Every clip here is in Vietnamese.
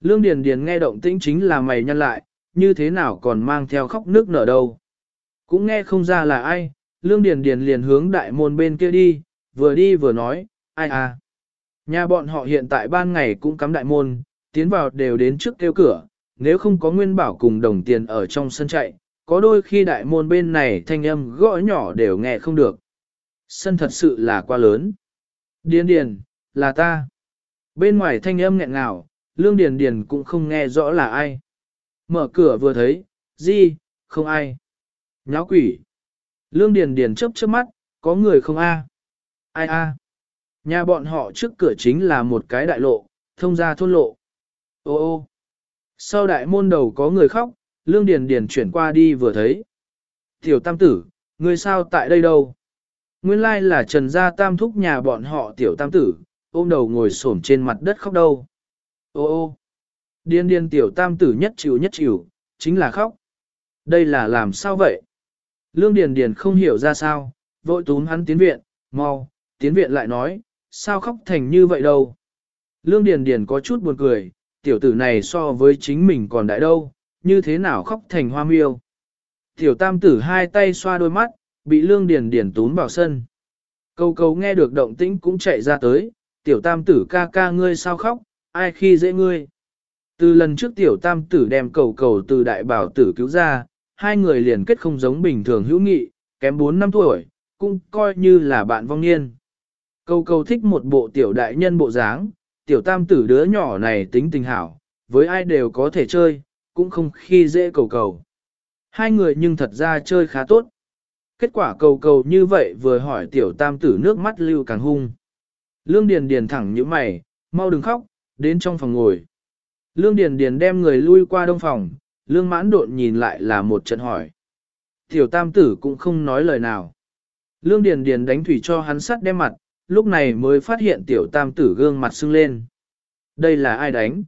Lương Điền Điền nghe động tĩnh chính là mày nhăn lại, như thế nào còn mang theo khóc nước nở đâu. Cũng nghe không ra là ai, Lương Điền Điền liền hướng đại môn bên kia đi, vừa đi vừa nói, ai à. Nhà bọn họ hiện tại ban ngày cũng cắm đại môn, tiến vào đều đến trước kêu cửa, nếu không có nguyên bảo cùng đồng tiền ở trong sân chạy, có đôi khi đại môn bên này thanh âm gõ nhỏ đều nghe không được. Sân thật sự là quá lớn. Điền điền, là ta. Bên ngoài thanh âm nghẹn ngào, lương điền điền cũng không nghe rõ là ai. Mở cửa vừa thấy, gì, không ai. Nháo quỷ. Lương điền điền chớp chớp mắt, có người không a? Ai a? Nhà bọn họ trước cửa chính là một cái đại lộ, thông ra thôn lộ. Ô ô. Sau đại môn đầu có người khóc, lương điền điền chuyển qua đi vừa thấy. Tiểu tam tử, người sao tại đây đâu? Nguyên lai là trần gia tam thúc nhà bọn họ tiểu tam tử, ôm đầu ngồi xổm trên mặt đất khóc đâu. Ô ô. điên điên tiểu tam tử nhất chịu nhất chịu, chính là khóc. Đây là làm sao vậy? Lương điền điền không hiểu ra sao, vội túm hắn tiến viện, mau, tiến viện lại nói, sao khóc thành như vậy đâu? Lương điền điền có chút buồn cười, tiểu tử này so với chính mình còn đại đâu, như thế nào khóc thành hoa miêu. Tiểu tam tử hai tay xoa đôi mắt, bị lương điền điền tún vào sân. Câu câu nghe được động tĩnh cũng chạy ra tới, tiểu tam tử ca ca ngươi sao khóc, ai khi dễ ngươi. Từ lần trước tiểu tam tử đem cầu cầu từ đại bảo tử cứu ra, hai người liền kết không giống bình thường hữu nghị, kém 4 năm tuổi, cũng coi như là bạn vong niên. Cầu cầu thích một bộ tiểu đại nhân bộ dáng, tiểu tam tử đứa nhỏ này tính tình hảo, với ai đều có thể chơi, cũng không khi dễ cầu cầu. Hai người nhưng thật ra chơi khá tốt. Kết quả cầu cầu như vậy vừa hỏi tiểu tam tử nước mắt lưu càng hung. Lương Điền Điền thẳng như mày, mau đừng khóc, đến trong phòng ngồi. Lương Điền Điền đem người lui qua đông phòng, Lương mãn độn nhìn lại là một trận hỏi. Tiểu tam tử cũng không nói lời nào. Lương Điền Điền đánh thủy cho hắn sắt đem mặt, lúc này mới phát hiện tiểu tam tử gương mặt sưng lên. Đây là ai đánh?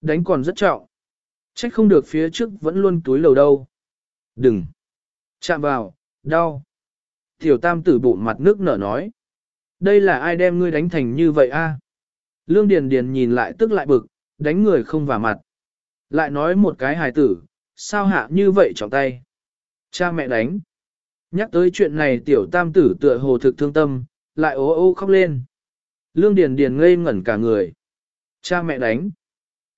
Đánh còn rất trọng. Trách không được phía trước vẫn luôn túi lầu đâu. Đừng! Chạm vào, đau. Tiểu tam tử bụng mặt nước nở nói. Đây là ai đem ngươi đánh thành như vậy a? Lương Điền Điền nhìn lại tức lại bực, đánh người không vào mặt. Lại nói một cái hài tử, sao hạ như vậy trọng tay. Cha mẹ đánh. Nhắc tới chuyện này tiểu tam tử tựa hồ thực thương tâm, lại ố ô khóc lên. Lương Điền Điền ngây ngẩn cả người. Cha mẹ đánh.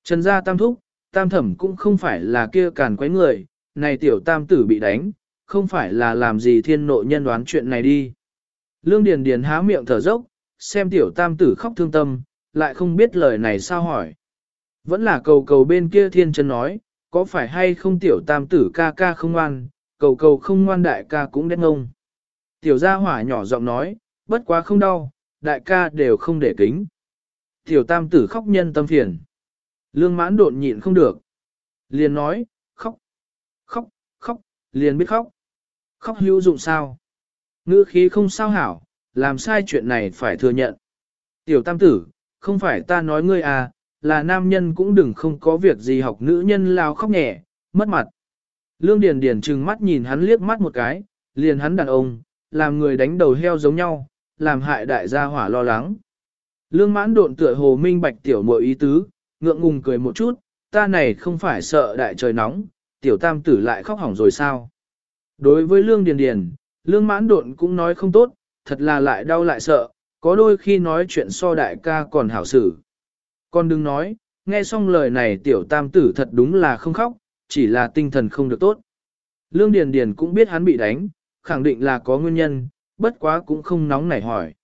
Trần gia tam thúc, tam thẩm cũng không phải là kia càn quấy người, này tiểu tam tử bị đánh, không phải là làm gì thiên nội nhân đoán chuyện này đi. Lương Điền Điền há miệng thở dốc, xem tiểu tam tử khóc thương tâm, lại không biết lời này sao hỏi. Vẫn là cầu cầu bên kia thiên chân nói, có phải hay không tiểu tam tử ca ca không ngoan, cầu cầu không ngoan đại ca cũng đét ngông. Tiểu gia hỏa nhỏ giọng nói, bất quá không đau, đại ca đều không để kính. Tiểu tam tử khóc nhân tâm phiền. Lương mãn đột nhịn không được. Liền nói, khóc, khóc, khóc, liền biết khóc. Khóc hữu dụng sao? Ngữ khí không sao hảo, làm sai chuyện này phải thừa nhận. Tiểu tam tử, không phải ta nói ngươi à, là nam nhân cũng đừng không có việc gì học nữ nhân lao khóc nhẹ, mất mặt. Lương Điền Điền trừng mắt nhìn hắn liếc mắt một cái, liền hắn đàn ông, làm người đánh đầu heo giống nhau, làm hại đại gia hỏa lo lắng. Lương mãn độn tựa hồ minh bạch tiểu mội ý tứ, ngượng ngùng cười một chút, ta này không phải sợ đại trời nóng, tiểu tam tử lại khóc hỏng rồi sao. Đối với lương điền điền, lương mãn độn cũng nói không tốt, thật là lại đau lại sợ, có đôi khi nói chuyện so đại ca còn hảo xử. Con đừng nói, nghe xong lời này tiểu tam tử thật đúng là không khóc, chỉ là tinh thần không được tốt. Lương Điền Điền cũng biết hắn bị đánh, khẳng định là có nguyên nhân, bất quá cũng không nóng nảy hỏi.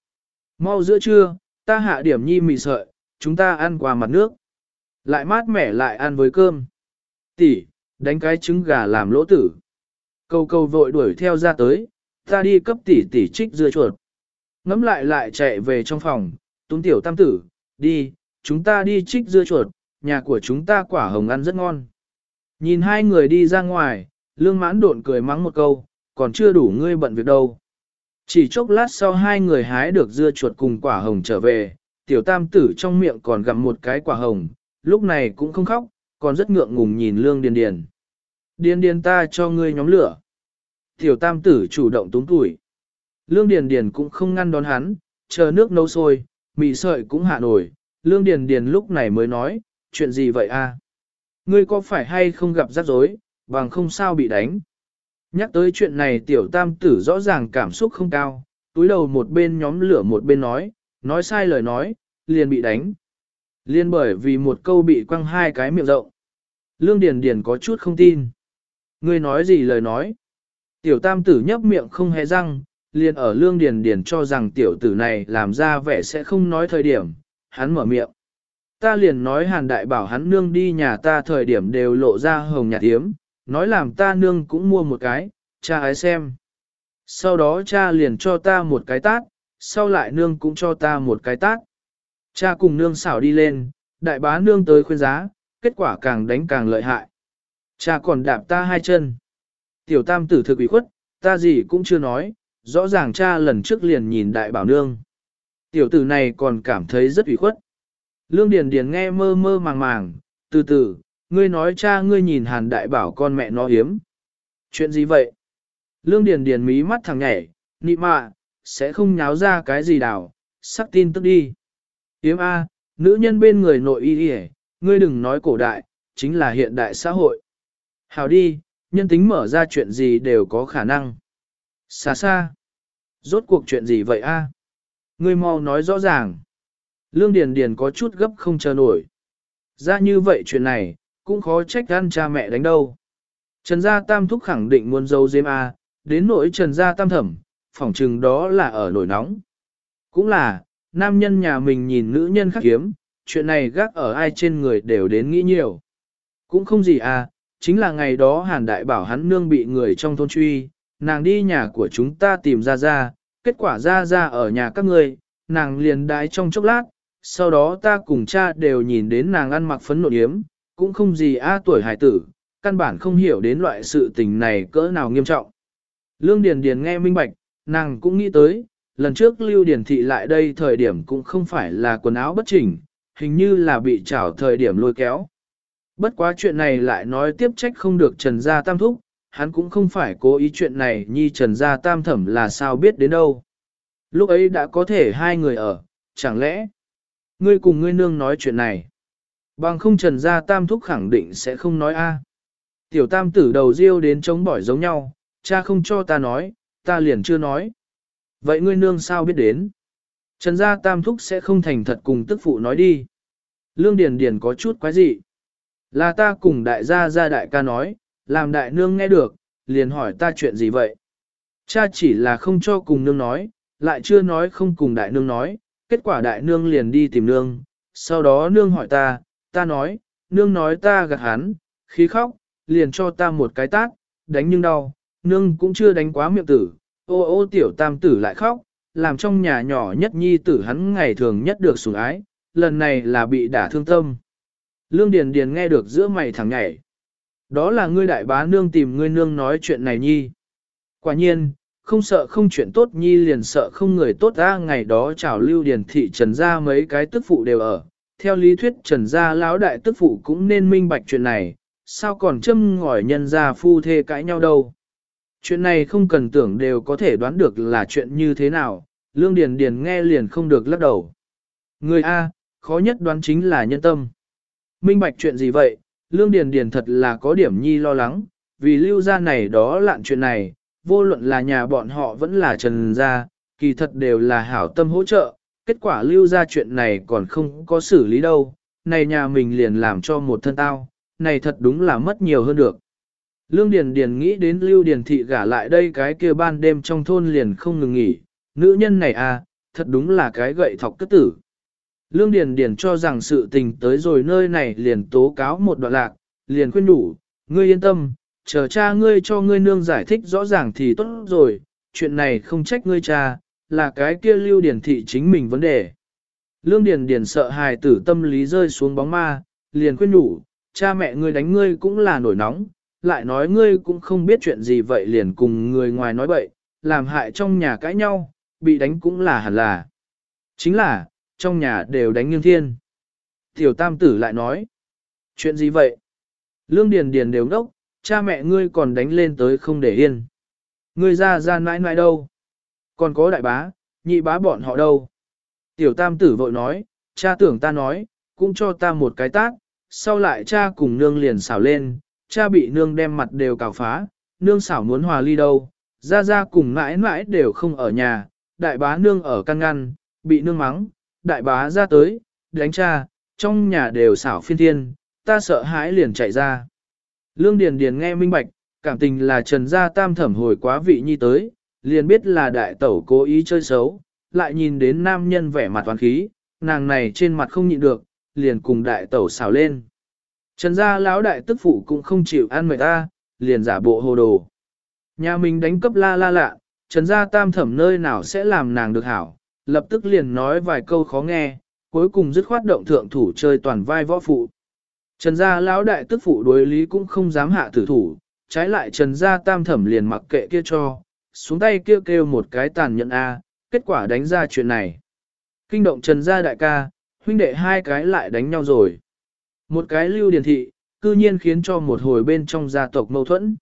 Mau giữa trưa, ta hạ điểm nhi mì sợi, chúng ta ăn qua mặt nước. Lại mát mẻ lại ăn với cơm. Tỷ, đánh cái trứng gà làm lỗ tử. câu câu vội đuổi theo ra tới, ta đi cấp tỷ tỷ trích dưa chuột. Ngắm lại lại chạy về trong phòng, túng tiểu tam tử, đi, chúng ta đi trích dưa chuột, nhà của chúng ta quả hồng ăn rất ngon. Nhìn hai người đi ra ngoài, lương mãn độn cười mắng một câu, còn chưa đủ ngươi bận việc đâu. Chỉ chốc lát sau hai người hái được dưa chuột cùng quả hồng trở về, tiểu tam tử trong miệng còn gặm một cái quả hồng, lúc này cũng không khóc, còn rất ngượng ngùng nhìn lương điền điền. Điền điền ta cho ngươi nhóm lửa. Tiểu tam tử chủ động túng tuổi. Lương điền điền cũng không ngăn đón hắn, chờ nước nấu sôi, mì sợi cũng hạ nổi, lương điền điền lúc này mới nói, chuyện gì vậy a? Ngươi có phải hay không gặp rắc rối, bằng không sao bị đánh? Nhắc tới chuyện này tiểu tam tử rõ ràng cảm xúc không cao, túi đầu một bên nhóm lửa một bên nói, nói sai lời nói, liền bị đánh. Liên bởi vì một câu bị quăng hai cái miệng rộng. Lương Điền Điền có chút không tin. Ngươi nói gì lời nói? Tiểu tam tử nhấp miệng không hề răng, liền ở Lương Điền Điền cho rằng tiểu tử này làm ra vẻ sẽ không nói thời điểm, hắn mở miệng. Ta liền nói hàn đại bảo hắn nương đi nhà ta thời điểm đều lộ ra hồng nhạt tiếm, nói làm ta nương cũng mua một cái, cha ái xem. Sau đó cha liền cho ta một cái tát, sau lại nương cũng cho ta một cái tát. Cha cùng nương xảo đi lên, đại bá nương tới khuyên giá, kết quả càng đánh càng lợi hại. Cha còn đạp ta hai chân. Tiểu tam tử thực ủy khuất, ta gì cũng chưa nói, rõ ràng cha lần trước liền nhìn đại bảo nương. Tiểu tử này còn cảm thấy rất ủy khuất. Lương Điền Điền nghe mơ mơ màng màng, từ từ, ngươi nói cha ngươi nhìn hàn đại bảo con mẹ nó hiếm. Chuyện gì vậy? Lương Điền Điền mí mắt thằng nhảy, nị mạ, sẽ không nháo ra cái gì đảo, sắc tin tức đi. Yếm A, nữ nhân bên người nội y đi ngươi đừng nói cổ đại, chính là hiện đại xã hội. Hào đi, nhân tính mở ra chuyện gì đều có khả năng. Xa xa. Rốt cuộc chuyện gì vậy a? Ngươi mau nói rõ ràng. Lương Điền Điền có chút gấp không chờ nổi. Ra như vậy chuyện này, cũng khó trách gan cha mẹ đánh đâu. Trần Gia Tam Thúc khẳng định muốn dâu dêm A, đến nỗi Trần Gia Tam Thẩm, phỏng chừng đó là ở nổi nóng. Cũng là, nam nhân nhà mình nhìn nữ nhân khác kiếm, chuyện này gác ở ai trên người đều đến nghĩ nhiều. Cũng không gì à, chính là ngày đó Hàn Đại bảo hắn nương bị người trong thôn truy, nàng đi nhà của chúng ta tìm ra ra, kết quả ra ra ở nhà các ngươi, nàng liền đái trong chốc lát, sau đó ta cùng cha đều nhìn đến nàng ăn mặc phấn nộn yếm, cũng không gì a tuổi hải tử, căn bản không hiểu đến loại sự tình này cỡ nào nghiêm trọng. Lương Điền Điền nghe minh bạch, nàng cũng nghĩ tới, lần trước Lưu Điền Thị lại đây thời điểm cũng không phải là quần áo bất chỉnh, hình như là bị trảo thời điểm lôi kéo. Bất quá chuyện này lại nói tiếp trách không được Trần Gia Tam Thúc, hắn cũng không phải cố ý chuyện này nhi Trần Gia Tam Thẩm là sao biết đến đâu. Lúc ấy đã có thể hai người ở, chẳng lẽ ngươi cùng ngươi nương nói chuyện này. Bằng không Trần Gia Tam Thúc khẳng định sẽ không nói a. Tiểu Tam tử đầu riêu đến chống bỏi giống nhau, cha không cho ta nói, ta liền chưa nói. Vậy ngươi nương sao biết đến? Trần Gia Tam Thúc sẽ không thành thật cùng tức phụ nói đi. Lương Điền Điền có chút quái dị. Là ta cùng đại gia gia đại ca nói, làm đại nương nghe được, liền hỏi ta chuyện gì vậy. Cha chỉ là không cho cùng nương nói, lại chưa nói không cùng đại nương nói, kết quả đại nương liền đi tìm nương, sau đó nương hỏi ta, ta nói, nương nói ta gạt hắn, khí khóc, liền cho ta một cái tát, đánh nhưng đau, nương cũng chưa đánh quá miệng tử, ô ô tiểu tam tử lại khóc, làm trong nhà nhỏ nhất nhi tử hắn ngày thường nhất được sủng ái, lần này là bị đả thương tâm. Lương Điền Điền nghe được giữa mày thẳng nhảy. Đó là ngươi đại bá nương tìm ngươi nương nói chuyện này nhi. Quả nhiên, không sợ không chuyện tốt nhi liền sợ không người tốt ra ngày đó chào lưu điền thị trần ra mấy cái tức phụ đều ở. Theo lý thuyết trần gia lão đại tức phụ cũng nên minh bạch chuyện này, sao còn châm ngòi nhân gia phu thê cãi nhau đâu. Chuyện này không cần tưởng đều có thể đoán được là chuyện như thế nào, lương điền điền nghe liền không được lắc đầu. Người A, khó nhất đoán chính là nhân tâm. Minh bạch chuyện gì vậy, lương điền điền thật là có điểm nhi lo lắng, vì lưu gia này đó lạn chuyện này, vô luận là nhà bọn họ vẫn là trần gia, kỳ thật đều là hảo tâm hỗ trợ, kết quả lưu gia chuyện này còn không có xử lý đâu, này nhà mình liền làm cho một thân tao, này thật đúng là mất nhiều hơn được. Lương Điền Điền nghĩ đến Lưu Điền Thị gả lại đây cái kia ban đêm trong thôn liền không ngừng nghỉ, nữ nhân này à, thật đúng là cái gậy thọc cất tử. Lương Điền Điền cho rằng sự tình tới rồi nơi này liền tố cáo một đoạn lạc, liền khuyên đủ, ngươi yên tâm, chờ cha ngươi cho ngươi nương giải thích rõ ràng thì tốt rồi, chuyện này không trách ngươi cha, là cái kia lưu điển thị chính mình vấn đề. Lương Điền Điền sợ hài tử tâm lý rơi xuống bóng ma, liền khuyên nhủ, cha mẹ ngươi đánh ngươi cũng là nổi nóng, lại nói ngươi cũng không biết chuyện gì vậy liền cùng người ngoài nói bậy, làm hại trong nhà cãi nhau, bị đánh cũng là hẳn là. Chính là, trong nhà đều đánh nghiêng thiên. Tiểu tam tử lại nói, chuyện gì vậy? Lương Điền Điền đều ngốc, cha mẹ ngươi còn đánh lên tới không để yên. Ngươi ra ra mãi mãi đâu? Còn có đại bá, nhị bá bọn họ đâu? Tiểu tam tử vội nói, cha tưởng ta nói, cũng cho ta một cái tát, sau lại cha cùng nương liền xảo lên, cha bị nương đem mặt đều cào phá, nương xảo muốn hòa ly đâu, ra ra cùng mãi mãi đều không ở nhà, đại bá nương ở căn ngăn, bị nương mắng, đại bá ra tới, đánh cha, trong nhà đều xảo phiên thiên, ta sợ hãi liền chạy ra. Lương Điền Điền nghe minh bạch, cảm tình là Trần Gia Tam thẩm hồi quá vị nhi tới, liền biết là đại tẩu cố ý chơi xấu, lại nhìn đến nam nhân vẻ mặt toán khí, nàng này trên mặt không nhịn được, liền cùng đại tẩu xào lên. Trần gia lão đại tức phụ cũng không chịu ăn mệt ta, liền giả bộ hồ đồ. Nhà mình đánh cấp la la lạ, Trần gia tam thẩm nơi nào sẽ làm nàng được hảo, lập tức liền nói vài câu khó nghe, cuối cùng dứt khoát động thượng thủ chơi toàn vai võ phụ. Trần gia lão đại tức phụ đối lý cũng không dám hạ tử thủ, trái lại Trần gia tam thẩm liền mặc kệ kia cho, xuống tay kêu kêu một cái tàn nhẫn A, kết quả đánh ra chuyện này. Kinh động Trần gia đại ca, huynh đệ hai cái lại đánh nhau rồi. Một cái lưu điền thị, cư nhiên khiến cho một hồi bên trong gia tộc mâu thuẫn.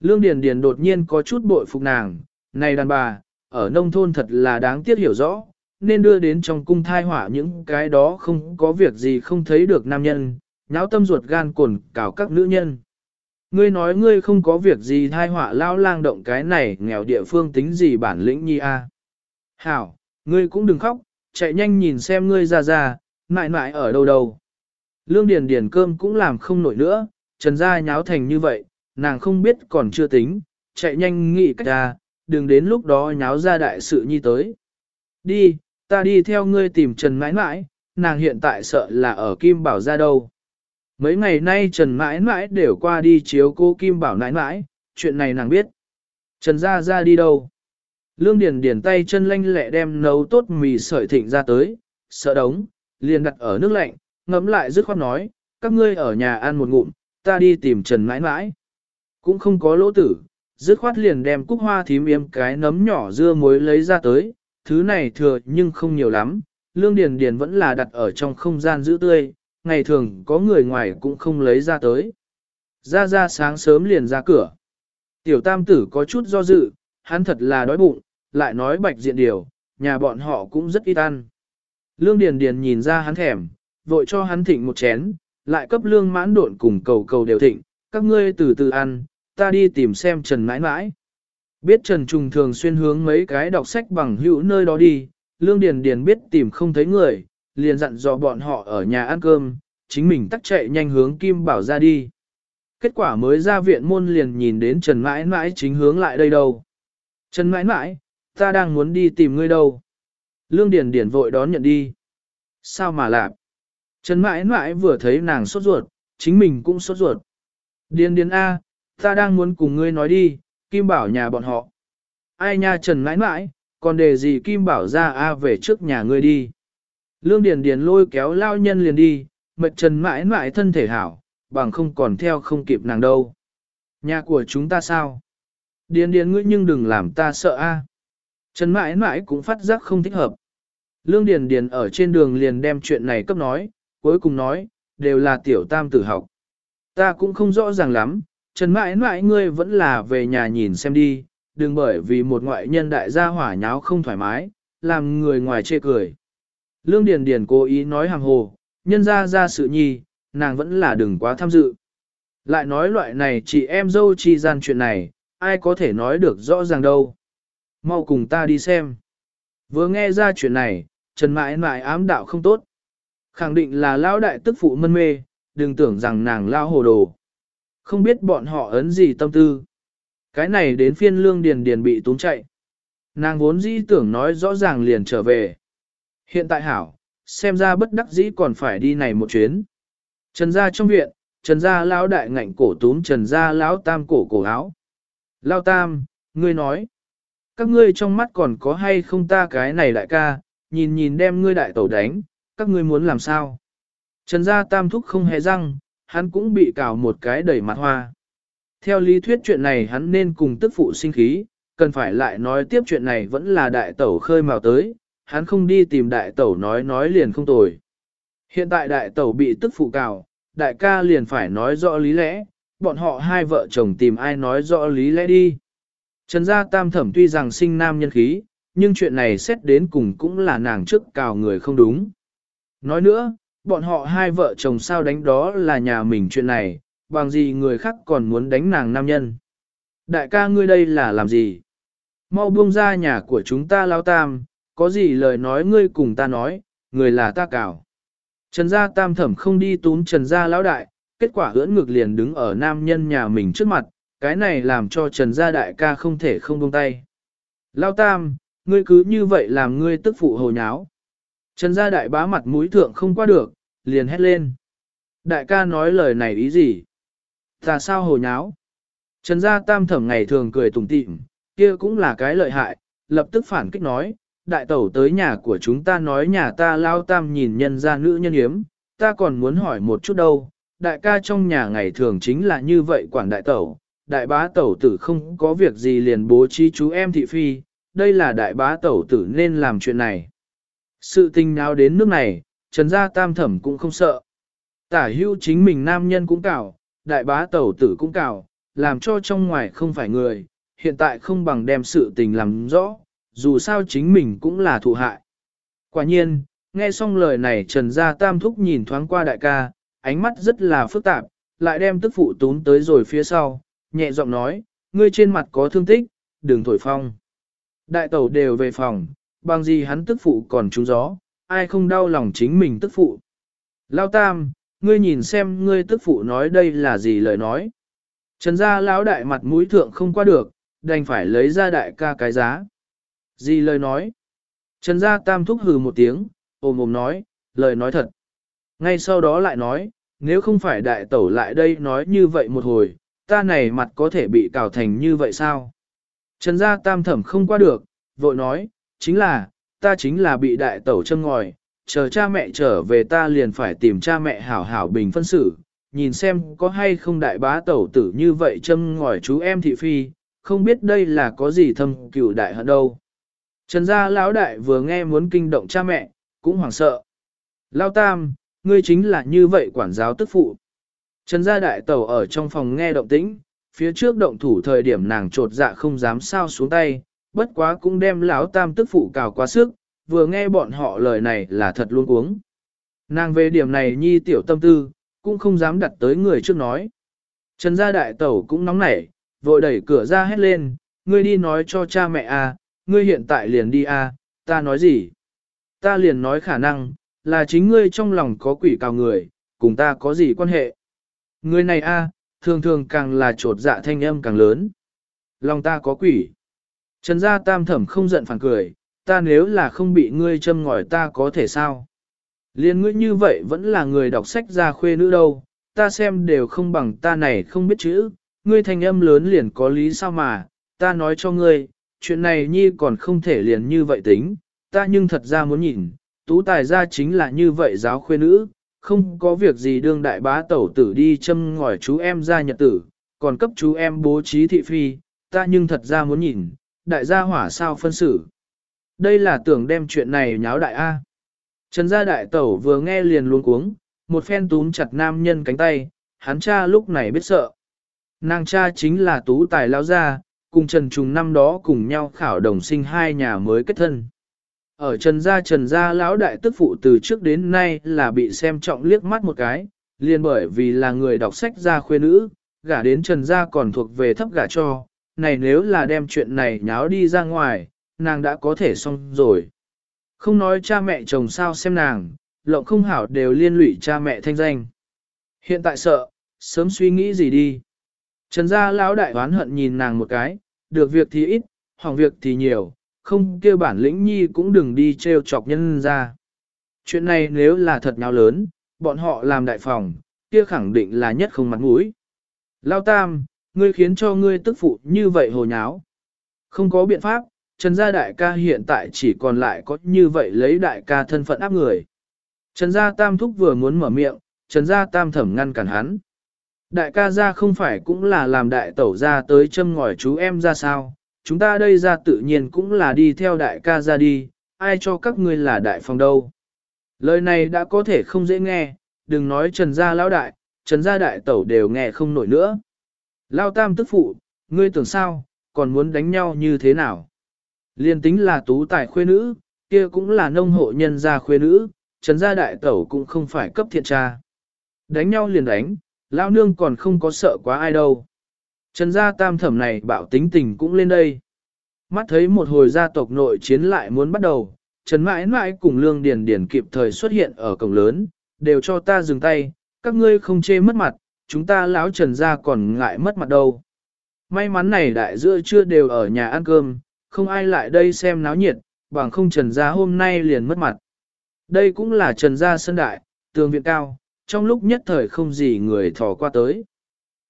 Lương Điền Điền đột nhiên có chút bội phục nàng, này đàn bà, ở nông thôn thật là đáng tiếc hiểu rõ, nên đưa đến trong cung thai hỏa những cái đó không có việc gì không thấy được nam nhân, nháo tâm ruột gan cồn cào các nữ nhân. Ngươi nói ngươi không có việc gì thai họa lao lang động cái này nghèo địa phương tính gì bản lĩnh nhi a. Hảo, ngươi cũng đừng khóc, chạy nhanh nhìn xem ngươi ra ra, mãi mãi ở đâu đâu. Lương Điền Điền cơm cũng làm không nổi nữa, trần gia nháo thành như vậy, nàng không biết còn chưa tính, chạy nhanh nghĩ cách ra, đừng đến lúc đó nháo ra đại sự nhi tới. Đi, ta đi theo ngươi tìm Trần mãi mãi, nàng hiện tại sợ là ở Kim Bảo ra đâu. Mấy ngày nay Trần mãi mãi đều qua đi chiếu cô Kim Bảo Mãi mãi, chuyện này nàng biết. Trần ra ra đi đâu? Lương Điền Điền tay chân lanh lẹ đem nấu tốt mì sợi thịnh ra tới, sợ đống, liền đặt ở nước lạnh, ngấm lại dứt khoát nói, các ngươi ở nhà ăn một ngụm, ta đi tìm Trần mãi mãi. Cũng không có lỗ tử, dứt khoát liền đem cúc hoa thím yếm cái nấm nhỏ dưa muối lấy ra tới, thứ này thừa nhưng không nhiều lắm, lương điền điền vẫn là đặt ở trong không gian giữ tươi, ngày thường có người ngoài cũng không lấy ra tới. Ra ra sáng sớm liền ra cửa. Tiểu tam tử có chút do dự, hắn thật là đói bụng, lại nói bạch diện điều, nhà bọn họ cũng rất ít ăn. Lương Điền Điền nhìn ra hắn thèm, vội cho hắn thịnh một chén, lại cấp lương mãn độn cùng cầu cầu đều thịnh, các ngươi từ từ ăn, ta đi tìm xem Trần mãi mãi. Biết Trần Trùng thường xuyên hướng mấy cái đọc sách bằng hữu nơi đó đi, Lương Điền Điền biết tìm không thấy người, liền dặn dò bọn họ ở nhà ăn cơm, chính mình tắt chạy nhanh hướng Kim Bảo ra đi. Kết quả mới ra viện môn liền nhìn đến Trần mãi mãi chính hướng lại đây đâu. Trần mãi mãi, ta đang muốn đi tìm ngươi đâu. Lương Điền Điền vội đón nhận đi. Sao mà lạ? Trần mãi mãi vừa thấy nàng sốt ruột, chính mình cũng sốt ruột. Điền Điền A, ta đang muốn cùng ngươi nói đi, Kim Bảo nhà bọn họ. Ai nha Trần mãi mãi, còn để gì Kim Bảo ra A về trước nhà ngươi đi. Lương Điền Điền lôi kéo lao nhân liền đi, mệt Trần mãi mãi thân thể hảo, bằng không còn theo không kịp nàng đâu. Nhà của chúng ta sao? Điền Điền ngươi nhưng đừng làm ta sợ A. Trần mãi mãi cũng phát giác không thích hợp. Lương Điền Điền ở trên đường liền đem chuyện này cấp nói, cuối cùng nói, đều là tiểu tam tử học. Ta cũng không rõ ràng lắm, Trần mãi mãi ngươi vẫn là về nhà nhìn xem đi, đừng bởi vì một ngoại nhân đại gia hỏa nháo không thoải mái, làm người ngoài chê cười. Lương Điền Điền cố ý nói hàng hồ, nhân ra ra sự nhi, nàng vẫn là đừng quá tham dự. Lại nói loại này chị em dâu chi gian chuyện này, ai có thể nói được rõ ràng đâu. Mau cùng ta đi xem. Vừa nghe ra chuyện này, Trần mãi mãi ám đạo không tốt. Khẳng định là lao đại tức phụ mân mê, đừng tưởng rằng nàng lao hồ đồ. Không biết bọn họ ấn gì tâm tư. Cái này đến phiên lương điền điền bị túng chạy. Nàng vốn dĩ tưởng nói rõ ràng liền trở về. Hiện tại hảo, xem ra bất đắc dĩ còn phải đi này một chuyến. Trần gia trong viện, Trần gia lão đại ngạnh cổ túm Trần gia lão tam cổ cổ áo. Lão tam, ngươi nói, các ngươi trong mắt còn có hay không ta cái này đại ca, nhìn nhìn đem ngươi đại tẩu đánh, các ngươi muốn làm sao? Trần gia tam thúc không hề răng, hắn cũng bị cào một cái đầy mặt hoa. Theo lý thuyết chuyện này hắn nên cùng tức phụ sinh khí, cần phải lại nói tiếp chuyện này vẫn là đại tẩu khơi mào tới, hắn không đi tìm đại tẩu nói nói liền không tồi. Hiện tại đại tẩu bị tức phụ cào, đại ca liền phải nói rõ lý lẽ, bọn họ hai vợ chồng tìm ai nói rõ lý lẽ đi. Trần gia tam thẩm tuy rằng sinh nam nhân khí, nhưng chuyện này xét đến cùng cũng là nàng trước cào người không đúng. Nói nữa, bọn họ hai vợ chồng sao đánh đó là nhà mình chuyện này, bằng gì người khác còn muốn đánh nàng nam nhân. Đại ca ngươi đây là làm gì? Mau buông ra nhà của chúng ta lao tam, có gì lời nói ngươi cùng ta nói, người là ta cào. Trần gia tam thẩm không đi túm trần gia lão đại, kết quả ưỡn ngược liền đứng ở nam nhân nhà mình trước mặt, cái này làm cho trần gia đại ca không thể không buông tay. Lao tam, ngươi cứ như vậy làm ngươi tức phụ hồ nháo. Trần gia đại bá mặt mũi thượng không qua được, liền hét lên. Đại ca nói lời này ý gì? Ta sao hồ nháo? Trần gia tam thẩm ngày thường cười tủm tỉm, kia cũng là cái lợi hại, lập tức phản kích nói, đại tẩu tới nhà của chúng ta nói nhà ta lao tam nhìn nhân gia nữ nhân hiếm, ta còn muốn hỏi một chút đâu, đại ca trong nhà ngày thường chính là như vậy quản đại tẩu, đại bá tẩu tử không có việc gì liền bố trí chú em thị phi, đây là đại bá tẩu tử nên làm chuyện này. Sự tình nào đến nước này, trần gia tam thẩm cũng không sợ. Tả hưu chính mình nam nhân cũng cào, đại bá tẩu tử cũng cào, làm cho trong ngoài không phải người, hiện tại không bằng đem sự tình làm rõ, dù sao chính mình cũng là thụ hại. Quả nhiên, nghe xong lời này Trần Gia Tam Thúc nhìn thoáng qua đại ca, ánh mắt rất là phức tạp, lại đem tức phụ tún tới rồi phía sau, nhẹ giọng nói, ngươi trên mặt có thương tích, đừng thổi phong. Đại tẩu đều về phòng, bằng gì hắn tức phụ còn trúng gió, ai không đau lòng chính mình tức phụ. Lao Tam, ngươi nhìn xem ngươi tức phụ nói đây là gì lời nói. Trần gia lão đại mặt mũi thượng không qua được, đành phải lấy ra đại ca cái giá. Gì lời nói? Trần gia tam thúc hừ một tiếng, ồm ồm nói, lời nói thật. Ngay sau đó lại nói, nếu không phải đại tẩu lại đây nói như vậy một hồi, ta này mặt có thể bị cào thành như vậy sao? Trần gia tam thẩm không qua được, vội nói, chính là, ta chính là bị đại tẩu châm ngòi, chờ cha mẹ trở về ta liền phải tìm cha mẹ hảo hảo bình phân xử, nhìn xem có hay không đại bá tẩu tử như vậy châm ngòi chú em thị phi, không biết đây là có gì thâm cựu đại hận đâu. Trần gia lão đại vừa nghe muốn kinh động cha mẹ, cũng hoảng sợ. lao tam, ngươi chính là như vậy quản giáo tức phụ. Trần gia đại tẩu ở trong phòng nghe động tĩnh, phía trước động thủ thời điểm nàng trột dạ không dám sao xuống tay, bất quá cũng đem lão tam tức phụ cào quá sức, vừa nghe bọn họ lời này là thật luôn uống. Nàng về điểm này nhi tiểu tâm tư, cũng không dám đặt tới người trước nói. Trần gia đại tẩu cũng nóng nảy, vội đẩy cửa ra hét lên, ngươi đi nói cho cha mẹ à, ngươi hiện tại liền đi à, ta nói gì? Ta liền nói khả năng, là chính ngươi trong lòng có quỷ cào người, cùng ta có gì quan hệ? Ngươi này a, à, thường thường càng là trột dạ thanh âm càng lớn. Lòng ta có quỷ. Trần gia tam thẩm không giận phản cười, ta nếu là không bị ngươi châm ngòi ta có thể sao? Liên ngươi như vậy vẫn là người đọc sách ra khuê nữ đâu, ta xem đều không bằng ta này không biết chữ, ngươi thành âm lớn liền có lý sao mà, ta nói cho ngươi, chuyện này nhi còn không thể liền như vậy tính, ta nhưng thật ra muốn nhìn, tú tài gia chính là như vậy giáo khuê nữ, không có việc gì đương đại bá tẩu tử đi châm ngòi chú em ra nhật tử, còn cấp chú em bố trí thị phi, ta nhưng thật ra muốn nhìn, đại gia hỏa sao phân xử. Đây là tưởng đem chuyện này nháo đại A. Trần gia đại tẩu vừa nghe liền luôn cuống, một phen túm chặt nam nhân cánh tay, hắn cha lúc này biết sợ. Nàng cha chính là tú tài lao gia, cùng Trần Trùng năm đó cùng nhau khảo đồng sinh hai nhà mới kết thân. Ở Trần gia Trần gia lão đại tức phụ từ trước đến nay là bị xem trọng liếc mắt một cái, liền bởi vì là người đọc sách gia khuê nữ, gả đến Trần gia còn thuộc về thấp gả cho, này nếu là đem chuyện này nháo đi ra ngoài, nàng đã có thể xong rồi. Không nói cha mẹ chồng sao xem nàng, lộng không hảo đều liên lụy cha mẹ thanh danh. Hiện tại sợ, sớm suy nghĩ gì đi. Trần gia lão đại oán hận nhìn nàng một cái, được việc thì ít, hỏng việc thì nhiều, không kêu bản lĩnh nhi cũng đừng đi trêu chọc nhân ra. Chuyện này nếu là thật nhau lớn, bọn họ làm đại phòng, kia khẳng định là nhất không mặt mũi. Lao tam, ngươi khiến cho ngươi tức phụ như vậy hồ nháo. Không có biện pháp, Trần gia đại ca hiện tại chỉ còn lại có như vậy lấy đại ca thân phận áp người. Trần gia tam thúc vừa muốn mở miệng, Trần gia tam thẩm ngăn cản hắn. Đại ca gia không phải cũng là làm đại tẩu gia tới châm ngòi chú em ra sao, chúng ta đây ra tự nhiên cũng là đi theo đại ca gia đi, ai cho các ngươi là đại phòng đâu. Lời này đã có thể không dễ nghe, đừng nói trần gia lão đại, trần gia đại tẩu đều nghe không nổi nữa. Lao tam tức phụ, ngươi tưởng sao, còn muốn đánh nhau như thế nào? Liên tính là tú tài khuê nữ, kia cũng là nông hộ nhân gia khuê nữ, Trần gia đại tẩu cũng không phải cấp thiện tra. Đánh nhau liền đánh, lão nương còn không có sợ quá ai đâu. Trần gia tam thẩm này bảo tính tình cũng lên đây. Mắt thấy một hồi gia tộc nội chiến lại muốn bắt đầu, Trần mãi mãi cùng Lương Điền Điền kịp thời xuất hiện ở cổng lớn, đều cho ta dừng tay, các ngươi không chê mất mặt, chúng ta lão Trần gia còn ngại mất mặt đâu. May mắn này đại giữa chưa đều ở nhà ăn cơm, không ai lại đây xem náo nhiệt, bằng không Trần gia hôm nay liền mất mặt. Đây cũng là Trần gia sân đại, tường viện cao, trong lúc nhất thời không gì người thò qua tới.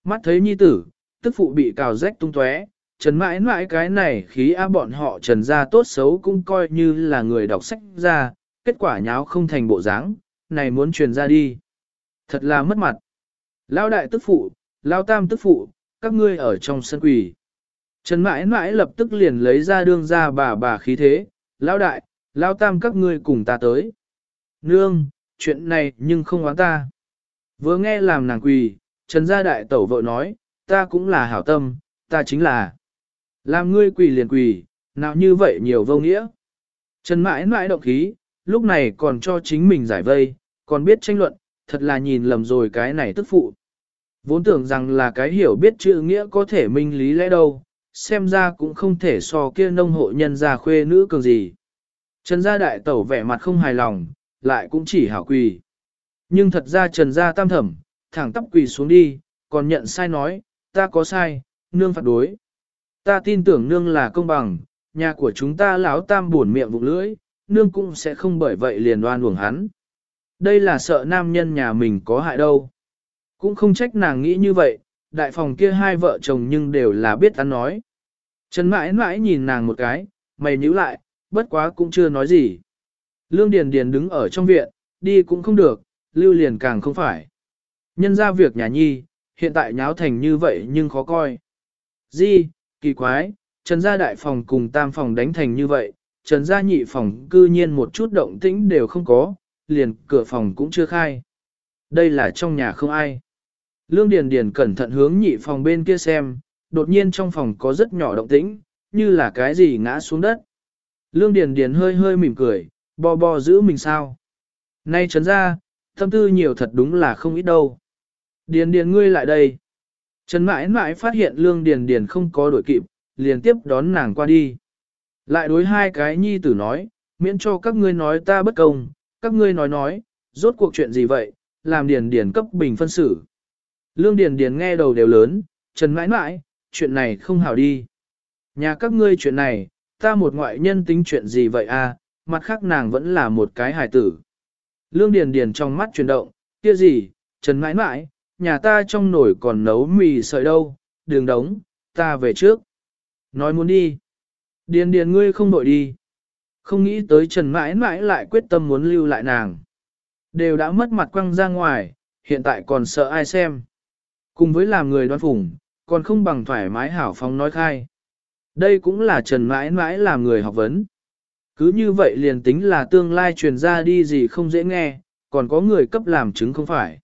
Mắt thấy nhi tử, tức phụ bị cào rách tung tóe, Trần mãi mãi cái này khí á bọn họ Trần gia tốt xấu cũng coi như là người đọc sách ra, kết quả nháo không thành bộ dáng, này muốn truyền ra đi. Thật là mất mặt. Lao đại tức phụ, lao tam tức phụ, các ngươi ở trong sân quỷ. Trần mãi mãi lập tức liền lấy ra đương ra bà bà khí thế, lao đại, lao tam các ngươi cùng ta tới. Nương, chuyện này nhưng không oán ta. Vừa nghe làm nàng quỳ, Trần gia đại tẩu vợ nói, ta cũng là hảo tâm, ta chính là. Làm ngươi quỳ liền quỳ, nào như vậy nhiều vô nghĩa. Trần mãi mãi động khí, lúc này còn cho chính mình giải vây, còn biết tranh luận, thật là nhìn lầm rồi cái này tức phụ. Vốn tưởng rằng là cái hiểu biết chữ nghĩa có thể minh lý lẽ đâu, xem ra cũng không thể so kia nông hộ nhân gia khuê nữ cường gì. Trần gia đại tẩu vẻ mặt không hài lòng, lại cũng chỉ hảo quỳ. Nhưng thật ra trần gia tam thẩm, thẳng tắp quỳ xuống đi, còn nhận sai nói, ta có sai, nương phạt đối. Ta tin tưởng nương là công bằng, nhà của chúng ta lão tam buồn miệng vụ lưỡi, nương cũng sẽ không bởi vậy liền đoan uổng hắn. Đây là sợ nam nhân nhà mình có hại đâu. Cũng không trách nàng nghĩ như vậy, đại phòng kia hai vợ chồng nhưng đều là biết ăn nói. Trần mãi mãi nhìn nàng một cái, mày nhíu lại, bất quá cũng chưa nói gì. Lương Điền Điền đứng ở trong viện, đi cũng không được, lưu liền càng không phải. Nhân ra việc nhà nhi, hiện tại nháo thành như vậy nhưng khó coi. Di, kỳ quái, Trần gia đại phòng cùng tam phòng đánh thành như vậy, Trần gia nhị phòng cư nhiên một chút động tĩnh đều không có, liền cửa phòng cũng chưa khai. Đây là trong nhà không ai. Lương Điền Điền cẩn thận hướng nhị phòng bên kia xem, đột nhiên trong phòng có rất nhỏ động tĩnh, như là cái gì ngã xuống đất. Lương Điền Điền hơi hơi mỉm cười, bò bò giữ mình sao. Nay trấn ra, tâm tư nhiều thật đúng là không ít đâu. Điền Điền ngươi lại đây. Trần mãi mãi phát hiện Lương Điền Điền không có đổi kịp, liền tiếp đón nàng qua đi. Lại đối hai cái nhi tử nói, miễn cho các ngươi nói ta bất công, các ngươi nói nói, rốt cuộc chuyện gì vậy, làm Điền Điền cấp bình phân xử. Lương Điền Điền nghe đầu đều lớn, Trần mãi mãi, chuyện này không hảo đi. Nhà các ngươi chuyện này, ta một ngoại nhân tính chuyện gì vậy à, mặt khác nàng vẫn là một cái hài tử. Lương Điền Điền trong mắt chuyển động, kia gì, Trần mãi mãi, nhà ta trong nồi còn nấu mì sợi đâu, đường đống, ta về trước. Nói muốn đi. Điền Điền ngươi không đổi đi. Không nghĩ tới Trần mãi mãi lại quyết tâm muốn lưu lại nàng. Đều đã mất mặt quăng ra ngoài, hiện tại còn sợ ai xem. Cùng với làm người đoan phủng, còn không bằng thoải mái hảo phóng nói khai. Đây cũng là Trần mãi mãi làm người học vấn. Cứ như vậy liền tính là tương lai truyền ra đi gì không dễ nghe, còn có người cấp làm chứng không phải.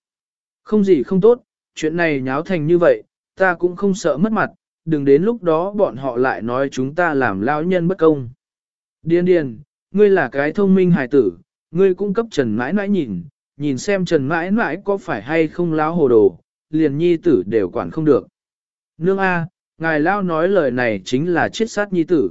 Không gì không tốt, chuyện này nháo thành như vậy, ta cũng không sợ mất mặt, đừng đến lúc đó bọn họ lại nói chúng ta làm lao nhân bất công. Điền điền, ngươi là cái thông minh hài tử, ngươi cũng cấp Trần mãi mãi nhìn, nhìn xem Trần mãi mãi có phải hay không láo hồ đồ, liền nhi tử đều quản không được. Nương A, ngài lao nói lời này chính là chiết sát nhi tử.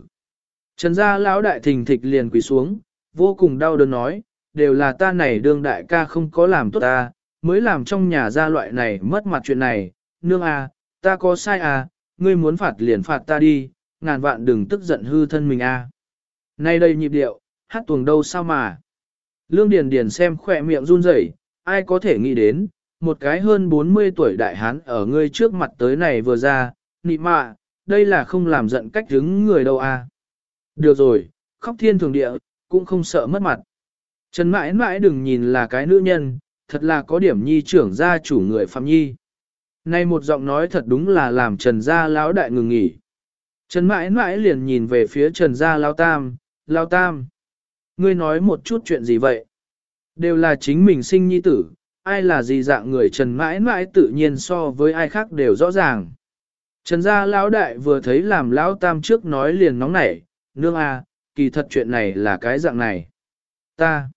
Trần gia lão đại thình thịch liền quỳ xuống, vô cùng đau đớn nói, đều là ta này đương đại ca không có làm tốt ta, mới làm trong nhà gia loại này mất mặt chuyện này, nương A, ta có sai à? ngươi muốn phạt liền phạt ta đi, ngàn vạn đừng tức giận hư thân mình A. Nay đây nhịp điệu, hát tuồng đâu sao mà. Lương Điền Điền xem khỏe miệng run rẩy, ai có thể nghĩ đến, một cái hơn 40 tuổi đại hán ở ngươi trước mặt tới này vừa ra, nị mạ, đây là không làm giận cách đứng người đâu à. Được rồi, khóc thiên thường địa, cũng không sợ mất mặt. Trần mãi mãi đừng nhìn là cái nữ nhân, thật là có điểm nhi trưởng gia chủ người phạm nhi. nay một giọng nói thật đúng là làm Trần gia lão đại ngừng nghỉ. Trần mãi mãi liền nhìn về phía Trần gia lão tam, lão tam. Ngươi nói một chút chuyện gì vậy? Đều là chính mình sinh nhi tử, ai là gì dạng người Trần mãi mãi tự nhiên so với ai khác đều rõ ràng. Trần gia lão đại vừa thấy làm lão tam trước nói liền nóng nảy, nương a, kỳ thật chuyện này là cái dạng này. Ta,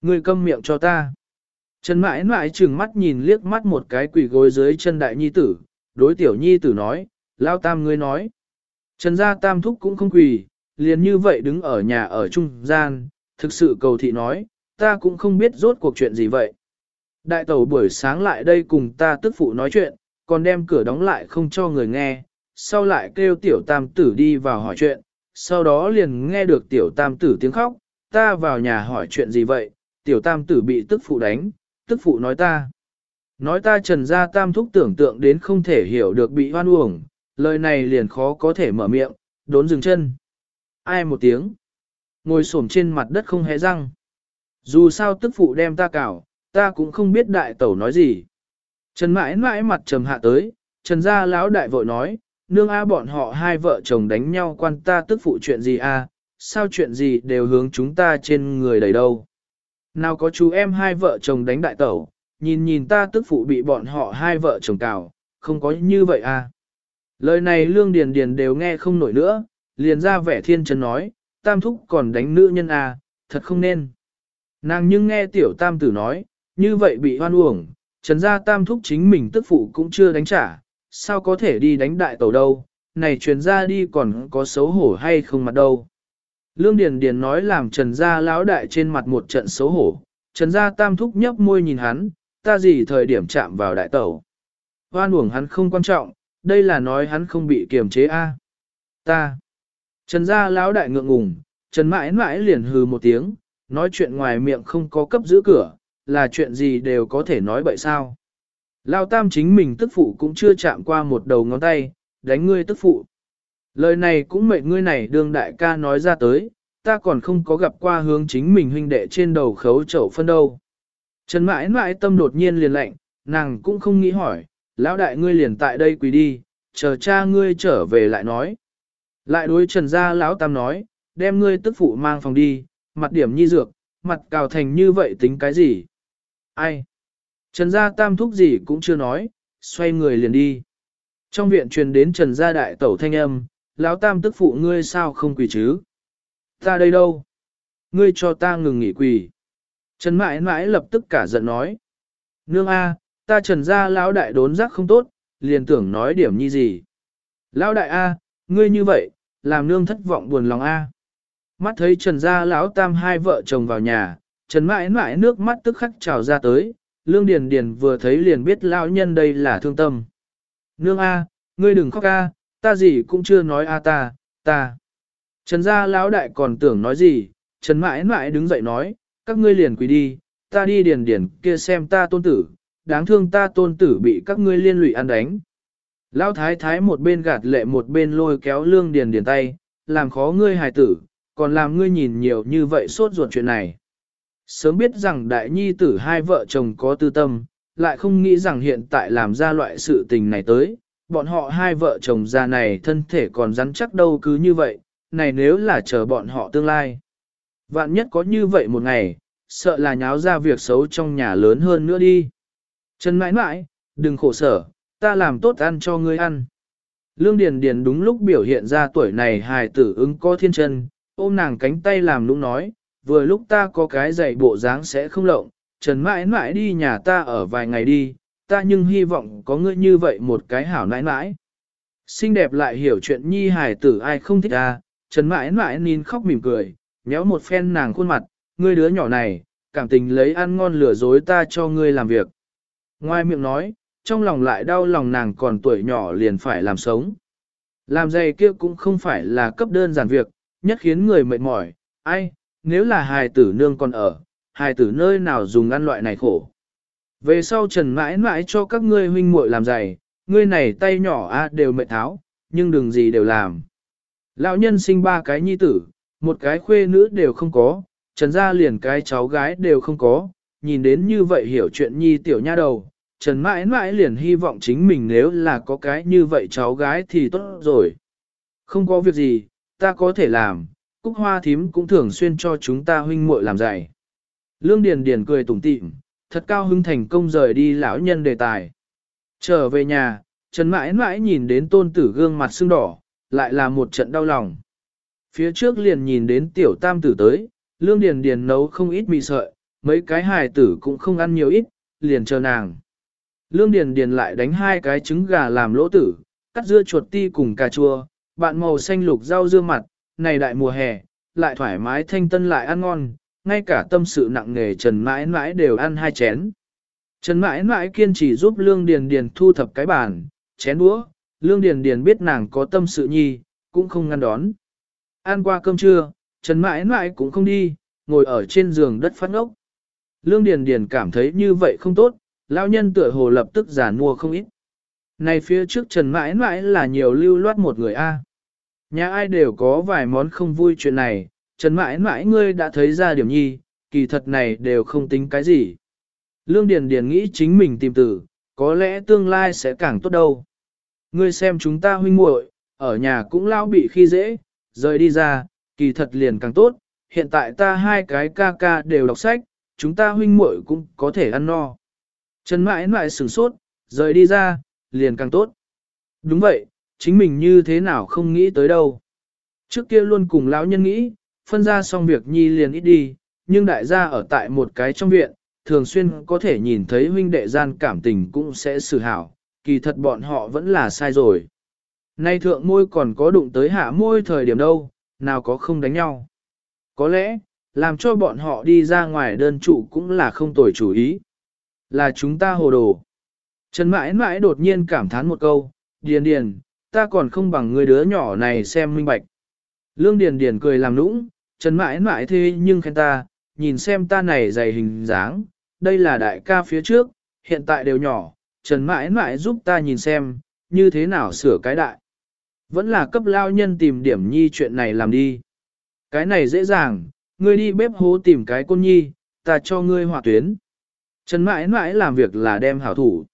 Ngươi câm miệng cho ta. Trần mãi mãi trừng mắt nhìn liếc mắt một cái quỷ gối dưới chân đại nhi tử, đối tiểu nhi tử nói, Lão tam ngươi nói. Trần gia tam thúc cũng không quỳ, liền như vậy đứng ở nhà ở trung gian, thực sự cầu thị nói, ta cũng không biết rốt cuộc chuyện gì vậy. Đại tẩu buổi sáng lại đây cùng ta tức phụ nói chuyện, còn đem cửa đóng lại không cho người nghe, sau lại kêu tiểu tam tử đi vào hỏi chuyện, sau đó liền nghe được tiểu tam tử tiếng khóc, ta vào nhà hỏi chuyện gì vậy, tiểu tam tử bị tức phụ đánh, tức phụ nói ta. Nói ta trần ra tam thúc tưởng tượng đến không thể hiểu được bị hoan uổng, lời này liền khó có thể mở miệng, đốn dừng chân. Ai một tiếng? Ngồi xổm trên mặt đất không hé răng. Dù sao tức phụ đem ta cào, ta cũng không biết đại tẩu nói gì. Trần mãi mãi mặt trầm hạ tới, trần gia lão đại vội nói, nương a bọn họ hai vợ chồng đánh nhau quan ta tức phụ chuyện gì a, sao chuyện gì đều hướng chúng ta trên người đầy đâu. Nào có chú em hai vợ chồng đánh đại tẩu, nhìn nhìn ta tức phụ bị bọn họ hai vợ chồng cào, không có như vậy à. Lời này lương điền điền đều nghe không nổi nữa, liền ra vẻ thiên chân nói, tam thúc còn đánh nữ nhân à, thật không nên. Nàng nhưng nghe tiểu tam tử nói, như vậy bị hoan uổng, trần gia tam thúc chính mình tức phụ cũng chưa đánh trả, sao có thể đi đánh đại tẩu đâu, này truyền ra đi còn có xấu hổ hay không mặt đâu. Lương Điền Điền nói làm Trần Gia lão đại trên mặt một trận xấu hổ, Trần Gia tam thúc nhấp môi nhìn hắn, ta gì thời điểm chạm vào đại tẩu. Hoan uổng hắn không quan trọng, đây là nói hắn không bị kiềm chế a. Ta. Trần Gia lão đại ngượng ngùng, Trần mãi mãi liền hừ một tiếng, nói chuyện ngoài miệng không có cấp giữ cửa, là chuyện gì đều có thể nói bậy sao. Lao tam chính mình tức phụ cũng chưa chạm qua một đầu ngón tay, đánh ngươi tức phụ. Lời này cũng mệnh ngươi này đương đại ca nói ra tới, ta còn không có gặp qua hướng chính mình huynh đệ trên đầu khấu chậu phân đâu. Trần mãi mãi tâm đột nhiên liền lạnh, nàng cũng không nghĩ hỏi, lão đại ngươi liền tại đây quỳ đi, chờ cha ngươi trở về lại nói. Lại đối trần gia lão tam nói, đem ngươi tức phụ mang phòng đi, mặt điểm nhi dược, mặt cào thành như vậy tính cái gì? Ai? Trần gia tam thúc gì cũng chưa nói, xoay người liền đi. Trong viện truyền đến trần gia đại tẩu thanh âm, lão tam tức phụ ngươi sao không quỳ chứ? Ta đây đâu? Ngươi cho ta ngừng nghỉ quỳ. Trần mãi mãi lập tức cả giận nói. Nương A, ta trần gia lão đại đốn giác không tốt, liền tưởng nói điểm như gì. Lão đại A, ngươi như vậy, làm nương thất vọng buồn lòng A. Mắt thấy trần gia lão tam hai vợ chồng vào nhà, trần mãi mãi nước mắt tức khắc trào ra tới, lương điền điền vừa thấy liền biết lão nhân đây là thương tâm. Nương A, ngươi đừng khóc A, ta gì cũng chưa nói A ta, ta. Trần gia lão đại còn tưởng nói gì, trần mãi mãi đứng dậy nói, các ngươi liền quỳ đi, ta đi điền điền kia xem ta tôn tử, đáng thương ta tôn tử bị các ngươi liên lụy ăn đánh. Lão thái thái một bên gạt lệ một bên lôi kéo lương điền điền tay, làm khó ngươi hài tử, còn làm ngươi nhìn nhiều như vậy sốt ruột chuyện này. Sớm biết rằng đại nhi tử hai vợ chồng có tư tâm, lại không nghĩ rằng hiện tại làm ra loại sự tình này tới, bọn họ hai vợ chồng già này thân thể còn rắn chắc đâu cứ như vậy, này nếu là chờ bọn họ tương lai. Vạn nhất có như vậy một ngày, sợ là nháo ra việc xấu trong nhà lớn hơn nữa đi. Trần mãi mãi, đừng khổ sở, ta làm tốt ăn cho ngươi ăn. Lương Điền Điền đúng lúc biểu hiện ra tuổi này hài tử ứng có thiên chân, ôm nàng cánh tay làm nũng nói, vừa lúc ta có cái dạy bộ dáng sẽ không lộng, Trần mãi mãi đi nhà ta ở vài ngày đi, ta nhưng hy vọng có ngươi như vậy một cái hảo nãi nãi. Xinh đẹp lại hiểu chuyện nhi hài tử ai không thích à, Trần mãi mãi nín khóc mỉm cười, nhéo một phen nàng khuôn mặt, ngươi đứa nhỏ này, cảm tình lấy ăn ngon lừa dối ta cho ngươi làm việc. Ngoài miệng nói, trong lòng lại đau lòng nàng còn tuổi nhỏ liền phải làm sống. Làm giày kia cũng không phải là cấp đơn giản việc, nhất khiến người mệt mỏi, ai, nếu là hài tử nương còn ở, hài tử nơi nào dùng ăn loại này khổ. Về sau trần mãi mãi cho các ngươi huynh muội làm giày, ngươi này tay nhỏ a đều mệt tháo, nhưng đừng gì đều làm. Lão nhân sinh ba cái nhi tử, một cái khuê nữ đều không có, trần gia liền cái cháu gái đều không có, nhìn đến như vậy hiểu chuyện nhi tiểu nha đầu, trần mãi mãi liền hy vọng chính mình nếu là có cái như vậy cháu gái thì tốt rồi. Không có việc gì, ta có thể làm, cúc hoa thím cũng thường xuyên cho chúng ta huynh muội làm dạy. Lương Điền Điền cười tủm tỉm, thật cao hứng thành công rời đi lão nhân đề tài. Trở về nhà, Trần mãi mãi nhìn đến tôn tử gương mặt sưng đỏ, lại là một trận đau lòng. Phía trước liền nhìn đến tiểu tam tử tới, lương điền điền nấu không ít mì sợi, mấy cái hài tử cũng không ăn nhiều ít, liền chờ nàng. Lương Điền Điền lại đánh hai cái trứng gà làm lỗ tử, cắt dưa chuột ti cùng cà chua, bạn màu xanh lục rau dưa mặt, này đại mùa hè, lại thoải mái thanh tân lại ăn ngon, ngay cả tâm sự nặng nề Trần mãi mãi đều ăn hai chén. Trần mãi mãi kiên trì giúp Lương Điền Điền thu thập cái bàn, chén đũa, Lương Điền Điền biết nàng có tâm sự nhi, cũng không ngăn đón. Ăn qua cơm trưa, Trần mãi mãi cũng không đi, ngồi ở trên giường đất phát ngốc. Lương Điền Điền cảm thấy như vậy không tốt, lão nhân tựa hồ lập tức giả mua không ít. Này phía trước Trần mãi mãi là nhiều lưu loát một người A. Nhà ai đều có vài món không vui chuyện này, Trần mãi mãi ngươi đã thấy ra điểm nhi, kỳ thật này đều không tính cái gì. Lương Điền Điền nghĩ chính mình tìm tử, có lẽ tương lai sẽ càng tốt đâu. Ngươi xem chúng ta huynh muội, ở nhà cũng lao bị khi dễ, rời đi ra, kỳ thật liền càng tốt, hiện tại ta hai cái ca ca đều đọc sách, chúng ta huynh muội cũng có thể ăn no. Trần mãi mãi sửng sốt, rời đi ra, liền càng tốt. Đúng vậy, chính mình như thế nào không nghĩ tới đâu. Trước kia luôn cùng lão nhân nghĩ, phân ra xong việc nhi liền ít đi, nhưng đại gia ở tại một cái trong viện, thường xuyên có thể nhìn thấy huynh đệ gian cảm tình cũng sẽ xử hảo, kỳ thật bọn họ vẫn là sai rồi. Nay thượng môi còn có đụng tới hạ môi thời điểm đâu, nào có không đánh nhau. Có lẽ, làm cho bọn họ đi ra ngoài đơn trụ cũng là không tồi chủ ý. Là chúng ta hồ đồ. Trần mãi mãi đột nhiên cảm thán một câu, điền điền, ta còn không bằng người đứa nhỏ này xem minh bạch. Lương điền điền cười làm nũng, Trần mãi mãi thế nhưng khen ta, nhìn xem ta này dày hình dáng, đây là đại ca phía trước, hiện tại đều nhỏ, Trần mãi mãi giúp ta nhìn xem, như thế nào sửa cái đại. Vẫn là cấp lao nhân tìm điểm nhi chuyện này làm đi. Cái này dễ dàng, ngươi đi bếp hố tìm cái côn nhi, ta cho ngươi hỏa tuyến. Trần mãi mãi làm việc là đem hảo thủ.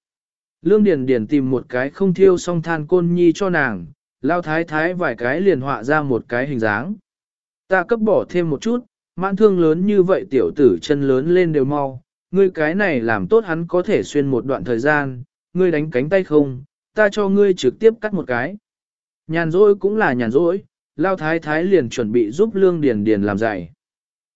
Lương Điền Điền tìm một cái không thiêu xong than côn nhi cho nàng, lao thái thái vài cái liền họa ra một cái hình dáng. Ta cấp bỏ thêm một chút, mãn thương lớn như vậy tiểu tử chân lớn lên đều mau, ngươi cái này làm tốt hắn có thể xuyên một đoạn thời gian, ngươi đánh cánh tay không, ta cho ngươi trực tiếp cắt một cái. Nhàn rỗi cũng là nhàn rỗi, lao thái thái liền chuẩn bị giúp Lương Điền Điền làm giày.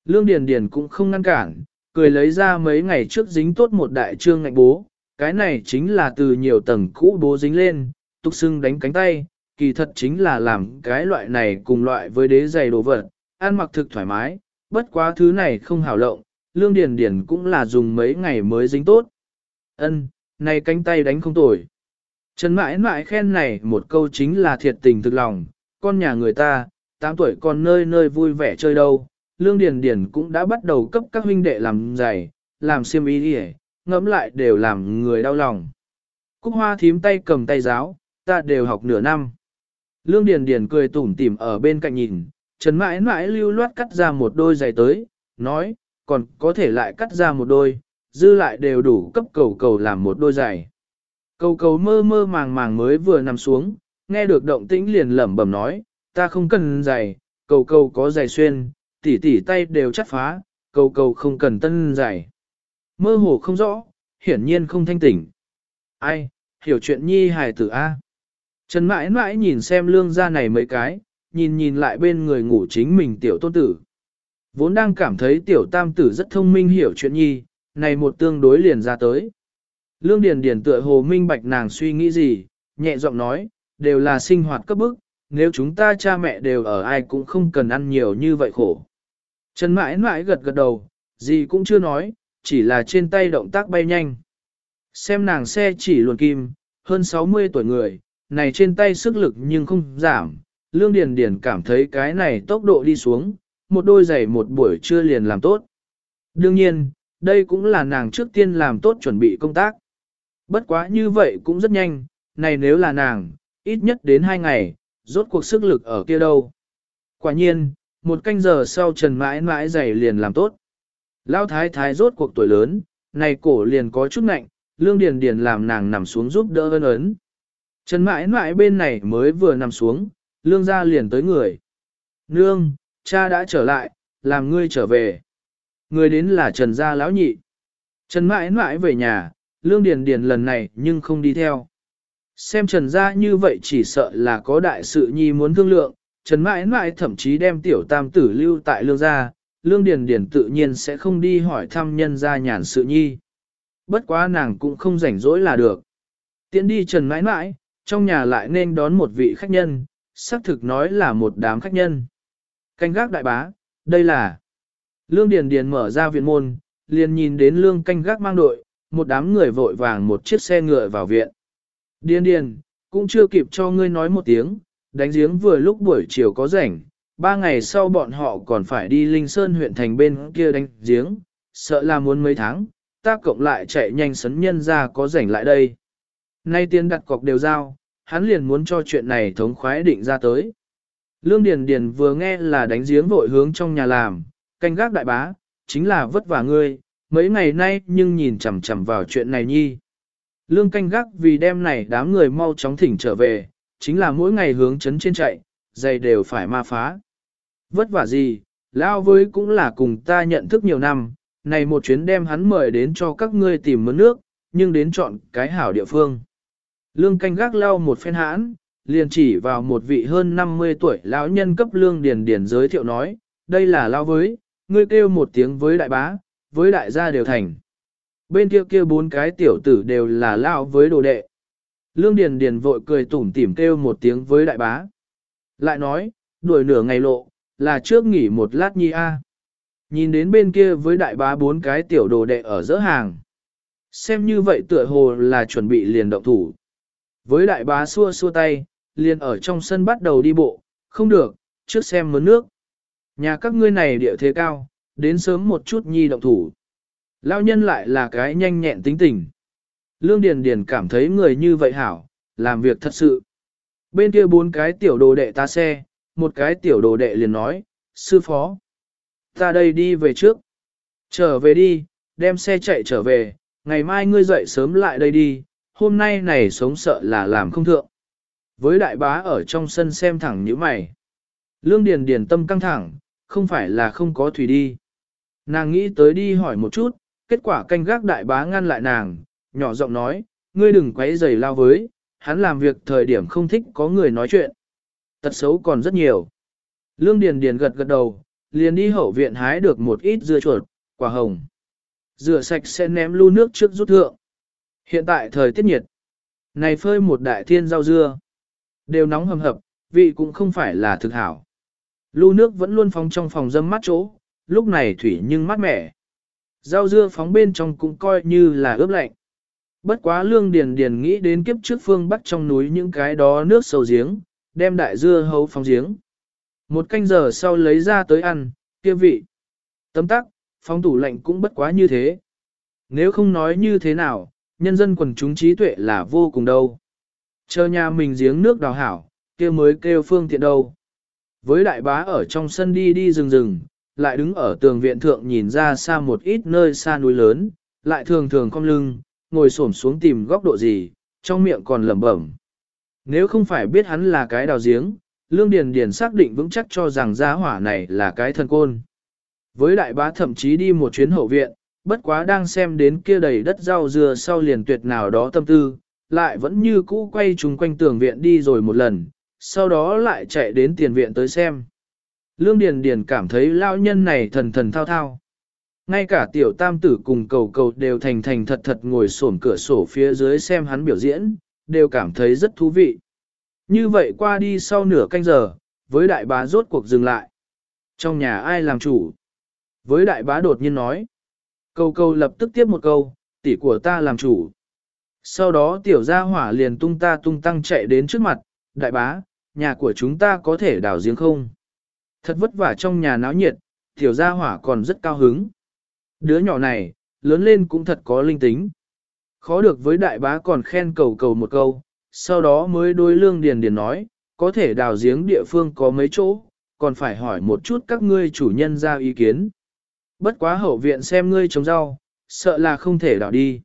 Lương Điền Điền cũng không ngăn cản, cười lấy ra mấy ngày trước dính tốt một đại trương ngạnh bố, cái này chính là từ nhiều tầng cũ bố dính lên, tục xưng đánh cánh tay, kỳ thật chính là làm cái loại này cùng loại với đế giày đồ vật, ăn mặc thực thoải mái, bất quá thứ này không hảo lộng, lương điền điền cũng là dùng mấy ngày mới dính tốt. Ân, này cánh tay đánh không tồi. Trần mãi mãi khen này một câu chính là thiệt tình thực lòng, con nhà người ta, 8 tuổi còn nơi nơi vui vẻ chơi đâu. Lương Điền Điền cũng đã bắt đầu cấp các huynh đệ làm giày, làm xiêm y đi ngẫm lại đều làm người đau lòng. Cúc hoa thím tay cầm tay giáo, ta đều học nửa năm. Lương Điền Điền cười tủm tỉm ở bên cạnh nhìn, Trần mãi mãi lưu loát cắt ra một đôi giày tới, nói, còn có thể lại cắt ra một đôi, dư lại đều đủ cấp cầu cầu làm một đôi giày. Cầu cầu mơ mơ màng màng mới vừa nằm xuống, nghe được động tĩnh liền lẩm bẩm nói, ta không cần giày, cầu cầu có giày xuyên, tỉ tỉ tay đều chắt phá, cầu cầu không cần tân giải, Mơ hồ không rõ, hiển nhiên không thanh tỉnh. Ai, hiểu chuyện nhi hài tử A. Trần mãi mãi nhìn xem lương gia này mấy cái, nhìn nhìn lại bên người ngủ chính mình tiểu tôn tử. Vốn đang cảm thấy tiểu tam tử rất thông minh hiểu chuyện nhi, này một tương đối liền ra tới. Lương Điền Điền tựa hồ minh bạch nàng suy nghĩ gì, nhẹ giọng nói, đều là sinh hoạt cấp bức, nếu chúng ta cha mẹ đều ở ai cũng không cần ăn nhiều như vậy khổ. Trần mãi mãi gật gật đầu, gì cũng chưa nói, chỉ là trên tay động tác bay nhanh. Xem nàng xe chỉ luồn kim, hơn 60 tuổi người, này trên tay sức lực nhưng không giảm, Lương Điền Điền cảm thấy cái này tốc độ đi xuống, một đôi giày một buổi trưa liền làm tốt. Đương nhiên, đây cũng là nàng trước tiên làm tốt chuẩn bị công tác. Bất quá như vậy cũng rất nhanh, này nếu là nàng, ít nhất đến hai ngày, rốt cuộc sức lực ở kia đâu. Quả nhiên, một canh giờ sau trần mãi mãi giày liền làm tốt. lao thái thái rốt cuộc tuổi lớn, này cổ liền có chút nạnh, lương điền điền làm nàng nằm xuống giúp đỡ ơn ấn. Trần mãi mãi bên này mới vừa nằm xuống, lương gia liền tới người. Nương, cha đã trở lại, làm ngươi trở về. Người đến là Trần gia lão nhị. Trần mãi mãi về nhà, lương điền điền lần này nhưng không đi theo. Xem Trần gia như vậy chỉ sợ là có đại sự nhi muốn thương lượng, Trần mãi mãi thậm chí đem tiểu tam tử lưu tại lương gia, Lương Điền Điền tự nhiên sẽ không đi hỏi thăm nhân gia nhàn sự nhi. Bất quá nàng cũng không rảnh rỗi là được. Tiến đi trần mãi mãi, trong nhà lại nên đón một vị khách nhân, xác thực nói là một đám khách nhân. Canh gác đại bá, đây là... Lương Điền Điền mở ra viện môn, liền nhìn đến lương canh gác mang đội, một đám người vội vàng một chiếc xe ngựa vào viện. Điền Điền, cũng chưa kịp cho ngươi nói một tiếng, đánh giếng vừa lúc buổi chiều có rảnh, ba ngày sau bọn họ còn phải đi Linh Sơn huyện thành bên kia đánh giếng, sợ là muốn mấy tháng, ta cộng lại chạy nhanh sấn nhân ra có rảnh lại đây. Nay tiền đặt cọc đều giao, hắn liền muốn cho chuyện này thống khoái định ra tới. Lương Điền Điền vừa nghe là đánh giếng vội hướng trong nhà làm, canh gác đại bá, chính là vất vả ngươi, mấy ngày nay nhưng nhìn chằm chằm vào chuyện này nhi. Lương canh gác vì đêm này đám người mau chóng thỉnh trở về, chính là mỗi ngày hướng chấn trên chạy, giày đều phải ma phá. Vất vả gì, lao với cũng là cùng ta nhận thức nhiều năm, này một chuyến đem hắn mời đến cho các ngươi tìm mướn nước, nhưng đến chọn cái hảo địa phương. Lương canh gác lao một phen hãn, liền chỉ vào một vị hơn 50 tuổi lão nhân cấp lương điền điền giới thiệu nói, đây là lao với, ngươi kêu một tiếng với đại bá, với đại gia đều thành. Bên kia kia bốn cái tiểu tử đều là lao với đồ đệ. Lương điền điền vội cười tủm tỉm kêu một tiếng với đại bá. Lại nói, đuổi nửa ngày lộ, là trước nghỉ một lát nhi a. Nhìn đến bên kia với đại bá bốn cái tiểu đồ đệ ở giữa hàng. Xem như vậy tựa hồ là chuẩn bị liền động thủ. Với đại bá xua xua tay, liền ở trong sân bắt đầu đi bộ, không được, trước xem mướn nước. Nhà các ngươi này địa thế cao, đến sớm một chút nhi động thủ. Lao nhân lại là cái nhanh nhẹn tính tình. Lương Điền Điền cảm thấy người như vậy hảo, làm việc thật sự. Bên kia bốn cái tiểu đồ đệ ta xe, một cái tiểu đồ đệ liền nói, sư phó. Ta đây đi về trước. Trở về đi, đem xe chạy trở về, ngày mai ngươi dậy sớm lại đây đi, hôm nay này sống sợ là làm không thượng. Với đại bá ở trong sân xem thẳng như mày. Lương Điền Điền tâm căng thẳng, không phải là không có thủy đi. Nàng nghĩ tới đi hỏi một chút, kết quả canh gác đại bá ngăn lại nàng, nhỏ giọng nói, ngươi đừng quấy rầy lao với, hắn làm việc thời điểm không thích có người nói chuyện. Tật xấu còn rất nhiều. Lương Điền Điền gật gật đầu, liền đi hậu viện hái được một ít dưa chuột, quả hồng. Rửa sạch sẽ ném lu nước trước rút thượng. Hiện tại thời tiết nhiệt. Này phơi một đại thiên rau dưa. Đều nóng hầm hập, vị cũng không phải là thực hảo. Lu nước vẫn luôn phóng trong phòng dâm mát chỗ, lúc này thủy nhưng mát mẻ. Rau dưa phóng bên trong cũng coi như là ướp lạnh. Bất quá lương điền điền nghĩ đến kiếp trước phương bắc trong núi những cái đó nước sâu giếng, đem đại dưa hấu phóng giếng. Một canh giờ sau lấy ra tới ăn, kia vị. Tấm tắc, phóng tủ lạnh cũng bất quá như thế. Nếu không nói như thế nào, nhân dân quần chúng trí tuệ là vô cùng đâu. Chờ nhà mình giếng nước đào hảo, kia mới kêu phương tiện đâu. Với đại bá ở trong sân đi đi rừng rừng, lại đứng ở tường viện thượng nhìn ra xa một ít nơi xa núi lớn, lại thường thường cong lưng, ngồi xổm xuống tìm góc độ gì, trong miệng còn lẩm bẩm. Nếu không phải biết hắn là cái đào giếng, Lương Điền Điền xác định vững chắc cho rằng gia hỏa này là cái thân côn. Với đại bá thậm chí đi một chuyến hậu viện, bất quá đang xem đến kia đầy đất rau dưa sau liền tuyệt nào đó tâm tư, lại vẫn như cũ quay chúng quanh tường viện đi rồi một lần, sau đó lại chạy đến tiền viện tới xem. Lương Điền Điền cảm thấy lão nhân này thần thần thao thao. Ngay cả tiểu tam tử cùng cầu cầu đều thành thành thật thật ngồi xổm cửa sổ phía dưới xem hắn biểu diễn, đều cảm thấy rất thú vị. Như vậy qua đi sau nửa canh giờ, với đại bá rốt cuộc dừng lại. Trong nhà ai làm chủ? Với đại bá đột nhiên nói. Cầu cầu lập tức tiếp một câu, tỷ của ta làm chủ. Sau đó tiểu gia hỏa liền tung ta tung tăng chạy đến trước mặt, đại bá, nhà của chúng ta có thể đào giếng không? Thật vất vả trong nhà náo nhiệt, tiểu gia hỏa còn rất cao hứng. Đứa nhỏ này, lớn lên cũng thật có linh tính. Khó được với đại bá còn khen cầu cầu một câu, sau đó mới đối lương điền điền nói, có thể đào giếng địa phương có mấy chỗ, còn phải hỏi một chút các ngươi chủ nhân ra ý kiến. Bất quá hậu viện xem ngươi trồng rau, sợ là không thể đào đi.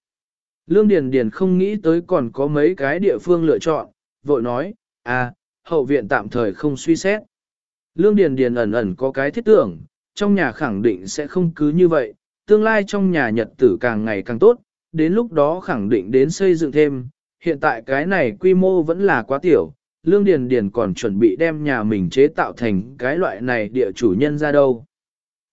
Lương Điền Điền không nghĩ tới còn có mấy cái địa phương lựa chọn, vội nói, à, hậu viện tạm thời không suy xét. Lương Điền Điền ẩn ẩn có cái thiết tưởng, trong nhà khẳng định sẽ không cứ như vậy, tương lai trong nhà nhật tử càng ngày càng tốt, đến lúc đó khẳng định đến xây dựng thêm, hiện tại cái này quy mô vẫn là quá tiểu, Lương Điền Điền còn chuẩn bị đem nhà mình chế tạo thành cái loại này địa chủ nhân ra đâu.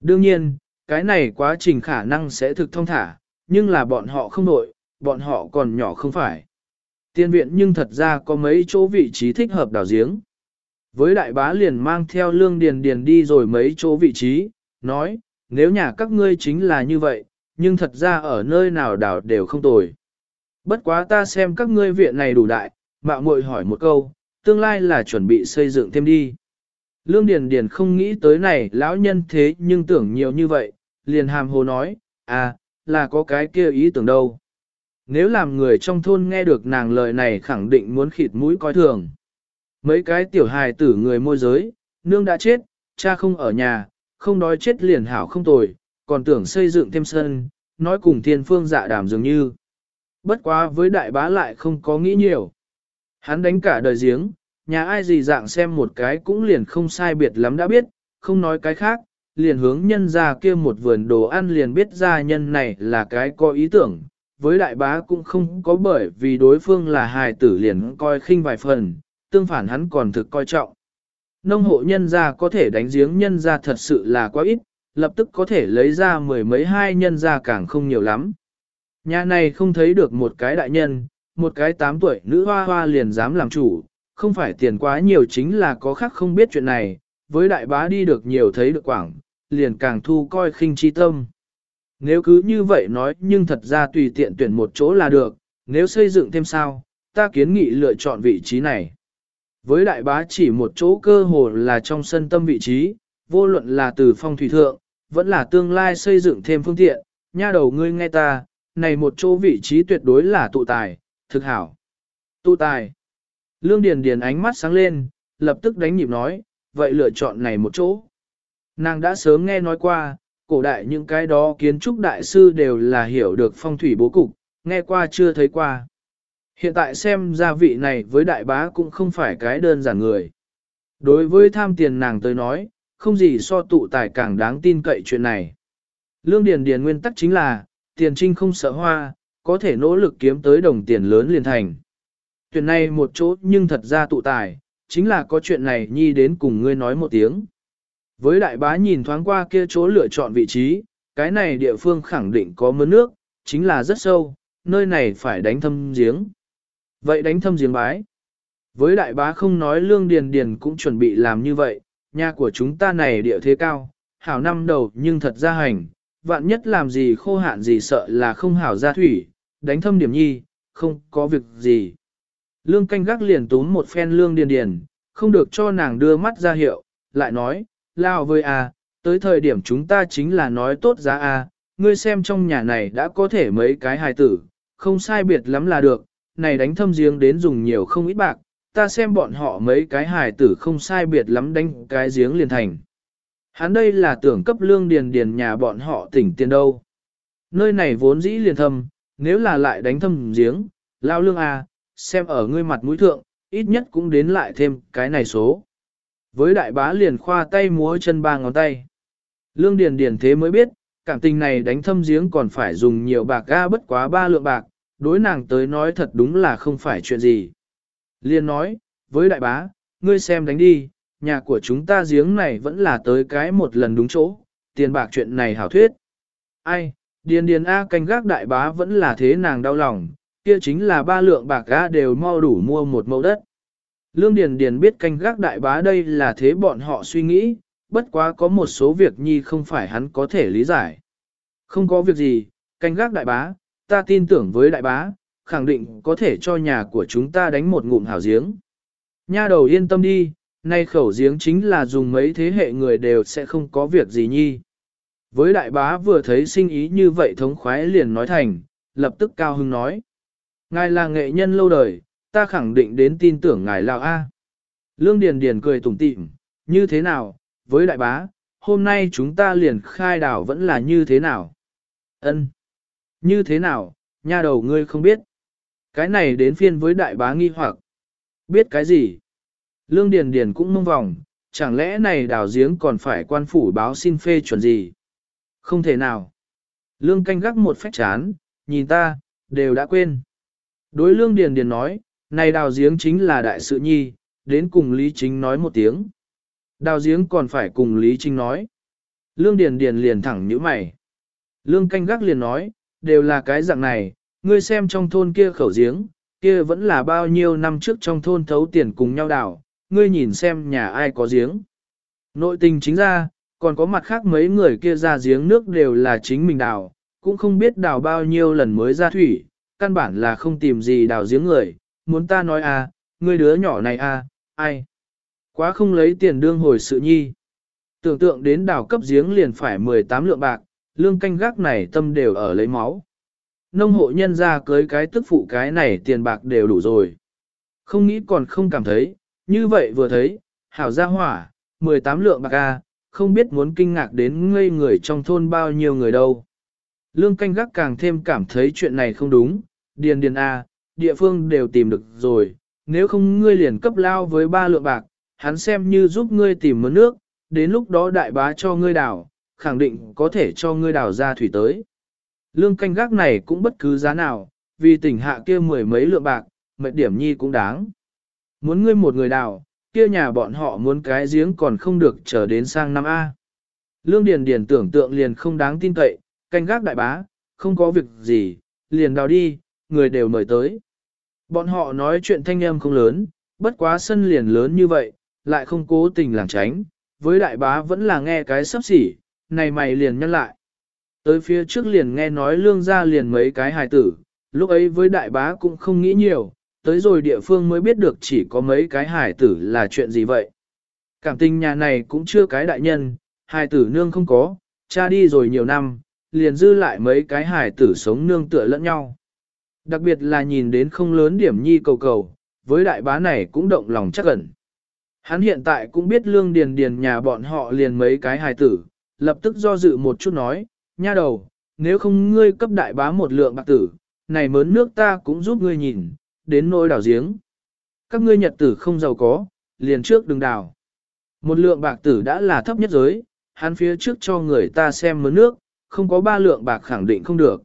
Đương nhiên, cái này quá trình khả năng sẽ thực thông thả, nhưng là bọn họ không nội, bọn họ còn nhỏ không phải. Tiên viện nhưng thật ra có mấy chỗ vị trí thích hợp đào giếng. Với đại bá liền mang theo lương điền điền đi rồi mấy chỗ vị trí, nói, nếu nhà các ngươi chính là như vậy, nhưng thật ra ở nơi nào đảo đều không tồi. Bất quá ta xem các ngươi viện này đủ đại, mạo muội hỏi một câu, tương lai là chuẩn bị xây dựng thêm đi. Lương Điền Điền không nghĩ tới này lão nhân thế nhưng tưởng nhiều như vậy, liền hàm hồ nói, à, là có cái kia ý tưởng đâu. Nếu làm người trong thôn nghe được nàng lời này khẳng định muốn khịt mũi coi thường. Mấy cái tiểu hài tử người môi giới, nương đã chết, cha không ở nhà, không đói chết liền hảo không tồi, còn tưởng xây dựng thêm sân, nói cùng thiên phương dạ đàm dường như. Bất quá với đại bá lại không có nghĩ nhiều. Hắn đánh cả đời giếng, nhà ai gì dạng xem một cái cũng liền không sai biệt lắm đã biết, không nói cái khác, liền hướng nhân ra kia một vườn đồ ăn liền biết ra nhân này là cái có ý tưởng, với đại bá cũng không có bởi vì đối phương là hài tử liền coi khinh vài phần, tương phản hắn còn thực coi trọng. Nông hộ nhân gia có thể đánh giếng nhân gia thật sự là quá ít, lập tức có thể lấy ra mười mấy hai nhân gia càng không nhiều lắm. Nhà này không thấy được một cái đại nhân, một cái tám tuổi nữ hoa hoa liền dám làm chủ, không phải tiền quá nhiều chính là có khác không biết chuyện này, với đại bá đi được nhiều thấy được quảng, liền càng thu coi khinh chi tâm. Nếu cứ như vậy nói nhưng thật ra tùy tiện tuyển một chỗ là được, nếu xây dựng thêm sao, ta kiến nghị lựa chọn vị trí này. Với đại bá chỉ một chỗ cơ hồ là trong sân tâm vị trí, vô luận là từ phong thủy thượng, vẫn là tương lai xây dựng thêm phương tiện, nha đầu ngươi nghe ta, này một chỗ vị trí tuyệt đối là tụ tài, thực hảo. Tụ tài. Lương Điền Điền ánh mắt sáng lên, lập tức đánh nhịp nói, vậy lựa chọn này một chỗ. Nàng đã sớm nghe nói qua, cổ đại những cái đó kiến trúc đại sư đều là hiểu được phong thủy bố cục, nghe qua chưa thấy qua. Hiện tại xem gia vị này với đại bá cũng không phải cái đơn giản người. Đối với tham tiền nàng tới nói, không gì so tụ tài càng đáng tin cậy chuyện này. Lương Điền Điền nguyên tắc chính là, tiền trinh không sợ hoa, có thể nỗ lực kiếm tới đồng tiền lớn liền thành. Chuyện này một chỗ nhưng thật ra tụ tài, chính là có chuyện này nhi đến cùng ngươi nói một tiếng. Với đại bá nhìn thoáng qua kia chỗ lựa chọn vị trí, cái này địa phương khẳng định có mưa nước, chính là rất sâu, nơi này phải đánh thâm giếng. Vậy đánh thâm giếng bái. Với đại bá không nói lương điền điền cũng chuẩn bị làm như vậy, nhà của chúng ta này địa thế cao, hảo năm đầu nhưng thật ra hành, vạn nhất làm gì khô hạn gì sợ là không hảo ra thủy, đánh thâm điểm nhi, không có việc gì. Lương canh gác liền tún một phen lương điền điền, không được cho nàng đưa mắt ra hiệu, lại nói, lao với a, tới thời điểm chúng ta chính là nói tốt giá a, ngươi xem trong nhà này đã có thể mấy cái hài tử, không sai biệt lắm là được, này đánh thâm giếng đến dùng nhiều không ít bạc, ta xem bọn họ mấy cái hài tử không sai biệt lắm đánh cái giếng liền thành. Hắn đây là tưởng cấp lương điền điền nhà bọn họ tỉnh tiền đâu. Nơi này vốn dĩ liền thâm, nếu là lại đánh thâm giếng, lao lương a, xem ở ngươi mặt mũi thượng, ít nhất cũng đến lại thêm cái này số. Với đại bá liền khoa tay múa chân ba ngón tay. Lương Điền Điền thế mới biết, cảm tình này đánh thâm giếng còn phải dùng nhiều bạc ga bất quá ba lượng bạc, đối nàng tới nói thật đúng là không phải chuyện gì. Liên nói, với đại bá, ngươi xem đánh đi, nhà của chúng ta giếng này vẫn là tới cái một lần đúng chỗ, tiền bạc chuyện này hảo thuyết. Ai, Điền Điền A canh gác đại bá vẫn là thế nàng đau lòng, kia chính là ba lượng bạc a đều mau đủ mua một mẫu đất. Lương Điền Điền biết canh gác đại bá đây là thế bọn họ suy nghĩ, bất quá có một số việc nhi không phải hắn có thể lý giải. Không có việc gì, canh gác đại bá, ta tin tưởng với đại bá, khẳng định có thể cho nhà của chúng ta đánh một ngụm hảo giếng. Nha đầu yên tâm đi, nay khẩu giếng chính là dùng mấy thế hệ người đều sẽ không có việc gì nhi. Với đại bá vừa thấy sinh ý như vậy thống khoái liền nói thành, lập tức cao hưng nói. Ngài là nghệ nhân lâu đời, ta khẳng định đến tin tưởng ngài lão A. Lương Điền Điền cười tủm tỉm, như thế nào, với đại bá, hôm nay chúng ta liền khai đảo vẫn là như thế nào? Ân, như thế nào, nha đầu ngươi không biết. Cái này đến phiên với đại bá nghi hoặc. Biết cái gì? Lương Điền Điền cũng mông vòng, chẳng lẽ này đào giếng còn phải quan phủ báo xin phê chuẩn gì? Không thể nào. Lương canh gác một phách chán, nhìn ta, đều đã quên. Đối Lương Điền Điền nói, này đào giếng chính là đại sự nhi, đến cùng Lý Chính nói một tiếng. Đào giếng còn phải cùng Lý Chính nói. Lương Điền Điền liền thẳng nhíu mày. Lương canh gác liền nói, đều là cái dạng này, ngươi xem trong thôn kia khẩu giếng, kia vẫn là bao nhiêu năm trước trong thôn thấu tiền cùng nhau đào, ngươi nhìn xem nhà ai có giếng. Nội tình chính ra, còn có mặt khác mấy người kia ra giếng nước đều là chính mình đào, cũng không biết đào bao nhiêu lần mới ra thủy, căn bản là không tìm gì đào giếng người, muốn ta nói à, ngươi đứa nhỏ này à, ai? Quá không lấy tiền đương hồi sự nhi. Tưởng tượng đến đào cấp giếng liền phải 18 lượng bạc, lương canh gác này tâm đều ở lấy máu. Nông hộ nhân ra cưới cái tức phụ cái này tiền bạc đều đủ rồi. Không nghĩ còn không cảm thấy, như vậy vừa thấy, hảo gia hỏa, 18 lượng bạc a, không biết muốn kinh ngạc đến ngây người trong thôn bao nhiêu người đâu. Lương canh gác càng thêm cảm thấy chuyện này không đúng, điền điền a, địa phương đều tìm được rồi, nếu không ngươi liền cấp lao với ba lượng bạc, hắn xem như giúp ngươi tìm mướn nước, đến lúc đó đại bá cho ngươi đảo khẳng định có thể cho ngươi đào ra thủy tới. Lương canh gác này cũng bất cứ giá nào, vì tỉnh hạ kia mười mấy lượng bạc, mệt điểm nhi cũng đáng. Muốn ngươi một người đào, kia nhà bọn họ muốn cái giếng còn không được chờ đến sang năm A. Lương Điền Điền tưởng tượng liền không đáng tin cậy, canh gác đại bá, không có việc gì, liền đào đi, người đều mời tới. Bọn họ nói chuyện thanh âm không lớn, bất quá sân liền lớn như vậy, lại không cố tình làng tránh, với đại bá vẫn là nghe cái sắp xỉ, này mày liền nhân lại. Tới phía trước liền nghe nói lương ra liền mấy cái hài tử, lúc ấy với đại bá cũng không nghĩ nhiều, tới rồi địa phương mới biết được chỉ có mấy cái hài tử là chuyện gì vậy. Cảm tình nhà này cũng chưa cái đại nhân, hài tử nương không có, cha đi rồi nhiều năm, liền dư lại mấy cái hài tử sống nương tựa lẫn nhau. Đặc biệt là nhìn đến không lớn điểm nhi cầu cầu, với đại bá này cũng động lòng chắc ẩn. Hắn hiện tại cũng biết lương điền điền nhà bọn họ liền mấy cái hài tử, lập tức do dự một chút nói, nha đầu, nếu không ngươi cấp đại bá một lượng bạc tử, này mớn nước ta cũng giúp ngươi nhìn, đến nỗi đảo giếng. Các ngươi nhật tử không giàu có, liền trước đừng đào. Một lượng bạc tử đã là thấp nhất giới, hắn phía trước cho người ta xem mớn nước, không có ba lượng bạc khẳng định không được.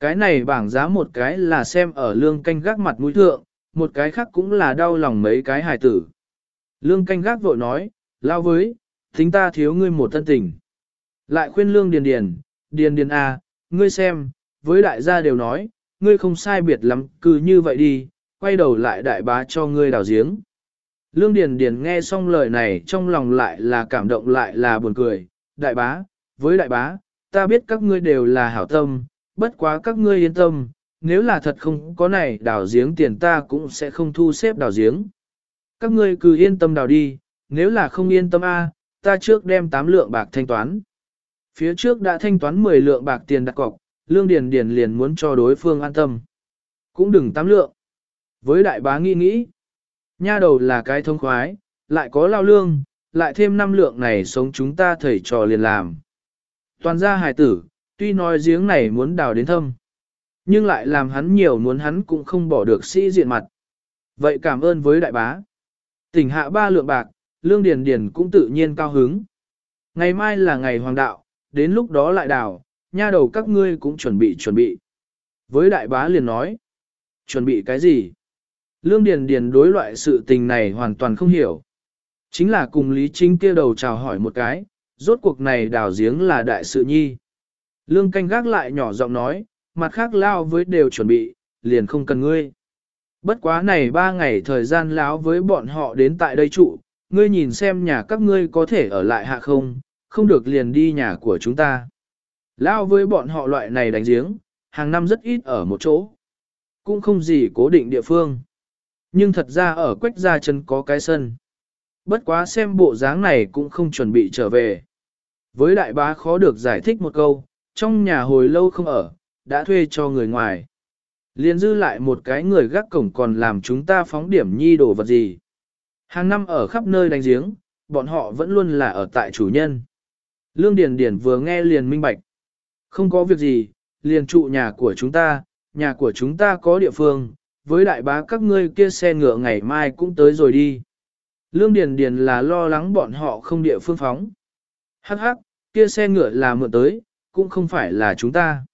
Cái này bảng giá một cái là xem ở lương canh gác mặt mũi thượng, một cái khác cũng là đau lòng mấy cái hài tử. Lương canh gác vội nói, lao với, thính ta thiếu ngươi một thân tình. Lại khuyên lương điền điền, điền điền à, ngươi xem, với đại gia đều nói, ngươi không sai biệt lắm, cứ như vậy đi, quay đầu lại đại bá cho ngươi đào giếng. Lương Điền Điền nghe xong lời này trong lòng lại là cảm động lại là buồn cười, đại bá, với đại bá, ta biết các ngươi đều là hảo tâm, bất quá các ngươi yên tâm, nếu là thật không có này đào giếng tiền ta cũng sẽ không thu xếp đào giếng. Các ngươi cứ yên tâm đào đi, nếu là không yên tâm a, ta trước đem 8 lượng bạc thanh toán. Phía trước đã thanh toán 10 lượng bạc tiền đặt cọc, Lương Điền Điền liền muốn cho đối phương an tâm. Cũng đừng tám lượng. Với đại bá nghĩ nghĩ, nha đầu là cái thông khoái, lại có lao lương, lại thêm năm lượng này sống chúng ta thầy trò liền làm. Toàn gia hài tử, tuy nói giếng này muốn đào đến thâm, nhưng lại làm hắn nhiều muốn hắn cũng không bỏ được sĩ diện mặt. Vậy cảm ơn với đại bá. Tỉnh hạ ba lượng bạc, lương điền điền cũng tự nhiên cao hứng. Ngày mai là ngày hoàng đạo, đến lúc đó lại đào, nha đầu các ngươi cũng chuẩn bị chuẩn bị. Với đại bá liền nói, chuẩn bị cái gì? Lương Điền Điền đối loại sự tình này hoàn toàn không hiểu. Chính là cùng Lý Chính kia đầu chào hỏi một cái, rốt cuộc này đào giếng là đại sự nhi. Lương canh gác lại nhỏ giọng nói, mặt khác lao với đều chuẩn bị, liền không cần ngươi. Bất quá này ba ngày thời gian láo với bọn họ đến tại đây trụ, ngươi nhìn xem nhà các ngươi có thể ở lại hạ không, không được liền đi nhà của chúng ta. Lao với bọn họ loại này đánh giếng, hàng năm rất ít ở một chỗ. Cũng không gì cố định địa phương. Nhưng thật ra ở quách gia chân có cái sân. Bất quá xem bộ dáng này cũng không chuẩn bị trở về. Với đại bá khó được giải thích một câu, trong nhà hồi lâu không ở, đã thuê cho người ngoài. Liên dư lại một cái người gác cổng còn làm chúng ta phóng điểm nhi đồ vật gì. Hàng năm ở khắp nơi đánh giếng, bọn họ vẫn luôn là ở tại chủ nhân. Lương Điền Điền vừa nghe liền minh bạch. Không có việc gì, liền trụ nhà của chúng ta, nhà của chúng ta có địa phương, với đại bá các ngươi kia xe ngựa ngày mai cũng tới rồi đi. Lương Điền Điền là lo lắng bọn họ không địa phương phóng. Hắc hắc, kia xe ngựa là mượn tới, cũng không phải là chúng ta.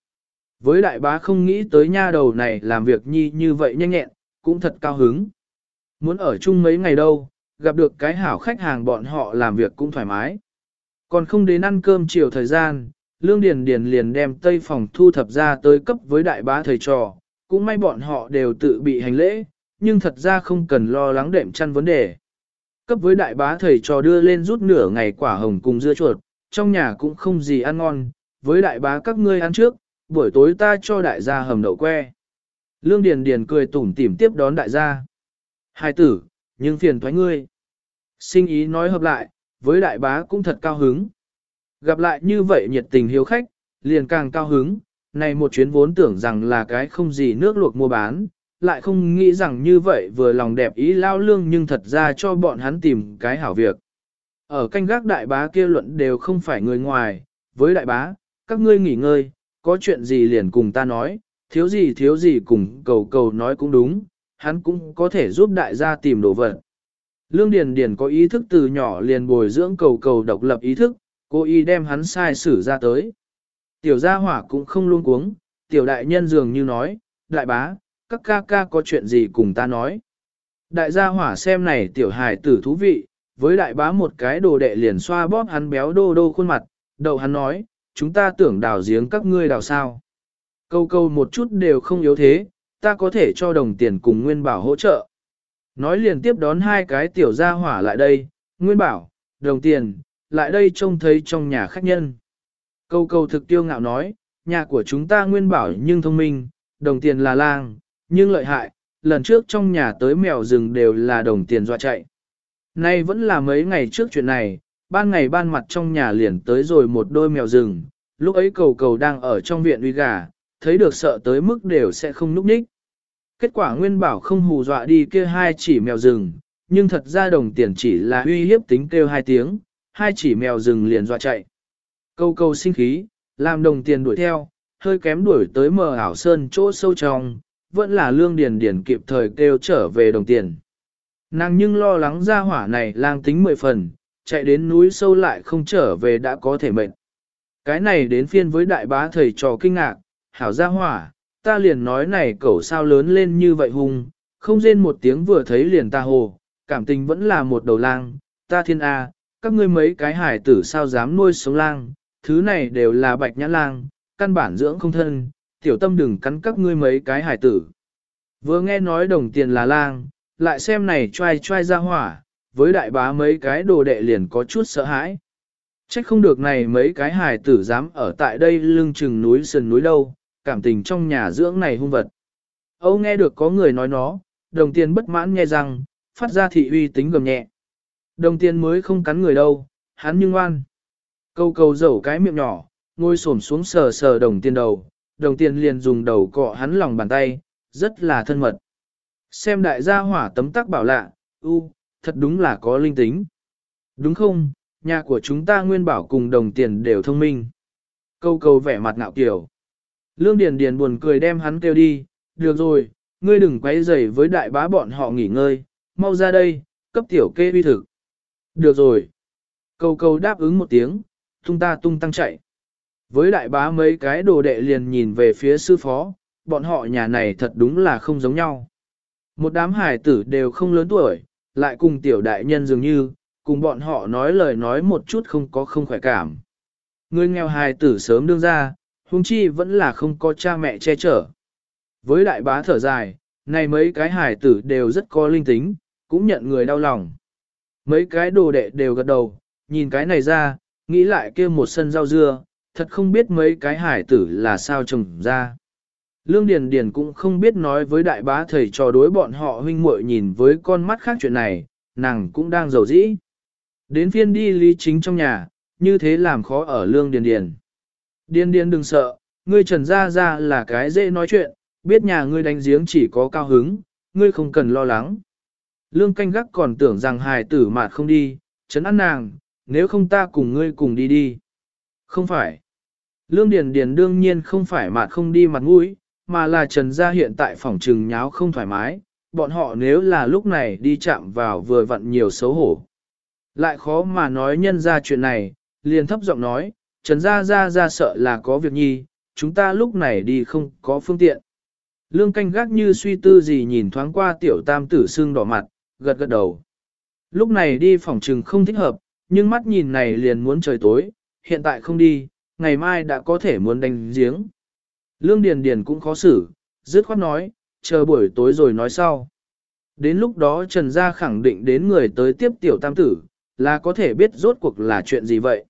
Với đại bá không nghĩ tới nha đầu này làm việc nhi như vậy nhanh nhẹn, cũng thật cao hứng. Muốn ở chung mấy ngày đâu, gặp được cái hảo khách hàng bọn họ làm việc cũng thoải mái. Còn không đến ăn cơm chiều thời gian, Lương Điền Điền liền đem tây phòng thu thập ra tới cấp với đại bá thầy trò, cũng may bọn họ đều tự bị hành lễ, nhưng thật ra không cần lo lắng đệm chăn vấn đề. Cấp với đại bá thầy trò đưa lên rút nửa ngày quả hồng cùng dưa chuột, trong nhà cũng không gì ăn ngon, với đại bá các ngươi ăn trước, buổi tối ta cho đại gia hầm đậu que. Lương Điền Điền cười tủm tỉm tiếp đón đại gia. Hai tử, nhưng phiền thoái ngươi. Sinh ý nói hợp lại, với đại bá cũng thật cao hứng. Gặp lại như vậy nhiệt tình hiếu khách, liền càng cao hứng, này một chuyến vốn tưởng rằng là cái không gì nước luộc mua bán, lại không nghĩ rằng như vậy vừa lòng đẹp ý lao lương nhưng thật ra cho bọn hắn tìm cái hảo việc. Ở canh gác đại bá kia luận đều không phải người ngoài, với đại bá, các ngươi nghỉ ngơi, có chuyện gì liền cùng ta nói, thiếu gì thiếu gì cùng cầu cầu nói cũng đúng, hắn cũng có thể giúp đại gia tìm đồ vật. Lương Điền Điền có ý thức từ nhỏ liền bồi dưỡng cầu cầu độc lập ý thức, cô y đem hắn sai xử ra tới. Tiểu gia hỏa cũng không luôn cuống, tiểu đại nhân dường như nói, đại bá, các ca ca có chuyện gì cùng ta nói. Đại gia hỏa xem này tiểu hài tử thú vị, với đại bá một cái đồ đệ liền xoa bóp hắn béo đô đô khuôn mặt, đầu hắn nói, chúng ta tưởng đào giếng các ngươi đào sao. Câu câu một chút đều không yếu thế, ta có thể cho đồng tiền cùng Nguyên Bảo hỗ trợ. Nói liền tiếp đón hai cái tiểu gia hỏa lại đây, Nguyên Bảo, đồng tiền, lại đây trông thấy trong nhà khách nhân. Câu câu thực tiêu ngạo nói, nhà của chúng ta Nguyên Bảo nhưng thông minh, đồng tiền là lang, nhưng lợi hại, lần trước trong nhà tới mèo rừng đều là đồng tiền dọa chạy. Nay vẫn là mấy ngày trước chuyện này, ban ngày ban mặt trong nhà liền tới rồi một đôi mèo rừng, lúc ấy cầu cầu đang ở trong viện uy gà, thấy được sợ tới mức đều sẽ không núp ních. Kết quả nguyên bảo không hù dọa đi kia hai chỉ mèo rừng, nhưng thật ra đồng tiền chỉ là uy hiếp tính kêu hai tiếng, hai chỉ mèo rừng liền dọa chạy. Câu câu sinh khí, làm đồng tiền đuổi theo, hơi kém đuổi tới mờ ảo sơn chỗ sâu trong, vẫn là lương điền điền kịp thời kêu trở về đồng tiền. Nàng nhưng lo lắng ra hỏa này lang tính mười phần, chạy đến núi sâu lại không trở về đã có thể mệnh. Cái này đến phiên với đại bá thầy trò kinh ngạc, hảo ra hỏa, ta liền nói này cẩu sao lớn lên như vậy hung, không rên một tiếng vừa thấy liền ta hồ, cảm tình vẫn là một đầu lang, ta thiên A, các ngươi mấy cái hải tử sao dám nuôi sống lang, thứ này đều là bạch nhã lang, căn bản dưỡng không thân, tiểu tâm đừng cắn các ngươi mấy cái hải tử. Vừa nghe nói đồng tiền là lang, lại xem này trai trai ra hỏa, với đại bá mấy cái đồ đệ liền có chút sợ hãi. Trách không được này mấy cái hài tử dám ở tại đây lưng chừng núi sườn núi đâu, cảm tình trong nhà dưỡng này hung vật. Âu nghe được có người nói nó, đồng tiền bất mãn nghe rằng, phát ra thị uy tính gầm nhẹ. Đồng tiền mới không cắn người đâu, hắn nhưng ngoan. Câu cầu dẩu cái miệng nhỏ, ngồi xổm xuống sờ sờ đồng tiền đầu, đồng tiền liền dùng đầu cọ hắn lòng bàn tay, rất là thân mật. Xem đại gia hỏa tấm tắc bảo lạ, u, thật đúng là có linh tính. Đúng không, nhà của chúng ta nguyên bảo cùng đồng tiền đều thông minh. Câu câu vẻ mặt ngạo kiểu. Lương Điền Điền buồn cười đem hắn kêu đi, được rồi, ngươi đừng quấy rầy với đại bá bọn họ nghỉ ngơi, mau ra đây, cấp tiểu kê uy thực. Được rồi. Câu câu đáp ứng một tiếng, tung ta tung tăng chạy. Với đại bá mấy cái đồ đệ liền nhìn về phía sư phó, bọn họ nhà này thật đúng là không giống nhau. Một đám hải tử đều không lớn tuổi, lại cùng tiểu đại nhân dường như, cùng bọn họ nói lời nói một chút không có không khỏe cảm. Người nghèo hài tử sớm đương ra, huống chi vẫn là không có cha mẹ che chở. Với đại bá thở dài, này mấy cái hải tử đều rất có linh tính, cũng nhận người đau lòng. Mấy cái đồ đệ đều gật đầu, nhìn cái này ra, nghĩ lại kia một sân rau dưa, thật không biết mấy cái hải tử là sao trồng ra. Lương Điền Điền cũng không biết nói với đại bá thầy trò đối bọn họ huynh muội nhìn với con mắt khác chuyện này, nàng cũng đang giàu dĩ. Đến phiên đi lý chính trong nhà, như thế làm khó ở Lương Điền Điền. Điền Điền đừng sợ, ngươi trần ra ra là cái dễ nói chuyện, biết nhà ngươi đánh giếng chỉ có cao hứng, ngươi không cần lo lắng. Lương canh gác còn tưởng rằng hài tử mạt không đi, trấn ăn nàng, nếu không ta cùng ngươi cùng đi đi. Không phải. Lương Điền Điền đương nhiên không phải mạt không đi mặt mũi, mà là Trần Gia hiện tại phòng trừng nháo không thoải mái, bọn họ nếu là lúc này đi chạm vào vừa vặn nhiều xấu hổ. Lại khó mà nói nhân ra chuyện này, liền thấp giọng nói, Trần Gia Gia Gia sợ là có việc nhi, chúng ta lúc này đi không có phương tiện. Lương canh gác như suy tư gì nhìn thoáng qua tiểu tam tử xương đỏ mặt, gật gật đầu. Lúc này đi phòng trừng không thích hợp, nhưng mắt nhìn này liền muốn trời tối, hiện tại không đi, ngày mai đã có thể muốn đánh giếng. Lương Điền Điền cũng khó xử, dứt khoát nói, chờ buổi tối rồi nói sau. Đến lúc đó Trần Gia khẳng định đến người tới tiếp tiểu tam tử, là có thể biết rốt cuộc là chuyện gì vậy.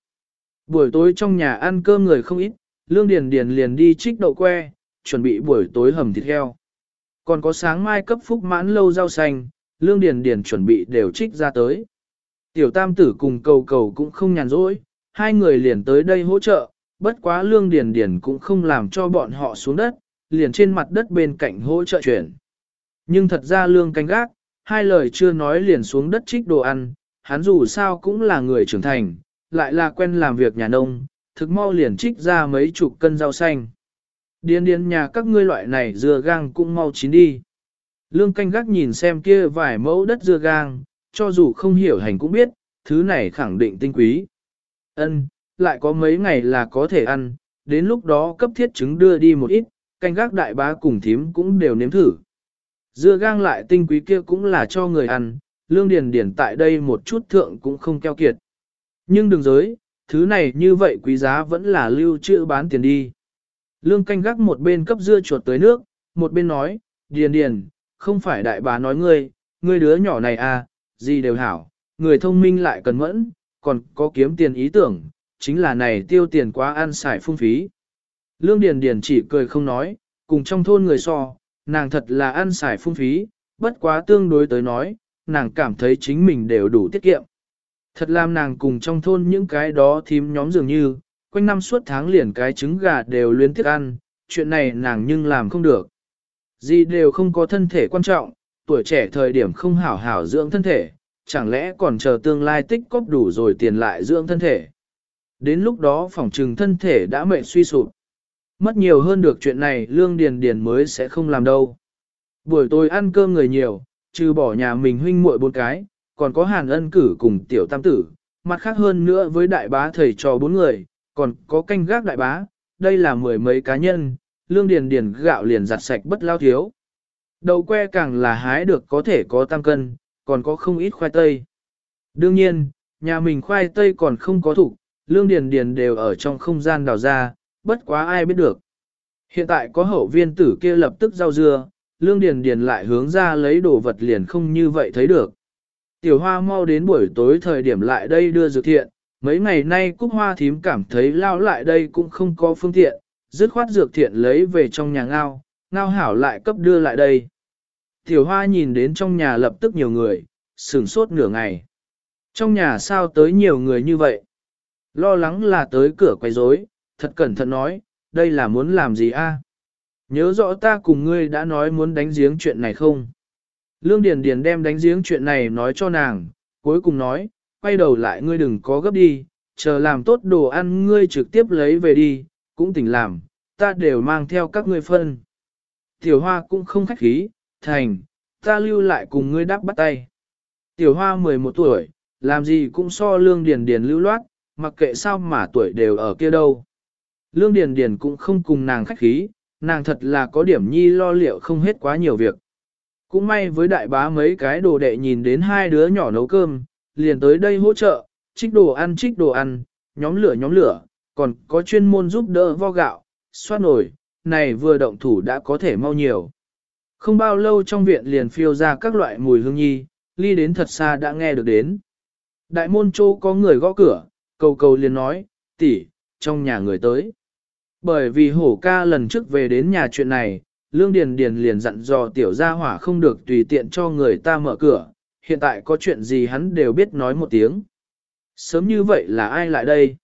Buổi tối trong nhà ăn cơm người không ít, Lương Điền Điền liền đi trích đậu que, chuẩn bị buổi tối hầm thịt heo. Còn có sáng mai cấp phúc mãn lâu rau xanh, Lương Điền Điền chuẩn bị đều trích ra tới. Tiểu tam tử cùng cầu cầu cũng không nhàn rỗi, hai người liền tới đây hỗ trợ, bất quá Lương Điền Điền cũng không làm cho bọn họ xuống đất, liền trên mặt đất bên cạnh hỗ trợ chuyển. Nhưng thật ra Lương canh gác, hai lời chưa nói liền xuống đất trích đồ ăn, hắn dù sao cũng là người trưởng thành, lại là quen làm việc nhà nông, thực mau liền trích ra mấy chục cân rau xanh. Điên điên nhà các ngươi loại này dưa gang cũng mau chín đi. Lương canh gác nhìn xem kia vài mẫu đất dưa gang, cho dù không hiểu hành cũng biết, thứ này khẳng định tinh quý. Ân, lại có mấy ngày là có thể ăn, đến lúc đó cấp thiết trứng đưa đi một ít, canh gác đại bá cùng thím cũng đều nếm thử. Dưa gang lại tinh quý kia cũng là cho người ăn, lương điền điền tại đây một chút thượng cũng không keo kiệt. Nhưng đừng giới, thứ này như vậy quý giá vẫn là lưu trữ bán tiền đi. Lương canh gác một bên cấp dưa chuột tới nước, một bên nói, điền điền, không phải đại bá nói ngươi, ngươi đứa nhỏ này à, gì đều hảo, người thông minh lại cần mẫn, còn có kiếm tiền ý tưởng, chính là này tiêu tiền quá ăn xài phung phí. Lương Điền Điền chỉ cười không nói, cùng trong thôn người so, nàng thật là ăn xài phung phí, bất quá tương đối tới nói, nàng cảm thấy chính mình đều đủ tiết kiệm. Thật làm nàng cùng trong thôn những cái đó thím nhóm dường như, quanh năm suốt tháng liền cái trứng gà đều luyến tiếc ăn, chuyện này nàng nhưng làm không được. Gì đều không có thân thể quan trọng, tuổi trẻ thời điểm không hảo hảo dưỡng thân thể, chẳng lẽ còn chờ tương lai tích cóp đủ rồi tiền lại dưỡng thân thể. Đến lúc đó phòng trừng thân thể đã mệt suy sụp. Mất nhiều hơn được chuyện này lương điền điền mới sẽ không làm đâu. Buổi tối ăn cơm người nhiều, trừ bỏ nhà mình huynh muội bốn cái, còn có hàn ân cử cùng tiểu tam tử, mặt khác hơn nữa với đại bá thầy trò bốn người, còn có canh gác đại bá, đây là mười mấy cá nhân, lương điền điền gạo liền giặt sạch bất lao thiếu. đầu que càng là hái được có thể có tam cân, còn có không ít khoai tây. Đương nhiên, nhà mình khoai tây còn không có thủ, lương điền điền đều ở trong không gian đào ra, bất quá ai biết được. Hiện tại có hậu viên tử kia lập tức rau dưa, lương điền điền lại hướng ra lấy đồ vật liền không như vậy thấy được. Tiểu hoa mau đến buổi tối thời điểm lại đây đưa dược thiện, mấy ngày nay cúc hoa thím cảm thấy lao lại đây cũng không có phương tiện, dứt khoát dược thiện lấy về trong nhà ngao, ngao hảo lại cấp đưa lại đây. Tiểu hoa nhìn đến trong nhà lập tức nhiều người, sửng sốt nửa ngày. Trong nhà sao tới nhiều người như vậy? Lo lắng là tới cửa quay rối, thật cẩn thận nói, đây là muốn làm gì a? Nhớ rõ ta cùng ngươi đã nói muốn đánh giếng chuyện này không? Lương Điền Điền đem đánh giếng chuyện này nói cho nàng, cuối cùng nói, quay đầu lại ngươi đừng có gấp đi, chờ làm tốt đồ ăn ngươi trực tiếp lấy về đi, cũng tỉnh làm, ta đều mang theo các ngươi phân. Tiểu Hoa cũng không khách khí, thành, ta lưu lại cùng ngươi đáp bắt tay. Tiểu Hoa 11 tuổi, làm gì cũng so Lương Điền Điền lưu loát, mặc kệ sao mà tuổi đều ở kia đâu. Lương Điền Điền cũng không cùng nàng khách khí, nàng thật là có điểm nhi lo liệu không hết quá nhiều việc. Cũng may với đại bá mấy cái đồ đệ nhìn đến hai đứa nhỏ nấu cơm, liền tới đây hỗ trợ, trích đồ ăn trích đồ ăn, nhóm lửa nhóm lửa, còn có chuyên môn giúp đỡ vo gạo, xoát nổi, này vừa động thủ đã có thể mau nhiều. Không bao lâu trong viện liền phiêu ra các loại mùi hương nhi, ly đến thật xa đã nghe được đến. Đại môn châu có người gõ cửa, cầu cầu liền nói, tỷ, trong nhà người tới. Bởi vì hổ ca lần trước về đến nhà chuyện này, Lương Điền Điền liền dặn dò tiểu gia hỏa không được tùy tiện cho người ta mở cửa, hiện tại có chuyện gì hắn đều biết nói một tiếng. Sớm như vậy là ai lại đây?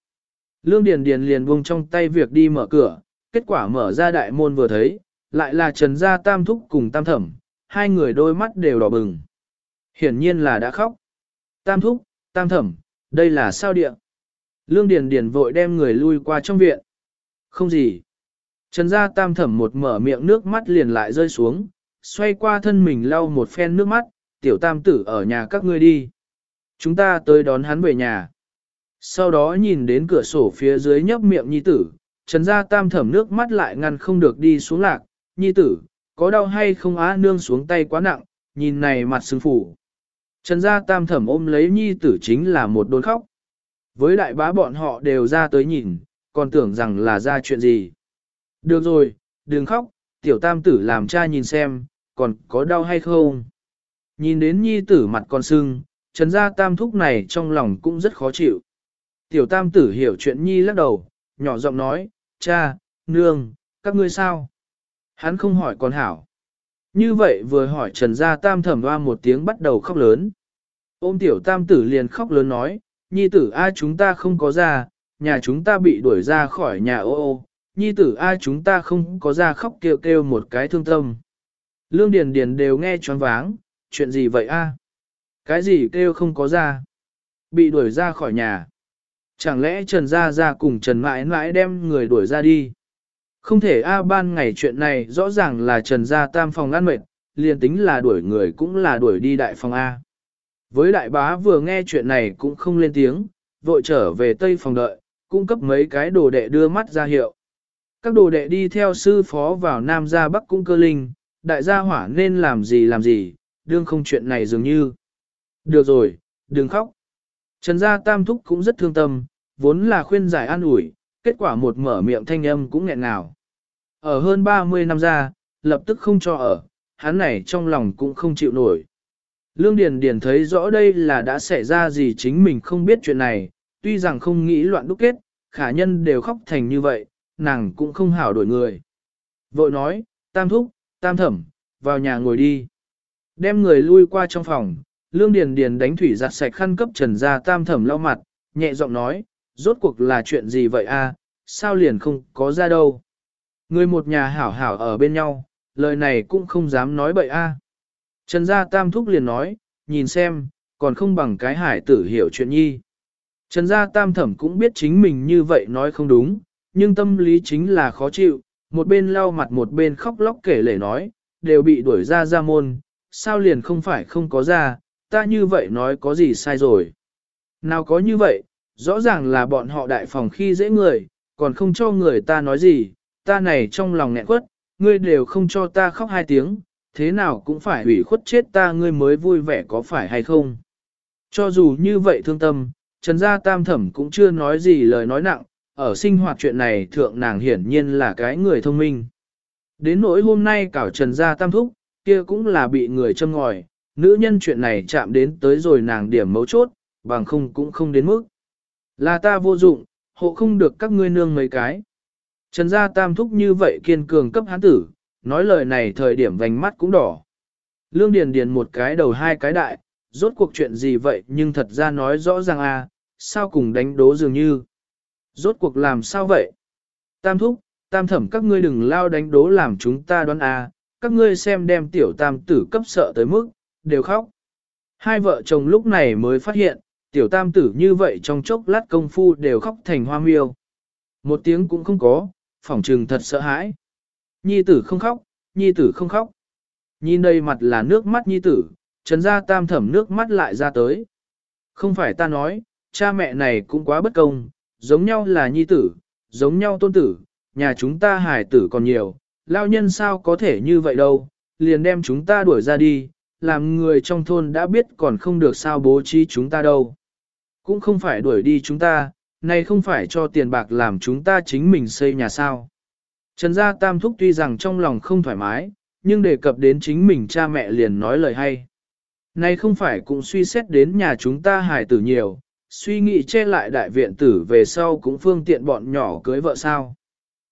Lương Điền Điền liền buông trong tay việc đi mở cửa, kết quả mở ra đại môn vừa thấy, lại là Trần Gia Tam Thúc cùng Tam Thẩm, hai người đôi mắt đều đỏ bừng. Hiển nhiên là đã khóc. Tam Thúc, Tam Thẩm, đây là sao địa? Lương Điền Điền vội đem người lui qua trong viện. Không gì. Trần gia tam thẩm một mở miệng nước mắt liền lại rơi xuống, xoay qua thân mình lau một phen nước mắt, tiểu tam tử ở nhà các ngươi đi. Chúng ta tới đón hắn về nhà. Sau đó nhìn đến cửa sổ phía dưới nhấp miệng nhi tử, trần gia tam thẩm nước mắt lại ngăn không được đi xuống lạc, nhi tử, có đau hay không á nương xuống tay quá nặng, nhìn này mặt sưng phủ. Trần gia tam thẩm ôm lấy nhi tử chính là một đồn khóc. Với đại bá bọn họ đều ra tới nhìn, còn tưởng rằng là ra chuyện gì. Được rồi, đừng khóc, tiểu tam tử làm cha nhìn xem, còn có đau hay không. Nhìn đến nhi tử mặt con sưng, trần gia tam thúc này trong lòng cũng rất khó chịu. Tiểu tam tử hiểu chuyện nhi lắc đầu, nhỏ giọng nói, cha, nương, các ngươi sao? Hắn không hỏi con hảo. Như vậy vừa hỏi trần gia tam thẩm hoa một tiếng bắt đầu khóc lớn. Ôm tiểu tam tử liền khóc lớn nói, nhi tử a chúng ta không có ra, nhà chúng ta bị đuổi ra khỏi nhà ô ô, nhi tử a chúng ta không có ra khóc kêu kêu một cái thương tâm. Lương Điền Điền đều nghe choáng váng, chuyện gì vậy a? Cái gì kêu không có ra? Bị đuổi ra khỏi nhà. Chẳng lẽ Trần Gia Gia cùng Trần mãi mãi đem người đuổi ra đi? Không thể a ban ngày chuyện này rõ ràng là Trần Gia tam phòng ăn mệt, liền tính là đuổi người cũng là đuổi đi đại phòng A. Với đại bá vừa nghe chuyện này cũng không lên tiếng, vội trở về tây phòng đợi, cung cấp mấy cái đồ đệ đưa mắt ra hiệu. Các đồ đệ đi theo sư phó vào Nam gia Bắc cung cơ linh, đại gia hỏa nên làm gì làm gì, đương không chuyện này dường như. Được rồi, đừng khóc. Trần gia tam thúc cũng rất thương tâm, vốn là khuyên giải an ủi, kết quả một mở miệng thanh âm cũng nghẹn ngào. Ở hơn 30 năm ra, lập tức không cho ở, hắn này trong lòng cũng không chịu nổi. Lương Điền Điền thấy rõ đây là đã xảy ra gì chính mình không biết chuyện này, tuy rằng không nghĩ loạn đúc kết, khả nhân đều khóc thành như vậy, nàng cũng không hảo đổi người. Vội nói, tam thúc, tam thẩm, vào nhà ngồi đi. Đem người lui qua trong phòng, Lương Điền Điền đánh thủy giặt sạch khăn cấp trần ra tam thẩm lau mặt, nhẹ giọng nói, rốt cuộc là chuyện gì vậy a? sao liền không có ra đâu. Người một nhà hảo hảo ở bên nhau, lời này cũng không dám nói bậy a. Trần gia tam thúc liền nói, nhìn xem, còn không bằng cái hải tử hiểu chuyện nhi. Trần gia tam thẩm cũng biết chính mình như vậy nói không đúng, nhưng tâm lý chính là khó chịu, một bên lau mặt một bên khóc lóc kể lể nói, đều bị đuổi ra ra môn, sao liền không phải không có ra, ta như vậy nói có gì sai rồi. Nào có như vậy, rõ ràng là bọn họ đại phòng khi dễ người, còn không cho người ta nói gì, ta này trong lòng nghẹn quất, ngươi đều không cho ta khóc hai tiếng, thế nào cũng phải ủy khuất chết ta ngươi mới vui vẻ có phải hay không. Cho dù như vậy thương tâm, Trần Gia Tam Thẩm cũng chưa nói gì lời nói nặng, ở sinh hoạt chuyện này thượng nàng hiển nhiên là cái người thông minh. Đến nỗi hôm nay cảo Trần Gia Tam Thúc, kia cũng là bị người châm ngòi, nữ nhân chuyện này chạm đến tới rồi nàng điểm mấu chốt, bằng không cũng không đến mức. Là ta vô dụng, hộ không được các ngươi nương mấy cái. Trần Gia Tam Thúc như vậy kiên cường cấp hán tử, nói lời này thời điểm vành mắt cũng đỏ. Lương Điền Điền một cái đầu hai cái đại, rốt cuộc chuyện gì vậy nhưng thật ra nói rõ ràng à, sao cùng đánh đố dường như. Rốt cuộc làm sao vậy? Tam thúc, tam thẩm các ngươi đừng lao đánh đố làm chúng ta đoán à, các ngươi xem đem tiểu tam tử cấp sợ tới mức, đều khóc. Hai vợ chồng lúc này mới phát hiện, tiểu tam tử như vậy trong chốc lát công phu đều khóc thành hoa miêu. Một tiếng cũng không có, phỏng trừng thật sợ hãi. Nhi tử không khóc, nhi tử không khóc. Nhìn đây mặt là nước mắt nhi tử, trần ra tam thẩm nước mắt lại ra tới. Không phải ta nói, cha mẹ này cũng quá bất công, giống nhau là nhi tử, giống nhau tôn tử, nhà chúng ta hài tử còn nhiều, lao nhân sao có thể như vậy đâu, liền đem chúng ta đuổi ra đi, làm người trong thôn đã biết còn không được sao bố trí chúng ta đâu. Cũng không phải đuổi đi chúng ta, này không phải cho tiền bạc làm chúng ta chính mình xây nhà sao. Trần gia tam thúc tuy rằng trong lòng không thoải mái, nhưng đề cập đến chính mình cha mẹ liền nói lời hay. Này không phải cũng suy xét đến nhà chúng ta hài tử nhiều, suy nghĩ che lại đại viện tử về sau cũng phương tiện bọn nhỏ cưới vợ sao.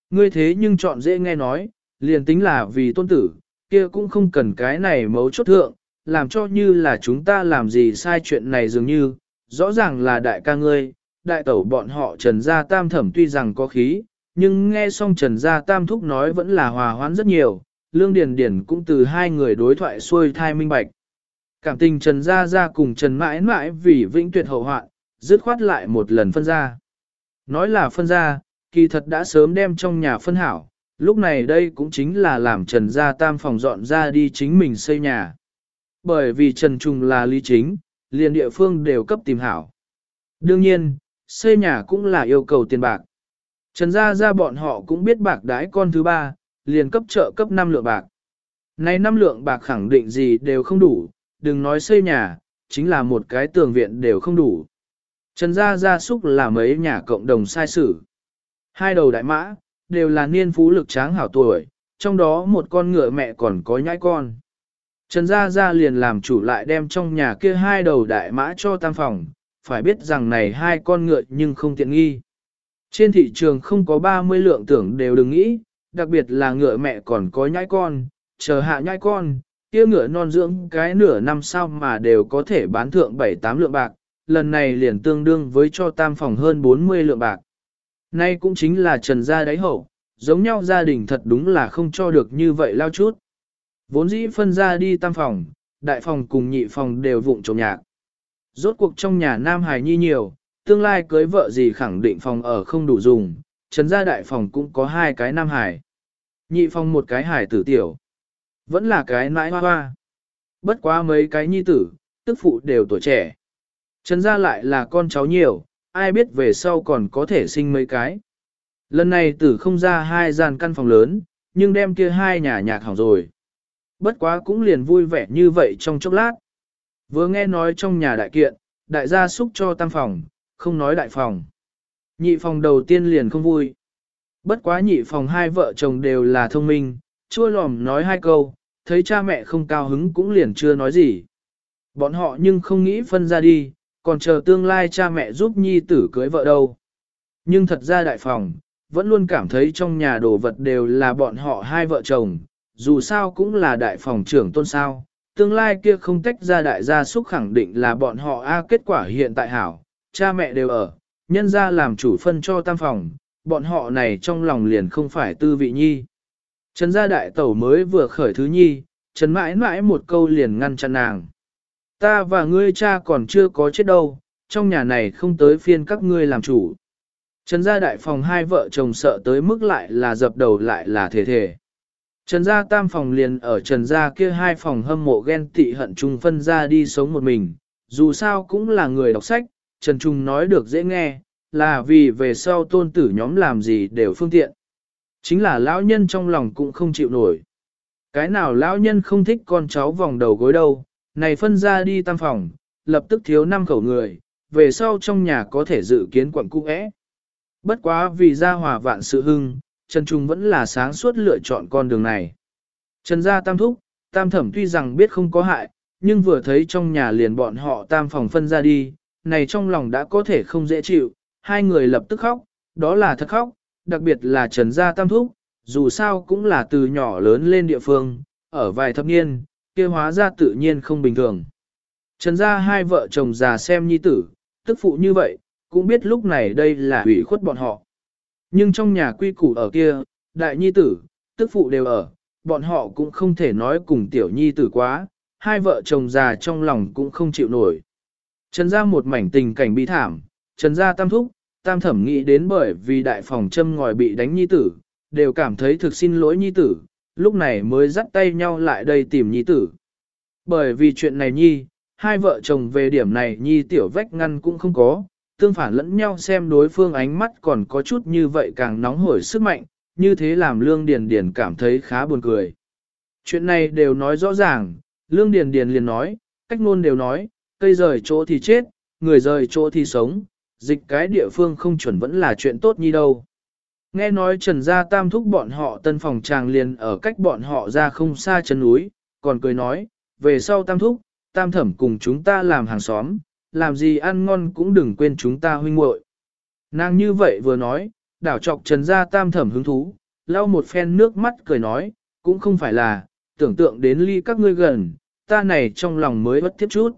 Ngươi thế nhưng chọn dễ nghe nói, liền tính là vì tôn tử, kia cũng không cần cái này mấu chốt thượng, làm cho như là chúng ta làm gì sai chuyện này dường như, rõ ràng là đại ca ngươi, đại tẩu bọn họ trần gia tam thẩm tuy rằng có khí, nhưng nghe xong Trần Gia Tam Thúc nói vẫn là hòa hoãn rất nhiều, Lương Điền Điền cũng từ hai người đối thoại xuôi thai minh bạch. Cảm tình Trần Gia Gia cùng Trần mãi mãi vì vĩnh tuyệt hậu hoạn, dứt khoát lại một lần phân ra. Nói là phân ra, kỳ thật đã sớm đem trong nhà phân hảo, lúc này đây cũng chính là làm Trần Gia Tam phòng dọn ra đi chính mình xây nhà. Bởi vì Trần Trung là lý chính, liền địa phương đều cấp tìm hảo. Đương nhiên, xây nhà cũng là yêu cầu tiền bạc. Trần gia gia bọn họ cũng biết bạc đái con thứ ba, liền cấp trợ cấp 5 lượng bạc. Này 5 lượng bạc khẳng định gì đều không đủ, đừng nói xây nhà, chính là một cái tường viện đều không đủ. Trần gia gia súc là mấy nhà cộng đồng sai sử. Hai đầu đại mã, đều là niên phú lực tráng hảo tuổi, trong đó một con ngựa mẹ còn có nhãi con. Trần Gia Gia liền làm chủ lại đem trong nhà kia hai đầu đại mã cho tam phòng, phải biết rằng này hai con ngựa nhưng không tiện nghi. Trên thị trường không có 30 lượng tưởng đều đừng nghĩ, đặc biệt là ngựa mẹ còn có nhãi con, chờ hạ nhãi con, kia ngựa non dưỡng cái nửa năm sau mà đều có thể bán thượng 7-8 lượng bạc, lần này liền tương đương với cho tam phòng hơn 40 lượng bạc. Nay cũng chính là trần gia đáy hậu, giống nhau gia đình thật đúng là không cho được như vậy lao chút. Vốn dĩ phân ra đi tam phòng, đại phòng cùng nhị phòng đều vụng trộm nhạc. Rốt cuộc trong nhà Nam Hải Nhi nhiều, tương lai cưới vợ gì khẳng định phòng ở không đủ dùng, trần gia đại phòng cũng có hai cái Nam Hải. Nhị phòng một cái hải tử tiểu. Vẫn là cái nãi hoa hoa. Bất quá mấy cái nhi tử, tức phụ đều tuổi trẻ. Trần gia lại là con cháu nhiều, ai biết về sau còn có thể sinh mấy cái. Lần này tử không ra hai gian căn phòng lớn, nhưng đem kia hai nhà nhạc hỏng rồi. Bất quá cũng liền vui vẻ như vậy trong chốc lát. Vừa nghe nói trong nhà đại kiện, đại gia xúc cho tam phòng, không nói đại phòng. Nhị phòng đầu tiên liền không vui. Bất quá nhị phòng hai vợ chồng đều là thông minh, chua lòm nói hai câu, thấy cha mẹ không cao hứng cũng liền chưa nói gì. Bọn họ nhưng không nghĩ phân ra đi, còn chờ tương lai cha mẹ giúp nhi tử cưới vợ đâu. Nhưng thật ra đại phòng, vẫn luôn cảm thấy trong nhà đồ vật đều là bọn họ hai vợ chồng, dù sao cũng là đại phòng trưởng tôn sao. Tương lai kia không tách ra đại gia súc khẳng định là bọn họ A kết quả hiện tại hảo, cha mẹ đều ở, nhân ra làm chủ phân cho tam phòng, bọn họ này trong lòng liền không phải tư vị nhi. Trần gia đại tẩu mới vừa khởi thứ nhi, Trần mãi mãi một câu liền ngăn chặn nàng. Ta và ngươi cha còn chưa có chết đâu, trong nhà này không tới phiên các ngươi làm chủ. Trần gia đại phòng hai vợ chồng sợ tới mức lại là dập đầu lại là thể thể. Trần gia tam phòng liền ở trần gia kia hai phòng hâm mộ ghen tị hận chung phân ra đi sống một mình, dù sao cũng là người đọc sách, Trần Trung nói được dễ nghe, là vì về sau tôn tử nhóm làm gì đều phương tiện. Chính là lão nhân trong lòng cũng không chịu nổi. Cái nào lão nhân không thích con cháu vòng đầu gối đâu, này phân ra đi tam phòng, lập tức thiếu năm khẩu người, về sau trong nhà có thể dự kiến quận cung ẽ. Bất quá vì gia hòa vạn sự hưng, Trần Trung vẫn là sáng suốt lựa chọn con đường này. Trần gia tam thúc, tam thẩm tuy rằng biết không có hại, nhưng vừa thấy trong nhà liền bọn họ tam phòng phân ra đi, này trong lòng đã có thể không dễ chịu, hai người lập tức khóc, đó là thật khóc, đặc biệt là Trần gia tam thúc, dù sao cũng là từ nhỏ lớn lên địa phương, ở vài thập niên, kia hóa ra tự nhiên không bình thường. Trần gia hai vợ chồng già xem nhi tử, tức phụ như vậy, cũng biết lúc này đây là hủy khuất bọn họ. Nhưng trong nhà quy củ ở kia, đại nhi tử, tức phụ đều ở, bọn họ cũng không thể nói cùng tiểu nhi tử quá, hai vợ chồng già trong lòng cũng không chịu nổi. Trần gia một mảnh tình cảnh bi thảm, trần gia tam thúc, tam thẩm nghĩ đến bởi vì đại phòng châm ngòi bị đánh nhi tử, đều cảm thấy thực xin lỗi nhi tử, lúc này mới dắt tay nhau lại đây tìm nhi tử. Bởi vì chuyện này nhi, hai vợ chồng về điểm này nhi tiểu vách ngăn cũng không có, tương phản lẫn nhau xem đối phương ánh mắt còn có chút như vậy càng nóng hổi sức mạnh, như thế làm Lương Điền Điền cảm thấy khá buồn cười. Chuyện này đều nói rõ ràng, Lương Điền Điền liền nói, cách ngôn đều nói, cây rời chỗ thì chết, người rời chỗ thì sống, dịch cái địa phương không chuẩn vẫn là chuyện tốt nhi đâu. Nghe nói Trần Gia Tam thúc bọn họ tân phòng chàng liền ở cách bọn họ ra không xa chân núi, còn cười nói, về sau Tam thúc, Tam thẩm cùng chúng ta làm hàng xóm, làm gì ăn ngon cũng đừng quên chúng ta huynh muội. Nàng như vậy vừa nói, đảo trọc Trần Gia Tam thẩm hứng thú, lau một phen nước mắt cười nói, cũng không phải là, tưởng tượng đến ly các ngươi gần, ta này trong lòng mới bất tiếp chút.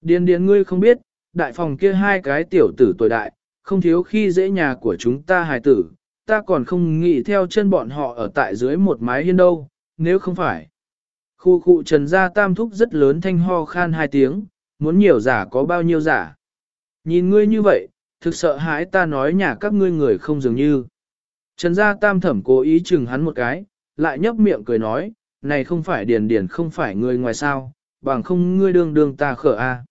Điền điền ngươi không biết, đại phòng kia hai cái tiểu tử tuổi đại, không thiếu khi dễ nhà của chúng ta hài tử, ta còn không nghĩ theo chân bọn họ ở tại dưới một mái hiên đâu, nếu không phải. Khu khu trần gia tam thúc rất lớn thanh ho khan hai tiếng, muốn nhiều giả có bao nhiêu giả. Nhìn ngươi như vậy, thực sợ hãi ta nói nhà các ngươi người không dường như. Trần gia tam thẩm cố ý chừng hắn một cái, lại nhấp miệng cười nói, này không phải điền điền không phải người ngoài sao, bằng không ngươi đương đương ta khở a.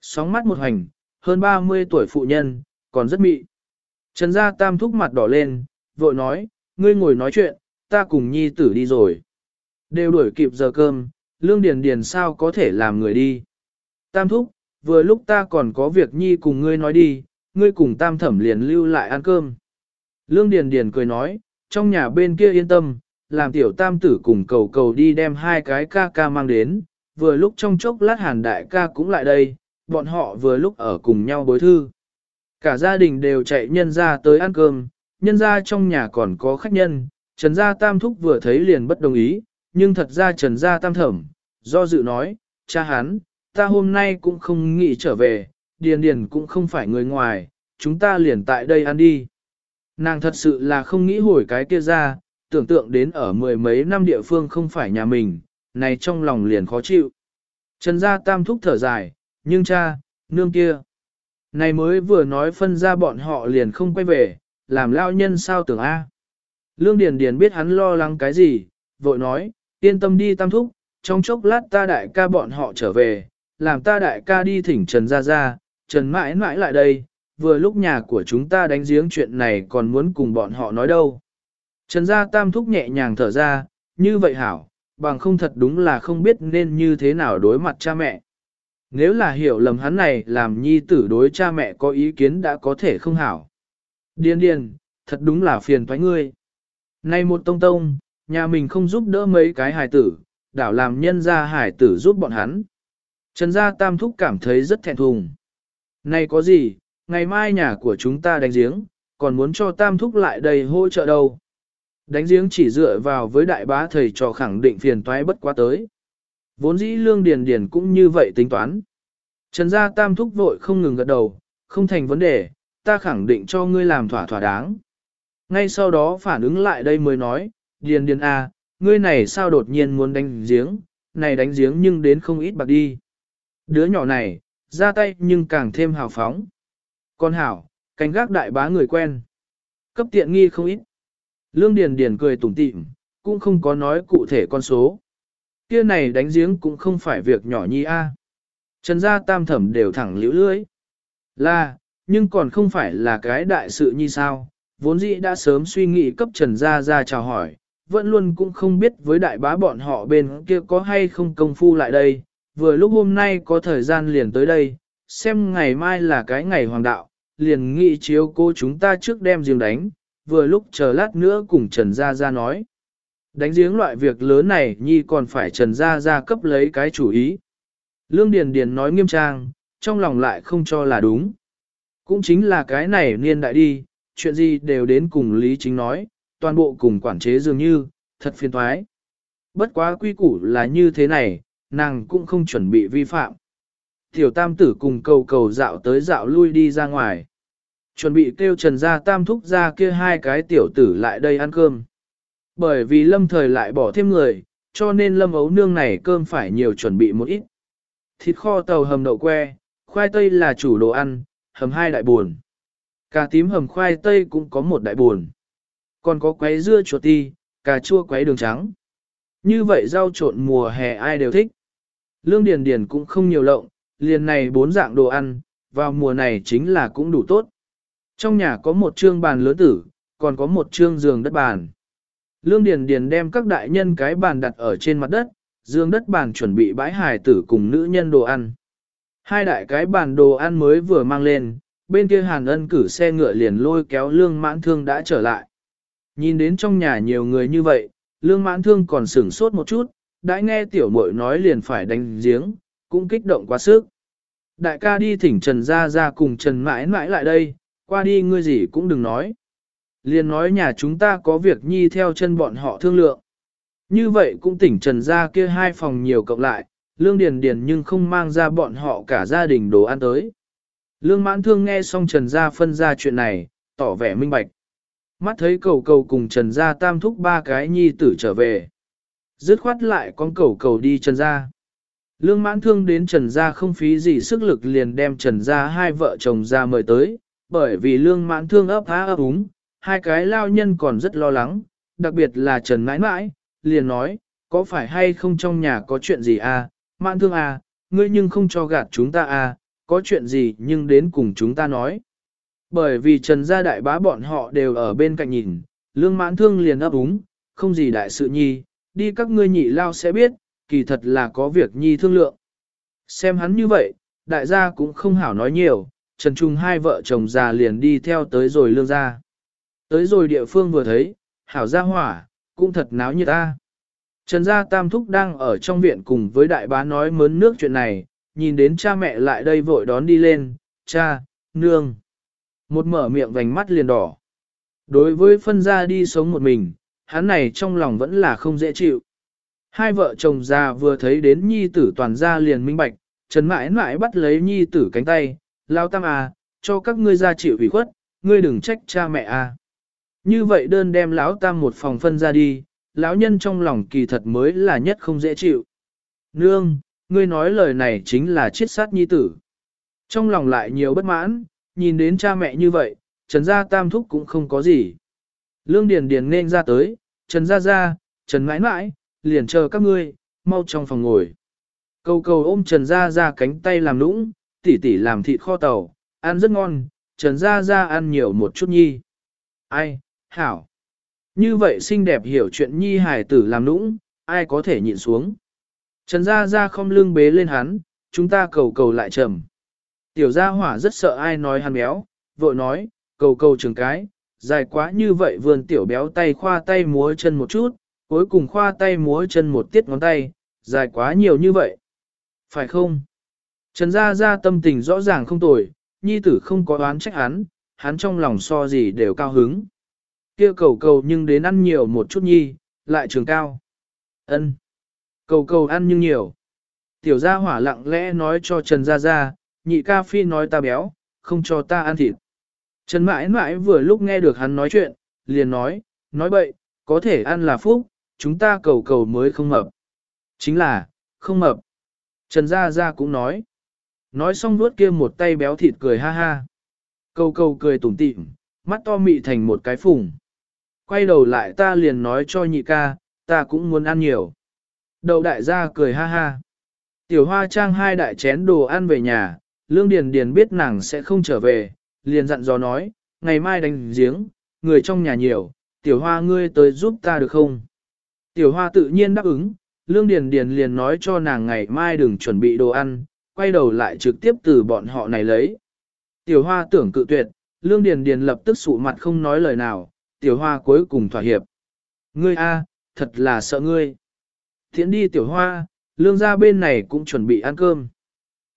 Sóng mắt một hành, hơn 30 tuổi phụ nhân, còn rất mị. Trần gia tam thúc mặt đỏ lên, vội nói, ngươi ngồi nói chuyện, ta cùng nhi tử đi rồi. Đều đuổi kịp giờ cơm, lương điền điền sao có thể làm người đi. Tam thúc, vừa lúc ta còn có việc nhi cùng ngươi nói đi, ngươi cùng tam thẩm liền lưu lại ăn cơm. Lương Điền Điền cười nói, trong nhà bên kia yên tâm, làm tiểu tam tử cùng cầu cầu đi đem hai cái ca ca mang đến, vừa lúc trong chốc lát hàn đại ca cũng lại đây, bọn họ vừa lúc ở cùng nhau bối thư. Cả gia đình đều chạy nhân ra tới ăn cơm, nhân ra trong nhà còn có khách nhân, Trần Gia Tam Thúc vừa thấy liền bất đồng ý, nhưng thật ra Trần Gia Tam Thẩm, do dự nói, cha hắn, ta hôm nay cũng không nghĩ trở về, Điền Điền cũng không phải người ngoài, chúng ta liền tại đây ăn đi. Nàng thật sự là không nghĩ hồi cái kia ra, tưởng tượng đến ở mười mấy năm địa phương không phải nhà mình, này trong lòng liền khó chịu. Trần Gia Tam Thúc thở dài, nhưng cha, nương kia. Này mới vừa nói phân ra bọn họ liền không quay về, làm lao nhân sao tưởng A. Lương Điền Điền biết hắn lo lắng cái gì, vội nói, yên tâm đi tam thúc, trong chốc lát ta đại ca bọn họ trở về, làm ta đại ca đi thỉnh Trần Gia Gia, Trần mãi mãi lại đây, vừa lúc nhà của chúng ta đánh giếng chuyện này còn muốn cùng bọn họ nói đâu. Trần Gia Tam thúc nhẹ nhàng thở ra, như vậy hảo, bằng không thật đúng là không biết nên như thế nào đối mặt cha mẹ. Nếu là hiểu lầm hắn này làm nhi tử đối cha mẹ có ý kiến đã có thể không hảo. Điên điên, thật đúng là phiền thoái ngươi. nay một tông tông, nhà mình không giúp đỡ mấy cái hài tử, đảo làm nhân gia hải tử giúp bọn hắn. Trần gia tam thúc cảm thấy rất thẹn thùng. Này có gì, ngày mai nhà của chúng ta đánh giếng, còn muốn cho tam thúc lại đây hỗ trợ đâu. Đánh giếng chỉ dựa vào với đại bá thầy trò khẳng định phiền toái bất quá tới. Vốn dĩ lương điền điền cũng như vậy tính toán. Trần gia tam thúc vội không ngừng gật đầu, không thành vấn đề, ta khẳng định cho ngươi làm thỏa thỏa đáng. Ngay sau đó phản ứng lại đây mới nói, điền điền a, à, ngươi này sao đột nhiên muốn đánh giếng, này đánh giếng nhưng đến không ít bạc đi. Đứa nhỏ này, ra tay nhưng càng thêm hào phóng. Con hảo, canh gác đại bá người quen. Cấp tiện nghi không ít. Lương Điền Điền cười tủm tỉm, cũng không có nói cụ thể con số. Kia này đánh giếng cũng không phải việc nhỏ nhi a. Trần gia tam thẩm đều thẳng liễu lưới. Là, nhưng còn không phải là cái đại sự như sao, vốn dĩ đã sớm suy nghĩ cấp Trần gia ra chào hỏi, vẫn luôn cũng không biết với đại bá bọn họ bên kia có hay không công phu lại đây, vừa lúc hôm nay có thời gian liền tới đây, xem ngày mai là cái ngày hoàng đạo, liền nghĩ chiếu cô chúng ta trước đem giếng đánh, vừa lúc chờ lát nữa cùng Trần Gia Gia nói. Đánh giếng loại việc lớn này nhi còn phải Trần Gia Gia cấp lấy cái chủ ý. Lương Điền Điền nói nghiêm trang, trong lòng lại không cho là đúng. Cũng chính là cái này niên đại đi, chuyện gì đều đến cùng Lý Chính nói, toàn bộ cùng quản chế dường như, thật phiền toái. Bất quá quy củ là như thế này, nàng cũng không chuẩn bị vi phạm. Tiểu tam tử cùng cầu cầu dạo tới dạo lui đi ra ngoài. Chuẩn bị kêu trần gia tam thúc ra kia hai cái tiểu tử lại đây ăn cơm. Bởi vì lâm thời lại bỏ thêm người, cho nên lâm ấu nương này cơm phải nhiều chuẩn bị một ít. Thịt kho tàu hầm đậu que, khoai tây là chủ đồ ăn, hầm hai đại buồn. Cà tím hầm khoai tây cũng có một đại buồn. Còn có quấy dưa chuột ti, cà chua quấy đường trắng. Như vậy rau trộn mùa hè ai đều thích. Lương Điền Điền cũng không nhiều lộng, liền này bốn dạng đồ ăn, vào mùa này chính là cũng đủ tốt. Trong nhà có một trương bàn lớn tử, còn có một trương giường đất bàn. Lương Điền Điền đem các đại nhân cái bàn đặt ở trên mặt đất, Dương đất bàn chuẩn bị bãi hài tử cùng nữ nhân đồ ăn. Hai đại cái bàn đồ ăn mới vừa mang lên, bên kia hàn ân cử xe ngựa liền lôi kéo lương mãn thương đã trở lại. Nhìn đến trong nhà nhiều người như vậy, lương mãn thương còn sửng sốt một chút, đã nghe tiểu muội nói liền phải đánh giếng, cũng kích động quá sức. Đại ca đi thỉnh Trần Gia Gia cùng Trần mãi mãi lại đây, qua đi ngươi gì cũng đừng nói. Liền nói nhà chúng ta có việc nhi theo chân bọn họ thương lượng. Như vậy cũng tỉnh Trần Gia kia hai phòng nhiều cộng lại, Lương Điền Điền nhưng không mang ra bọn họ cả gia đình đồ ăn tới. Lương mãn thương nghe xong Trần Gia phân ra chuyện này, tỏ vẻ minh bạch. Mắt thấy cầu cầu cùng Trần Gia tam thúc ba cái nhi tử trở về. Dứt khoát lại con cầu cầu đi Trần Gia. Lương mãn thương đến Trần Gia không phí gì sức lực liền đem Trần Gia hai vợ chồng ra mời tới, bởi vì lương mãn thương ấp há ấp úng, hai cái lao nhân còn rất lo lắng, đặc biệt là Trần mãi mãi, liền nói, có phải hay không trong nhà có chuyện gì à, mãn thương à, ngươi nhưng không cho gạt chúng ta à, có chuyện gì nhưng đến cùng chúng ta nói. Bởi vì Trần gia đại bá bọn họ đều ở bên cạnh nhìn, lương mãn thương liền ấp úng, không gì đại sự nhi, đi các ngươi nhị lao sẽ biết, kỳ thật là có việc nhi thương lượng. Xem hắn như vậy, đại gia cũng không hảo nói nhiều, Trần Trung hai vợ chồng già liền đi theo tới rồi lương gia. Tới rồi địa phương vừa thấy, hảo gia hỏa, cũng thật náo như ta. Trần gia tam thúc đang ở trong viện cùng với đại bá nói mớn nước chuyện này, nhìn đến cha mẹ lại đây vội đón đi lên, cha, nương. Một mở miệng vành mắt liền đỏ. Đối với phân gia đi sống một mình, hắn này trong lòng vẫn là không dễ chịu. Hai vợ chồng già vừa thấy đến nhi tử toàn gia liền minh bạch, Trần mãi mãi bắt lấy nhi tử cánh tay, lao tam à, cho các ngươi ra chịu ủy khuất, ngươi đừng trách cha mẹ à. Như vậy đơn đem lão tam một phòng phân ra đi, lão nhân trong lòng kỳ thật mới là nhất không dễ chịu. Nương, ngươi nói lời này chính là chiết sát nhi tử. Trong lòng lại nhiều bất mãn, nhìn đến cha mẹ như vậy, Trần Gia Tam Thúc cũng không có gì. Lương Điền Điền nên ra tới, Trần Gia Gia, Trần mãi mãi, liền chờ các ngươi, mau trong phòng ngồi. Cầu cầu ôm Trần Gia Gia cánh tay làm nũng, tỉ tỉ làm thịt kho tàu, ăn rất ngon, Trần Gia Gia ăn nhiều một chút nhi. Ai, hảo. Như vậy xinh đẹp hiểu chuyện nhi hài tử làm nũng, ai có thể nhịn xuống. Trần Gia Gia không lưng bế lên hắn, chúng ta cầu cầu lại trầm. Tiểu gia hỏa rất sợ ai nói hắn béo, vội nói, cầu cầu trường cái, dài quá như vậy vườn tiểu béo tay khoa tay múa chân một chút, cuối cùng khoa tay múa chân một tiết ngón tay, dài quá nhiều như vậy. Phải không? Trần Gia Gia tâm tình rõ ràng không tồi, nhi tử không có đoán trách hắn, hắn trong lòng so gì đều cao hứng kia cầu cầu nhưng đến ăn nhiều một chút nhi, lại trường cao. ân Cầu cầu ăn nhưng nhiều. Tiểu gia hỏa lặng lẽ nói cho Trần Gia Gia, nhị ca phi nói ta béo, không cho ta ăn thịt. Trần mãi mãi vừa lúc nghe được hắn nói chuyện, liền nói, nói bậy, có thể ăn là phúc, chúng ta cầu cầu mới không mập. Chính là, không mập. Trần Gia Gia cũng nói. Nói xong nuốt kia một tay béo thịt cười ha ha. Cầu cầu cười tủm tỉm, mắt to mị thành một cái phùng. Quay đầu lại ta liền nói cho nhị ca, ta cũng muốn ăn nhiều. Đầu đại gia cười ha ha. Tiểu hoa trang hai đại chén đồ ăn về nhà, lương điền điền biết nàng sẽ không trở về, liền dặn dò nói, ngày mai đánh giếng, người trong nhà nhiều, tiểu hoa ngươi tới giúp ta được không? Tiểu hoa tự nhiên đáp ứng, lương điền điền liền nói cho nàng ngày mai đừng chuẩn bị đồ ăn, quay đầu lại trực tiếp từ bọn họ này lấy. Tiểu hoa tưởng cự tuyệt, lương điền điền lập tức sụ mặt không nói lời nào, tiểu hoa cuối cùng thỏa hiệp. Ngươi a, thật là sợ ngươi. Thiện đi tiểu hoa, lương gia bên này cũng chuẩn bị ăn cơm.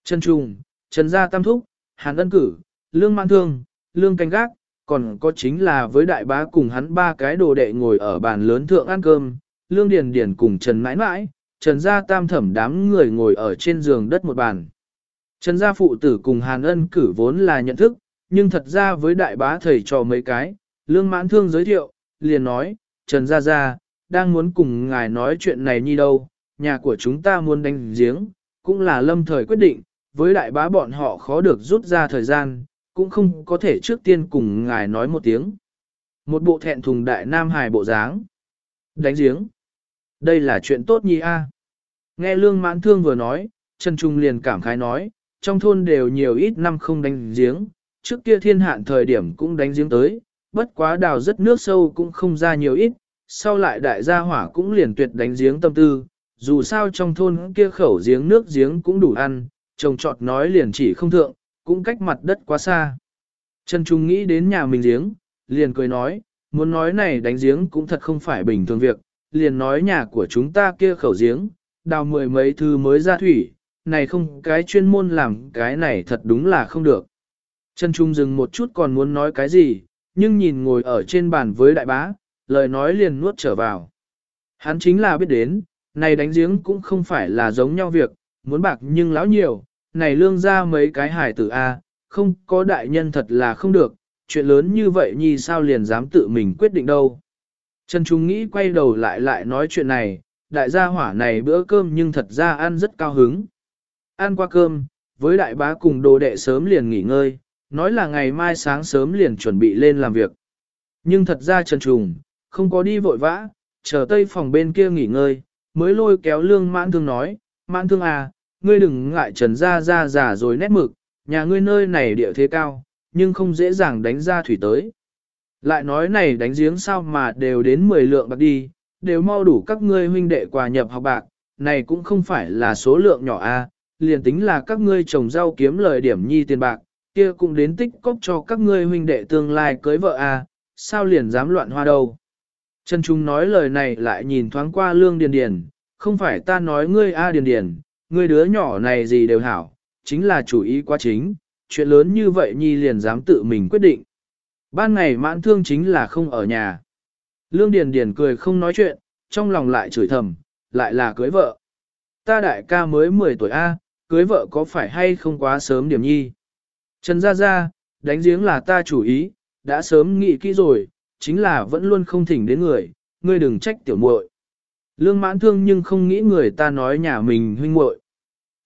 Trần Trung, Trần Gia Tam Thúc, Hàn Ân Cử, Lương Mạn Thương, Lương Canh Gác, còn có chính là với đại bá cùng hắn ba cái đồ đệ ngồi ở bàn lớn thượng ăn cơm, Lương Điền Điền cùng Trần Mãi Mãi, Trần Gia Tam Thẩm đám người ngồi ở trên giường đất một bàn. Trần Gia Phụ Tử cùng Hàn Ân Cử vốn là nhận thức, nhưng thật ra với đại bá thầy trò mấy cái, Lương Mãn Thương giới thiệu, liền nói, Trần Gia Gia, đang muốn cùng ngài nói chuyện này như đâu, nhà của chúng ta muốn đánh giếng, cũng là lâm thời quyết định, với đại bá bọn họ khó được rút ra thời gian, cũng không có thể trước tiên cùng ngài nói một tiếng. Một bộ thẹn thùng đại nam hài bộ dáng. Đánh giếng. Đây là chuyện tốt nhi a. Nghe lương mãn thương vừa nói, Trần Trung liền cảm khái nói, trong thôn đều nhiều ít năm không đánh giếng, trước kia thiên hạn thời điểm cũng đánh giếng tới, bất quá đào rất nước sâu cũng không ra nhiều ít, sau lại đại gia hỏa cũng liền tuyệt đánh giếng tâm tư, dù sao trong thôn kia khẩu giếng nước giếng cũng đủ ăn, trồng trọt nói liền chỉ không thượng, cũng cách mặt đất quá xa. Trần Trung nghĩ đến nhà mình giếng, liền cười nói, muốn nói này đánh giếng cũng thật không phải bình thường việc, liền nói nhà của chúng ta kia khẩu giếng, đào mười mấy thứ mới ra thủy, này không cái chuyên môn làm cái này thật đúng là không được. Trần Trung dừng một chút còn muốn nói cái gì, nhưng nhìn ngồi ở trên bàn với đại bá, lời nói liền nuốt trở vào. Hắn chính là biết đến, này đánh giếng cũng không phải là giống nhau việc, muốn bạc nhưng lão nhiều, này lương ra mấy cái hải tử A, không có đại nhân thật là không được, chuyện lớn như vậy nhi sao liền dám tự mình quyết định đâu. Trần Trung nghĩ quay đầu lại lại nói chuyện này, đại gia hỏa này bữa cơm nhưng thật ra ăn rất cao hứng. Ăn qua cơm, với đại bá cùng đồ đệ sớm liền nghỉ ngơi, nói là ngày mai sáng sớm liền chuẩn bị lên làm việc. Nhưng thật ra Trần trùng không có đi vội vã, chờ tây phòng bên kia nghỉ ngơi, mới lôi kéo lương mãn thương nói, mãn thương à, ngươi đừng ngại trần ra ra giả rồi nét mực, nhà ngươi nơi này địa thế cao, nhưng không dễ dàng đánh ra thủy tới. Lại nói này đánh giếng sao mà đều đến 10 lượng bạc đi, đều mau đủ các ngươi huynh đệ quà nhập học bạc, này cũng không phải là số lượng nhỏ a, liền tính là các ngươi trồng rau kiếm lời điểm nhi tiền bạc, kia cũng đến tích cóp cho các ngươi huynh đệ tương lai cưới vợ à, sao liền dám loạn hoa đâu. Trần Trung nói lời này lại nhìn thoáng qua lương điền điền, không phải ta nói ngươi a điền điền, ngươi đứa nhỏ này gì đều hảo, chính là chủ ý quá chính, chuyện lớn như vậy nhi liền dám tự mình quyết định. Ban ngày mãn thương chính là không ở nhà. Lương Điền Điền cười không nói chuyện, trong lòng lại chửi thầm, lại là cưới vợ. Ta đại ca mới 10 tuổi A, cưới vợ có phải hay không quá sớm điểm nhi. Trần Gia Gia, đánh giếng là ta chủ ý, đã sớm nghĩ kỹ rồi, chính là vẫn luôn không thỉnh đến người, ngươi đừng trách tiểu muội. Lương mãn thương nhưng không nghĩ người ta nói nhà mình huynh muội.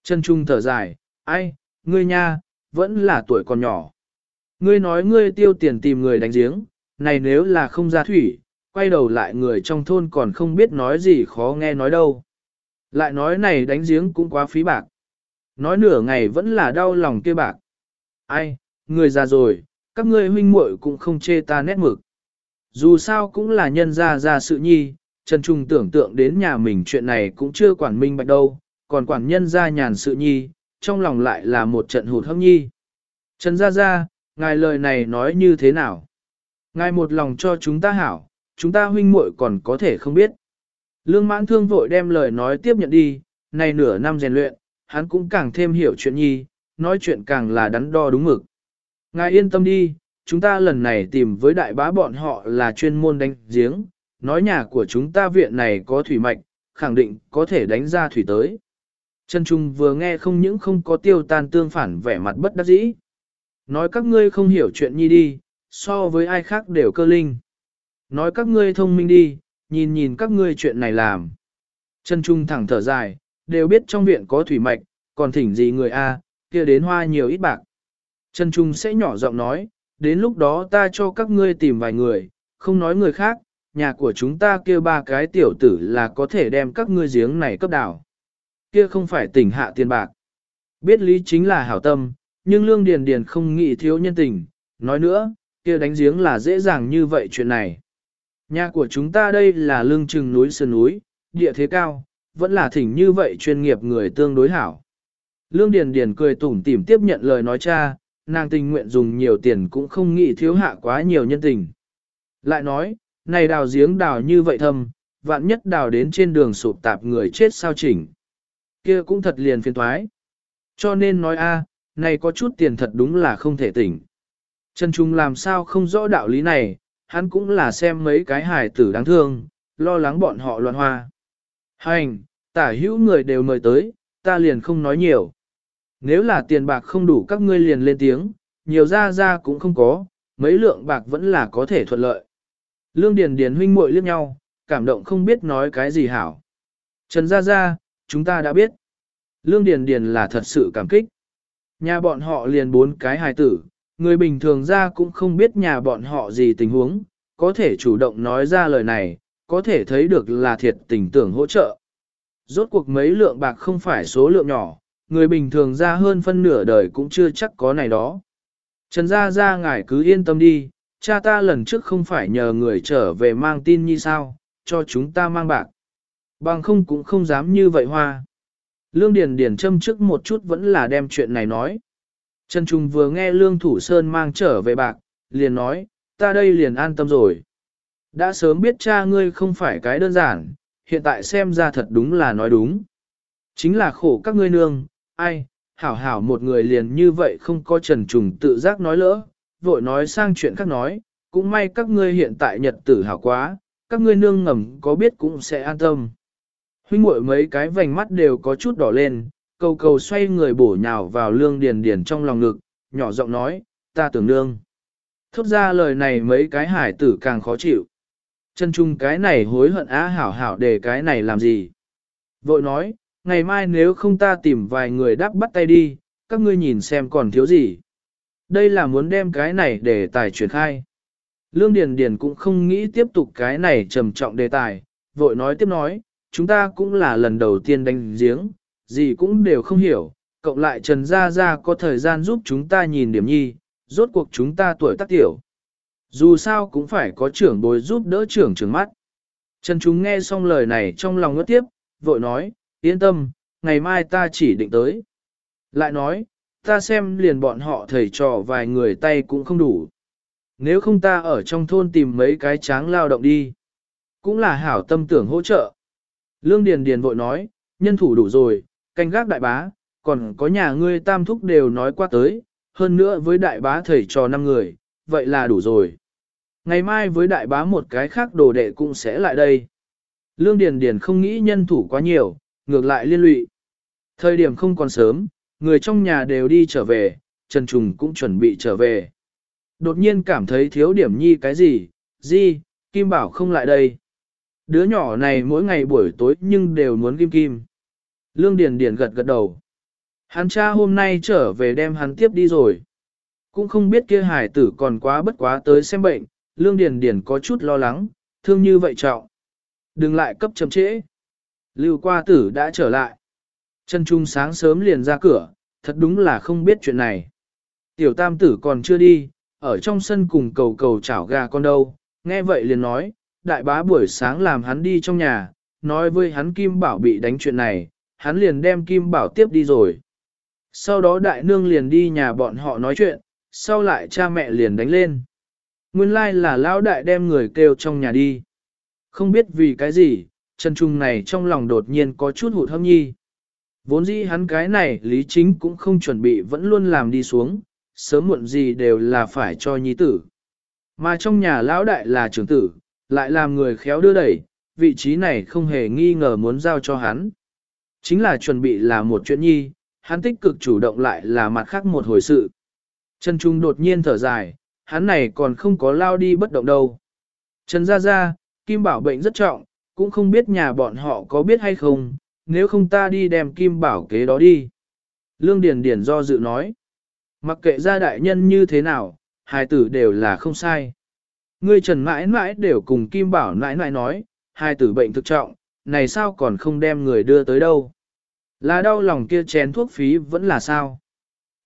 Trần Trung thở dài, ai, ngươi nha, vẫn là tuổi còn nhỏ. Ngươi nói ngươi tiêu tiền tìm người đánh giếng, này nếu là không ra thủy, quay đầu lại người trong thôn còn không biết nói gì khó nghe nói đâu. Lại nói này đánh giếng cũng quá phí bạc. Nói nửa ngày vẫn là đau lòng kia bạc. Ai, người già rồi, các ngươi huynh muội cũng không chê ta nét mực. Dù sao cũng là nhân ra ra sự nhi, Trần Trung tưởng tượng đến nhà mình chuyện này cũng chưa quản minh bạch đâu, còn quản nhân ra nhàn sự nhi, trong lòng lại là một trận hụt hâm nhi. Trần Gia Gia, ngài lời này nói như thế nào? Ngài một lòng cho chúng ta hảo, chúng ta huynh muội còn có thể không biết. Lương mãn thương vội đem lời nói tiếp nhận đi, này nửa năm rèn luyện, hắn cũng càng thêm hiểu chuyện nhi, nói chuyện càng là đắn đo đúng mực. Ngài yên tâm đi, chúng ta lần này tìm với đại bá bọn họ là chuyên môn đánh giếng, nói nhà của chúng ta viện này có thủy mạch, khẳng định có thể đánh ra thủy tới. Trần Trung vừa nghe không những không có tiêu tan tương phản vẻ mặt bất đắc dĩ. Nói các ngươi không hiểu chuyện nhi đi, so với ai khác đều cơ linh. Nói các ngươi thông minh đi, nhìn nhìn các ngươi chuyện này làm. Trần Trung thẳng thở dài, đều biết trong viện có thủy mạch, còn thỉnh gì người A, kia đến hoa nhiều ít bạc. Trần Trung sẽ nhỏ giọng nói, đến lúc đó ta cho các ngươi tìm vài người, không nói người khác, nhà của chúng ta kia ba cái tiểu tử là có thể đem các ngươi giếng này cấp đảo. Kia không phải tỉnh hạ tiền bạc. Biết lý chính là hảo tâm, nhưng Lương Điền Điền không nghĩ thiếu nhân tình, nói nữa, kia đánh giếng là dễ dàng như vậy chuyện này. Nhà của chúng ta đây là lương chừng núi sơn núi, địa thế cao, vẫn là thỉnh như vậy chuyên nghiệp người tương đối hảo. Lương Điền Điền cười tủm tỉm tiếp nhận lời nói cha, nàng tình nguyện dùng nhiều tiền cũng không nghĩ thiếu hạ quá nhiều nhân tình. Lại nói, này đào giếng đào như vậy thâm, vạn nhất đào đến trên đường sụp tạp người chết sao chỉnh. kia cũng thật liền phiền toái, Cho nên nói a, này có chút tiền thật đúng là không thể tỉnh. Trần Trung làm sao không rõ đạo lý này, hắn cũng là xem mấy cái hài tử đáng thương, lo lắng bọn họ loạn hoa. Hành, tả hữu người đều mời tới, ta liền không nói nhiều. Nếu là tiền bạc không đủ các ngươi liền lên tiếng, nhiều ra ra cũng không có, mấy lượng bạc vẫn là có thể thuận lợi. Lương Điền Điền huynh muội liếc nhau, cảm động không biết nói cái gì hảo. Trần Gia Gia, chúng ta đã biết. Lương Điền Điền là thật sự cảm kích. Nhà bọn họ liền bốn cái hài tử, người bình thường ra cũng không biết nhà bọn họ gì tình huống, có thể chủ động nói ra lời này, có thể thấy được là thiệt tình tưởng hỗ trợ. Rốt cuộc mấy lượng bạc không phải số lượng nhỏ, người bình thường ra hơn phân nửa đời cũng chưa chắc có này đó. Trần Gia Gia ngài cứ yên tâm đi, cha ta lần trước không phải nhờ người trở về mang tin như sao, cho chúng ta mang bạc. Bằng không cũng không dám như vậy hoa. Lương Điền Điền châm trước một chút vẫn là đem chuyện này nói. Trần Trung vừa nghe Lương Thủ Sơn mang trở về bạc, liền nói, ta đây liền an tâm rồi. Đã sớm biết cha ngươi không phải cái đơn giản, hiện tại xem ra thật đúng là nói đúng. Chính là khổ các ngươi nương, ai, hảo hảo một người liền như vậy không có trần trùng tự giác nói lỡ, vội nói sang chuyện khác nói, cũng may các ngươi hiện tại nhật tử hảo quá, các ngươi nương ngầm có biết cũng sẽ an tâm. Huynh muội mấy cái vành mắt đều có chút đỏ lên, cầu cầu xoay người bổ nhào vào lương điền điền trong lòng ngực, nhỏ giọng nói, ta tưởng nương. Thốt ra lời này mấy cái hải tử càng khó chịu. Chân Trung cái này hối hận á hảo hảo để cái này làm gì. Vội nói, ngày mai nếu không ta tìm vài người đáp bắt tay đi, các ngươi nhìn xem còn thiếu gì. Đây là muốn đem cái này để tài truyền khai. Lương Điền Điền cũng không nghĩ tiếp tục cái này trầm trọng đề tài, vội nói tiếp nói, chúng ta cũng là lần đầu tiên đánh giếng, gì cũng đều không hiểu, cộng lại Trần Gia Gia có thời gian giúp chúng ta nhìn điểm nhi, rốt cuộc chúng ta tuổi tác tiểu. Dù sao cũng phải có trưởng bồi giúp đỡ trưởng trưởng mắt. Trần chúng nghe xong lời này trong lòng ngất tiếp, vội nói, yên tâm, ngày mai ta chỉ định tới. Lại nói, ta xem liền bọn họ thầy trò vài người tay cũng không đủ. Nếu không ta ở trong thôn tìm mấy cái tráng lao động đi. Cũng là hảo tâm tưởng hỗ trợ. Lương Điền Điền vội nói, nhân thủ đủ rồi, canh gác đại bá, còn có nhà ngươi tam thúc đều nói qua tới, hơn nữa với đại bá thầy trò năm người, vậy là đủ rồi. Ngày mai với đại bá một cái khác đồ đệ cũng sẽ lại đây. Lương Điền Điền không nghĩ nhân thủ quá nhiều, ngược lại liên lụy. Thời điểm không còn sớm, người trong nhà đều đi trở về, Trần Trùng cũng chuẩn bị trở về. Đột nhiên cảm thấy thiếu điểm nhi cái gì, gì, Kim Bảo không lại đây. Đứa nhỏ này mỗi ngày buổi tối nhưng đều muốn kim kim. Lương Điền Điền gật gật đầu. Hắn cha hôm nay trở về đem hắn tiếp đi rồi. Cũng không biết kia hải tử còn quá bất quá tới xem bệnh, Lương Điền Điền có chút lo lắng, thương như vậy trọng. Đừng lại cấp chậm trễ. Lưu qua tử đã trở lại. Trần Trung sáng sớm liền ra cửa, thật đúng là không biết chuyện này. Tiểu tam tử còn chưa đi, ở trong sân cùng cầu cầu chảo gà con đâu, nghe vậy liền nói, đại bá buổi sáng làm hắn đi trong nhà, nói với hắn Kim Bảo bị đánh chuyện này, hắn liền đem Kim Bảo tiếp đi rồi. Sau đó đại nương liền đi nhà bọn họ nói chuyện, sau lại cha mẹ liền đánh lên. Nguyên lai like là lão đại đem người kêu trong nhà đi. Không biết vì cái gì, Trần Trung này trong lòng đột nhiên có chút hụt hâm nhi. Vốn dĩ hắn cái này lý chính cũng không chuẩn bị vẫn luôn làm đi xuống, sớm muộn gì đều là phải cho nhi tử. Mà trong nhà lão đại là trưởng tử, lại làm người khéo đưa đẩy, vị trí này không hề nghi ngờ muốn giao cho hắn. Chính là chuẩn bị là một chuyện nhi, hắn tích cực chủ động lại là mặt khác một hồi sự. Trần Trung đột nhiên thở dài, hắn này còn không có lao đi bất động đâu. Trần Gia Gia, Kim Bảo bệnh rất trọng, cũng không biết nhà bọn họ có biết hay không, nếu không ta đi đem Kim Bảo kế đó đi. Lương Điền Điền do dự nói, mặc kệ gia đại nhân như thế nào, hai tử đều là không sai. Ngươi Trần mãi mãi đều cùng Kim Bảo mãi mãi nói, hai tử bệnh thực trọng, này sao còn không đem người đưa tới đâu. Là đau lòng kia chén thuốc phí vẫn là sao.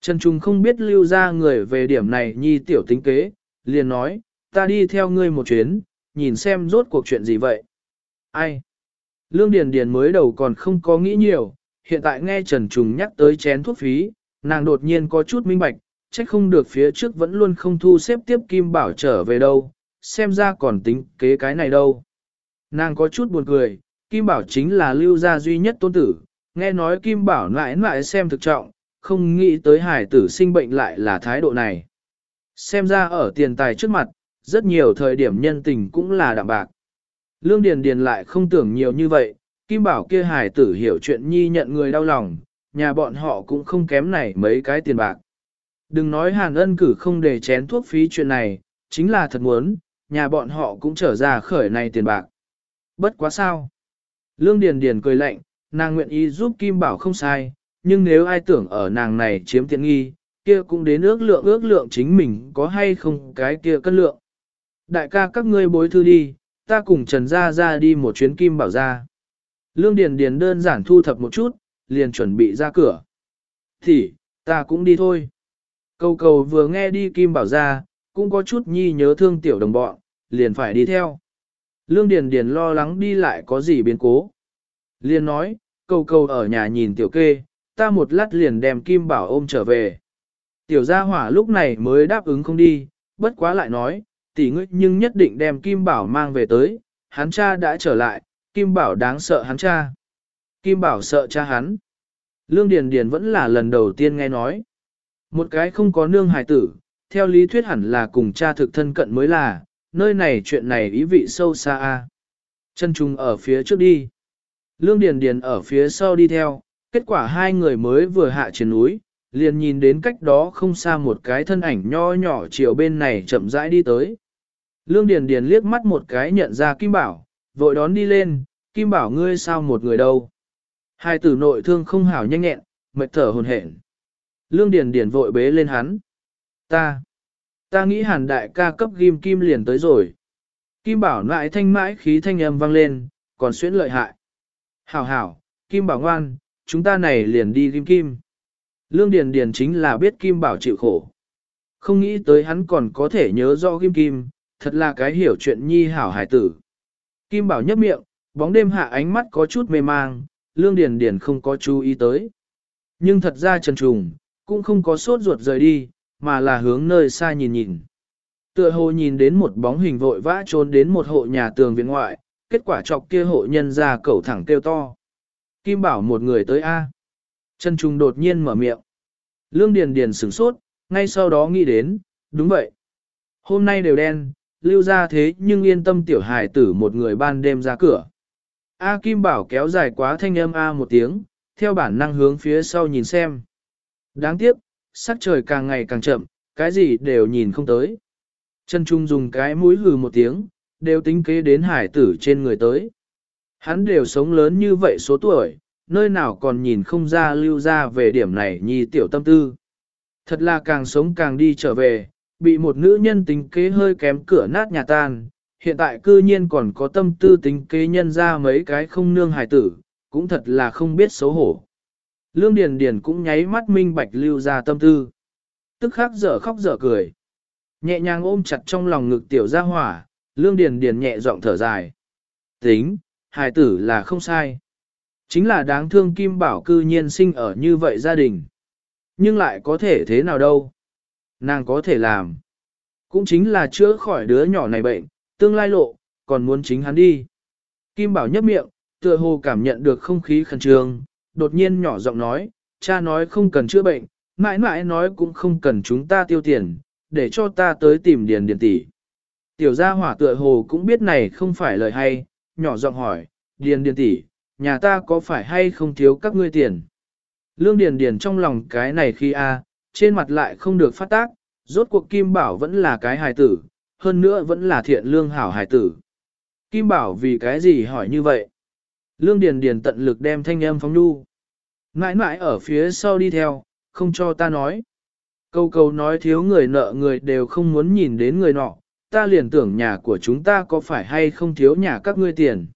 Trần Trung không biết lưu ra người về điểm này nhi tiểu tính kế, liền nói, ta đi theo ngươi một chuyến, nhìn xem rốt cuộc chuyện gì vậy. Ai? Lương Điền Điền mới đầu còn không có nghĩ nhiều, hiện tại nghe Trần Trùng nhắc tới chén thuốc phí, nàng đột nhiên có chút minh bạch, trách không được phía trước vẫn luôn không thu xếp tiếp Kim Bảo trở về đâu, xem ra còn tính kế cái này đâu. Nàng có chút buồn cười, Kim Bảo chính là lưu gia duy nhất tôn tử, nghe nói Kim Bảo lại lại xem thực trọng, không nghĩ tới hải tử sinh bệnh lại là thái độ này. Xem ra ở tiền tài trước mặt, rất nhiều thời điểm nhân tình cũng là đạm bạc. Lương Điền Điền lại không tưởng nhiều như vậy, Kim Bảo kia hải tử hiểu chuyện nhi nhận người đau lòng, nhà bọn họ cũng không kém này mấy cái tiền bạc. Đừng nói Hàn ân cử không để chén thuốc phí chuyện này, chính là thật muốn, nhà bọn họ cũng trở ra khởi này tiền bạc. Bất quá sao. Lương Điền Điền cười lạnh, nàng nguyện ý giúp Kim Bảo không sai, nhưng nếu ai tưởng ở nàng này chiếm tiện nghi, kia cũng đến ước lượng ước lượng chính mình có hay không cái kia cân lượng. Đại ca các ngươi bối thư đi, ta cùng Trần Gia Gia đi một chuyến Kim Bảo ra. Lương Điền Điền đơn giản thu thập một chút, liền chuẩn bị ra cửa. Thì, ta cũng đi thôi. Cầu cầu vừa nghe đi Kim Bảo ra, cũng có chút nhi nhớ thương tiểu đồng bọn, liền phải đi theo. Lương Điền Điền lo lắng đi lại có gì biến cố. Liền nói, cầu cầu ở nhà nhìn tiểu kê, ta một lát liền đem Kim Bảo ôm trở về. Tiểu gia hỏa lúc này mới đáp ứng không đi, bất quá lại nói, tỷ ngươi nhưng nhất định đem Kim Bảo mang về tới, hắn cha đã trở lại, Kim Bảo đáng sợ hắn cha. Kim Bảo sợ cha hắn. Lương Điền Điền vẫn là lần đầu tiên nghe nói. Một cái không có nương hài tử, theo lý thuyết hẳn là cùng cha thực thân cận mới là, nơi này chuyện này ý vị sâu xa a. Chân trùng ở phía trước đi. Lương Điền Điền ở phía sau đi theo, kết quả hai người mới vừa hạ trên núi, liền nhìn đến cách đó không xa một cái thân ảnh nho nhỏ chiều bên này chậm rãi đi tới. Lương Điền Điền liếc mắt một cái nhận ra Kim Bảo, vội đón đi lên, Kim Bảo ngươi sao một người đâu. Hai tử nội thương không hảo nhanh nhẹn, mệt thở hồn hển. Lương Điền Điền vội bế lên hắn. Ta, ta nghĩ hàn đại ca cấp ghim kim liền tới rồi. Kim Bảo lại thanh mãi khí thanh âm vang lên, còn xuyến lợi hại. Hảo hảo, Kim Bảo ngoan, chúng ta này liền đi ghim kim. Lương Điền Điền chính là biết Kim Bảo chịu khổ. Không nghĩ tới hắn còn có thể nhớ rõ ghim kim, thật là cái hiểu chuyện nhi hảo hải tử. Kim Bảo nhấp miệng, bóng đêm hạ ánh mắt có chút mê mang, Lương Điền Điền không có chú ý tới. Nhưng thật ra Trần Trùng, cũng không có sốt ruột rời đi, mà là hướng nơi xa nhìn nhìn. Tựa hồ nhìn đến một bóng hình vội vã trốn đến một hộ nhà tường viện ngoại, kết quả chọc kia hộ nhân ra cẩu thẳng kêu to. Kim bảo một người tới A. Trần trùng đột nhiên mở miệng. Lương Điền Điền sửng sốt, ngay sau đó nghĩ đến, đúng vậy. Hôm nay đều đen, lưu ra thế nhưng yên tâm tiểu hài tử một người ban đêm ra cửa. A Kim Bảo kéo dài quá thanh âm A một tiếng, theo bản năng hướng phía sau nhìn xem. Đáng tiếc, sắc trời càng ngày càng chậm, cái gì đều nhìn không tới. Trần Trung dùng cái mũi hừ một tiếng, đều tính kế đến hải tử trên người tới. Hắn đều sống lớn như vậy số tuổi, nơi nào còn nhìn không ra lưu ra về điểm này nhi tiểu tâm tư. Thật là càng sống càng đi trở về, bị một nữ nhân tính kế hơi kém cửa nát nhà tan, hiện tại cư nhiên còn có tâm tư tính kế nhân ra mấy cái không nương hài tử, cũng thật là không biết xấu hổ. Lương Điền Điền cũng nháy mắt minh bạch lưu ra tâm tư. Tức khắc dở khóc dở cười. Nhẹ nhàng ôm chặt trong lòng ngực tiểu gia hỏa, Lương Điền Điền nhẹ giọng thở dài. Tính, hài tử là không sai. Chính là đáng thương Kim Bảo cư nhiên sinh ở như vậy gia đình. Nhưng lại có thể thế nào đâu. Nàng có thể làm. Cũng chính là chữa khỏi đứa nhỏ này bệnh, tương lai lộ, còn muốn chính hắn đi. Kim Bảo nhấp miệng, tựa hồ cảm nhận được không khí khẩn trương, đột nhiên nhỏ giọng nói, cha nói không cần chữa bệnh, mãi mãi nói cũng không cần chúng ta tiêu tiền, để cho ta tới tìm điền điền tỷ. Tiểu gia hỏa tựa hồ cũng biết này không phải lời hay, nhỏ giọng hỏi, điền điền tỷ, nhà ta có phải hay không thiếu các ngươi tiền? Lương điền điền trong lòng cái này khi a, trên mặt lại không được phát tác, rốt cuộc Kim Bảo vẫn là cái hài tử, hơn nữa vẫn là thiện lương hảo hài tử. Kim Bảo vì cái gì hỏi như vậy? Lương Điền Điền tận lực đem thanh âm phóng nhu. Mãi mãi ở phía sau đi theo, không cho ta nói. Câu câu nói thiếu người nợ người đều không muốn nhìn đến người nọ, ta liền tưởng nhà của chúng ta có phải hay không thiếu nhà các ngươi tiền.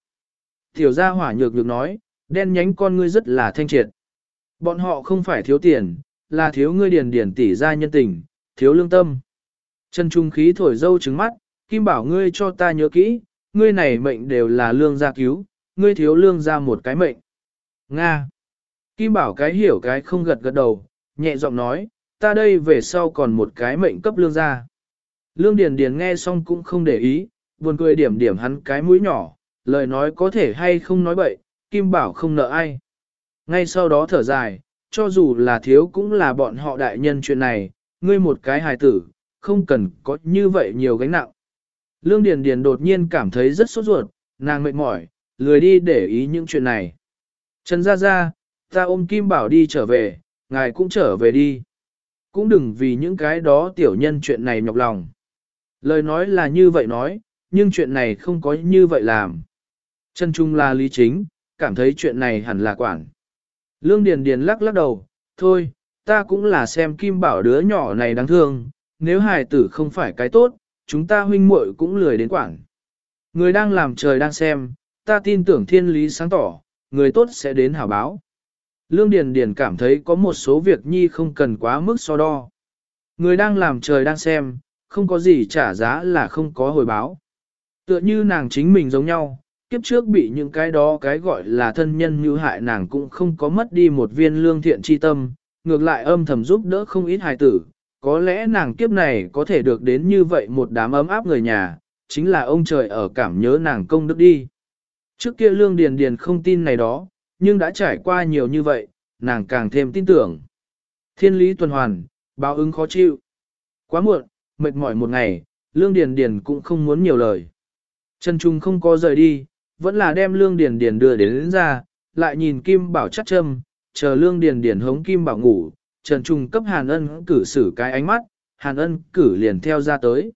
Tiểu gia hỏa nhược nhược nói, đen nhánh con ngươi rất là thanh triệt. Bọn họ không phải thiếu tiền, là thiếu ngươi điền điền tỷ gia nhân tình, thiếu lương tâm. Chân trung khí thổi dâu trứng mắt, Kim bảo ngươi cho ta nhớ kỹ, ngươi này mệnh đều là lương gia cứu, ngươi thiếu lương gia một cái mệnh. Nga. Kim bảo cái hiểu cái không gật gật đầu, nhẹ giọng nói, ta đây về sau còn một cái mệnh cấp lương gia Lương Điền Điền nghe xong cũng không để ý, buồn cười điểm điểm hắn cái mũi nhỏ, lời nói có thể hay không nói bậy, Kim bảo không nợ ai. Ngay sau đó thở dài, cho dù là thiếu cũng là bọn họ đại nhân chuyện này, ngươi một cái hài tử, không cần có như vậy nhiều gánh nặng. Lương Điền Điền đột nhiên cảm thấy rất sốt ruột, nàng mệt mỏi, lười đi để ý những chuyện này. Trần Gia Gia, ta ôm Kim Bảo đi trở về, ngài cũng trở về đi. Cũng đừng vì những cái đó tiểu nhân chuyện này nhọc lòng. Lời nói là như vậy nói, nhưng chuyện này không có như vậy làm. Trần Trung là lý chính, cảm thấy chuyện này hẳn là quản. Lương Điền Điền lắc lắc đầu, thôi, ta cũng là xem Kim Bảo đứa nhỏ này đáng thương, nếu hài tử không phải cái tốt, chúng ta huynh muội cũng lười đến quảng. Người đang làm trời đang xem, ta tin tưởng thiên lý sáng tỏ, người tốt sẽ đến hảo báo. Lương Điền Điền cảm thấy có một số việc nhi không cần quá mức so đo. Người đang làm trời đang xem, không có gì trả giá là không có hồi báo. Tựa như nàng chính mình giống nhau, kiếp trước bị những cái đó cái gọi là thân nhân như hại nàng cũng không có mất đi một viên lương thiện chi tâm, ngược lại âm thầm giúp đỡ không ít hài tử. Có lẽ nàng kiếp này có thể được đến như vậy một đám ấm áp người nhà, chính là ông trời ở cảm nhớ nàng công đức đi. Trước kia Lương Điền Điền không tin này đó, nhưng đã trải qua nhiều như vậy, nàng càng thêm tin tưởng. Thiên lý tuần hoàn, báo ứng khó chịu. Quá muộn, mệt mỏi một ngày, Lương Điền Điền cũng không muốn nhiều lời. Trần Trung không có rời đi, vẫn là đem Lương Điền Điền đưa đến, đến ra, lại nhìn Kim Bảo chắc châm, chờ Lương Điền Điền hống Kim Bảo ngủ, Trần Trung cấp Hàn Ân cử xử cái ánh mắt, Hàn Ân cử liền theo ra tới.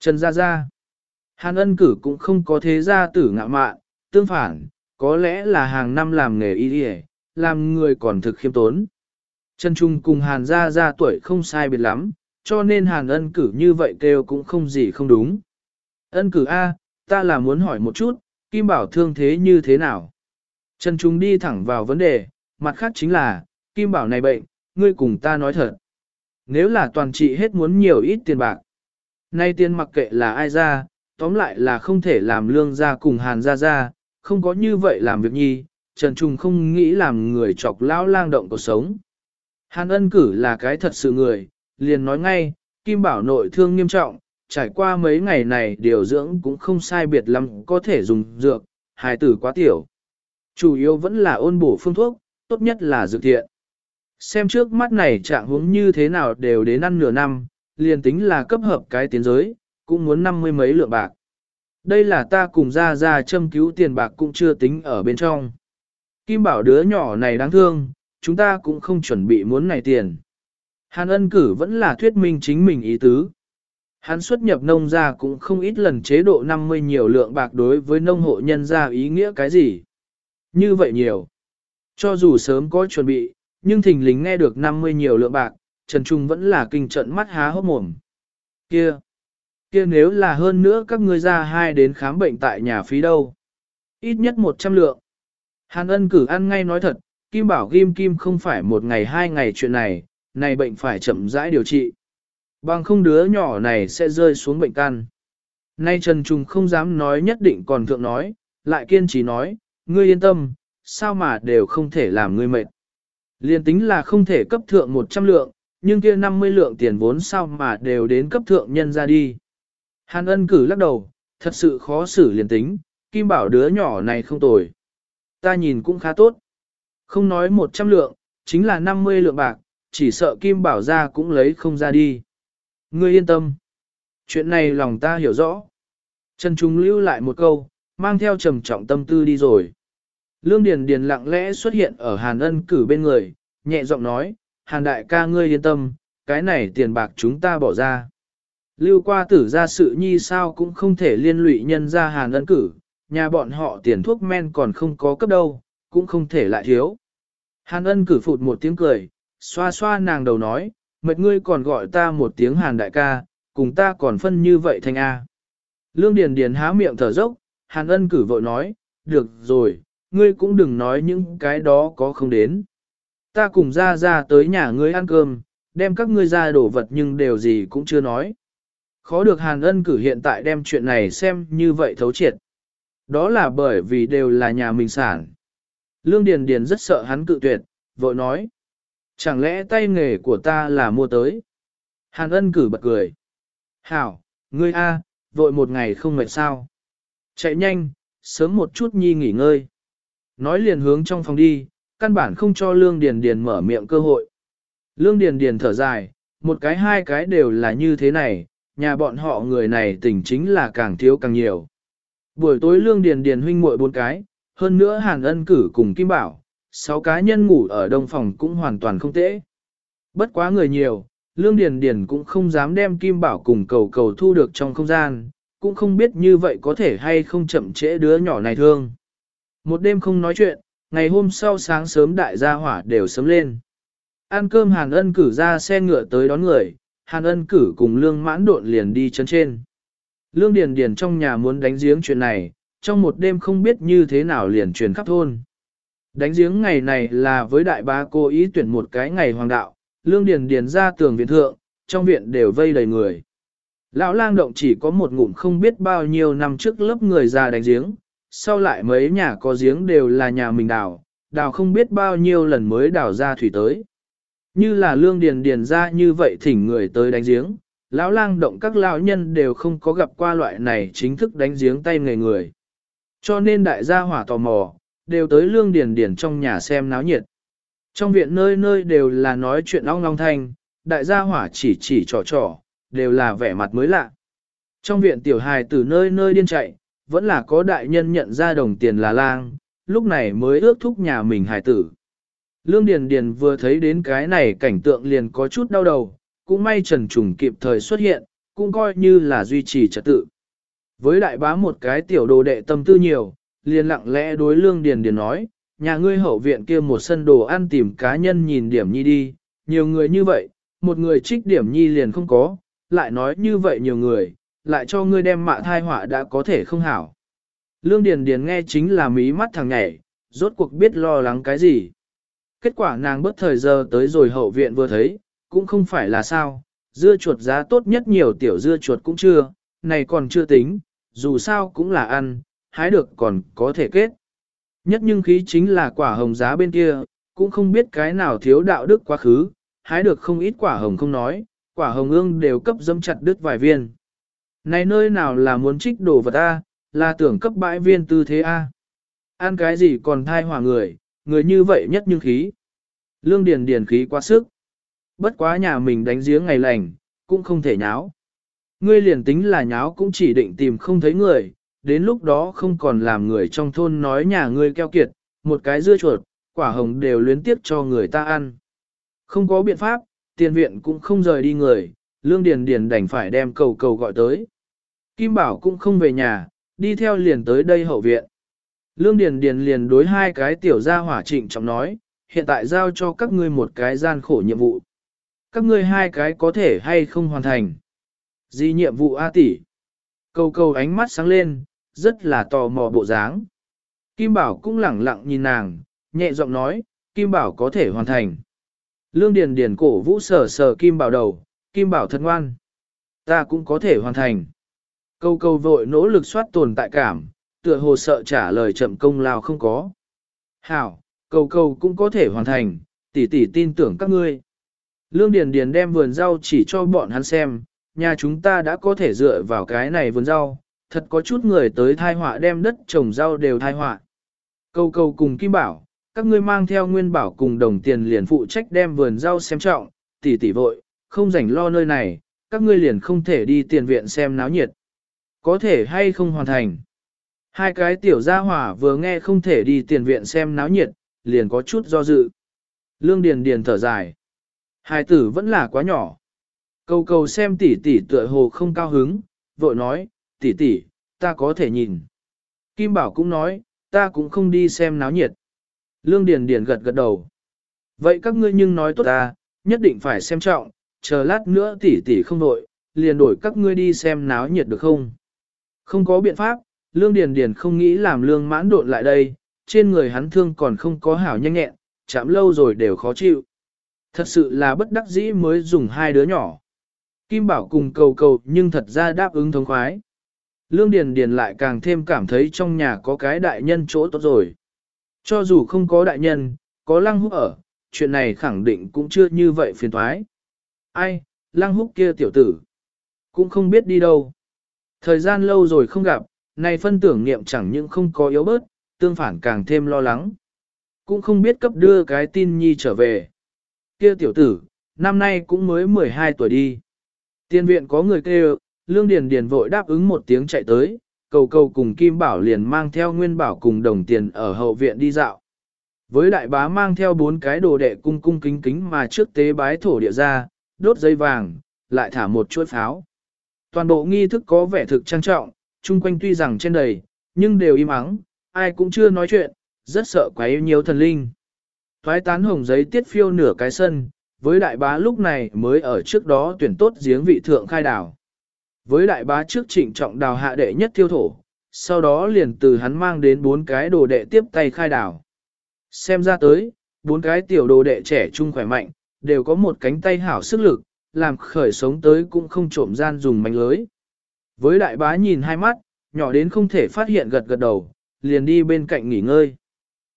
Trần Gia Gia Hàn Ân cử cũng không có thế gia tử ngạ mạn, tương phản, có lẽ là hàng năm làm nghề y đi làm người còn thực khiêm tốn. Trần Trung cùng Hàn Gia Gia tuổi không sai biệt lắm, cho nên Hàn ân cử như vậy kêu cũng không gì không đúng. Ân cử A, ta là muốn hỏi một chút, Kim Bảo thương thế như thế nào? Trần Trung đi thẳng vào vấn đề, mặt khác chính là, Kim Bảo này bệnh, ngươi cùng ta nói thật. Nếu là toàn trị hết muốn nhiều ít tiền bạc. Nay tiền mặc kệ là ai ra, tóm lại là không thể làm lương ra cùng Hàn Gia Gia, không có như vậy làm việc nhi, Trần Trung không nghĩ làm người chọc lão lang động cuộc sống, Hàn ân cử là cái thật sự người, liền nói ngay, Kim Bảo nội thương nghiêm trọng, trải qua mấy ngày này điều dưỡng cũng không sai biệt lắm có thể dùng dược, hài tử quá tiểu. Chủ yếu vẫn là ôn bổ phương thuốc, tốt nhất là dược thiện. Xem trước mắt này trạng huống như thế nào đều đến ăn nửa năm, liền tính là cấp hợp cái tiến giới, cũng muốn năm mươi mấy lượng bạc. Đây là ta cùng ra ra châm cứu tiền bạc cũng chưa tính ở bên trong. Kim bảo đứa nhỏ này đáng thương, chúng ta cũng không chuẩn bị muốn này tiền. Hàn ân cử vẫn là thuyết minh chính mình ý tứ. Hắn xuất nhập nông gia cũng không ít lần chế độ 50 nhiều lượng bạc đối với nông hộ nhân gia ý nghĩa cái gì. Như vậy nhiều. Cho dù sớm có chuẩn bị, nhưng thình lính nghe được 50 nhiều lượng bạc, Trần Trung vẫn là kinh trận mắt há hốc mồm. Kia! Kia nếu là hơn nữa các ngươi ra hai đến khám bệnh tại nhà phí đâu? Ít nhất 100 lượng. Hàn ân cử ăn ngay nói thật, Kim Bảo Ghim Kim không phải một ngày hai ngày chuyện này, này bệnh phải chậm rãi điều trị. Bằng không đứa nhỏ này sẽ rơi xuống bệnh căn. Nay Trần trùng không dám nói nhất định còn thượng nói, lại kiên trì nói, ngươi yên tâm, sao mà đều không thể làm ngươi mệt. Liên tính là không thể cấp thượng 100 lượng, nhưng kia 50 lượng tiền vốn sao mà đều đến cấp thượng nhân ra đi. Hàn ân cử lắc đầu, thật sự khó xử liền tính, Kim bảo đứa nhỏ này không tồi. Ta nhìn cũng khá tốt. Không nói 100 lượng, chính là 50 lượng bạc, chỉ sợ Kim bảo ra cũng lấy không ra đi. Ngươi yên tâm. Chuyện này lòng ta hiểu rõ. Trần Trung lưu lại một câu, mang theo trầm trọng tâm tư đi rồi. Lương Điền Điền lặng lẽ xuất hiện ở Hàn ân cử bên người, nhẹ giọng nói, Hàn đại ca ngươi yên tâm, cái này tiền bạc chúng ta bỏ ra. Lưu qua tử ra sự nhi sao cũng không thể liên lụy nhân ra Hàn ân cử, nhà bọn họ tiền thuốc men còn không có cấp đâu, cũng không thể lại thiếu. Hàn ân cử phụt một tiếng cười, xoa xoa nàng đầu nói, mệt ngươi còn gọi ta một tiếng Hàn đại ca, cùng ta còn phân như vậy thành A. Lương Điền Điền há miệng thở dốc, Hàn ân cử vội nói, được rồi, ngươi cũng đừng nói những cái đó có không đến. Ta cùng ra ra tới nhà ngươi ăn cơm, đem các ngươi ra đổ vật nhưng đều gì cũng chưa nói. Khó được Hàn ân cử hiện tại đem chuyện này xem như vậy thấu triệt. Đó là bởi vì đều là nhà mình sản. Lương Điền Điền rất sợ hắn cự tuyệt, vội nói. Chẳng lẽ tay nghề của ta là mua tới? Hàn ân cử bật cười. Hảo, ngươi A, vội một ngày không mệt sao. Chạy nhanh, sớm một chút nhi nghỉ ngơi. Nói liền hướng trong phòng đi, căn bản không cho Lương Điền Điền mở miệng cơ hội. Lương Điền Điền thở dài, một cái hai cái đều là như thế này, nhà bọn họ người này tình chính là càng thiếu càng nhiều. Buổi tối Lương Điền Điền huynh muội bốn cái, hơn nữa Hàn Ân cử cùng Kim Bảo, sáu cá nhân ngủ ở đông phòng cũng hoàn toàn không tệ. Bất quá người nhiều, Lương Điền Điền cũng không dám đem Kim Bảo cùng cầu cầu thu được trong không gian, cũng không biết như vậy có thể hay không chậm trễ đứa nhỏ này thương. Một đêm không nói chuyện, ngày hôm sau sáng sớm đại gia hỏa đều sớm lên. Ăn cơm Hàn Ân cử ra xe ngựa tới đón người, Hàn Ân cử cùng Lương mãn độn liền đi chân trên. Lương Điền Điền trong nhà muốn đánh giếng chuyện này, trong một đêm không biết như thế nào liền truyền khắp thôn. Đánh giếng ngày này là với đại bá cô ý tuyển một cái ngày hoàng đạo, Lương Điền Điền ra tường viện thượng, trong viện đều vây đầy người. Lão lang động chỉ có một ngụm không biết bao nhiêu năm trước lớp người ra đánh giếng, sau lại mấy nhà có giếng đều là nhà mình đào, đào không biết bao nhiêu lần mới đào ra thủy tới. Như là lương điền điền ra như vậy thỉnh người tới đánh giếng, lão lang động các lão nhân đều không có gặp qua loại này chính thức đánh giếng tay người người. Cho nên đại gia hỏa tò mò, đều tới lương điền điền trong nhà xem náo nhiệt. Trong viện nơi nơi đều là nói chuyện ong long thanh, đại gia hỏa chỉ chỉ trò trò, đều là vẻ mặt mới lạ. Trong viện tiểu hài từ nơi nơi điên chạy, vẫn là có đại nhân nhận ra đồng tiền là lang, lúc này mới ước thúc nhà mình hài tử. Lương Điền Điền vừa thấy đến cái này cảnh tượng liền có chút đau đầu, cũng may Trần Trùng kịp thời xuất hiện, cũng coi như là duy trì trật tự. Với đại bá một cái tiểu đồ đệ tâm tư nhiều, liền lặng lẽ đối Lương Điền Điền nói, nhà ngươi hậu viện kia một sân đồ ăn tìm cá nhân nhìn điểm nhi đi, nhiều người như vậy, một người trích điểm nhi liền không có, lại nói như vậy nhiều người, lại cho ngươi đem mạ thai họa đã có thể không hảo. Lương Điền Điền nghe chính là mí mắt thằng nhảy, rốt cuộc biết lo lắng cái gì. Kết quả nàng bất thời giờ tới rồi hậu viện vừa thấy, cũng không phải là sao, dưa chuột giá tốt nhất nhiều tiểu dưa chuột cũng chưa, này còn chưa tính, dù sao cũng là ăn, hái được còn có thể kết. Nhất nhưng khí chính là quả hồng giá bên kia, cũng không biết cái nào thiếu đạo đức quá khứ, hái được không ít quả hồng không nói, quả hồng ương đều cấp dâm chặt đứt vài viên. Này nơi nào là muốn trích đồ vật A, là tưởng cấp bãi viên tư thế A. Ăn cái gì còn thai hỏa người, người như vậy nhất nhưng khí. Lương điền điền khí quá sức. Bất quá nhà mình đánh giếng ngày lành, cũng không thể nháo. Ngươi liền tính là nháo cũng chỉ định tìm không thấy người, đến lúc đó không còn làm người trong thôn nói nhà ngươi keo kiệt, một cái dưa chuột, quả hồng đều luyến tiếp cho người ta ăn. Không có biện pháp, tiền viện cũng không rời đi người, lương điền điền đành phải đem cầu cầu gọi tới. Kim Bảo cũng không về nhà, đi theo liền tới đây hậu viện. Lương Điền Điền liền đối hai cái tiểu gia hỏa trịnh trọng nói, hiện tại giao cho các ngươi một cái gian khổ nhiệm vụ. Các ngươi hai cái có thể hay không hoàn thành. Gì nhiệm vụ A tỷ? Cầu cầu ánh mắt sáng lên, rất là tò mò bộ dáng. Kim Bảo cũng lẳng lặng nhìn nàng, nhẹ giọng nói, Kim Bảo có thể hoàn thành. Lương Điền Điền cổ vũ sờ sờ Kim Bảo đầu, Kim Bảo thật ngoan. Ta cũng có thể hoàn thành. Câu câu vội nỗ lực soát tồn tại cảm, tựa hồ sợ trả lời chậm công lao không có. Hảo, câu câu cũng có thể hoàn thành, tỷ tỷ tin tưởng các ngươi. Lương Điền Điền đem vườn rau chỉ cho bọn hắn xem, nhà chúng ta đã có thể dựa vào cái này vườn rau, thật có chút người tới thai họa đem đất trồng rau đều thai họa. Câu câu cùng Kim Bảo, các ngươi mang theo Nguyên Bảo cùng đồng tiền liền phụ trách đem vườn rau xem trọng, tỷ tỷ vội, không rảnh lo nơi này, các ngươi liền không thể đi tiền viện xem náo nhiệt. Có thể hay không hoàn thành. Hai cái tiểu gia hỏa vừa nghe không thể đi tiền viện xem náo nhiệt, liền có chút do dự. Lương Điền Điền thở dài. Hai tử vẫn là quá nhỏ. Cầu cầu xem tỷ tỷ tựa hồ không cao hứng, vội nói, tỷ tỷ, ta có thể nhìn. Kim Bảo cũng nói, ta cũng không đi xem náo nhiệt. Lương Điền Điền gật gật đầu. Vậy các ngươi nhưng nói tốt ta, nhất định phải xem trọng, chờ lát nữa tỷ tỷ không đổi, liền đổi các ngươi đi xem náo nhiệt được không? Không có biện pháp, Lương Điền Điền không nghĩ làm Lương mãn đột lại đây, trên người hắn thương còn không có hảo nhanh nhẹn, chạm lâu rồi đều khó chịu. Thật sự là bất đắc dĩ mới dùng hai đứa nhỏ. Kim Bảo cùng cầu cầu nhưng thật ra đáp ứng thống khoái. Lương Điền Điền lại càng thêm cảm thấy trong nhà có cái đại nhân chỗ tốt rồi. Cho dù không có đại nhân, có lăng húc ở, chuyện này khẳng định cũng chưa như vậy phiền toái. Ai, lăng húc kia tiểu tử, cũng không biết đi đâu. Thời gian lâu rồi không gặp, này phân tưởng niệm chẳng những không có yếu bớt, tương phản càng thêm lo lắng. Cũng không biết cấp đưa cái tin nhi trở về. Kia tiểu tử, năm nay cũng mới 12 tuổi đi. Tiên viện có người kêu, Lương Điền Điền vội đáp ứng một tiếng chạy tới, cầu cầu cùng Kim Bảo liền mang theo Nguyên Bảo cùng đồng tiền ở hậu viện đi dạo. Với đại bá mang theo bốn cái đồ đệ cung cung kính kính mà trước tế bái thổ địa ra, đốt dây vàng, lại thả một chuỗi pháo. Toàn bộ nghi thức có vẻ thực trang trọng, chung quanh tuy rằng trên đầy, nhưng đều im ắng, ai cũng chưa nói chuyện, rất sợ quấy nhiều thần linh. Thoái tán hồng giấy tiết phiêu nửa cái sân, với đại bá lúc này mới ở trước đó tuyển tốt giếng vị thượng khai đảo. Với đại bá trước trịnh trọng đào hạ đệ nhất thiêu thổ, sau đó liền từ hắn mang đến bốn cái đồ đệ tiếp tay khai đào Xem ra tới, bốn cái tiểu đồ đệ trẻ trung khỏe mạnh, đều có một cánh tay hảo sức lực, làm khởi sống tới cũng không trộm gian dùng mánh lưới. Với đại bá nhìn hai mắt, nhỏ đến không thể phát hiện gật gật đầu, liền đi bên cạnh nghỉ ngơi.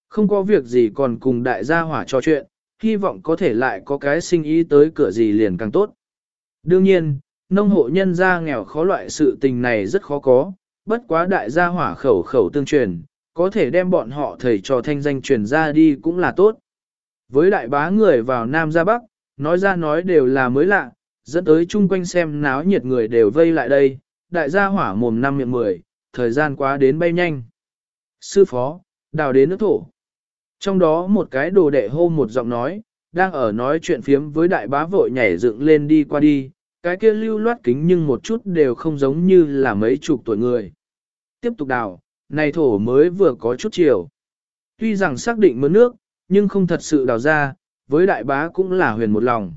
Không có việc gì còn cùng đại gia hỏa trò chuyện, hy vọng có thể lại có cái sinh ý tới cửa gì liền càng tốt. Đương nhiên, nông hộ nhân gia nghèo khó loại sự tình này rất khó có, bất quá đại gia hỏa khẩu khẩu tương truyền, có thể đem bọn họ thầy trò thanh danh truyền ra đi cũng là tốt. Với đại bá người vào Nam ra Bắc, nói ra nói đều là mới lạ, dẫn tới chung quanh xem náo nhiệt người đều vây lại đây, đại gia hỏa mồm năm miệng mười, thời gian quá đến bay nhanh. Sư phó, đào đến nước thổ. Trong đó một cái đồ đệ hô một giọng nói, đang ở nói chuyện phiếm với đại bá vội nhảy dựng lên đi qua đi, cái kia lưu loát kính nhưng một chút đều không giống như là mấy chục tuổi người. Tiếp tục đào, này thổ mới vừa có chút chiều. Tuy rằng xác định mớ nước, nhưng không thật sự đào ra, với đại bá cũng là huyền một lòng.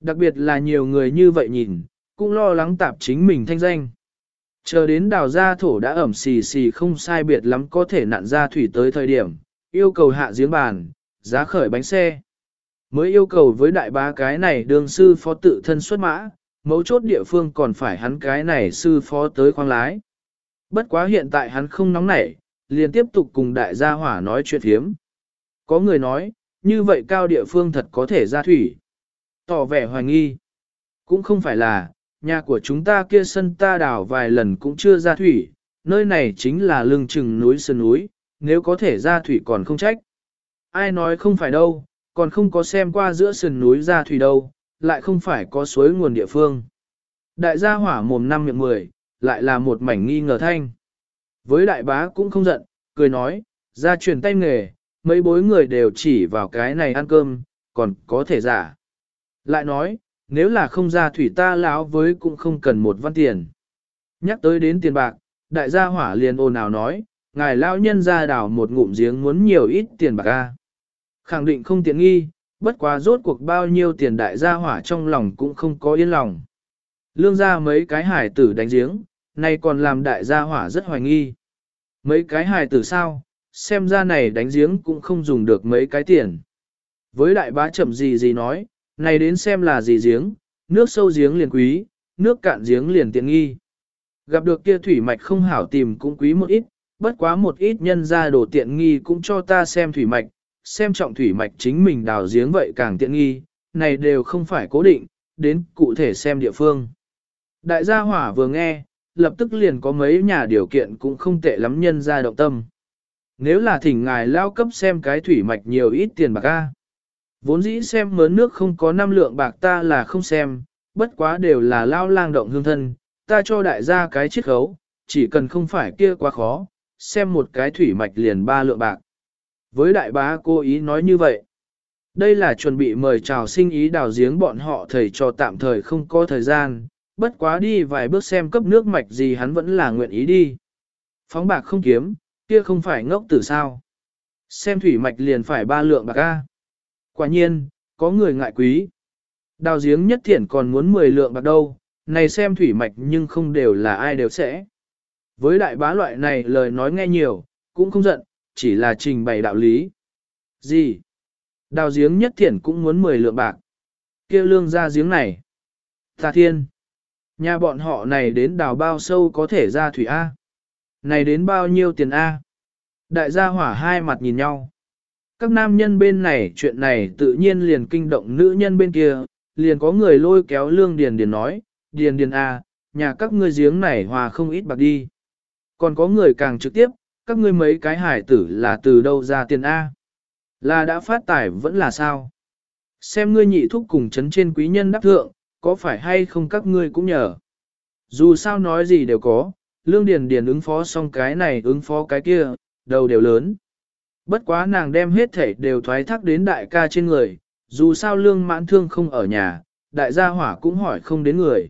Đặc biệt là nhiều người như vậy nhìn, cũng lo lắng tạp chính mình thanh danh. Chờ đến đào ra thổ đã ẩm xì xì không sai biệt lắm có thể nặn ra thủy tới thời điểm, yêu cầu hạ giếng bàn, giá khởi bánh xe. Mới yêu cầu với đại bá cái này đường sư phó tự thân xuất mã, mấu chốt địa phương còn phải hắn cái này sư phó tới khoang lái. Bất quá hiện tại hắn không nóng nảy, liền tiếp tục cùng đại gia hỏa nói chuyện thiếm. Có người nói, như vậy cao địa phương thật có thể ra thủy. Tỏ vẻ hoài nghi. Cũng không phải là, nhà của chúng ta kia sân ta đào vài lần cũng chưa ra thủy, nơi này chính là lưng chừng núi sơn núi, nếu có thể ra thủy còn không trách. Ai nói không phải đâu, còn không có xem qua giữa sườn núi ra thủy đâu, lại không phải có suối nguồn địa phương. Đại gia hỏa mồm năm miệng mười, lại là một mảnh nghi ngờ thanh. Với đại bá cũng không giận, cười nói, ra truyền tay nghề, mấy bối người đều chỉ vào cái này ăn cơm, còn có thể giả. Lại nói, nếu là không ra thủy ta láo với cũng không cần một văn tiền. Nhắc tới đến tiền bạc, đại gia hỏa liền ồn ào nói, ngài lão nhân ra đảo một ngụm giếng muốn nhiều ít tiền bạc a. Khẳng định không tiện nghi, bất quá rốt cuộc bao nhiêu tiền đại gia hỏa trong lòng cũng không có yên lòng. Lương ra mấy cái hải tử đánh giếng, nay còn làm đại gia hỏa rất hoài nghi. Mấy cái hải tử sao, xem ra này đánh giếng cũng không dùng được mấy cái tiền. Với đại bá chậm gì gì nói, này đến xem là gì giếng, nước sâu giếng liền quý, nước cạn giếng liền tiện nghi. Gặp được kia thủy mạch không hảo tìm cũng quý một ít, bất quá một ít nhân ra đồ tiện nghi cũng cho ta xem thủy mạch, xem trọng thủy mạch chính mình đào giếng vậy càng tiện nghi, này đều không phải cố định, đến cụ thể xem địa phương. Đại gia hỏa vừa nghe, lập tức liền có mấy nhà điều kiện cũng không tệ lắm nhân ra động tâm. Nếu là thỉnh ngài lao cấp xem cái thủy mạch nhiều ít tiền bạc a. Vốn dĩ xem mớn nước không có năm lượng bạc ta là không xem, bất quá đều là lao lang động hương thân, ta cho đại gia cái chiết khấu, chỉ cần không phải kia quá khó, xem một cái thủy mạch liền ba lượng bạc. Với đại bá cô ý nói như vậy. Đây là chuẩn bị mời chào sinh ý đào giếng bọn họ thầy cho tạm thời không có thời gian, bất quá đi vài bước xem cấp nước mạch gì hắn vẫn là nguyện ý đi. Phóng bạc không kiếm, kia không phải ngốc tử sao. Xem thủy mạch liền phải ba lượng bạc A. Quả nhiên, có người ngại quý. Đào giếng nhất thiện còn muốn 10 lượng bạc đâu, này xem thủy mạch nhưng không đều là ai đều sẽ. Với đại bá loại này lời nói nghe nhiều, cũng không giận, chỉ là trình bày đạo lý. Gì? Đào giếng nhất thiện cũng muốn 10 lượng bạc. kia lương ra giếng này. Ta thiên. Nhà bọn họ này đến đào bao sâu có thể ra thủy A. Này đến bao nhiêu tiền A? Đại gia hỏa hai mặt nhìn nhau. Các nam nhân bên này chuyện này tự nhiên liền kinh động nữ nhân bên kia, liền có người lôi kéo lương điền điền nói, điền điền A, nhà các ngươi giếng này hòa không ít bạc đi. Còn có người càng trực tiếp, các ngươi mấy cái hải tử là từ đâu ra tiền A. Là đã phát tài vẫn là sao? Xem ngươi nhị thúc cùng chấn trên quý nhân đắc thượng, có phải hay không các ngươi cũng nhờ. Dù sao nói gì đều có, lương điền điền ứng phó xong cái này ứng phó cái kia, đầu đều lớn. Bất quá nàng đem hết thể đều thoái thác đến đại ca trên người, dù sao lương mãn thương không ở nhà, đại gia hỏa cũng hỏi không đến người.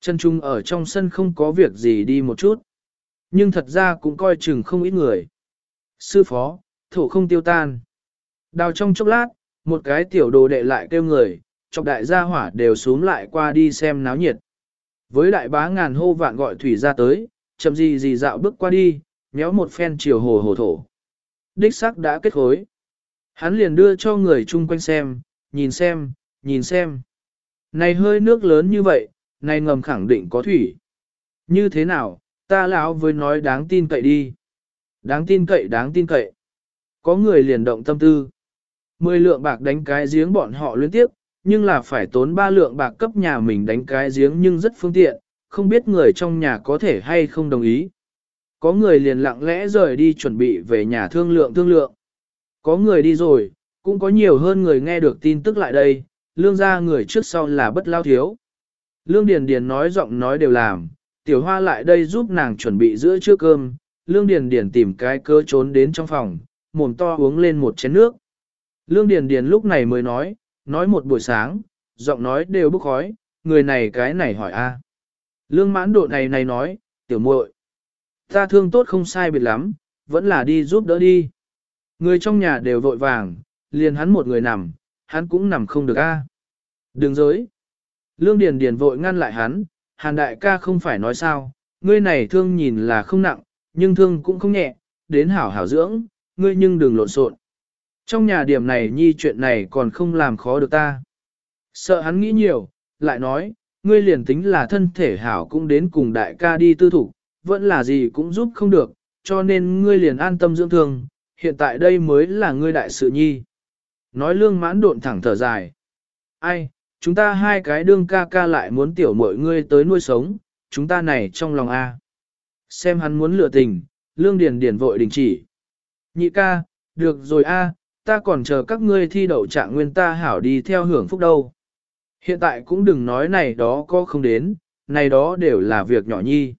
Chân Trung ở trong sân không có việc gì đi một chút. Nhưng thật ra cũng coi chừng không ít người. Sư phó, thổ không tiêu tan. Đào trong chốc lát, một cái tiểu đồ đệ lại kêu người, chọc đại gia hỏa đều xuống lại qua đi xem náo nhiệt. Với đại bá ngàn hô vạn gọi thủy ra tới, chậm gì gì dạo bước qua đi, méo một phen chiều hồ hồ thổ. Đích sắc đã kết khối. Hắn liền đưa cho người chung quanh xem, nhìn xem, nhìn xem. Này hơi nước lớn như vậy, này ngầm khẳng định có thủy. Như thế nào, ta lão với nói đáng tin cậy đi. Đáng tin cậy đáng tin cậy. Có người liền động tâm tư. Mười lượng bạc đánh cái giếng bọn họ liên tiếp, nhưng là phải tốn ba lượng bạc cấp nhà mình đánh cái giếng nhưng rất phương tiện, không biết người trong nhà có thể hay không đồng ý. Có người liền lặng lẽ rời đi chuẩn bị về nhà thương lượng thương lượng. Có người đi rồi, cũng có nhiều hơn người nghe được tin tức lại đây, lương ra người trước sau là bất lao thiếu. Lương Điền Điền nói giọng nói đều làm, tiểu hoa lại đây giúp nàng chuẩn bị giữa trưa cơm, Lương Điền Điền tìm cái cơ trốn đến trong phòng, mồm to uống lên một chén nước. Lương Điền Điền lúc này mới nói, nói một buổi sáng, giọng nói đều bức khói, người này cái này hỏi a. Lương mãn độ này này nói, tiểu muội, ta thương tốt không sai biệt lắm, vẫn là đi giúp đỡ đi. Người trong nhà đều vội vàng, liền hắn một người nằm, hắn cũng nằm không được a. Đừng dối. Lương Điền Điền vội ngăn lại hắn, hàn đại ca không phải nói sao, ngươi này thương nhìn là không nặng, nhưng thương cũng không nhẹ, đến hảo hảo dưỡng, ngươi nhưng đừng lộn xộn. Trong nhà điểm này nhi chuyện này còn không làm khó được ta. Sợ hắn nghĩ nhiều, lại nói, ngươi liền tính là thân thể hảo cũng đến cùng đại ca đi tư thủ, vẫn là gì cũng giúp không được, cho nên ngươi liền an tâm dưỡng thương, hiện tại đây mới là ngươi đại sự nhi. Nói lương mãn độn thẳng thở dài. Ai, chúng ta hai cái đương ca ca lại muốn tiểu mọi ngươi tới nuôi sống, chúng ta này trong lòng A. Xem hắn muốn lựa tình, lương điền điền vội đình chỉ. Nhị ca, được rồi A, ta còn chờ các ngươi thi đậu trạng nguyên ta hảo đi theo hưởng phúc đâu. Hiện tại cũng đừng nói này đó có không đến, này đó đều là việc nhỏ nhi.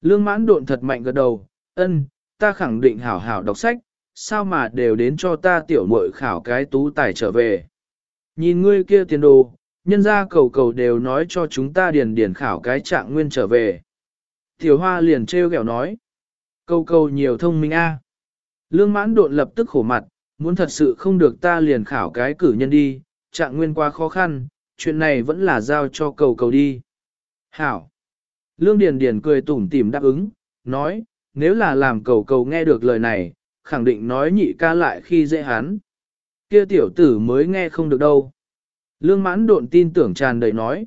Lương mãn độn thật mạnh gật đầu, ân, ta khẳng định hảo hảo đọc sách, sao mà đều đến cho ta tiểu muội khảo cái tú tài trở về. Nhìn ngươi kia tiền đồ, nhân ra cầu cầu đều nói cho chúng ta điền điền khảo cái trạng nguyên trở về. Tiểu hoa liền trêu ghẹo nói. Cầu cầu nhiều thông minh a. Lương mãn độn lập tức khổ mặt, muốn thật sự không được ta liền khảo cái cử nhân đi, trạng nguyên quá khó khăn, chuyện này vẫn là giao cho cầu cầu đi. Hảo. Lương Điền Điền cười tủm tỉm đáp ứng, nói, nếu là làm cầu cầu nghe được lời này, khẳng định nói nhị ca lại khi dễ hắn. Kia tiểu tử mới nghe không được đâu. Lương mãn độn tin tưởng tràn đầy nói.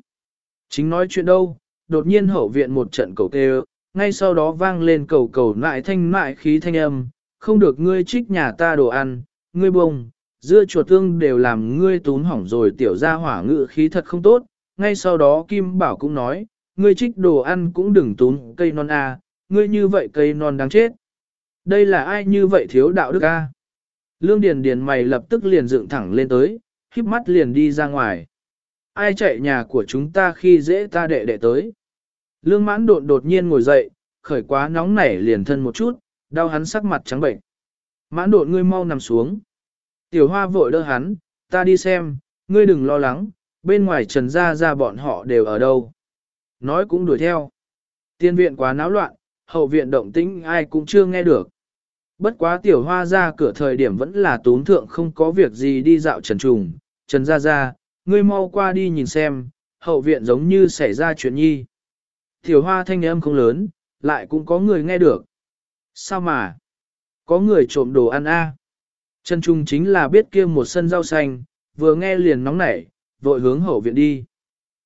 Chính nói chuyện đâu, đột nhiên hậu viện một trận cầu kêu, ngay sau đó vang lên cầu cầu nại thanh nại khí thanh âm, không được ngươi trích nhà ta đồ ăn, ngươi bông, dưa chuột tương đều làm ngươi tún hỏng rồi tiểu ra hỏa ngự khí thật không tốt, ngay sau đó Kim Bảo cũng nói, ngươi trích đồ ăn cũng đừng tún cây non a, à, ngươi như vậy cây non đáng chết. Đây là ai như vậy thiếu đạo đức a? Lương Điền Điền mày lập tức liền dựng thẳng lên tới, híp mắt liền đi ra ngoài. Ai chạy nhà của chúng ta khi dễ ta đệ đệ tới. Lương mãn đột đột nhiên ngồi dậy, khởi quá nóng nảy liền thân một chút, đau hắn sắc mặt trắng bệnh. Mãn đột ngươi mau nằm xuống. Tiểu hoa vội đỡ hắn, ta đi xem, ngươi đừng lo lắng, bên ngoài trần gia ra bọn họ đều ở đâu. Nói cũng đuổi theo. Tiên viện quá náo loạn, hậu viện động tĩnh ai cũng chưa nghe được. Bất quá tiểu hoa ra cửa thời điểm vẫn là tốn thượng không có việc gì đi dạo trần trùng, trần ra ra, ngươi mau qua đi nhìn xem, hậu viện giống như xảy ra chuyện nhi. Tiểu hoa thanh âm không lớn, lại cũng có người nghe được. Sao mà? Có người trộm đồ ăn a? Trần Trung chính là biết kia một sân rau xanh, vừa nghe liền nóng nảy, vội hướng hậu viện đi.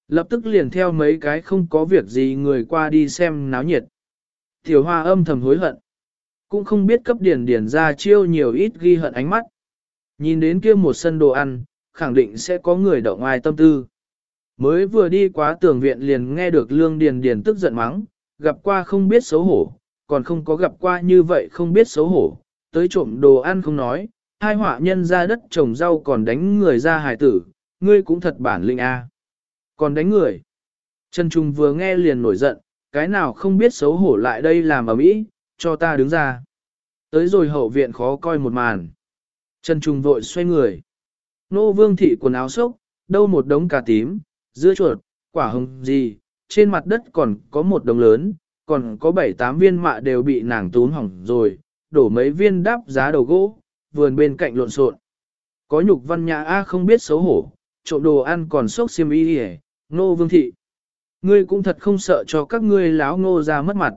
Lập tức liền theo mấy cái không có việc gì người qua đi xem náo nhiệt. Tiểu hoa âm thầm hối hận. Cũng không biết cấp điển điển ra chiêu nhiều ít ghi hận ánh mắt. Nhìn đến kia một sân đồ ăn, khẳng định sẽ có người động ai tâm tư. Mới vừa đi quá tường viện liền nghe được lương điền điền tức giận mắng, gặp qua không biết xấu hổ, còn không có gặp qua như vậy không biết xấu hổ, tới trộm đồ ăn không nói, hai họa nhân ra đất trồng rau còn đánh người ra hài tử, ngươi cũng thật bản lĩnh a. Còn đánh người. Trần Trung vừa nghe liền nổi giận, cái nào không biết xấu hổ lại đây làm ở mỹ, cho ta đứng ra. Tới rồi hậu viện khó coi một màn. Trần Trung vội xoay người. Nô vương thị quần áo sốc, đâu một đống cà tím, dưa chuột, quả hồng gì, trên mặt đất còn có một đống lớn, còn có bảy tám viên mạ đều bị nàng tún hỏng rồi, đổ mấy viên đắp giá đầu gỗ, vườn bên cạnh lộn xộn. Có nhục văn nhã A không biết xấu hổ, trộm đồ ăn còn sốc xiêm y hề, nô vương thị. Ngươi cũng thật không sợ cho các ngươi láo ngô ra mất mặt.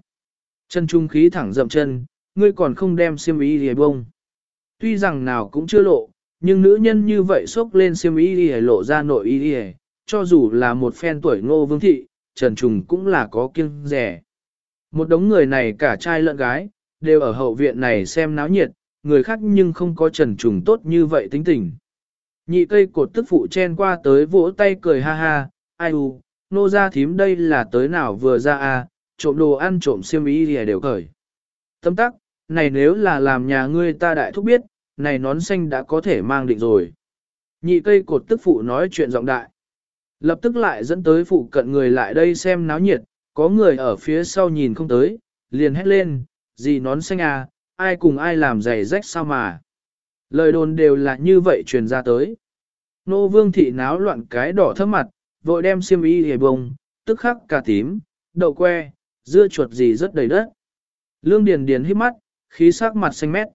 Chân trung khí thẳng dậm chân, ngươi còn không đem xiêm y lìa bông. Tuy rằng nào cũng chưa lộ, nhưng nữ nhân như vậy xốc lên xiêm y lìa lộ ra nội y lìa, cho dù là một phen tuổi ngô vương thị, Trần Trùng cũng là có kiêng rẻ. Một đống người này cả trai lẫn gái, đều ở hậu viện này xem náo nhiệt, người khác nhưng không có Trần Trùng tốt như vậy tính tình. Nhị cây cột tức phụ chen qua tới vỗ tay cười ha ha, ai u, nô ra thím đây là tới nào vừa ra à, trộm đồ ăn trộm xiêm y gì đều cởi. Tâm tắc, này nếu là làm nhà ngươi ta đại thúc biết, này nón xanh đã có thể mang định rồi. Nhị cây cột tức phụ nói chuyện giọng đại. Lập tức lại dẫn tới phụ cận người lại đây xem náo nhiệt, có người ở phía sau nhìn không tới, liền hét lên, gì nón xanh à, ai cùng ai làm giày rách sao mà. Lời đồn đều là như vậy truyền ra tới. Nô vương thị náo loạn cái đỏ thấp mặt, vội đem xiêm y hề bông, tức khắc cà tím, đậu que, dưa chuột gì rất đầy đất. Lương Điền Điền hít mắt, khí sắc mặt xanh mét.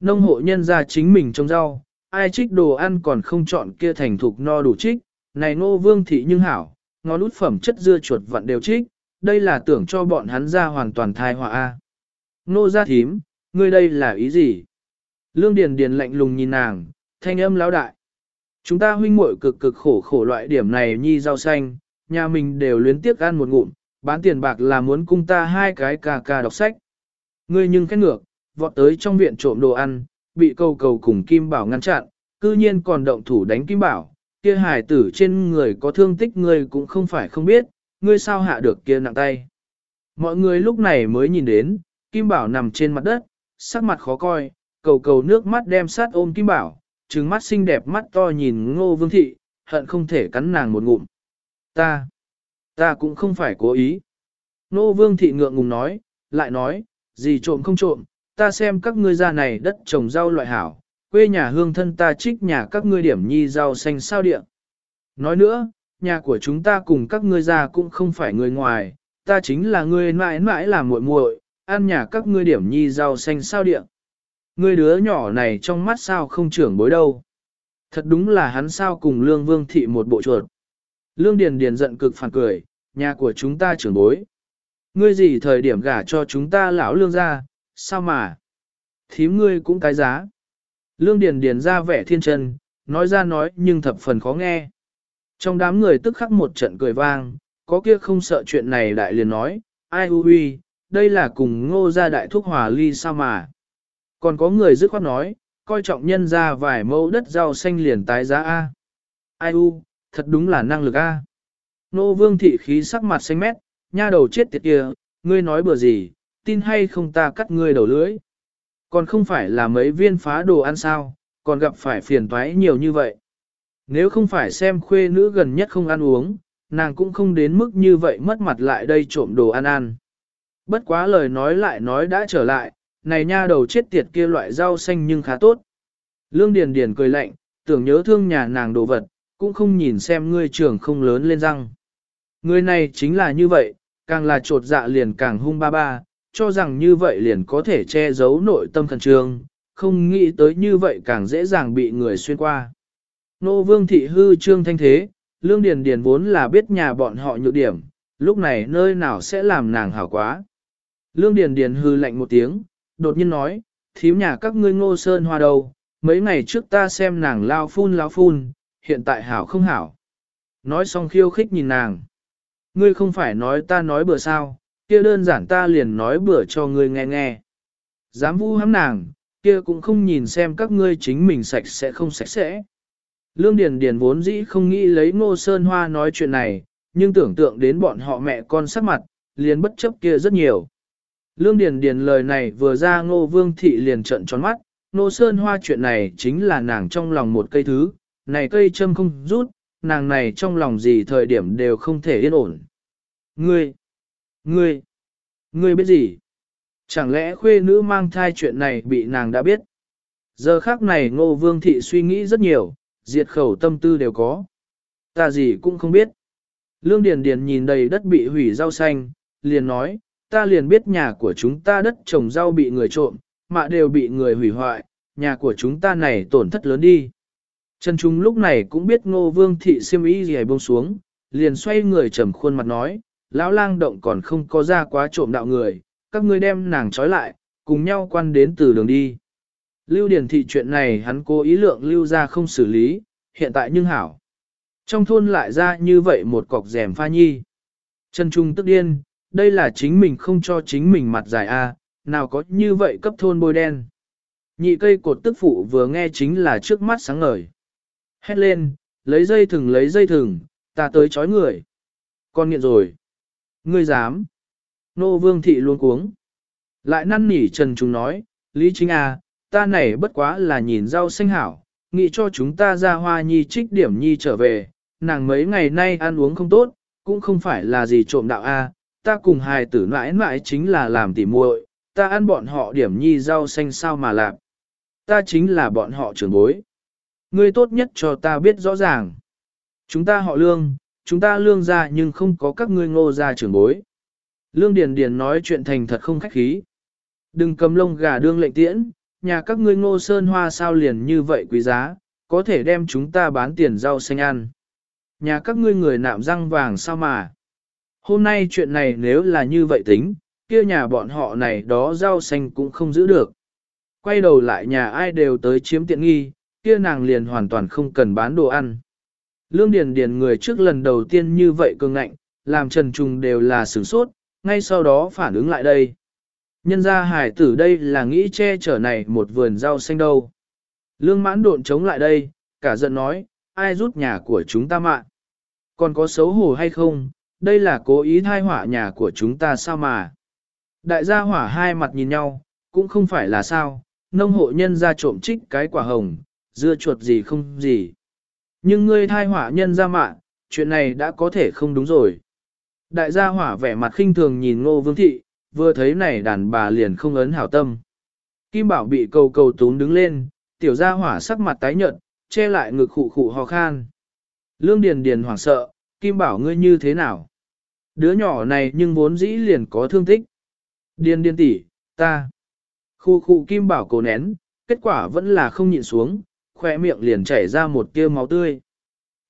Nông hộ nhân ra chính mình trồng rau, ai trích đồ ăn còn không chọn kia thành thục no đủ trích, này nô vương thị nhưng hảo, ngó lút phẩm chất dưa chuột vặn đều trích, đây là tưởng cho bọn hắn ra hoàn toàn thai họa a. Nô gia thím, ngươi đây là ý gì? Lương Điền Điền lạnh lùng nhìn nàng, thanh âm lão đại. Chúng ta huynh muội cực cực khổ khổ loại điểm này nhi rau xanh, nhà mình đều luyến tiếc ăn một ngụm, bán tiền bạc là muốn cung ta hai cái cà cà đọc sách. Ngươi nhưng khét ngược, vọt tới trong viện trộm đồ ăn, bị cầu cầu cùng Kim Bảo ngăn chặn, cư nhiên còn động thủ đánh Kim Bảo, kia hải tử trên người có thương tích ngươi cũng không phải không biết, ngươi sao hạ được kia nặng tay. Mọi người lúc này mới nhìn đến, Kim Bảo nằm trên mặt đất, sắc mặt khó coi, cầu cầu nước mắt đem sát ôm Kim Bảo, trừng mắt xinh đẹp mắt to nhìn ngô vương thị, hận không thể cắn nàng một ngụm. Ta, ta cũng không phải cố ý. Nô vương thị ngượng ngùng nói, lại nói, gì trộm không trộm, ta xem các ngươi ra này đất trồng rau loại hảo, quê nhà hương thân ta trích nhà các ngươi điểm nhi rau xanh sao địa. Nói nữa, nhà của chúng ta cùng các ngươi ra cũng không phải người ngoài, ta chính là người mãi mãi làm muội muội, ăn nhà các ngươi điểm nhi rau xanh sao địa. Ngươi đứa nhỏ này trong mắt sao không trưởng bối đâu. Thật đúng là hắn sao cùng Lương Vương Thị một bộ chuột. Lương Điền Điền giận cực phản cười, nhà của chúng ta trưởng bối. Ngươi gì thời điểm gả cho chúng ta lão lương gia, sao mà? Thím ngươi cũng cái giá. Lương Điền Điền ra vẻ thiên chân, nói ra nói nhưng thập phần khó nghe. Trong đám người tức khắc một trận cười vang, có kia không sợ chuyện này đại liền nói, ai hu huy, đây là cùng ngô gia đại thúc hòa ly sao mà. Còn có người dứt khoát nói, coi trọng nhân ra vài mẫu đất rau xanh liền tái giá A. Ai u, thật đúng là năng lực A. Nô vương thị khí sắc mặt xanh mét, nha đầu chết tiệt kia, ngươi nói bừa gì, tin hay không ta cắt ngươi đầu lưỡi. Còn không phải là mấy viên phá đồ ăn sao, còn gặp phải phiền toái nhiều như vậy. Nếu không phải xem khuê nữ gần nhất không ăn uống, nàng cũng không đến mức như vậy mất mặt lại đây trộm đồ ăn ăn. Bất quá lời nói lại nói đã trở lại, này nha đầu chết tiệt kia loại rau xanh nhưng khá tốt. Lương Điền Điền cười lạnh, tưởng nhớ thương nhà nàng đồ vật, cũng không nhìn xem ngươi trưởng không lớn lên răng. Người này chính là như vậy, càng là trột dạ liền càng hung ba ba, cho rằng như vậy liền có thể che giấu nội tâm khẩn trương, không nghĩ tới như vậy càng dễ dàng bị người xuyên qua. Nô vương thị hư trương thanh thế, lương điền điền vốn là biết nhà bọn họ nhược điểm, lúc này nơi nào sẽ làm nàng hảo quá. Lương điền điền hư lạnh một tiếng, đột nhiên nói, thím nhà các ngươi ngô sơn hoa đâu, mấy ngày trước ta xem nàng lao phun lao phun, hiện tại hảo không hảo. Nói xong khiêu khích nhìn nàng. Ngươi không phải nói ta nói bừa sao, kia đơn giản ta liền nói bừa cho ngươi nghe nghe. Dám vu hãm nàng, kia cũng không nhìn xem các ngươi chính mình sạch sẽ không sạch sẽ. Lương Điền Điền vốn dĩ không nghĩ lấy Ngô Sơn Hoa nói chuyện này, nhưng tưởng tượng đến bọn họ mẹ con sắc mặt, liền bất chấp kia rất nhiều. Lương Điền Điền lời này vừa ra Ngô Vương Thị liền trợn tròn mắt, Ngô Sơn Hoa chuyện này chính là nàng trong lòng một cây thứ, này cây châm không rút, nàng này trong lòng gì thời điểm đều không thể yên ổn. Ngươi, ngươi, ngươi biết gì? Chẳng lẽ khuê nữ mang thai chuyện này bị nàng đã biết? Giờ khắc này Ngô Vương Thị suy nghĩ rất nhiều, diệt khẩu tâm tư đều có. Ta gì cũng không biết. Lương Điền Điền nhìn đầy đất bị hủy rau xanh, liền nói, ta liền biết nhà của chúng ta đất trồng rau bị người trộm, mà đều bị người hủy hoại, nhà của chúng ta này tổn thất lớn đi. Trần Trung lúc này cũng biết ngô vương thị siêm ý gì buông xuống, liền xoay người trầm khuôn mặt nói, lão lang động còn không có ra quá trộm đạo người, các ngươi đem nàng trói lại, cùng nhau quan đến từ đường đi. Lưu Điền thị chuyện này hắn cố ý lượng lưu ra không xử lý, hiện tại nhưng hảo. Trong thôn lại ra như vậy một cọc rèm pha nhi. Trần Trung tức điên, đây là chính mình không cho chính mình mặt dài a, nào có như vậy cấp thôn bôi đen. Nhị cây cột tức phụ vừa nghe chính là trước mắt sáng ngời. Hét lên, lấy dây thừng lấy dây thừng, ta tới chói người. Con nghiện rồi. Ngươi dám. Nô vương thị luôn cuống. Lại năn nỉ Trần trùng nói, Lý Chính à, ta này bất quá là nhìn rau xanh hảo, nghĩ cho chúng ta ra hoa nhi trích điểm nhi trở về, nàng mấy ngày nay ăn uống không tốt, cũng không phải là gì trộm đạo a, ta cùng hài tử mãi mãi chính là làm tỉ muội, ta ăn bọn họ điểm nhi rau xanh sao mà làm. Ta chính là bọn họ trưởng bối. Ngươi tốt nhất cho ta biết rõ ràng. Chúng ta họ lương, chúng ta lương ra nhưng không có các ngươi ngô ra trưởng bối. Lương Điền Điền nói chuyện thành thật không khách khí. Đừng cầm lông gà đương lệnh tiễn, nhà các ngươi ngô sơn hoa sao liền như vậy quý giá, có thể đem chúng ta bán tiền rau xanh ăn. Nhà các ngươi người nạm răng vàng sao mà. Hôm nay chuyện này nếu là như vậy tính, kia nhà bọn họ này đó rau xanh cũng không giữ được. Quay đầu lại nhà ai đều tới chiếm tiện nghi, kia nàng liền hoàn toàn không cần bán đồ ăn. Lương Điền Điền người trước lần đầu tiên như vậy cường ngạnh, làm Trần Trung đều là sửng sốt, ngay sau đó phản ứng lại đây. Nhân gia hải tử đây là nghĩ che chở này một vườn rau xanh đâu. Lương mãn độn chống lại đây, cả giận nói, ai rút nhà của chúng ta mạng. Còn có xấu hổ hay không, đây là cố ý thai hỏa nhà của chúng ta sao mà. Đại gia hỏa hai mặt nhìn nhau, cũng không phải là sao, nông hộ nhân ra trộm trích cái quả hồng, dưa chuột gì không gì. Nhưng ngươi thai hỏa nhân ra mạng, chuyện này đã có thể không đúng rồi. Đại gia hỏa vẻ mặt khinh thường nhìn ngô vương thị, vừa thấy này đàn bà liền không ấn hảo tâm. Kim bảo bị cầu cầu tún đứng lên, tiểu gia hỏa sắc mặt tái nhợt, che lại ngực khụ khụ ho khan. Lương Điền Điền hoảng sợ, Kim bảo ngươi như thế nào? Đứa nhỏ này nhưng vốn dĩ liền có thương tích. Điền điền tỷ, ta. Khu khu Kim bảo cố nén, kết quả vẫn là không nhịn xuống, khỏe miệng liền chảy ra một tia máu tươi.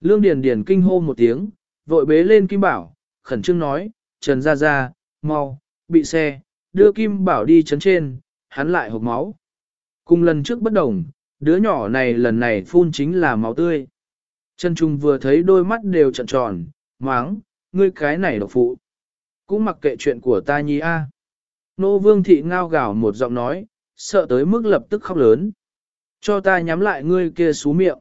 Lương Điền Điền kinh hô một tiếng, vội bế lên Kim Bảo, khẩn trương nói, Trần Gia Gia, mau, bị xe, đưa Kim Bảo đi chấn trên, hắn lại hộp máu. Cùng lần trước bất đồng, đứa nhỏ này lần này phun chính là máu tươi. Trần Trung vừa thấy đôi mắt đều trợn tròn, máng, ngươi cái này độc phụ. Cũng mặc kệ chuyện của ta nhi a. Nô Vương Thị ngao gào một giọng nói, sợ tới mức lập tức khóc lớn. Cho ta nhắm lại ngươi kia xú miệng.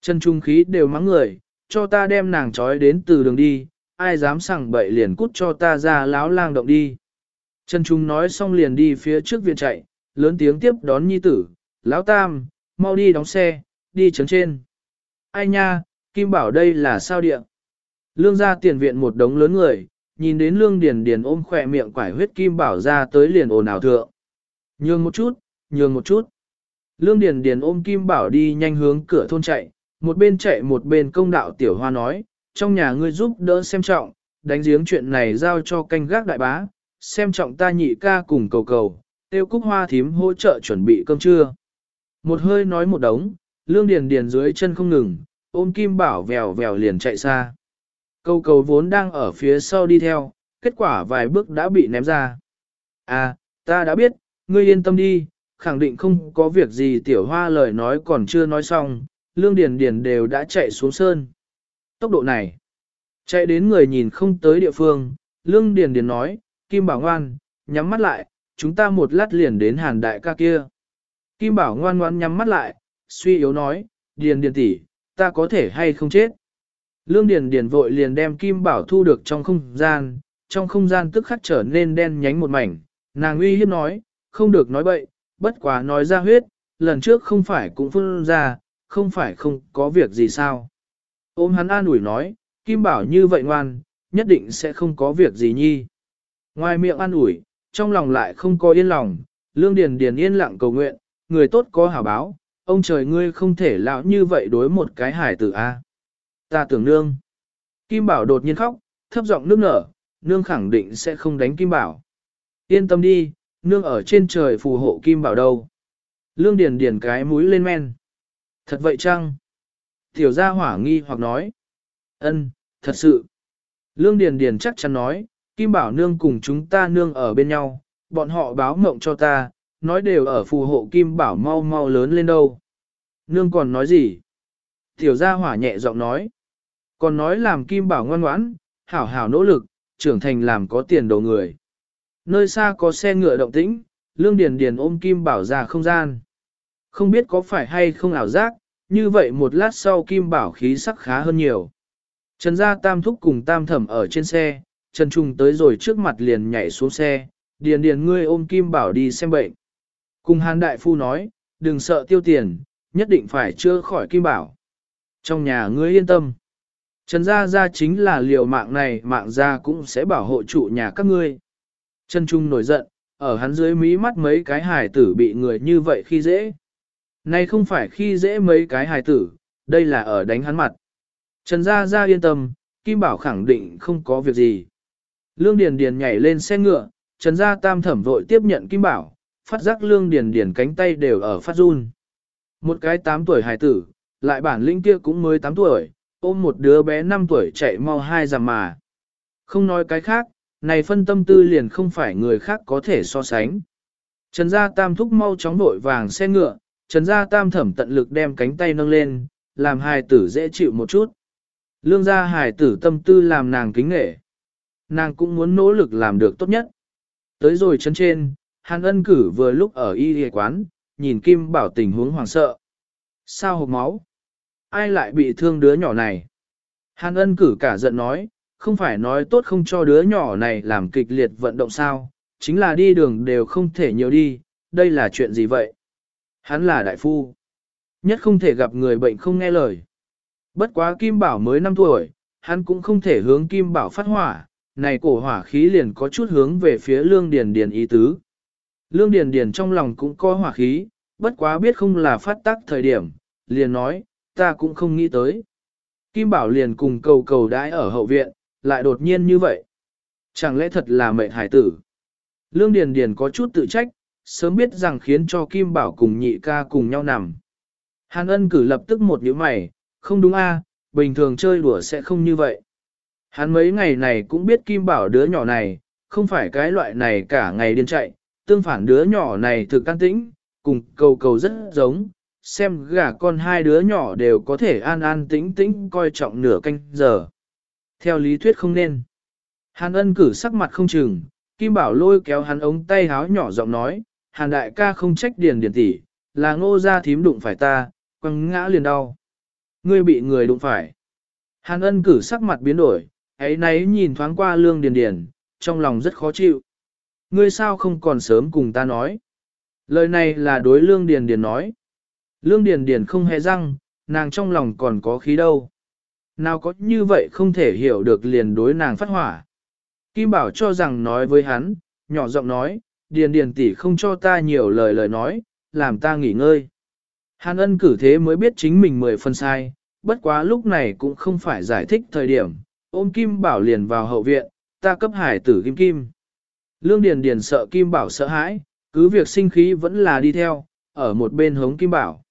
Chân trung khí đều mắng người, cho ta đem nàng trói đến từ đường đi, ai dám sẳng bậy liền cút cho ta ra láo lang động đi. Chân trung nói xong liền đi phía trước viện chạy, lớn tiếng tiếp đón nhi tử, lão tam, mau đi đóng xe, đi chấn trên. Ai nha, Kim bảo đây là sao địa? Lương ra tiền viện một đống lớn người, nhìn đến lương điền điền ôm khỏe miệng quải huyết Kim bảo ra tới liền ồn ào thượng. Nhường một chút, nhường một chút. Lương Điền Điền ôm Kim Bảo đi nhanh hướng cửa thôn chạy, một bên chạy một bên công đạo tiểu hoa nói, trong nhà ngươi giúp đỡ xem trọng, đánh giếng chuyện này giao cho canh gác đại bá, xem trọng ta nhị ca cùng cầu cầu, tiêu cúc hoa thím hỗ trợ chuẩn bị cơm trưa. Một hơi nói một đống, lương điền điền dưới chân không ngừng, ôm kim bảo vèo vèo liền chạy xa. Cầu cầu vốn đang ở phía sau đi theo, kết quả vài bước đã bị ném ra. À, ta đã biết, ngươi yên tâm đi, khẳng định không có việc gì tiểu hoa lời nói còn chưa nói xong, lương điền điền đều đã chạy xuống sơn. Tốc độ này, chạy đến người nhìn không tới địa phương, lương điền điền nói, Kim Bảo ngoan, nhắm mắt lại, chúng ta một lát liền đến hàn đại ca kia. Kim Bảo ngoan ngoan nhắm mắt lại, suy yếu nói, điền điền tỷ, ta có thể hay không chết. Lương điền điền vội liền đem Kim Bảo thu được trong không gian, trong không gian tức khắc trở nên đen nhánh một mảnh, nàng uy hiếp nói, không được nói bậy, bất quá nói ra huyết, lần trước không phải cũng phun ra, không phải không có việc gì sao. Ôm hắn an ủi nói, Kim Bảo như vậy ngoan, nhất định sẽ không có việc gì nhi. Ngoài miệng an ủi, trong lòng lại không có yên lòng, lương điền điền yên lặng cầu nguyện, người tốt có hảo báo, ông trời ngươi không thể lão như vậy đối một cái hải tử a. À. Ta tưởng nương. Kim Bảo đột nhiên khóc, thấp giọng nước nở, nương khẳng định sẽ không đánh Kim Bảo. Yên tâm đi, nương ở trên trời phù hộ Kim Bảo đâu. Lương Điền Điền cái mũi lên men. Thật vậy chăng? Tiểu gia hỏa nghi hoặc nói. Ân, thật sự. Lương Điền Điền chắc chắn nói, Kim Bảo nương cùng chúng ta nương ở bên nhau, bọn họ báo mộng cho ta, nói đều ở phù hộ Kim Bảo mau mau lớn lên đâu. Nương còn nói gì? Tiểu gia hỏa nhẹ giọng nói. Còn nói làm Kim Bảo ngoan ngoãn, hảo hảo nỗ lực, trưởng thành làm có tiền đồ người. Nơi xa có xe ngựa động tĩnh, Lương Điền Điền ôm Kim Bảo ra không gian. Không biết có phải hay không ảo giác, như vậy một lát sau Kim Bảo khí sắc khá hơn nhiều. Trần gia tam thúc cùng tam thẩm ở trên xe, Trần Trung tới rồi trước mặt liền nhảy xuống xe, Điền Điền ngươi ôm Kim Bảo đi xem bệnh. Cùng Hàn Đại Phu nói, đừng sợ tiêu tiền, nhất định phải chữa khỏi Kim Bảo. Trong nhà ngươi yên tâm. Trần gia gia chính là liều mạng này mạng gia cũng sẽ bảo hộ trụ nhà các ngươi. Trần Trung nổi giận, ở hắn dưới mí mắt mấy cái hài tử bị người như vậy khi dễ. Này không phải khi dễ mấy cái hài tử, đây là ở đánh hắn mặt. Trần Gia Gia yên tâm, Kim Bảo khẳng định không có việc gì. Lương Điền Điền nhảy lên xe ngựa, Trần Gia Tam thẩm vội tiếp nhận Kim Bảo, phát giác Lương Điền Điền cánh tay đều ở phát run. Một cái 8 tuổi hài tử, lại bản lĩnh kia cũng mới 8 tuổi, ôm một đứa bé 5 tuổi chạy mau hai dặm mà. Không nói cái khác, này phân tâm tư liền không phải người khác có thể so sánh. Trần Gia Tam thúc mau chóng vội vàng xe ngựa, Trần Gia Tam thẩm tận lực đem cánh tay nâng lên, làm hài tử dễ chịu một chút. Lương gia hài tử tâm tư làm nàng kính nghệ. Nàng cũng muốn nỗ lực làm được tốt nhất. Tới rồi chân trên, Hàn ân cử vừa lúc ở y y quán, nhìn Kim Bảo tình huống hoảng sợ. Sao hộp máu? ai lại bị thương đứa nhỏ này. Hàn ân cử cả giận nói, không phải nói tốt không cho đứa nhỏ này làm kịch liệt vận động sao, chính là đi đường đều không thể nhiều đi, đây là chuyện gì vậy? Hắn là đại phu. Nhất không thể gặp người bệnh không nghe lời. Bất quá Kim Bảo mới 5 tuổi, hắn cũng không thể hướng Kim Bảo phát hỏa, này cổ hỏa khí liền có chút hướng về phía Lương Điền Điền ý tứ. Lương Điền Điền trong lòng cũng có hỏa khí, bất quá biết không là phát tác thời điểm, liền nói, ta cũng không nghĩ tới. Kim Bảo liền cùng cầu cầu đãi ở hậu viện, lại đột nhiên như vậy. Chẳng lẽ thật là mệnh hải tử? Lương Điền Điền có chút tự trách, sớm biết rằng khiến cho Kim Bảo cùng nhị ca cùng nhau nằm. Hàn ân cử lập tức một nhíu mày, không đúng a, à, bình thường chơi đùa sẽ không như vậy. Hắn mấy ngày này cũng biết Kim Bảo đứa nhỏ này, không phải cái loại này cả ngày điên chạy, tương phản đứa nhỏ này thực can tĩnh, cùng cầu cầu rất giống, xem gà con hai đứa nhỏ đều có thể an an tĩnh tĩnh coi trọng nửa canh giờ. Theo lý thuyết không nên. Hàn ân cử sắc mặt không chừng, Kim Bảo lôi kéo hắn ống tay háo nhỏ giọng nói, Hàn đại ca không trách điền điền tỷ, là ngô ra thím đụng phải ta, quăng ngã liền đau. Ngươi bị người đụng phải. Hàn ân cử sắc mặt biến đổi, ấy nấy nhìn thoáng qua lương điền điền, trong lòng rất khó chịu. Ngươi sao không còn sớm cùng ta nói. Lời này là đối lương điền điền nói. Lương điền điền không hề răng, nàng trong lòng còn có khí đâu. Nào có như vậy không thể hiểu được liền đối nàng phát hỏa. Kim Bảo cho rằng nói với hắn, nhỏ giọng nói, điền điền tỷ không cho ta nhiều lời lời nói, làm ta nghỉ ngơi. Hàn ân cử thế mới biết chính mình mười phân sai, bất quá lúc này cũng không phải giải thích thời điểm, ôm Kim Bảo liền vào hậu viện, ta cấp hải tử Kim Kim. Lương Điền Điền sợ Kim Bảo sợ hãi, cứ việc sinh khí vẫn là đi theo, ở một bên hống Kim Bảo.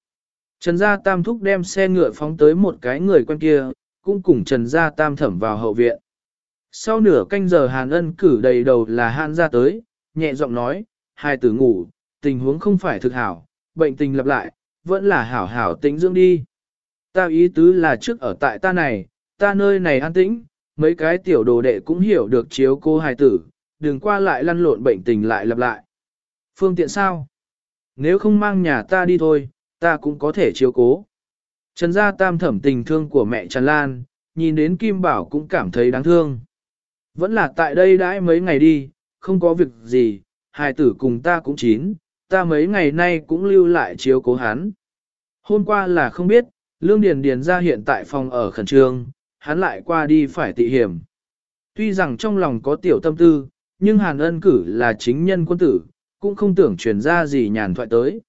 Trần Gia Tam thúc đem xe ngựa phóng tới một cái người quen kia, cũng cùng Trần Gia Tam thẩm vào hậu viện. Sau nửa canh giờ Hàn ân cử đầy đầu là Hàn ra tới, nhẹ giọng nói, hai tử ngủ, tình huống không phải thực hảo, bệnh tình lặp lại, vẫn là hảo hảo tĩnh dưỡng đi. Ta ý tứ là trước ở tại ta này, ta nơi này an tĩnh, mấy cái tiểu đồ đệ cũng hiểu được chiếu cô hài tử, đừng qua lại lăn lộn bệnh tình lại lặp lại. Phương tiện sao? Nếu không mang nhà ta đi thôi, ta cũng có thể chiếu cố. Trần gia tam thẩm tình thương của mẹ Trần Lan, nhìn đến Kim Bảo cũng cảm thấy đáng thương. Vẫn là tại đây đãi mấy ngày đi, không có việc gì, hài tử cùng ta cũng chín, ta mấy ngày nay cũng lưu lại chiếu cố hắn. Hôm qua là không biết, Lương Điền Điền ra hiện tại phòng ở khẩn trương, hắn lại qua đi phải tị hiểm. Tuy rằng trong lòng có tiểu tâm tư, nhưng Hàn ân cử là chính nhân quân tử, cũng không tưởng truyền ra gì nhàn thoại tới.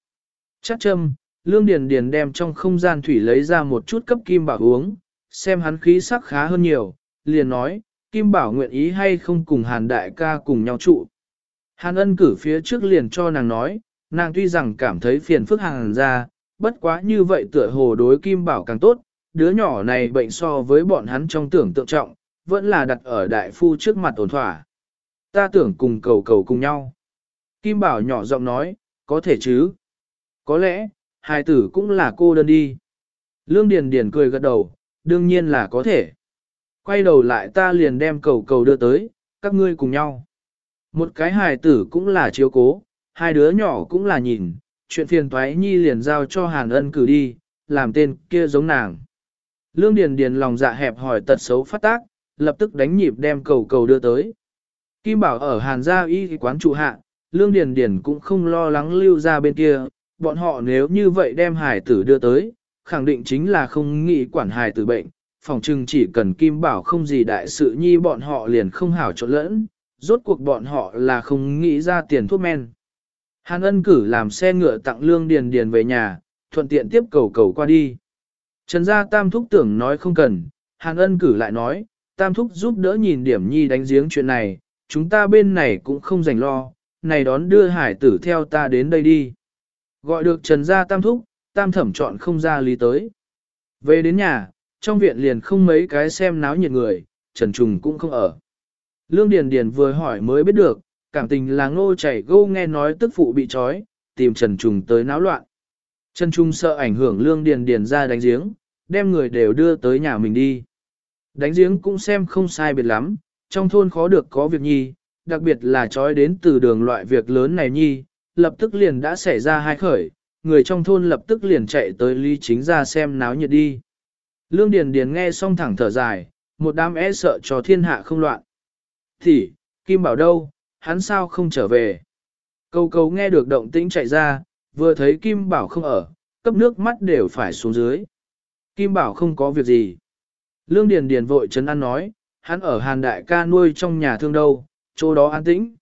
Chắc châm, Lương Điền Điền đem trong không gian thủy lấy ra một chút cấp Kim Bảo uống, xem hắn khí sắc khá hơn nhiều, liền nói, Kim Bảo nguyện ý hay không cùng Hàn đại ca cùng nhau trụ. Hàn ân cử phía trước liền cho nàng nói, nàng tuy rằng cảm thấy phiền phức hàng ra, bất quá như vậy tựa hồ đối Kim Bảo càng tốt, đứa nhỏ này bệnh so với bọn hắn trong tưởng tượng trọng, vẫn là đặt ở đại phu trước mặt ổn thỏa. Ta tưởng cùng cầu cầu cùng nhau. Kim Bảo nhỏ giọng nói, có thể chứ. Có lẽ, hai tử cũng là cô đơn đi. Lương Điền Điền cười gật đầu, đương nhiên là có thể. Quay đầu lại ta liền đem cầu cầu đưa tới, các ngươi cùng nhau. Một cái hài tử cũng là chiếu cố, hai đứa nhỏ cũng là nhìn, chuyện phiền toái nhi liền giao cho Hàn ân cử đi, làm tên kia giống nàng. Lương Điền Điền lòng dạ hẹp hỏi tật xấu phát tác, lập tức đánh nhịp đem cầu cầu đưa tới. Kim Bảo ở Hàn gia y quán trụ hạ, Lương Điền Điền cũng không lo lắng lưu ra bên kia, bọn họ nếu như vậy đem hải tử đưa tới, khẳng định chính là không nghĩ quản hải tử bệnh, phòng trừng chỉ cần Kim Bảo không gì đại sự nhi bọn họ liền không hảo trộn lẫn, rốt cuộc bọn họ là không nghĩ ra tiền thuốc men. Hàn ân cử làm xe ngựa tặng lương điền điền về nhà, thuận tiện tiếp cầu cầu qua đi. Trần gia tam thúc tưởng nói không cần, hàn ân cử lại nói, tam thúc giúp đỡ nhìn điểm nhi đánh giếng chuyện này, chúng ta bên này cũng không dành lo, này đón đưa hải tử theo ta đến đây đi. Gọi được trần gia tam thúc, tam thẩm chọn không ra lý tới. Về đến nhà, trong viện liền không mấy cái xem náo nhiệt người, trần trùng cũng không ở. Lương Điền Điền vừa hỏi mới biết được, cảm tình là ngô chảy gô nghe nói tức phụ bị trói, tìm Trần Trùng tới náo loạn. Trần Trung sợ ảnh hưởng Lương Điền Điền ra đánh giếng, đem người đều đưa tới nhà mình đi. Đánh giếng cũng xem không sai biệt lắm, trong thôn khó được có việc nhi, đặc biệt là trói đến từ đường loại việc lớn này nhi, lập tức liền đã xảy ra hai khởi, người trong thôn lập tức liền chạy tới Lý Chính ra xem náo nhiệt đi. Lương Điền Điền nghe xong thẳng thở dài, một đám e sợ cho thiên hạ không loạn. Thì, Kim Bảo đâu, hắn sao không trở về? Câu câu nghe được động tĩnh chạy ra, vừa thấy Kim Bảo không ở, cấp nước mắt đều phải xuống dưới. Kim Bảo không có việc gì. Lương Điền Điền vội chấn an nói, hắn ở Hàn Đại ca nuôi trong nhà thương đâu, chỗ đó an tĩnh.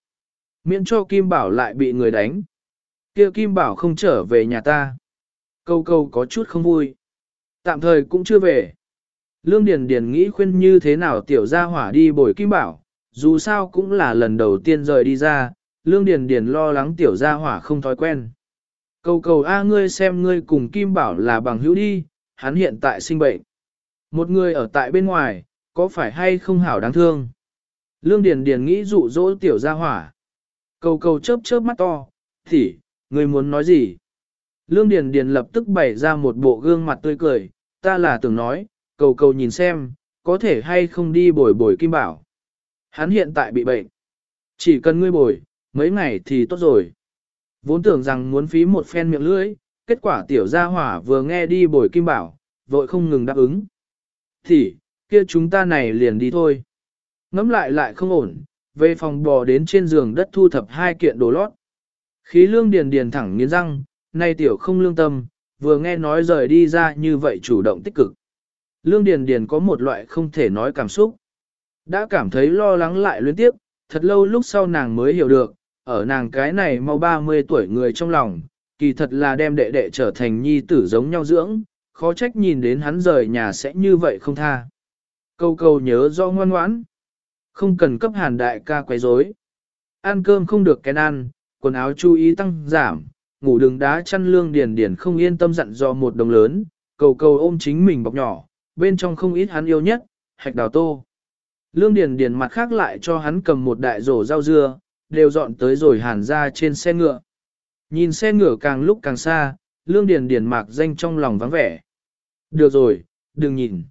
Miễn cho Kim Bảo lại bị người đánh. kia Kim Bảo không trở về nhà ta. Câu câu có chút không vui. Tạm thời cũng chưa về. Lương Điền Điền nghĩ khuyên như thế nào tiểu gia hỏa đi bồi Kim Bảo, dù sao cũng là lần đầu tiên rời đi ra, Lương Điền Điền lo lắng tiểu gia hỏa không thói quen. Cầu cầu A ngươi xem ngươi cùng Kim Bảo là bằng hữu đi, hắn hiện tại sinh bệnh. Một người ở tại bên ngoài, có phải hay không hảo đáng thương? Lương Điền Điền nghĩ dụ dỗ tiểu gia hỏa. Cầu cầu chớp chớp mắt to, thỉ người muốn nói gì? Lương Điền Điền lập tức bày ra một bộ gương mặt tươi cười, ta là tưởng nói, cầu cầu nhìn xem, có thể hay không đi bồi bồi Kim Bảo. Hắn hiện tại bị bệnh. Chỉ cần ngươi bồi, mấy ngày thì tốt rồi. Vốn tưởng rằng muốn phí một phen miệng lưỡi, kết quả tiểu gia hỏa vừa nghe đi bồi Kim Bảo, vội không ngừng đáp ứng. Thì, kia chúng ta này liền đi thôi. Ngắm lại lại không ổn, về phòng bò đến trên giường đất thu thập hai kiện đồ lót. Khí lương điền điền thẳng nghiến răng, nay tiểu không lương tâm, vừa nghe nói rời đi ra như vậy chủ động tích cực. Lương điền điền có một loại không thể nói cảm xúc. Đã cảm thấy lo lắng lại luyến tiếp, thật lâu lúc sau nàng mới hiểu được, ở nàng cái này mau 30 tuổi người trong lòng, kỳ thật là đem đệ đệ trở thành nhi tử giống nhau dưỡng, khó trách nhìn đến hắn rời nhà sẽ như vậy không tha. Câu câu nhớ do ngoan ngoãn, không cần cấp hàn đại ca quấy rối. Ăn cơm không được kén ăn, quần áo chú ý tăng giảm, ngủ đường đá chăn lương điền điền không yên tâm dặn do một đồng lớn, cầu cầu ôm chính mình bọc nhỏ, bên trong không ít hắn yêu nhất, hạch đào tô. Lương điền điền mặt khác lại cho hắn cầm một đại rổ rau dưa, đều dọn tới rồi hàn ra trên xe ngựa. Nhìn xe ngựa càng lúc càng xa, lương điền điền mạc danh trong lòng vắng vẻ. Được rồi, đừng nhìn.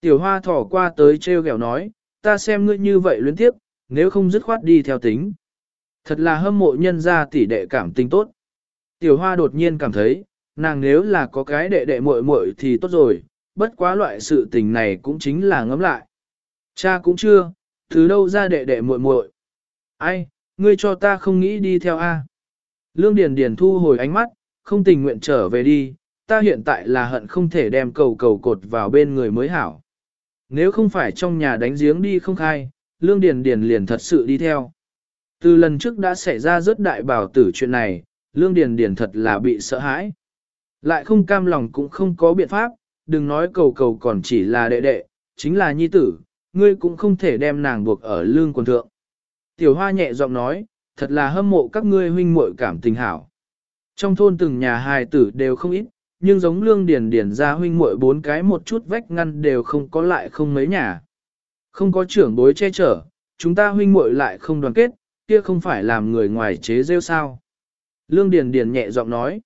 Tiểu hoa thỏ qua tới treo gẹo nói, ta xem ngươi như vậy luyến tiếp, nếu không dứt khoát đi theo tính. Thật là hâm mộ nhân gia tỷ đệ cảm tình tốt. Tiểu hoa đột nhiên cảm thấy, nàng nếu là có cái đệ đệ muội muội thì tốt rồi, bất quá loại sự tình này cũng chính là ngấm lại. Cha cũng chưa, từ đâu ra đệ đệ muội muội. Ai, ngươi cho ta không nghĩ đi theo a. Lương Điền Điền thu hồi ánh mắt, không tình nguyện trở về đi, ta hiện tại là hận không thể đem cầu cầu cột vào bên người mới hảo. Nếu không phải trong nhà đánh giếng đi không khai, Lương Điền Điền liền thật sự đi theo. Từ lần trước đã xảy ra rất đại bảo tử chuyện này, Lương Điền Điền thật là bị sợ hãi. Lại không cam lòng cũng không có biện pháp, đừng nói cầu cầu còn chỉ là đệ đệ, chính là nhi tử, ngươi cũng không thể đem nàng buộc ở lương quần thượng. Tiểu hoa nhẹ giọng nói, thật là hâm mộ các ngươi huynh muội cảm tình hảo. Trong thôn từng nhà hài tử đều không ít, nhưng giống lương điền điền ra huynh muội bốn cái một chút vách ngăn đều không có lại không mấy nhà. Không có trưởng bối che chở, chúng ta huynh muội lại không đoàn kết, kia không phải làm người ngoài chế rêu sao. Lương điền điền nhẹ giọng nói,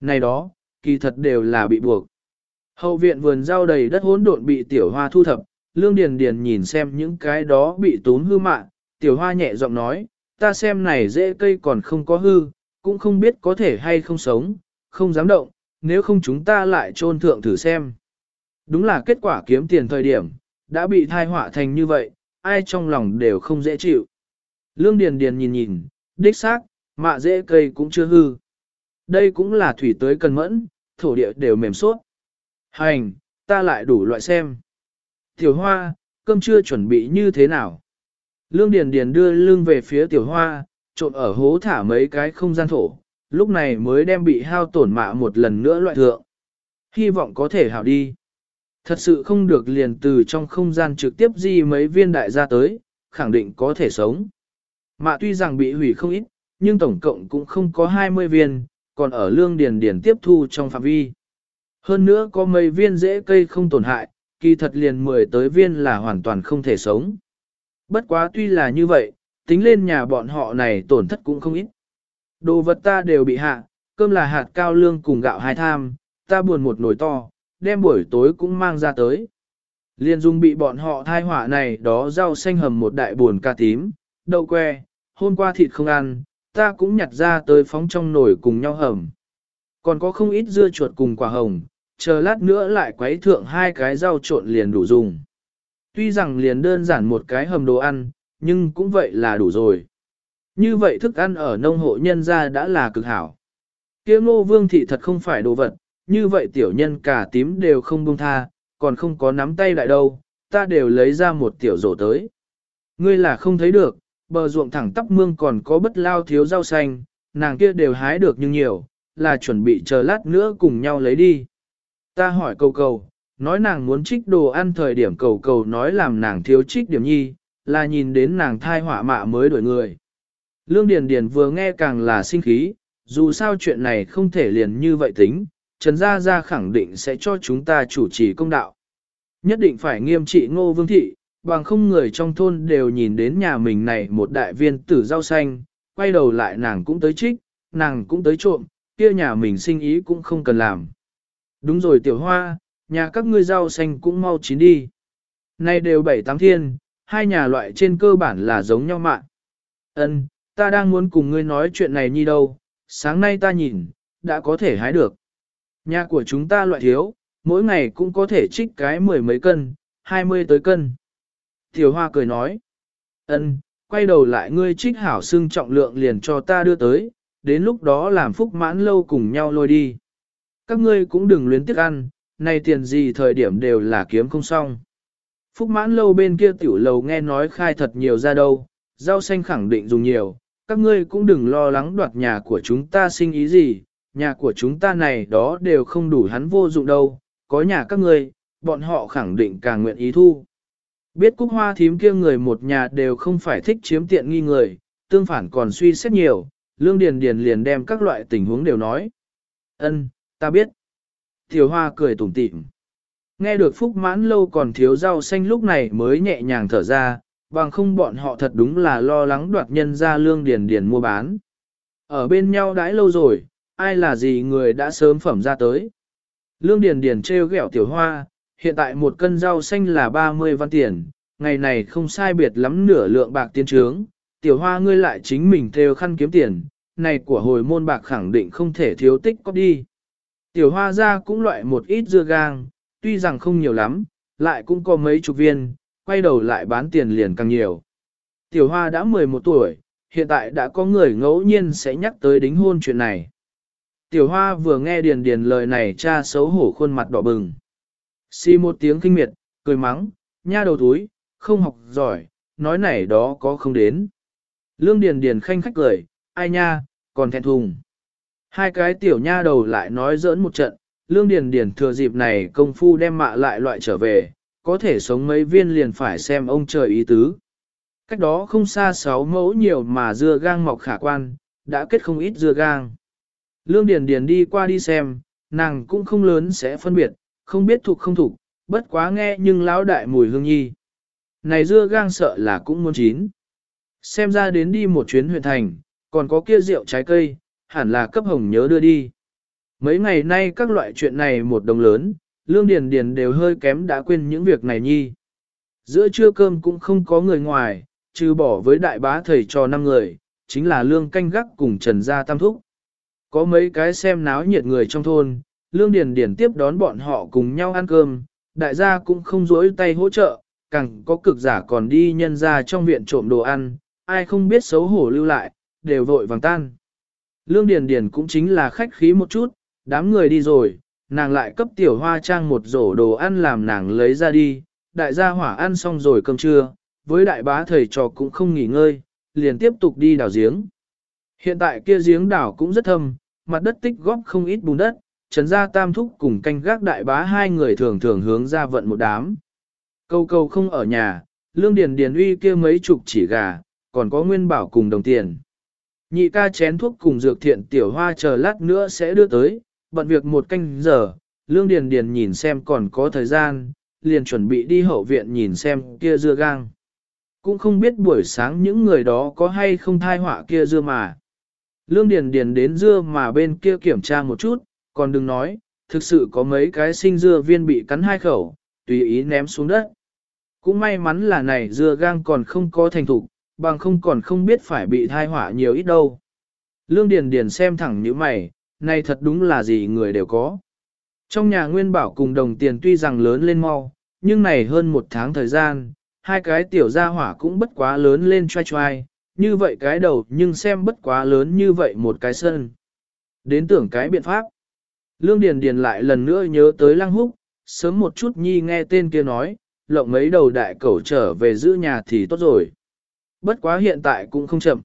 này đó, kỳ thật đều là bị buộc. Hậu viện vườn rau đầy đất hỗn độn bị tiểu hoa thu thập, lương điền điền nhìn xem những cái đó bị tốn hư mạn tiểu hoa nhẹ giọng nói, ta xem này dễ cây còn không có hư, cũng không biết có thể hay không sống, không dám động, nếu không chúng ta lại trôn thượng thử xem. Đúng là kết quả kiếm tiền thời điểm, đã bị thai họa thành như vậy, ai trong lòng đều không dễ chịu. Lương Điền Điền nhìn nhìn, đích xác, mạ dễ cây cũng chưa hư. Đây cũng là thủy tới cần mẫn, thổ địa đều mềm suốt. Hành, ta lại đủ loại xem. Tiểu hoa, cơm chưa chuẩn bị như thế nào? Lương Điền Điền đưa lưng về phía tiểu hoa, trộn ở hố thả mấy cái không gian thổ, lúc này mới đem bị hao tổn mạ một lần nữa loại thượng. Hy vọng có thể hảo đi. Thật sự không được liền từ trong không gian trực tiếp di mấy viên đại gia tới, khẳng định có thể sống. Mạ tuy rằng bị hủy không ít, nhưng tổng cộng cũng không có 20 viên, còn ở lương điền điền tiếp thu trong phạm vi. Hơn nữa có mấy viên dễ cây không tổn hại, kỳ thật liền 10 tới viên là hoàn toàn không thể sống. Bất quá tuy là như vậy, tính lên nhà bọn họ này tổn thất cũng không ít. Đồ vật ta đều bị hạ, cơm là hạt cao lương cùng gạo hai tham, ta buồn một nồi to, đem buổi tối cũng mang ra tới. Liên dung bị bọn họ thai hỏa này đó rau xanh hầm một đại buồn ca tím, đậu que, hôm qua thịt không ăn, ta cũng nhặt ra tới phóng trong nồi cùng nhau hầm. Còn có không ít dưa chuột cùng quả hồng, chờ lát nữa lại quấy thượng hai cái rau trộn liền đủ dùng. Tuy rằng liền đơn giản một cái hầm đồ ăn, nhưng cũng vậy là đủ rồi. Như vậy thức ăn ở nông hộ nhân gia đã là cực hảo. Kia ngô vương thị thật không phải đồ vật, như vậy tiểu nhân cả tím đều không buông tha, còn không có nắm tay lại đâu, ta đều lấy ra một tiểu rổ tới. Ngươi là không thấy được, bờ ruộng thẳng tắp mương còn có bất lao thiếu rau xanh, nàng kia đều hái được nhưng nhiều, là chuẩn bị chờ lát nữa cùng nhau lấy đi. Ta hỏi cầu cầu, nói nàng muốn trích đồ ăn thời điểm cầu cầu nói làm nàng thiếu trích điểm nhi, là nhìn đến nàng thai họa mạ mới đổi người. Lương Điền Điền vừa nghe càng là sinh khí, dù sao chuyện này không thể liền như vậy tính, Trần Gia Gia khẳng định sẽ cho chúng ta chủ trì công đạo. Nhất định phải nghiêm trị ngô vương thị, bằng không người trong thôn đều nhìn đến nhà mình này một đại viên tử rau xanh, quay đầu lại nàng cũng tới trích, nàng cũng tới trộm, kia nhà mình sinh ý cũng không cần làm. Đúng rồi tiểu hoa, nhà các ngươi rau xanh cũng mau chín đi. Nay đều bảy tám thiên, hai nhà loại trên cơ bản là giống nhau mạng. Ân, ta đang muốn cùng ngươi nói chuyện này như đâu, sáng nay ta nhìn, đã có thể hái được. Nhà của chúng ta loại thiếu, mỗi ngày cũng có thể trích cái mười mấy cân, hai mươi tới cân. Tiểu hoa cười nói, ân, quay đầu lại ngươi trích hảo xương trọng lượng liền cho ta đưa tới, đến lúc đó làm phúc mãn lâu cùng nhau lôi đi. Các ngươi cũng đừng luyến tiếc ăn, này tiền gì thời điểm đều là kiếm không xong. Phúc mãn lâu bên kia tiểu lầu nghe nói khai thật nhiều ra đâu, rau xanh khẳng định dùng nhiều, các ngươi cũng đừng lo lắng đoạt nhà của chúng ta sinh ý gì, nhà của chúng ta này đó đều không đủ hắn vô dụng đâu, có nhà các ngươi, bọn họ khẳng định càng nguyện ý thu. Biết cúc hoa thím kia người một nhà đều không phải thích chiếm tiện nghi người, tương phản còn suy xét nhiều, lương điền điền liền đem các loại tình huống đều nói. Ân, ta biết. Tiểu hoa cười tủm tỉm. Nghe được phúc mãn lâu còn thiếu rau xanh lúc này mới nhẹ nhàng thở ra, bằng không bọn họ thật đúng là lo lắng đoạt nhân ra lương điền điền mua bán. Ở bên nhau đãi lâu rồi, ai là gì người đã sớm phẩm ra tới. Lương điền điền treo gẹo tiểu hoa, hiện tại một cân rau xanh là 30 văn tiền, ngày này không sai biệt lắm nửa lượng bạc tiên trướng, tiểu hoa ngươi lại chính mình theo khăn kiếm tiền, này của hồi môn bạc khẳng định không thể thiếu tích có đi. Tiểu hoa ra cũng loại một ít dưa gang, tuy rằng không nhiều lắm, lại cũng có mấy chục viên, quay đầu lại bán tiền liền càng nhiều. Tiểu hoa đã 11 tuổi, hiện tại đã có người ngẫu nhiên sẽ nhắc tới đính hôn chuyện này. Tiểu hoa vừa nghe điền điền lời này cha xấu hổ khuôn mặt đỏ bừng. Xì một tiếng kinh miệt, cười mắng, nha đầu túi, không học giỏi, nói này đó có không đến. Lương điền điền khanh khách cười, ai nha, còn thẹn thùng. Hai cái tiểu nha đầu lại nói giỡn một trận, lương điền điền thừa dịp này công phu đem mạ lại loại trở về, có thể sống mấy viên liền phải xem ông trời ý tứ. Cách đó không xa sáu mẫu nhiều mà dưa gang mọc khả quan, đã kết không ít dưa gang. Lương Điền Điền đi qua đi xem, nàng cũng không lớn sẽ phân biệt, không biết thuộc không thuộc, bất quá nghe nhưng lão đại mùi hương nhi. Này dưa gang sợ là cũng muốn chín. Xem ra đến đi một chuyến huyện thành, còn có kia rượu trái cây, hẳn là cấp hồng nhớ đưa đi. Mấy ngày nay các loại chuyện này một đồng lớn, Lương Điền Điền đều hơi kém đã quên những việc này nhi. Giữa trưa cơm cũng không có người ngoài, trừ bỏ với đại bá thầy cho năm người, chính là Lương Canh Gác cùng Trần Gia Tam Thúc. Có mấy cái xem náo nhiệt người trong thôn, Lương Điền Điền tiếp đón bọn họ cùng nhau ăn cơm, đại gia cũng không rỗi tay hỗ trợ, càng có cực giả còn đi nhân ra trong viện trộm đồ ăn, ai không biết xấu hổ lưu lại, đều vội vàng tan. Lương Điền Điền cũng chính là khách khí một chút, đám người đi rồi, nàng lại cấp tiểu hoa trang một rổ đồ ăn làm nàng lấy ra đi, đại gia hỏa ăn xong rồi cơm trưa, với đại bá thầy trò cũng không nghỉ ngơi, liền tiếp tục đi đào giếng. Hiện tại kia giếng đảo cũng rất thâm, mặt đất tích góp không ít bùn đất, trần gia tam thúc cùng canh gác đại bá hai người thường thường hướng ra vận một đám. Câu câu không ở nhà, lương điền điền uy kia mấy chục chỉ gà, còn có nguyên bảo cùng đồng tiền. Nhị ca chén thuốc cùng dược thiện tiểu hoa chờ lát nữa sẽ đưa tới, bận việc một canh giờ, lương điền điền nhìn xem còn có thời gian, liền chuẩn bị đi hậu viện nhìn xem kia dưa gang. Cũng không biết buổi sáng những người đó có hay không thai họa kia dưa mà. Lương Điền Điền đến dưa mà bên kia kiểm tra một chút, còn đừng nói, thực sự có mấy cái sinh dưa viên bị cắn hai khẩu, tùy ý ném xuống đất. Cũng may mắn là này dưa gang còn không có thành thục, bằng không còn không biết phải bị thai họa nhiều ít đâu. Lương Điền Điền xem thẳng như mày, này thật đúng là gì người đều có. Trong nhà nguyên bảo cùng đồng tiền tuy rằng lớn lên mau, nhưng này hơn một tháng thời gian, hai cái tiểu gia hỏa cũng bất quá lớn lên choai choai, như vậy cái đầu nhưng xem bất quá lớn như vậy một cái sân. Đến tưởng cái biện pháp. Lương Điền Điền lại lần nữa nhớ tới Lăng Húc, sớm một chút nhi nghe tên kia nói, lộng mấy đầu đại cẩu trở về giữ nhà thì tốt rồi. Bất quá hiện tại cũng không chậm.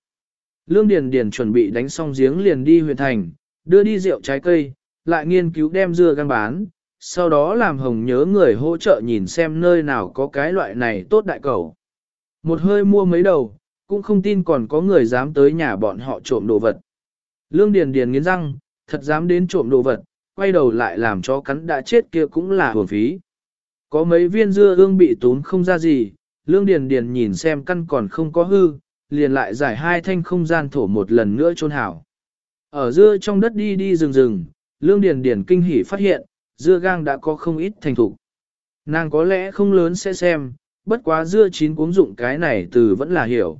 Lương Điền Điền chuẩn bị đánh xong giếng liền đi huyện thành, đưa đi rượu trái cây, lại nghiên cứu đem dưa gan bán, sau đó làm hồng nhớ người hỗ trợ nhìn xem nơi nào có cái loại này tốt đại cầu. Một hơi mua mấy đầu, cũng không tin còn có người dám tới nhà bọn họ trộm đồ vật. Lương Điền Điền nghiến răng, thật dám đến trộm đồ vật, quay đầu lại làm cho cắn đã chết kia cũng là hưởng phí. Có mấy viên dưa ương bị tốn không ra gì, Lương Điền Điền nhìn xem căn còn không có hư, liền lại giải hai thanh không gian thổ một lần nữa trôn hảo. Ở dưa trong đất đi đi rừng rừng, Lương Điền Điền kinh hỉ phát hiện, dưa gang đã có không ít thành thục. Nàng có lẽ không lớn sẽ xem, bất quá dưa chín cuống dụng cái này từ vẫn là hiểu.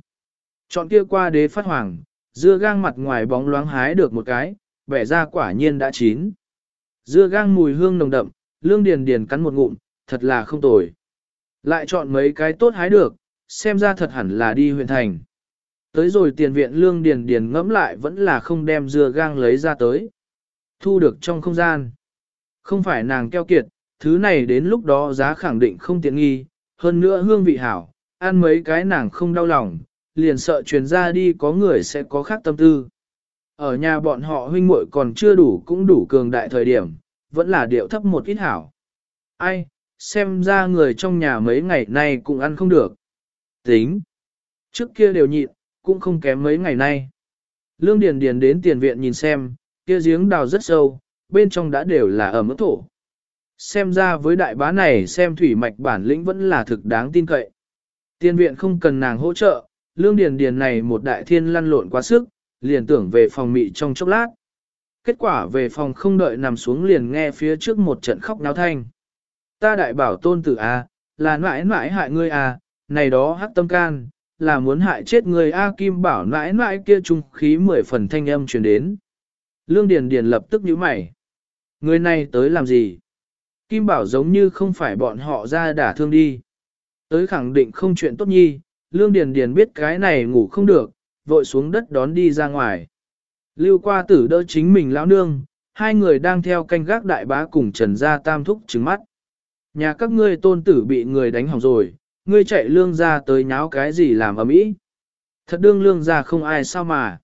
Chọn kia qua đế phát hoàng, dưa gang mặt ngoài bóng loáng hái được một cái, vẻ ra quả nhiên đã chín. Dưa gang mùi hương nồng đậm, lương điền điền cắn một ngụm, thật là không tồi. Lại chọn mấy cái tốt hái được, xem ra thật hẳn là đi huyện thành. Tới rồi tiền viện lương điền điền ngẫm lại vẫn là không đem dưa gang lấy ra tới. Thu được trong không gian. Không phải nàng keo kiệt, thứ này đến lúc đó giá khẳng định không tiện nghi, hơn nữa hương vị hảo, ăn mấy cái nàng không đau lòng, liền sợ truyền ra đi có người sẽ có khác tâm tư. Ở nhà bọn họ huynh muội còn chưa đủ cũng đủ cường đại thời điểm, vẫn là điệu thấp một ít hảo. Ai, xem ra người trong nhà mấy ngày nay cũng ăn không được. Tính, trước kia đều nhịn, cũng không kém mấy ngày nay. Lương Điền Điền đến tiền viện nhìn xem, kia giếng đào rất sâu, bên trong đã đều là ở mức thổ. Xem ra với đại bá này xem thủy mạch bản lĩnh vẫn là thực đáng tin cậy. tiền viện không cần nàng hỗ trợ, lương điền điền này một đại thiên lăn lộn quá sức, liền tưởng về phòng mị trong chốc lát. Kết quả về phòng không đợi nằm xuống liền nghe phía trước một trận khóc náo thanh. Ta đại bảo tôn tử A, là mãi mãi hại ngươi A, này đó hắc tâm can, là muốn hại chết người A Kim bảo nãi nãi kia trung khí mười phần thanh âm truyền đến. Lương Điền Điền lập tức nhíu mày. Người này tới làm gì? Kim bảo giống như không phải bọn họ ra đả thương đi. Tới khẳng định không chuyện tốt nhi, Lương Điền Điền biết cái này ngủ không được, vội xuống đất đón đi ra ngoài. Lưu qua tử đỡ chính mình lão nương, hai người đang theo canh gác đại bá cùng Trần Gia Tam thúc trừng mắt. Nhà các ngươi tôn tử bị người đánh hỏng rồi, ngươi chạy lương ra tới nháo cái gì làm ở mỹ? Thật đương lương ra không ai sao mà.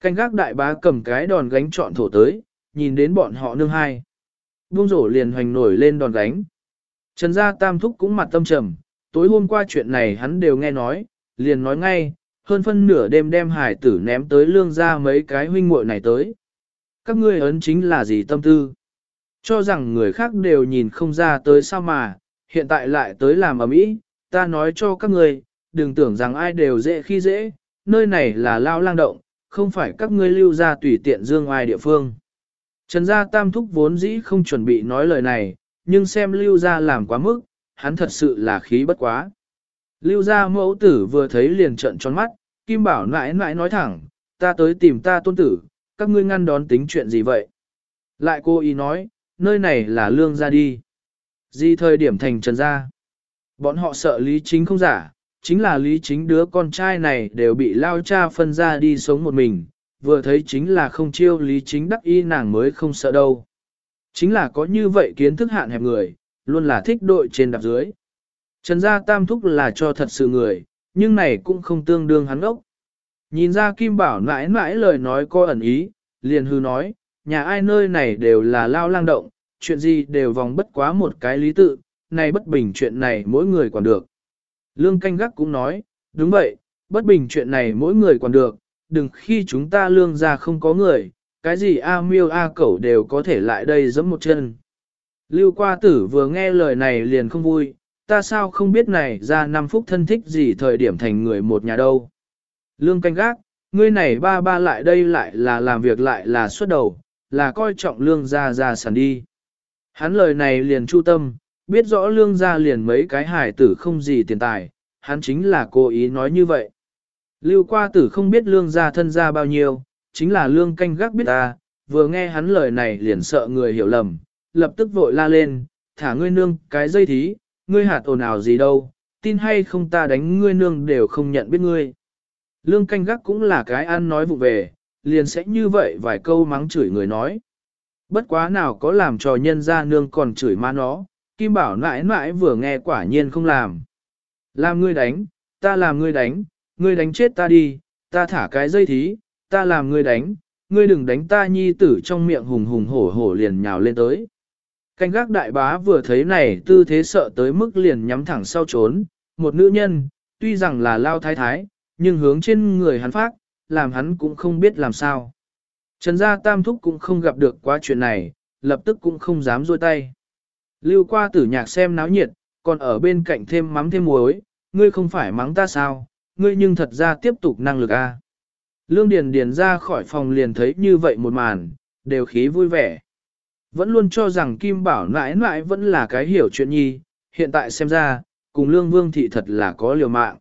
Canh gác đại bá cầm cái đòn gánh trọn thổ tới, nhìn đến bọn họ nương hai. Buông rổ liền hoành nổi lên đòn gánh. Trần gia tam thúc cũng mặt tâm trầm, tối hôm qua chuyện này hắn đều nghe nói, liền nói ngay, hơn phân nửa đêm đem hải tử ném tới lương ra mấy cái huynh muội này tới. Các ngươi ấn chính là gì tâm tư? Cho rằng người khác đều nhìn không ra tới sao mà, hiện tại lại tới làm ở mỹ, ta nói cho các ngươi, đừng tưởng rằng ai đều dễ khi dễ, nơi này là lao lang động, không phải các ngươi lưu ra tùy tiện dương ai địa phương. Trần gia tam thúc vốn dĩ không chuẩn bị nói lời này, nhưng xem lưu gia làm quá mức, hắn thật sự là khí bất quá. Lưu gia mẫu tử vừa thấy liền trợn tròn mắt, Kim Bảo nãi nãi nói thẳng, ta tới tìm ta tôn tử, các ngươi ngăn đón tính chuyện gì vậy? Lại cô ý nói, nơi này là lương gia đi. Gì thời điểm thành trần gia? Bọn họ sợ lý chính không giả, chính là lý chính đứa con trai này đều bị lao cha phân ra đi sống một mình, vừa thấy chính là không chiêu lý chính đắc y nàng mới không sợ đâu. Chính là có như vậy kiến thức hạn hẹp người, luôn là thích đội trên đạp dưới. Trần gia tam thúc là cho thật sự người, nhưng này cũng không tương đương hắn ốc. Nhìn ra Kim Bảo mãi mãi lời nói có ẩn ý, liền hư nói, nhà ai nơi này đều là lao lang động, chuyện gì đều vòng bất quá một cái lý tự, này bất bình chuyện này mỗi người còn được. Lương canh gác cũng nói, đúng vậy, bất bình chuyện này mỗi người còn được, đừng khi chúng ta lương ra không có người, cái gì A miêu A cẩu đều có thể lại đây giẫm một chân. Lưu qua tử vừa nghe lời này liền không vui, ta sao không biết này ra năm phút thân thích gì thời điểm thành người một nhà đâu. Lương canh gác, ngươi này ba ba lại đây lại là làm việc lại là xuất đầu, là coi trọng lương ra ra sản đi. Hắn lời này liền chu tâm, biết rõ lương gia liền mấy cái hải tử không gì tiền tài, hắn chính là cố ý nói như vậy. Lưu qua tử không biết lương gia thân gia bao nhiêu, chính là lương canh gác biết ta, vừa nghe hắn lời này liền sợ người hiểu lầm, lập tức vội la lên, thả ngươi nương cái dây thí, ngươi hạt ồn ào gì đâu, tin hay không ta đánh ngươi nương đều không nhận biết ngươi. Lương canh gác cũng là cái ăn nói vụ về, liền sẽ như vậy vài câu mắng chửi người nói. Bất quá nào có làm trò nhân ra nương còn chửi ma nó, Kim Bảo nãi nãi vừa nghe quả nhiên không làm. Làm ngươi đánh, ta làm ngươi đánh, ngươi đánh chết ta đi, ta thả cái dây thí, ta làm ngươi đánh, ngươi đừng đánh ta nhi tử trong miệng hùng hùng hổ hổ liền nhào lên tới. Canh gác đại bá vừa thấy này tư thế sợ tới mức liền nhắm thẳng sau trốn, một nữ nhân, tuy rằng là lao thái thái, nhưng hướng trên người hắn phát, làm hắn cũng không biết làm sao. Trần gia tam thúc cũng không gặp được quá chuyện này, lập tức cũng không dám rôi tay. Lưu qua tử nhạc xem náo nhiệt, còn ở bên cạnh thêm mắm thêm muối, ngươi không phải mắng ta sao, ngươi nhưng thật ra tiếp tục năng lực a. Lương Điền Điền ra khỏi phòng liền thấy như vậy một màn, đều khí vui vẻ. Vẫn luôn cho rằng Kim Bảo nãi nãi vẫn là cái hiểu chuyện nhi, hiện tại xem ra, cùng Lương Vương Thị thật là có liều mạng.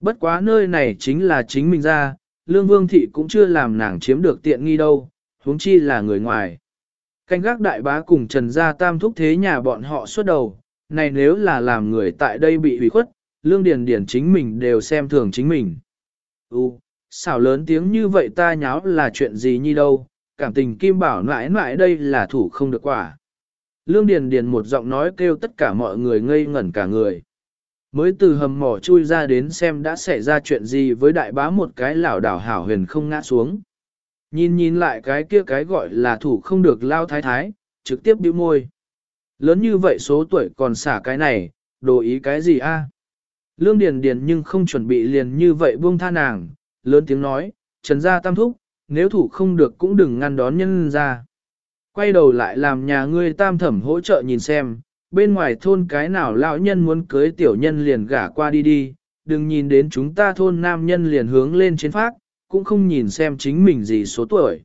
Bất quá nơi này chính là chính mình ra, Lương Vương Thị cũng chưa làm nàng chiếm được tiện nghi đâu, huống chi là người ngoài. Canh gác đại bá cùng Trần Gia Tam thúc thế nhà bọn họ suốt đầu, này nếu là làm người tại đây bị hủy khuất, Lương Điền Điền chính mình đều xem thường chính mình. U, xảo lớn tiếng như vậy ta nháo là chuyện gì nhi đâu, cảm tình Kim Bảo nãi nãi đây là thủ không được quả. Lương Điền Điền một giọng nói kêu tất cả mọi người ngây ngẩn cả người. Mới từ hầm mỏ chui ra đến xem đã xảy ra chuyện gì với đại bá một cái lảo đảo hảo huyền không ngã xuống. Nhìn nhìn lại cái kia cái gọi là thủ không được lao thái thái, trực tiếp bĩu môi. Lớn như vậy số tuổi còn xả cái này, đồ ý cái gì a? Lương Điền Điền nhưng không chuẩn bị liền như vậy buông tha nàng, lớn tiếng nói, trần gia tam thúc, nếu thủ không được cũng đừng ngăn đón nhân ra. Quay đầu lại làm nhà ngươi tam thẩm hỗ trợ nhìn xem, bên ngoài thôn cái nào lão nhân muốn cưới tiểu nhân liền gả qua đi đi, đừng nhìn đến chúng ta thôn nam nhân liền hướng lên trên phát, cũng không nhìn xem chính mình gì số tuổi.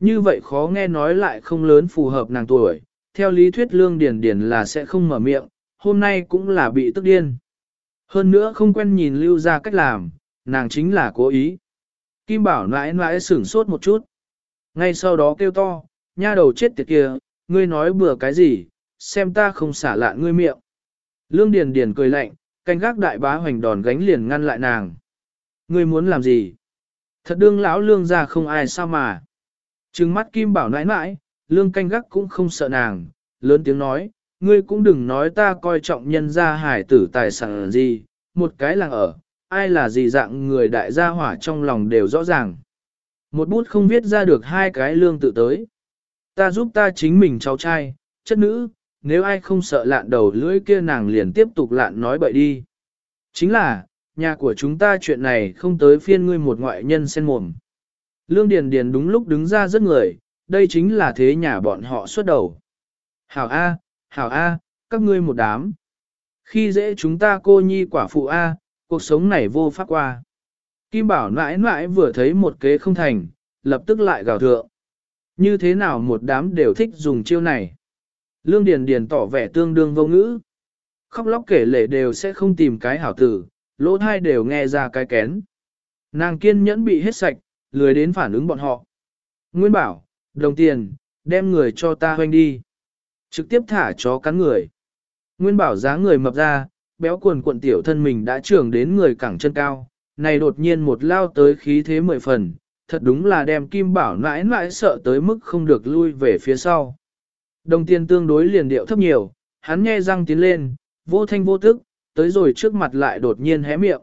Như vậy khó nghe nói lại không lớn phù hợp nàng tuổi, theo lý thuyết lương điền điền là sẽ không mở miệng, hôm nay cũng là bị tức điên. Hơn nữa không quen nhìn lưu ra cách làm, nàng chính là cố ý. Kim Bảo nãi nãi sửng sốt một chút. Ngay sau đó kêu to, nha đầu chết tiệt kia, ngươi nói bừa cái gì, xem ta không xả lạ ngươi miệng. Lương Điền Điền cười lạnh, canh gác đại bá hoành đòn gánh liền ngăn lại nàng. Ngươi muốn làm gì? Thật đương lão lương ra không ai sao mà. Trừng mắt Kim Bảo nãi nãi, lương canh gác cũng không sợ nàng, lớn tiếng nói, ngươi cũng đừng nói ta coi trọng nhân gia hải tử tài sản gì, một cái làng ở, ai là gì dạng người đại gia hỏa trong lòng đều rõ ràng. Một bút không viết ra được hai cái lương tự tới. Ta giúp ta chính mình cháu trai, chất nữ, nếu ai không sợ lạn đầu lưỡi kia nàng liền tiếp tục lạn nói bậy đi. Chính là, nhà của chúng ta chuyện này không tới phiên ngươi một ngoại nhân sen mồm. Lương Điền Điền đúng lúc đứng ra rất người, đây chính là thế nhà bọn họ xuất đầu. Hảo A, Hảo A, các ngươi một đám. Khi dễ chúng ta cô nhi quả phụ A, cuộc sống này vô pháp qua. Kim Bảo nãi nãi vừa thấy một kế không thành, lập tức lại gào thượng. Như thế nào một đám đều thích dùng chiêu này. Lương Điền Điền tỏ vẻ tương đương vô ngữ. Khóc lóc kể lể đều sẽ không tìm cái hảo tử, lỗ thai đều nghe ra cái kén. Nàng kiên nhẫn bị hết sạch, lười đến phản ứng bọn họ. Nguyên bảo, đồng tiền, đem người cho ta hoanh đi. Trực tiếp thả chó cắn người. Nguyên bảo dáng người mập ra, béo cuồn cuộn tiểu thân mình đã trưởng đến người cẳng chân cao, này đột nhiên một lao tới khí thế mười phần, thật đúng là đem kim bảo nãi nãi sợ tới mức không được lui về phía sau. Đồng tiền tương đối liền điệu thấp nhiều, hắn nghe răng tiến lên, vô thanh vô tức, tới rồi trước mặt lại đột nhiên hé miệng.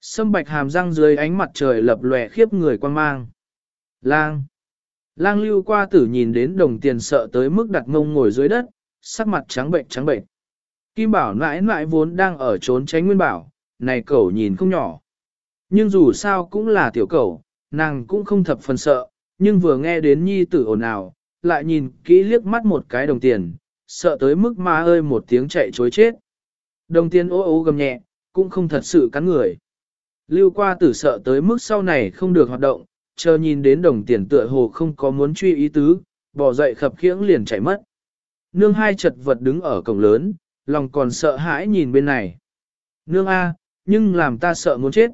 Sâm bạch hàm răng dưới ánh mặt trời lập lòe khiếp người quan mang. Lang! Lang lưu qua tử nhìn đến đồng tiền sợ tới mức đặt mông ngồi dưới đất, sắc mặt trắng bệnh trắng bệnh. Kim Bảo nãi nãi vốn đang ở trốn tránh Nguyên Bảo, này cẩu nhìn không nhỏ. Nhưng dù sao cũng là tiểu cẩu, nàng cũng không thập phần sợ, nhưng vừa nghe đến nhi tử ồn ào, lại nhìn kỹ liếc mắt một cái đồng tiền, sợ tới mức ma ơi một tiếng chạy chối chết. Đồng tiền ô ô gầm nhẹ, cũng không thật sự cắn người. Lưu qua tử sợ tới mức sau này không được hoạt động, chờ nhìn đến đồng tiền tựa hồ không có muốn truy ý tứ, bỏ dậy khập khiễng liền chạy mất. Nương hai chật vật đứng ở cổng lớn, lòng còn sợ hãi nhìn bên này. Nương A, nhưng làm ta sợ muốn chết.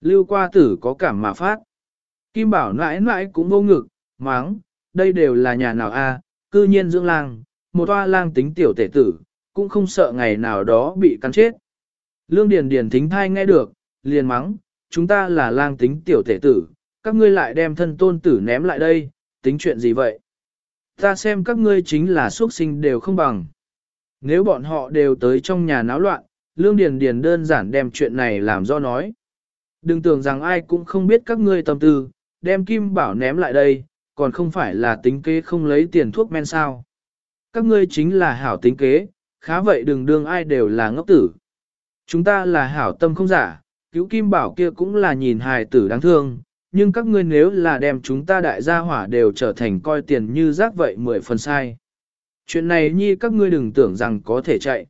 Lưu qua tử có cảm mà phát. Kim bảo nãi nãi cũng vô ngực, máng, đây đều là nhà nào A, cư nhiên dưỡng lang, một toa lang tính tiểu tể tử, cũng không sợ ngày nào đó bị cắn chết. Lương Điền Điền thính thai nghe được, liền mắng, chúng ta là lang tính tiểu tể tử, các ngươi lại đem thân tôn tử ném lại đây, tính chuyện gì vậy? Ta xem các ngươi chính là xuất sinh đều không bằng. Nếu bọn họ đều tới trong nhà náo loạn, Lương Điền Điền đơn giản đem chuyện này làm do nói. Đừng tưởng rằng ai cũng không biết các ngươi tâm tư, đem kim bảo ném lại đây, còn không phải là tính kế không lấy tiền thuốc men sao. Các ngươi chính là hảo tính kế, khá vậy đừng đương ai đều là ngốc tử. Chúng ta là hảo tâm không giả, cứu kim bảo kia cũng là nhìn hài tử đáng thương, nhưng các ngươi nếu là đem chúng ta đại gia hỏa đều trở thành coi tiền như rác vậy mười phần sai. Chuyện này nhi các ngươi đừng tưởng rằng có thể chạy.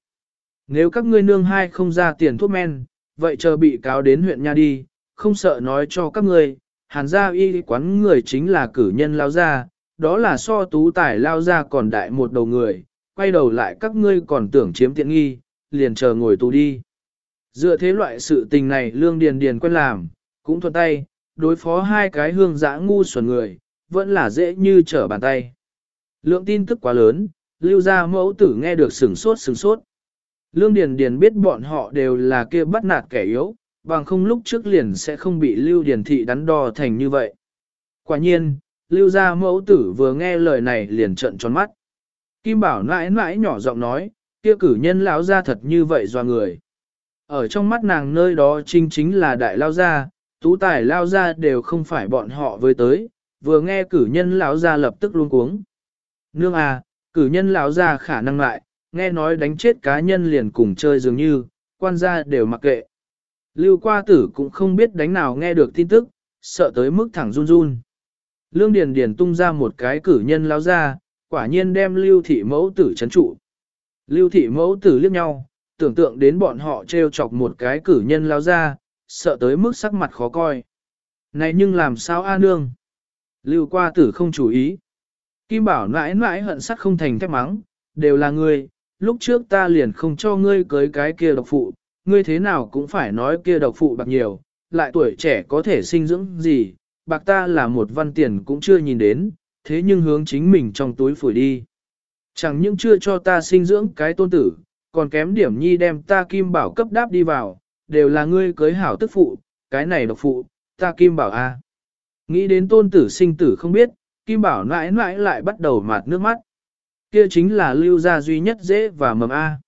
Nếu các ngươi nương hai không ra tiền thuốc men, vậy chờ bị cáo đến huyện nha đi, không sợ nói cho các ngươi, hàn gia y quán người chính là cử nhân lao gia, đó là so tú tài lao gia còn đại một đầu người, quay đầu lại các ngươi còn tưởng chiếm tiện nghi, liền chờ ngồi tù đi. Dựa thế loại sự tình này lương điền điền quen làm, cũng thuận tay, đối phó hai cái hương dã ngu xuẩn người, vẫn là dễ như trở bàn tay. Lượng tin tức quá lớn, lưu ra mẫu tử nghe được sừng sốt sừng sốt. Lương Điền Điền biết bọn họ đều là kia bắt nạt kẻ yếu, bằng không lúc trước liền sẽ không bị Lưu Điền Thị đắn đo thành như vậy. Quả nhiên, Lưu gia mẫu tử vừa nghe lời này liền trợn tròn mắt. Kim Bảo nãi nãi nhỏ giọng nói, kia cử nhân lão gia thật như vậy do người. Ở trong mắt nàng nơi đó chính chính là đại lao gia, tú tài lao gia đều không phải bọn họ với tới, vừa nghe cử nhân lão gia lập tức luôn cuống. Nương à, cử nhân lão gia khả năng lại, nghe nói đánh chết cá nhân liền cùng chơi dường như, quan gia đều mặc kệ. Lưu qua tử cũng không biết đánh nào nghe được tin tức, sợ tới mức thẳng run run. Lương Điền Điền tung ra một cái cử nhân lão ra, quả nhiên đem lưu thị mẫu tử chấn trụ. Lưu thị mẫu tử liếc nhau, tưởng tượng đến bọn họ treo chọc một cái cử nhân lao ra, sợ tới mức sắc mặt khó coi. Này nhưng làm sao a nương? Lưu qua tử không chú ý. Kim bảo mãi mãi hận sắc không thành thép mắng, đều là ngươi, lúc trước ta liền không cho ngươi cưới cái kia độc phụ, ngươi thế nào cũng phải nói kia độc phụ bạc nhiều, lại tuổi trẻ có thể sinh dưỡng gì, bạc ta là một văn tiền cũng chưa nhìn đến, thế nhưng hướng chính mình trong túi phủi đi. Chẳng những chưa cho ta sinh dưỡng cái tôn tử, còn kém điểm nhi đem ta kim bảo cấp đáp đi vào, đều là ngươi cưới hảo tức phụ, cái này độc phụ, ta kim bảo a. Nghĩ đến tôn tử sinh tử không biết, kim bảo mãi mãi lại bắt đầu mạt nước mắt. Kia chính là lưu gia duy nhất dễ và mầm A.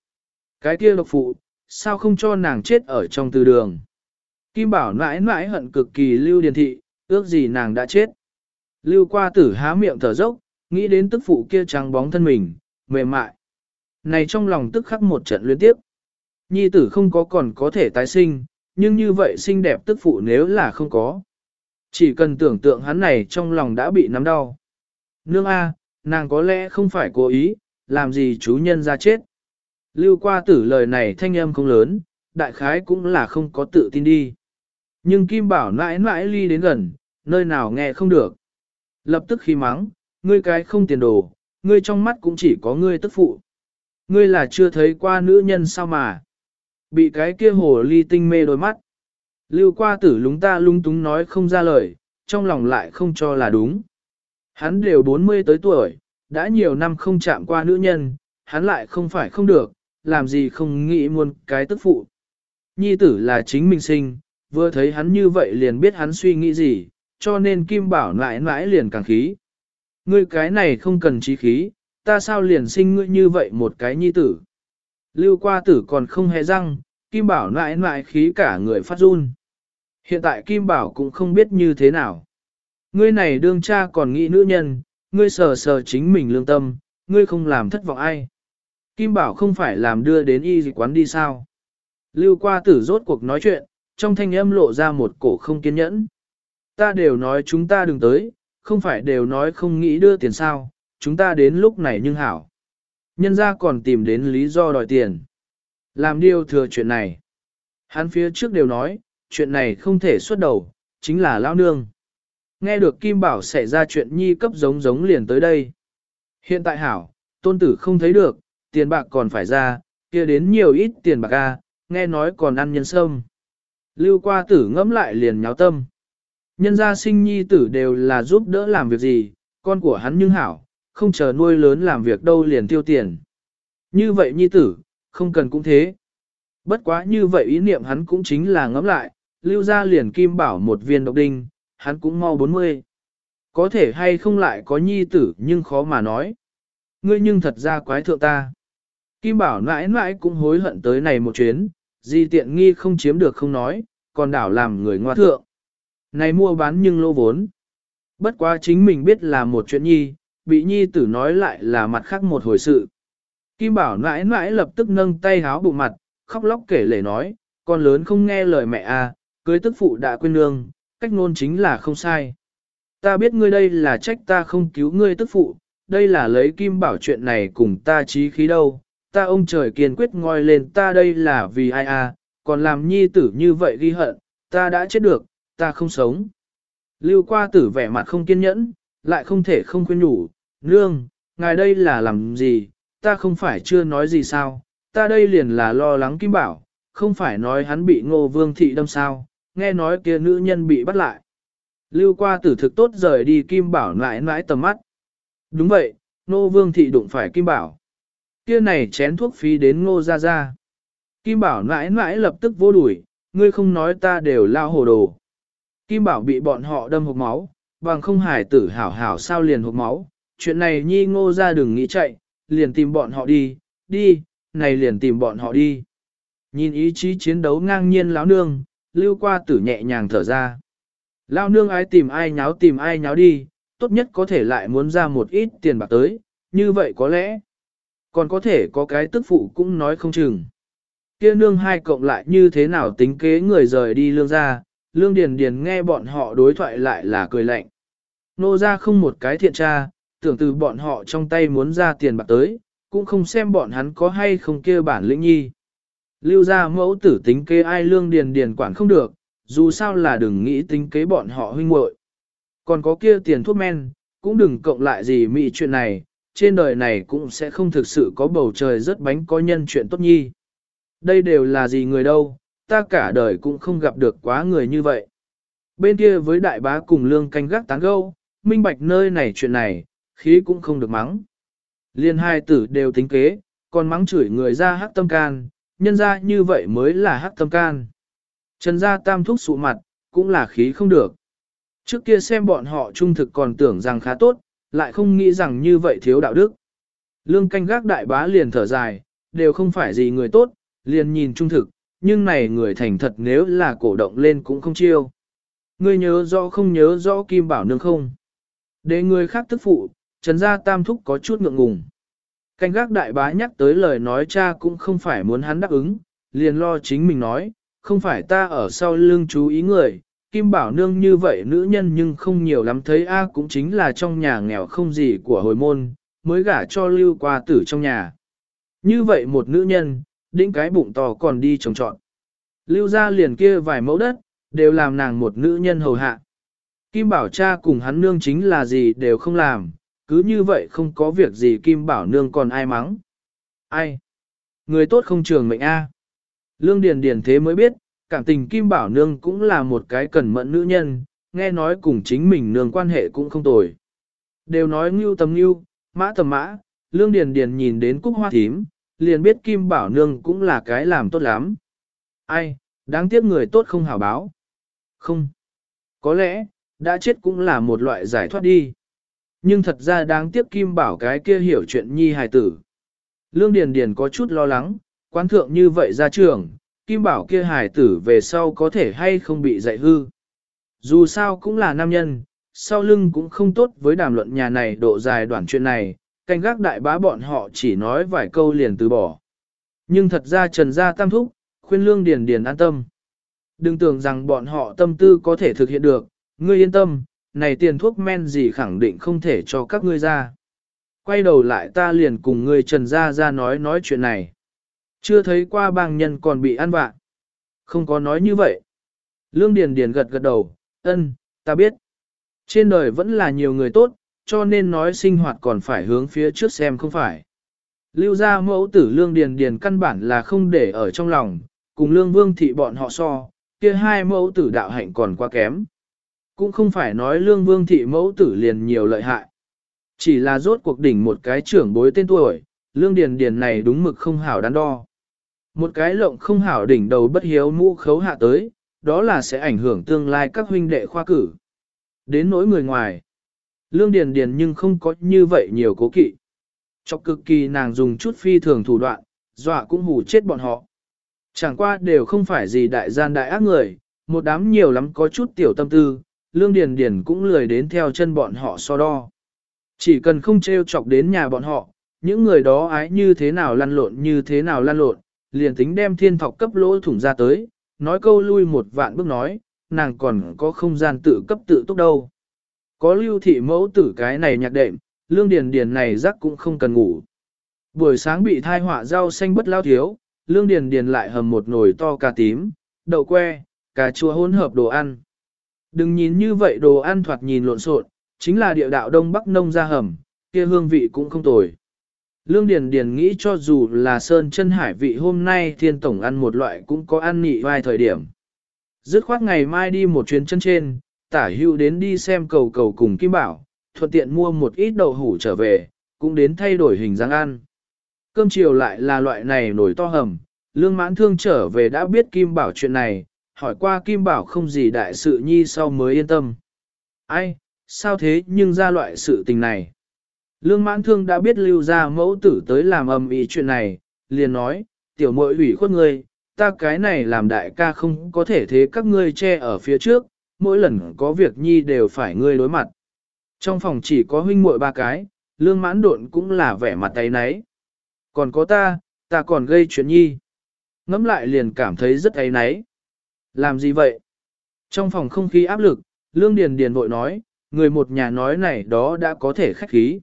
Cái kia độc phụ, sao không cho nàng chết ở trong từ đường. Kim bảo mãi mãi hận cực kỳ lưu điền thị, ước gì nàng đã chết. Lưu qua tử há miệng thở dốc, nghĩ đến tức phụ kia trắng bóng thân mình, mềm mại. Này trong lòng tức khắc một trận liên tiếp. Nhi tử không có còn có thể tái sinh, nhưng như vậy xinh đẹp tức phụ nếu là không có. Chỉ cần tưởng tượng hắn này trong lòng đã bị nắm đau. Nương A, nàng có lẽ không phải cố ý, làm gì chú nhân ra chết. Lưu qua tử lời này thanh âm không lớn, đại khái cũng là không có tự tin đi. Nhưng Kim Bảo mãi mãi ly đến gần, nơi nào nghe không được. Lập tức khi mắng, ngươi cái không tiền đồ, ngươi trong mắt cũng chỉ có ngươi tức phụ. Ngươi là chưa thấy qua nữ nhân sao mà. Bị cái kia hồ ly tinh mê đôi mắt. Lưu qua tử lúng ta lung túng nói không ra lời, trong lòng lại không cho là đúng. Hắn đều 40 tới tuổi, đã nhiều năm không chạm qua nữ nhân, hắn lại không phải không được, làm gì không nghĩ muôn cái tức phụ. Nhi tử là chính mình sinh, vừa thấy hắn như vậy liền biết hắn suy nghĩ gì, cho nên Kim Bảo lại mãi liền càng khí. Ngươi cái này không cần trí khí, ta sao liền sinh ngươi như vậy một cái nhi tử. Lưu qua tử còn không hề răng, Kim Bảo lại mãi khí cả người phát run. Hiện tại Kim Bảo cũng không biết như thế nào. Ngươi này đương cha còn nghĩ nữ nhân, ngươi sờ sờ chính mình lương tâm, ngươi không làm thất vọng ai. Kim Bảo không phải làm đưa đến y dịch quán đi sao. Lưu qua tử rốt cuộc nói chuyện, trong thanh âm lộ ra một cổ không kiên nhẫn. Ta đều nói chúng ta đừng tới, không phải đều nói không nghĩ đưa tiền sao, chúng ta đến lúc này nhưng hảo. Nhân ra còn tìm đến lý do đòi tiền. Làm điều thừa chuyện này. Hắn phía trước đều nói, chuyện này không thể xuất đầu, chính là lão nương. Nghe được Kim Bảo xảy ra chuyện nhi cấp giống giống liền tới đây. Hiện tại hảo, tôn tử không thấy được, tiền bạc còn phải ra, kia đến nhiều ít tiền bạc a, nghe nói còn ăn nhân sâm. Lưu qua tử ngẫm lại liền nháo tâm. Nhân gia sinh nhi tử đều là giúp đỡ làm việc gì, con của hắn nhưng hảo, không chờ nuôi lớn làm việc đâu liền tiêu tiền. Như vậy nhi tử, không cần cũng thế. Bất quá như vậy ý niệm hắn cũng chính là ngẫm lại, lưu ra liền kim bảo một viên độc đinh, hắn cũng mau 40. Có thể hay không lại có nhi tử nhưng khó mà nói. Ngươi nhưng thật ra quái thượng ta. Kim bảo mãi mãi cũng hối hận tới này một chuyến, di tiện nghi không chiếm được không nói, còn đảo làm người ngoa thượng. Này mua bán nhưng lô vốn. Bất quá chính mình biết là một chuyện nhi, bị nhi tử nói lại là mặt khác một hồi sự. Kim bảo mãi mãi lập tức nâng tay háo bụng mặt, khóc lóc kể lể nói, con lớn không nghe lời mẹ à, cưới tức phụ đã quên nương, cách ngôn chính là không sai. Ta biết ngươi đây là trách ta không cứu ngươi tức phụ, đây là lấy kim bảo chuyện này cùng ta trí khí đâu, ta ông trời kiên quyết ngoi lên ta đây là vì ai à, còn làm nhi tử như vậy ghi hận, ta đã chết được, ta không sống. Lưu qua tử vẻ mặt không kiên nhẫn, lại không thể không khuyên nhủ, nương, ngài đây là làm gì, ta không phải chưa nói gì sao, ta đây liền là lo lắng kim bảo, không phải nói hắn bị ngô vương thị đâm sao, nghe nói kia nữ nhân bị bắt lại. Lưu qua tử thực tốt rời đi kim bảo lại mãi tầm mắt. Đúng vậy, ngô vương thị đụng phải kim bảo. Kia này chén thuốc phí đến ngô ra ra. Kim bảo mãi mãi lập tức vô đuổi, ngươi không nói ta đều lao hồ đồ. Kim bảo bị bọn họ đâm hộp máu, bằng không hải tử hảo hảo sao liền hộp máu. Chuyện này nhi ngô ra đừng nghĩ chạy, liền tìm bọn họ đi, đi, này liền tìm bọn họ đi. Nhìn ý chí chiến đấu ngang nhiên lão nương, lưu qua tử nhẹ nhàng thở ra. Lão nương ai tìm ai nháo tìm ai nháo đi, tốt nhất có thể lại muốn ra một ít tiền bạc tới, như vậy có lẽ, còn có thể có cái tức phụ cũng nói không chừng. Kia nương hai cộng lại như thế nào tính kế người rời đi lương ra, lương điền điền nghe bọn họ đối thoại lại là cười lạnh. Nô ra không một cái thiện tra, tưởng từ bọn họ trong tay muốn ra tiền bạc tới, cũng không xem bọn hắn có hay không kia bản lĩnh nhi. Lưu ra mẫu tử tính kế ai lương điền điền quản không được, dù sao là đừng nghĩ tính kế bọn họ huynh muội. Còn có kia tiền thuốc men, cũng đừng cộng lại gì mị chuyện này, trên đời này cũng sẽ không thực sự có bầu trời rớt bánh có nhân chuyện tốt nhi. Đây đều là gì người đâu, ta cả đời cũng không gặp được quá người như vậy. Bên kia với đại bá cùng lương canh gác tán gâu, minh bạch nơi này chuyện này, khí cũng không được mắng. Liên hai tử đều tính kế, còn mắng chửi người ra hắc tâm can, nhân ra như vậy mới là hắc tâm can. Trần gia tam thúc sụ mặt, cũng là khí không được. Trước kia xem bọn họ trung thực còn tưởng rằng khá tốt, lại không nghĩ rằng như vậy thiếu đạo đức. Lương canh gác đại bá liền thở dài, đều không phải gì người tốt, liền nhìn trung thực, nhưng này người thành thật nếu là cổ động lên cũng không chiêu. Ngươi nhớ rõ không nhớ rõ Kim Bảo Nương không? Để người khác tức phụ, Trần Gia Tam Thúc có chút ngượng ngùng. Canh gác đại bá nhắc tới lời nói cha cũng không phải muốn hắn đáp ứng, liền lo chính mình nói, không phải ta ở sau lưng chú ý người, Kim Bảo Nương như vậy nữ nhân nhưng không nhiều lắm thấy A cũng chính là trong nhà nghèo không gì của hồi môn, mới gả cho lưu qua tử trong nhà. Như vậy một nữ nhân, đĩnh cái bụng to còn đi trồng trọn. Lưu ra liền kia vài mẫu đất, đều làm nàng một nữ nhân hầu hạ. Kim Bảo cha cùng hắn nương chính là gì đều không làm, cứ như vậy không có việc gì Kim Bảo nương còn ai mắng. Ai? Người tốt không trường mệnh A. Lương Điền Điền thế mới biết, cảm tình Kim Bảo nương cũng là một cái cẩn mẫn nữ nhân, nghe nói cùng chính mình nương quan hệ cũng không tồi. Đều nói ngưu tầm ngưu, mã tầm mã, Lương Điền Điền nhìn đến cúc hoa thím, liền biết Kim Bảo nương cũng là cái làm tốt lắm. Ai, đáng tiếc người tốt không hảo báo. Không. Có lẽ, đã chết cũng là một loại giải thoát đi. Nhưng thật ra đáng tiếc Kim Bảo cái kia hiểu chuyện nhi hài tử. Lương Điền Điền có chút lo lắng, quan thượng như vậy ra trường, Kim Bảo kia hài tử về sau có thể hay không bị dạy hư. Dù sao cũng là nam nhân, sau lưng cũng không tốt với đàm luận nhà này độ dài đoạn chuyện này, canh gác đại bá bọn họ chỉ nói vài câu liền từ bỏ. Nhưng thật ra Trần Gia Tam Thúc, khuyên Lương Điền Điền an tâm. Đừng tưởng rằng bọn họ tâm tư có thể thực hiện được, ngươi yên tâm, này tiền thuốc men gì khẳng định không thể cho các ngươi ra. Quay đầu lại ta liền cùng ngươi Trần Gia ra nói nói chuyện này. Chưa thấy qua bang nhân còn bị ăn vạ. Không có nói như vậy. Lương Điền Điền gật gật đầu, ân, ta biết. Trên đời vẫn là nhiều người tốt, cho nên nói sinh hoạt còn phải hướng phía trước xem không phải. Lưu gia mẫu tử Lương Điền Điền căn bản là không để ở trong lòng, cùng Lương Vương thị bọn họ so, kia hai mẫu tử đạo hạnh còn quá kém. Cũng không phải nói Lương Vương thị mẫu tử liền nhiều lợi hại. Chỉ là rốt cuộc đỉnh một cái trưởng bối tên tuổi, lương điền điền này đúng mực không hảo đắn đo. Một cái lộng không hảo đỉnh đầu bất hiếu mũ khấu hạ tới, đó là sẽ ảnh hưởng tương lai các huynh đệ khoa cử. Đến nỗi người ngoài, lương điền điền nhưng không có như vậy nhiều cố kỵ. chọc cực kỳ nàng dùng chút phi thường thủ đoạn, dọa cũng hù chết bọn họ. Chẳng qua đều không phải gì đại gian đại ác người, một đám nhiều lắm có chút tiểu tâm tư, lương điền điền cũng lười đến theo chân bọn họ so đo. Chỉ cần không treo chọc đến nhà bọn họ, những người đó ái như thế nào lăn lộn như thế nào lăn lộn, liền tính đem thiên thọc cấp lỗ thủng ra tới, nói câu lui một vạn bước nói, nàng còn có không gian tự cấp tự túc đâu. Có lưu thị mẫu tử cái này nhạc đệm, lương điền điền này rắc cũng không cần ngủ. Buổi sáng bị thai họa rau xanh bất lao thiếu, lương điền điền lại hầm một nồi to cà tím, đậu que, cà chua hỗn hợp đồ ăn. Đừng nhìn như vậy đồ ăn thoạt nhìn lộn xộn, chính là địa đạo đông bắc nông ra hầm, kia hương vị cũng không tồi. Lương Điền Điền nghĩ cho dù là sơn chân hải vị hôm nay thiên tổng ăn một loại cũng có ăn nhị vài thời điểm. Dứt khoát ngày mai đi một chuyến chân trên, tả hưu đến đi xem cầu cầu cùng Kim Bảo, thuận tiện mua một ít đậu hủ trở về, cũng đến thay đổi hình dáng ăn. Cơm chiều lại là loại này nổi to hầm, lương mãn thương trở về đã biết Kim Bảo chuyện này, hỏi qua Kim Bảo không gì đại sự nhi sau mới yên tâm. Ai, sao thế nhưng ra loại sự tình này? Lương mãn thương đã biết lưu ra mẫu tử tới làm âm ý chuyện này, liền nói, tiểu muội ủy khuất ngươi, ta cái này làm đại ca không có thể thế các ngươi che ở phía trước, mỗi lần có việc nhi đều phải ngươi đối mặt. Trong phòng chỉ có huynh muội ba cái, lương mãn độn cũng là vẻ mặt tay nấy. Còn có ta, ta còn gây chuyện nhi. Ngắm lại liền cảm thấy rất ấy nấy. Làm gì vậy? Trong phòng không khí áp lực, lương điền điền vội nói, người một nhà nói này đó đã có thể khách khí.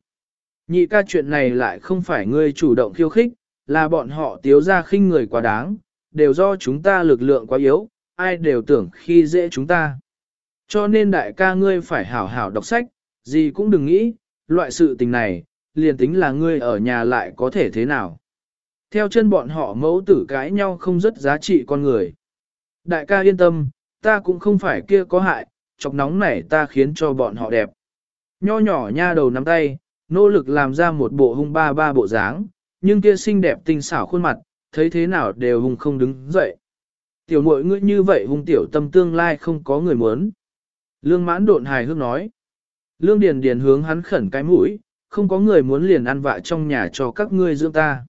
Nhị ca chuyện này lại không phải ngươi chủ động khiêu khích, là bọn họ tiếu ra khinh người quá đáng, đều do chúng ta lực lượng quá yếu, ai đều tưởng khi dễ chúng ta. Cho nên đại ca ngươi phải hảo hảo đọc sách, gì cũng đừng nghĩ, loại sự tình này, liền tính là ngươi ở nhà lại có thể thế nào. Theo chân bọn họ mẫu tử cãi nhau không rất giá trị con người. Đại ca yên tâm, ta cũng không phải kia có hại, chọc nóng này ta khiến cho bọn họ đẹp. Nho nhỏ nha đầu nắm tay, nỗ lực làm ra một bộ hung ba ba bộ dáng, nhưng kia xinh đẹp tinh xảo khuôn mặt, thấy thế nào đều hung không đứng dậy. Tiểu muội ngươi như vậy hung tiểu tâm tương lai không có người muốn. Lương mãn độn hài hước nói. Lương Điền Điền hướng hắn khẩn cái mũi, không có người muốn liền ăn vạ trong nhà cho các ngươi dưỡng ta.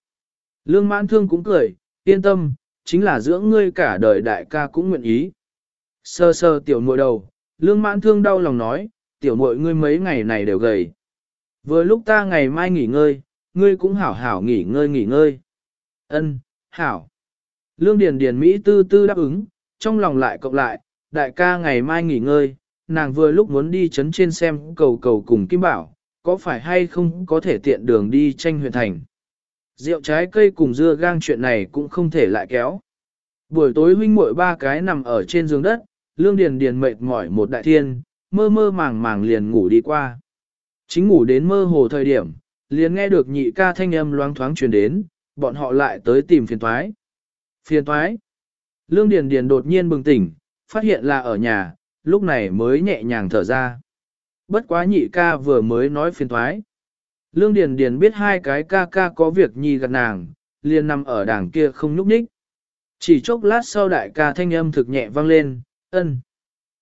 Lương mãn thương cũng cười, yên tâm, chính là dưỡng ngươi cả đời đại ca cũng nguyện ý. Sơ sơ tiểu muội đầu, lương mãn thương đau lòng nói, tiểu muội ngươi mấy ngày này đều gầy. Vừa lúc ta ngày mai nghỉ ngơi, ngươi cũng hảo hảo nghỉ ngơi nghỉ ngơi. Ân, hảo. Lương Điền Điền Mỹ tư tư đáp ứng, trong lòng lại cộng lại, đại ca ngày mai nghỉ ngơi, nàng vừa lúc muốn đi chấn trên xem cầu cầu cùng Kim Bảo, có phải hay không có thể tiện đường đi tranh huyện thành. Rượu trái cây cùng dưa gang chuyện này cũng không thể lại kéo. Buổi tối huynh muội ba cái nằm ở trên giường đất, Lương Điền Điền mệt mỏi một đại thiên, mơ mơ màng màng liền ngủ đi qua. Chính ngủ đến mơ hồ thời điểm, liền nghe được nhị ca thanh âm loáng thoáng truyền đến, bọn họ lại tới tìm phiền toái. Phiền toái. Lương Điền Điền đột nhiên bừng tỉnh, phát hiện là ở nhà, lúc này mới nhẹ nhàng thở ra. Bất quá nhị ca vừa mới nói phiền toái. Lương Điền Điền biết hai cái ca ca có việc nhi gần nàng, liền nằm ở đàng kia không nhúc nhích. Chỉ chốc lát sau đại ca thanh âm thực nhẹ vang lên, ân.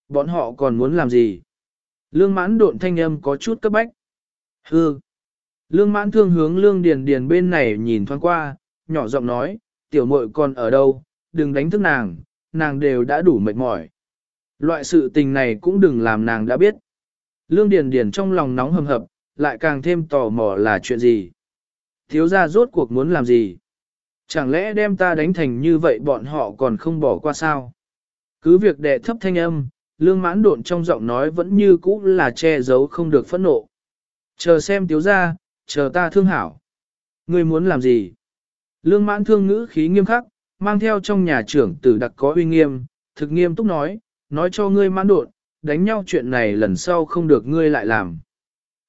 Bọn họ còn muốn làm gì? Lương mãn độn thanh âm có chút cấp bách. Hư. Lương mãn thương hướng lương điền điền bên này nhìn thoáng qua, nhỏ giọng nói, tiểu muội còn ở đâu, đừng đánh thức nàng, nàng đều đã đủ mệt mỏi. Loại sự tình này cũng đừng làm nàng đã biết. Lương điền điền trong lòng nóng hầm hập, lại càng thêm tò mò là chuyện gì. Thiếu gia rốt cuộc muốn làm gì? Chẳng lẽ đem ta đánh thành như vậy bọn họ còn không bỏ qua sao? Cứ việc đệ thấp thanh âm, lương mãn độn trong giọng nói vẫn như cũ là che giấu không được phẫn nộ. Chờ xem thiếu gia, chờ ta thương hảo. Ngươi muốn làm gì? Lương mãn thương ngữ khí nghiêm khắc, mang theo trong nhà trưởng tử đặc có uy nghiêm, thực nghiêm túc nói, nói cho ngươi mãn đột, đánh nhau chuyện này lần sau không được ngươi lại làm.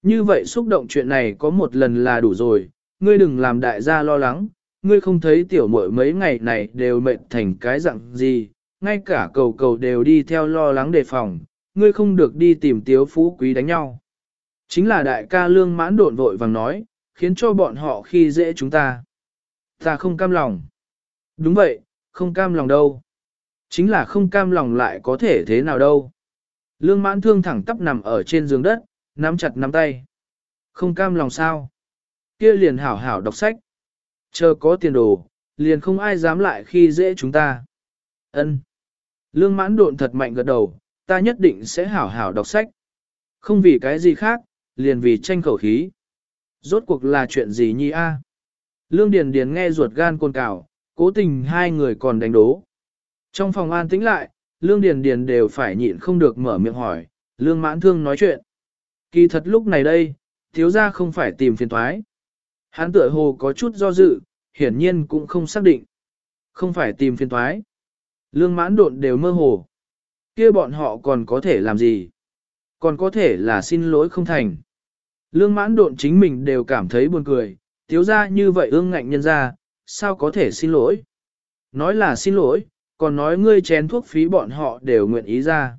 Như vậy xúc động chuyện này có một lần là đủ rồi, ngươi đừng làm đại gia lo lắng, ngươi không thấy tiểu muội mấy ngày này đều mệt thành cái dạng gì, ngay cả cầu cầu đều đi theo lo lắng đề phòng, ngươi không được đi tìm tiếu phú quý đánh nhau. Chính là đại ca lương mãn độn vội vàng nói, khiến cho bọn họ khi dễ chúng ta. Ta không cam lòng. Đúng vậy, không cam lòng đâu. Chính là không cam lòng lại có thể thế nào đâu. Lương mãn thương thẳng tắp nằm ở trên giường đất, nắm chặt nắm tay. Không cam lòng sao? Kia liền hảo hảo đọc sách. Chờ có tiền đồ, liền không ai dám lại khi dễ chúng ta. Ân. Lương mãn độn thật mạnh gật đầu, ta nhất định sẽ hảo hảo đọc sách. Không vì cái gì khác, liền vì tranh khẩu khí. Rốt cuộc là chuyện gì nhi a? Lương Điền Điền nghe ruột gan côn cào, cố tình hai người còn đánh đố. Trong phòng an tĩnh lại, Lương Điền Điền đều phải nhịn không được mở miệng hỏi, Lương Mãn Thương nói chuyện. Kỳ thật lúc này đây, thiếu gia không phải tìm phiền toái. Hắn tựa hồ có chút do dự, hiển nhiên cũng không xác định. Không phải tìm phiền toái. Lương mãn độn đều mơ hồ. kia bọn họ còn có thể làm gì? Còn có thể là xin lỗi không thành. Lương mãn độn chính mình đều cảm thấy buồn cười, thiếu gia như vậy ương ngạnh nhân gia sao có thể xin lỗi? Nói là xin lỗi, còn nói ngươi chén thuốc phí bọn họ đều nguyện ý ra.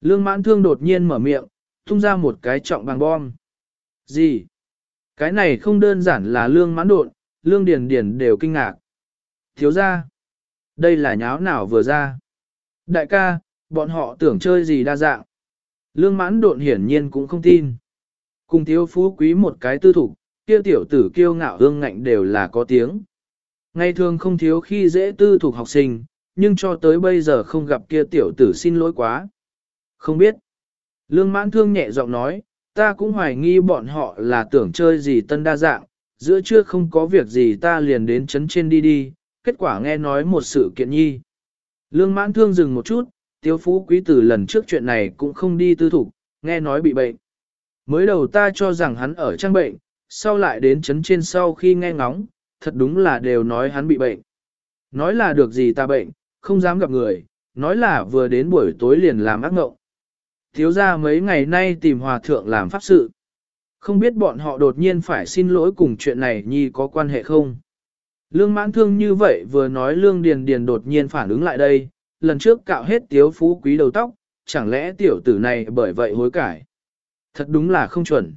Lương mãn thương đột nhiên mở miệng, tung ra một cái trọng bằng bom. Gì? Cái này không đơn giản là lương mãn đột lương điền điền đều kinh ngạc. Thiếu ra. Đây là nháo nào vừa ra. Đại ca, bọn họ tưởng chơi gì đa dạng. Lương mãn đột hiển nhiên cũng không tin. Cùng thiếu phú quý một cái tư thủ, kia tiểu tử kiêu ngạo hương ngạnh đều là có tiếng. Ngày thường không thiếu khi dễ tư thuộc học sinh, nhưng cho tới bây giờ không gặp kia tiểu tử xin lỗi quá. Không biết. Lương mãn thương nhẹ giọng nói, ta cũng hoài nghi bọn họ là tưởng chơi gì tân đa dạng, giữa trưa không có việc gì ta liền đến chấn trên đi đi, kết quả nghe nói một sự kiện nhi. Lương mãn thương dừng một chút, tiêu phú quý tử lần trước chuyện này cũng không đi tư thục, nghe nói bị bệnh. Mới đầu ta cho rằng hắn ở trang bệnh, sau lại đến chấn trên sau khi nghe ngóng, thật đúng là đều nói hắn bị bệnh. Nói là được gì ta bệnh, không dám gặp người, nói là vừa đến buổi tối liền làm ác ngộng. Thiếu ra mấy ngày nay tìm hòa thượng làm pháp sự. Không biết bọn họ đột nhiên phải xin lỗi cùng chuyện này nhi có quan hệ không? Lương mãn thương như vậy vừa nói lương điền điền đột nhiên phản ứng lại đây, lần trước cạo hết tiếu phú quý đầu tóc, chẳng lẽ tiểu tử này bởi vậy hối cải? Thật đúng là không chuẩn.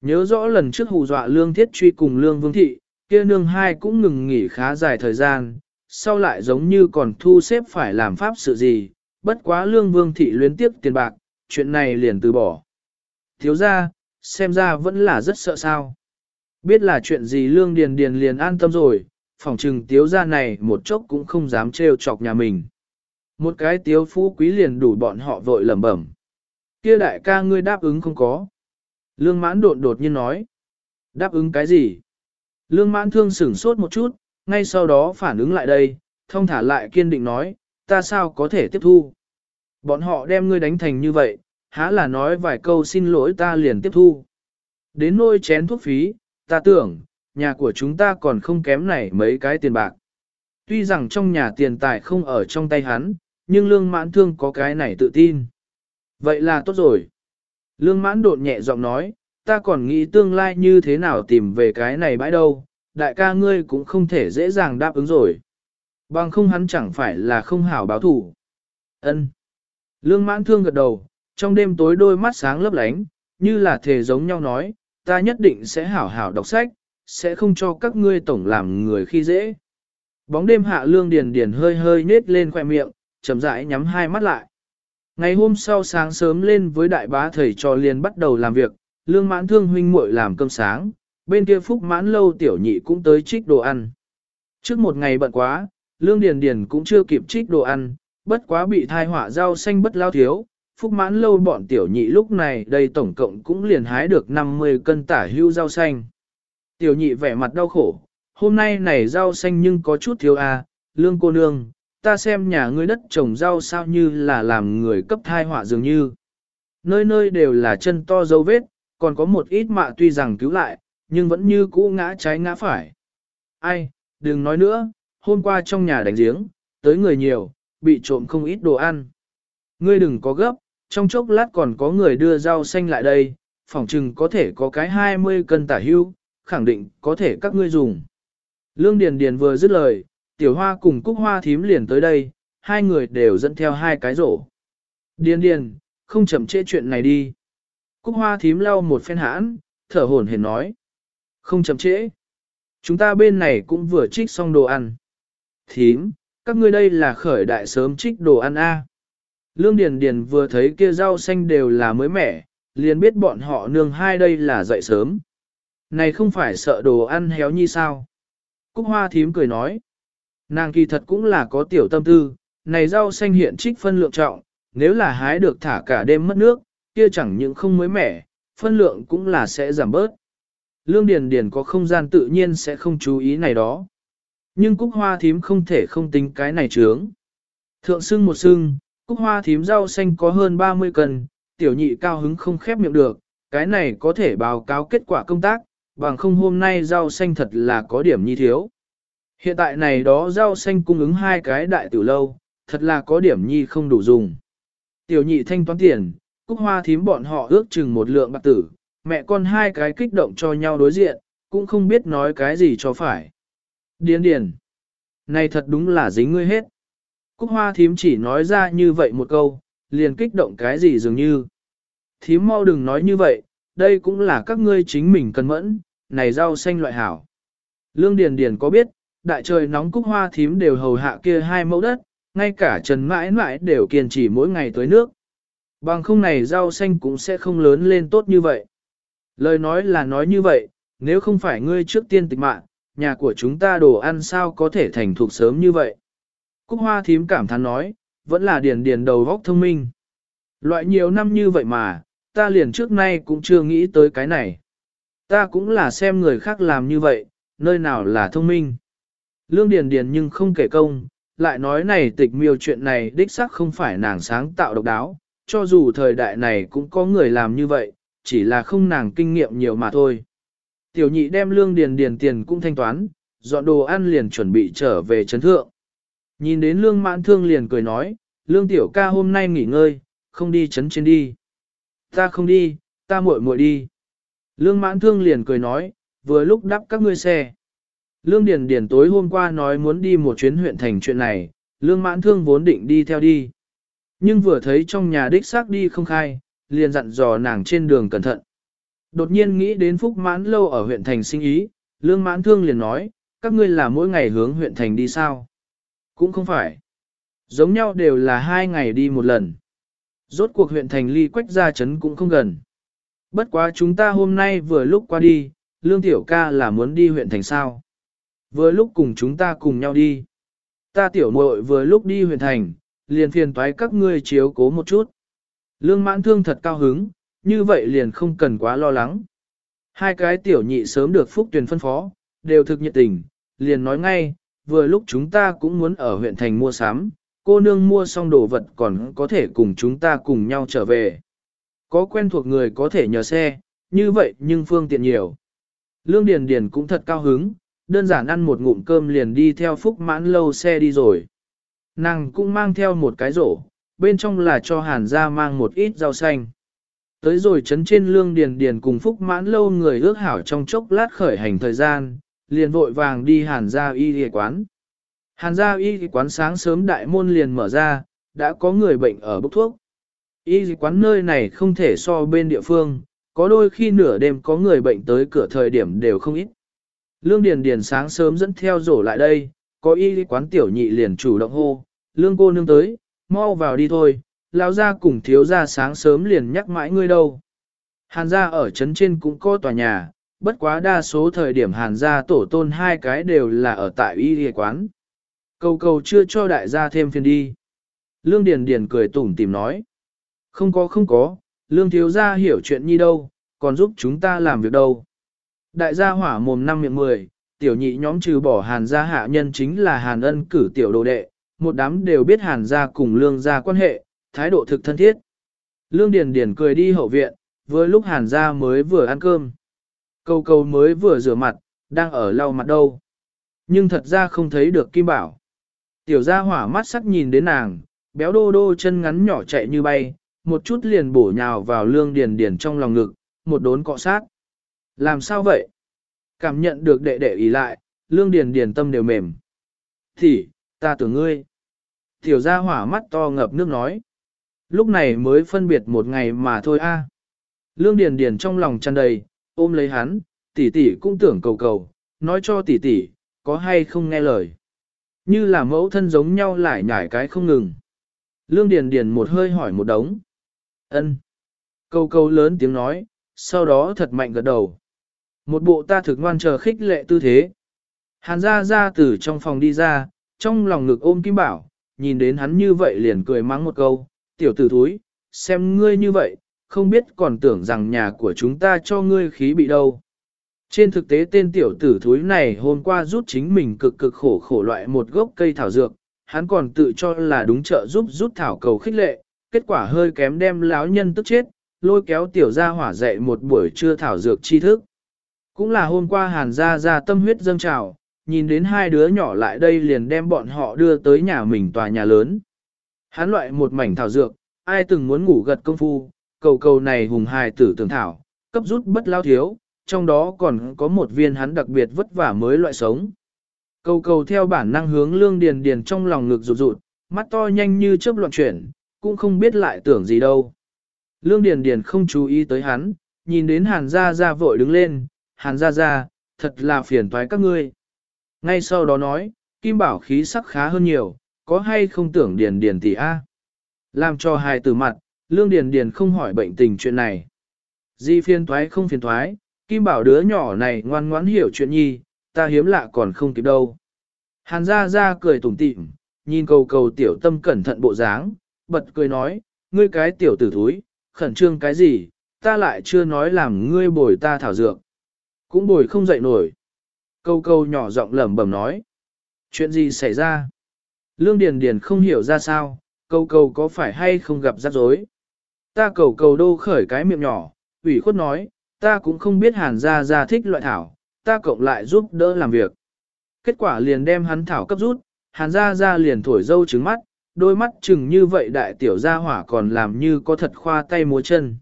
Nhớ rõ lần trước hù dọa lương thiết truy cùng lương vương thị, kia nương hai cũng ngừng nghỉ khá dài thời gian, sau lại giống như còn thu xếp phải làm pháp sự gì, bất quá lương vương thị luyến tiếp tiền bạc, chuyện này liền từ bỏ. Thiếu ra, xem ra vẫn là rất sợ sao. Biết là chuyện gì lương điền điền liền an tâm rồi, phỏng trừng tiếu ra này một chốc cũng không dám trêu chọc nhà mình. Một cái tiếu phú quý liền đủ bọn họ vội lẩm bẩm. Kia đại ca ngươi đáp ứng không có. Lương mãn đột đột nhiên nói. Đáp ứng cái gì? Lương mãn thương sửng sốt một chút, ngay sau đó phản ứng lại đây, thông thả lại kiên định nói, ta sao có thể tiếp thu. Bọn họ đem ngươi đánh thành như vậy, há là nói vài câu xin lỗi ta liền tiếp thu. Đến nôi chén thuốc phí, ta tưởng, nhà của chúng ta còn không kém này mấy cái tiền bạc. Tuy rằng trong nhà tiền tài không ở trong tay hắn, nhưng lương mãn thương có cái này tự tin. Vậy là tốt rồi. Lương mãn đột nhẹ giọng nói, ta còn nghĩ tương lai như thế nào tìm về cái này bãi đâu, đại ca ngươi cũng không thể dễ dàng đáp ứng rồi. Bằng không hắn chẳng phải là không hảo báo thủ. Ân. Lương mãn thương gật đầu, trong đêm tối đôi mắt sáng lấp lánh, như là thể giống nhau nói, ta nhất định sẽ hảo hảo đọc sách, sẽ không cho các ngươi tổng làm người khi dễ. Bóng đêm hạ lương điền điền hơi hơi nết lên khoẻ miệng, chậm rãi nhắm hai mắt lại. Ngày hôm sau sáng sớm lên với đại bá thầy trò liền bắt đầu làm việc, lương mãn thương huynh muội làm cơm sáng, bên kia phúc mãn lâu tiểu nhị cũng tới trích đồ ăn. Trước một ngày bận quá, lương điền điền cũng chưa kịp trích đồ ăn, bất quá bị thai họa rau xanh bất lao thiếu. Phúc mãn lâu bọn tiểu nhị lúc này đây tổng cộng cũng liền hái được 50 cân tả hưu rau xanh. Tiểu nhị vẻ mặt đau khổ, hôm nay này rau xanh nhưng có chút thiếu à, lương cô nương, ta xem nhà ngươi đất trồng rau sao như là làm người cấp thai họa dường như. Nơi nơi đều là chân to dấu vết, còn có một ít mạ tuy rằng cứu lại, nhưng vẫn như cũ ngã trái ngã phải. Ai, đừng nói nữa, hôm qua trong nhà đánh giếng, tới người nhiều, bị trộm không ít đồ ăn. Ngươi đừng có gấp, trong chốc lát còn có người đưa rau xanh lại đây, phỏng chừng có thể có cái 20 cân tả hưu, khẳng định có thể các ngươi dùng. Lương Điền Điền vừa dứt lời, Tiểu Hoa cùng Cúc Hoa thím liền tới đây, hai người đều dẫn theo hai cái rổ. Điền Điền, không chậm trễ chuyện này đi. Cúc hoa thím lau một phen hãn, thở hổn hển nói. Không chậm trễ. Chúng ta bên này cũng vừa trích xong đồ ăn. Thím, các ngươi đây là khởi đại sớm trích đồ ăn a. Lương Điền Điền vừa thấy kia rau xanh đều là mới mẻ, liền biết bọn họ nương hai đây là dậy sớm. Này không phải sợ đồ ăn héo như sao? Cúc hoa thím cười nói. Nàng kỳ thật cũng là có tiểu tâm tư, này rau xanh hiện trích phân lượng trọng, nếu là hái được thả cả đêm mất nước, kia chẳng những không mới mẻ, phân lượng cũng là sẽ giảm bớt. Lương Điền Điền có không gian tự nhiên sẽ không chú ý này đó. Nhưng cúc hoa thím không thể không tính cái này trướng. Thượng sưng một sưng, cúc hoa thím rau xanh có hơn 30 cân, tiểu nhị cao hứng không khép miệng được, cái này có thể báo cáo kết quả công tác, bằng không hôm nay rau xanh thật là có điểm nhi thiếu. Hiện tại này đó rau xanh cung ứng hai cái đại tiểu lâu, thật là có điểm nhi không đủ dùng. Tiểu nhị thanh toán tiền, cúc hoa thím bọn họ ước chừng một lượng bạc tử, mẹ con hai cái kích động cho nhau đối diện, cũng không biết nói cái gì cho phải. Điền điền. Này thật đúng là dính ngươi hết. Cúc hoa thím chỉ nói ra như vậy một câu, liền kích động cái gì dường như. Thím mau đừng nói như vậy, đây cũng là các ngươi chính mình cần mẫn, này rau xanh loại hảo. Lương Điền Điền có biết, đại trời nóng cúc hoa thím đều hầu hạ kia hai mẫu đất, ngay cả trần mãi mãi đều kiên trì mỗi ngày tới nước. Bằng không này rau xanh cũng sẽ không lớn lên tốt như vậy. Lời nói là nói như vậy, nếu không phải ngươi trước tiên tịch mạng, nhà của chúng ta đồ ăn sao có thể thành thục sớm như vậy. Cúc hoa thím cảm thán nói, vẫn là điền điền đầu vóc thông minh. Loại nhiều năm như vậy mà, ta liền trước nay cũng chưa nghĩ tới cái này. Ta cũng là xem người khác làm như vậy, nơi nào là thông minh. Lương Điền Điền nhưng không kể công, lại nói này tịch miêu chuyện này đích xác không phải nàng sáng tạo độc đáo, cho dù thời đại này cũng có người làm như vậy, chỉ là không nàng kinh nghiệm nhiều mà thôi. Tiểu nhị đem lương điền điền tiền cũng thanh toán, dọn đồ ăn liền chuẩn bị trở về chấn thượng. Nhìn đến lương mãn thương liền cười nói, lương tiểu ca hôm nay nghỉ ngơi, không đi chấn trên đi. Ta không đi, ta muội muội đi. Lương mãn thương liền cười nói, vừa lúc đắp các ngươi xe. Lương Điền Điền tối hôm qua nói muốn đi một chuyến huyện thành chuyện này, Lương Mãn Thương vốn định đi theo đi. Nhưng vừa thấy trong nhà đích xác đi không khai, liền dặn dò nàng trên đường cẩn thận. Đột nhiên nghĩ đến Phúc Mãn lâu ở huyện thành sinh ý, Lương Mãn Thương liền nói, các ngươi là mỗi ngày hướng huyện thành đi sao? Cũng không phải. Giống nhau đều là hai ngày đi một lần. Rốt cuộc huyện thành ly quách ra chấn cũng không gần. Bất quá chúng ta hôm nay vừa lúc qua đi, Lương Tiểu ca là muốn đi huyện thành sao? Vừa lúc cùng chúng ta cùng nhau đi. Ta tiểu muội vừa lúc đi huyện thành, liền phiền toái các ngươi chiếu cố một chút. Lương mãn thương thật cao hứng, như vậy liền không cần quá lo lắng. Hai cái tiểu nhị sớm được phúc tuyển phân phó, đều thực nhiệt tình, liền nói ngay, vừa lúc chúng ta cũng muốn ở huyện thành mua sắm, cô nương mua xong đồ vật còn có thể cùng chúng ta cùng nhau trở về. Có quen thuộc người có thể nhờ xe, như vậy nhưng phương tiện nhiều. Lương Điền Điền cũng thật cao hứng, đơn giản ăn một ngụm cơm liền đi theo phúc mãn lâu xe đi rồi. Nàng cũng mang theo một cái rổ, bên trong là cho hàn ra mang một ít rau xanh. Tới rồi chấn trên lương điền điền cùng phúc mãn lâu người ước hảo trong chốc lát khởi hành thời gian, liền vội vàng đi hàn ra y y quán. Hàn gia y quán sáng sớm đại môn liền mở ra, đã có người bệnh ở bốc thuốc. Y quán nơi này không thể so bên địa phương, có đôi khi nửa đêm có người bệnh tới cửa thời điểm đều không ít. Lương Điền Điền sáng sớm dẫn theo rổ lại đây, có y quán tiểu nhị liền chủ động hô, lương cô nương tới, mau vào đi thôi, lão gia cùng thiếu gia sáng sớm liền nhắc mãi ngươi đâu. Hàn gia ở trấn trên cũng có tòa nhà, bất quá đa số thời điểm hàn gia tổ tôn hai cái đều là ở tại y quán. Cầu cầu chưa cho đại gia thêm phiền đi. Lương Điền Điền cười tủm tỉm nói. Không có không có, lương thiếu gia hiểu chuyện nhi đâu, còn giúp chúng ta làm việc đâu. Đại gia hỏa mồm năm miệng mười, tiểu nhị nhóm trừ bỏ hàn gia hạ nhân chính là hàn ân cử tiểu đồ đệ, một đám đều biết hàn gia cùng lương gia quan hệ, thái độ thực thân thiết. Lương Điền Điền cười đi hậu viện, vừa lúc hàn gia mới vừa ăn cơm. Câu câu mới vừa rửa mặt, đang ở lau mặt đâu. Nhưng thật ra không thấy được Kim Bảo. Tiểu gia hỏa mắt sắc nhìn đến nàng, béo đô đô chân ngắn nhỏ chạy như bay, một chút liền bổ nhào vào lương điền điền trong lòng ngực, một đốn cọ sát. Làm sao vậy? Cảm nhận được đệ đệ ý lại, lương điền điền tâm đều mềm. Thì, ta tưởng ngươi. Tiểu gia hỏa mắt to ngập nước nói. Lúc này mới phân biệt một ngày mà thôi a. Lương Điền Điền trong lòng tràn đầy, ôm lấy hắn, tỷ tỷ cũng tưởng cầu cầu, nói cho tỷ tỷ, có hay không nghe lời. Như là mẫu thân giống nhau lại nhảy cái không ngừng. Lương Điền Điền một hơi hỏi một đống. Ân. Cầu cầu lớn tiếng nói, sau đó thật mạnh gật đầu. Một bộ ta thực ngoan chờ khích lệ tư thế. Hàn ra ra từ trong phòng đi ra, trong lòng ngực ôm Kim Bảo, nhìn đến hắn như vậy liền cười mắng một câu, tiểu tử thúi, xem ngươi như vậy, không biết còn tưởng rằng nhà của chúng ta cho ngươi khí bị đâu. Trên thực tế tên tiểu tử thúi này hôm qua rút chính mình cực cực khổ khổ loại một gốc cây thảo dược, hắn còn tự cho là đúng trợ giúp rút thảo cầu khích lệ, kết quả hơi kém đem lão nhân tức chết, lôi kéo tiểu gia hỏa dậy một buổi trưa thảo dược chi thức. Cũng là hôm qua hàn gia ra tâm huyết dâng trào, nhìn đến hai đứa nhỏ lại đây liền đem bọn họ đưa tới nhà mình tòa nhà lớn. Hắn loại một mảnh thảo dược, ai từng muốn ngủ gật công phu, cầu cầu này hùng hài tử tưởng thảo, cấp rút bất lao thiếu, trong đó còn có một viên hắn đặc biệt vất vả mới loại sống. Cầu cầu theo bản năng hướng lương điền điền trong lòng ngực rụt rụt, mắt to nhanh như chớp loạn chuyển, cũng không biết lại tưởng gì đâu. Lương điền điền không chú ý tới hắn, nhìn đến hàn gia gia vội đứng lên, hàn gia gia, thật là phiền toái các ngươi. Ngay sau đó nói, kim bảo khí sắc khá hơn nhiều, có hay không tưởng điền điền tỷ a? Làm cho hài tử mặt, lương điền điền không hỏi bệnh tình chuyện này. Di phiền thoái không phiền thoái kim bảo đứa nhỏ này ngoan ngoãn hiểu chuyện nhi, ta hiếm lạ còn không kịp đâu. Hàn gia gia cười tủm tỉm, nhìn cầu cầu tiểu tâm cẩn thận bộ dáng, bật cười nói, ngươi cái tiểu tử thúi, khẩn trương cái gì, ta lại chưa nói làm ngươi bồi ta thảo dược. Cũng bồi không dậy nổi. Câu câu nhỏ giọng lẩm bẩm nói. Chuyện gì xảy ra? Lương Điền Điền không hiểu ra sao, câu câu có phải hay không gặp rắc rối. Ta cầu cầu đô khởi cái miệng nhỏ, ủy khuất nói, ta cũng không biết hàn gia gia thích loại thảo, ta cộng lại giúp đỡ làm việc. Kết quả liền đem hắn thảo cấp rút, hàn gia gia liền thổi dâu trứng mắt, đôi mắt chừng như vậy đại tiểu gia hỏa còn làm như có thật khoa tay múa chân.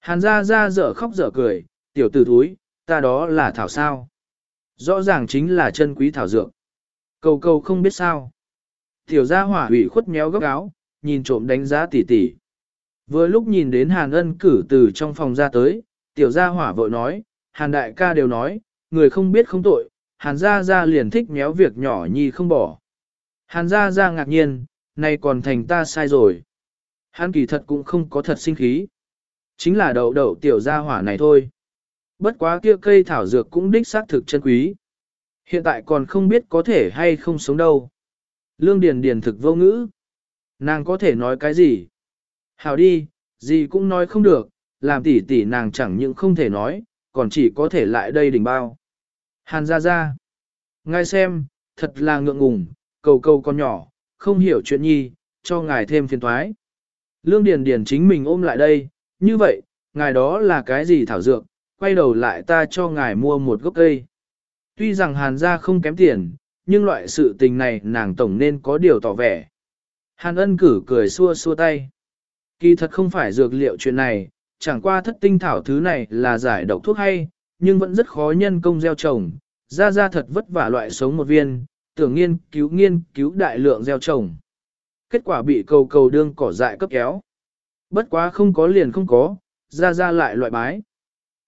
Hàn gia gia dở khóc dở cười, tiểu tử thúi, ta đó là thảo sao. Rõ ràng chính là chân quý thảo dược. Cầu cầu không biết sao. Tiểu gia hỏa ủy khuất méo góc áo, nhìn trộm đánh giá tỉ tỉ. Vừa lúc nhìn đến Hàn ân cử từ trong phòng ra tới, tiểu gia hỏa vội nói, Hàn đại ca đều nói, người không biết không tội, Hàn gia gia liền thích méo việc nhỏ nhi không bỏ. Hàn gia gia ngạc nhiên, nay còn thành ta sai rồi. Hàn kỳ thật cũng không có thật sinh khí. Chính là đậu đậu tiểu gia hỏa này thôi. Bất quá kia cây thảo dược cũng đích xác thực chân quý. Hiện tại còn không biết có thể hay không sống đâu. Lương Điền Điền thực vô ngữ. Nàng có thể nói cái gì? Hảo đi, gì cũng nói không được, làm tỷ tỷ nàng chẳng những không thể nói, còn chỉ có thể lại đây đỉnh bao. Hàn ra ra. Ngài xem, thật là ngượng ngùng, cầu cầu con nhỏ, không hiểu chuyện nhi, cho ngài thêm phiền toái. Lương Điền Điền chính mình ôm lại đây, như vậy, ngài đó là cái gì thảo dược, quay đầu lại ta cho ngài mua một gốc cây. Tuy rằng hàn gia không kém tiền, nhưng loại sự tình này nàng tổng nên có điều tỏ vẻ. Hàn ân cử cười xua xua tay. Kỳ thật không phải dược liệu chuyện này, chẳng qua thất tinh thảo thứ này là giải độc thuốc hay, nhưng vẫn rất khó nhân công gieo trồng, ra ra thật vất vả loại sống một viên, tưởng nghiên cứu nghiên cứu đại lượng gieo trồng. Kết quả bị cầu cầu đương cỏ dại cấp kéo. Bất quá không có liền không có, ra ra lại loại bái.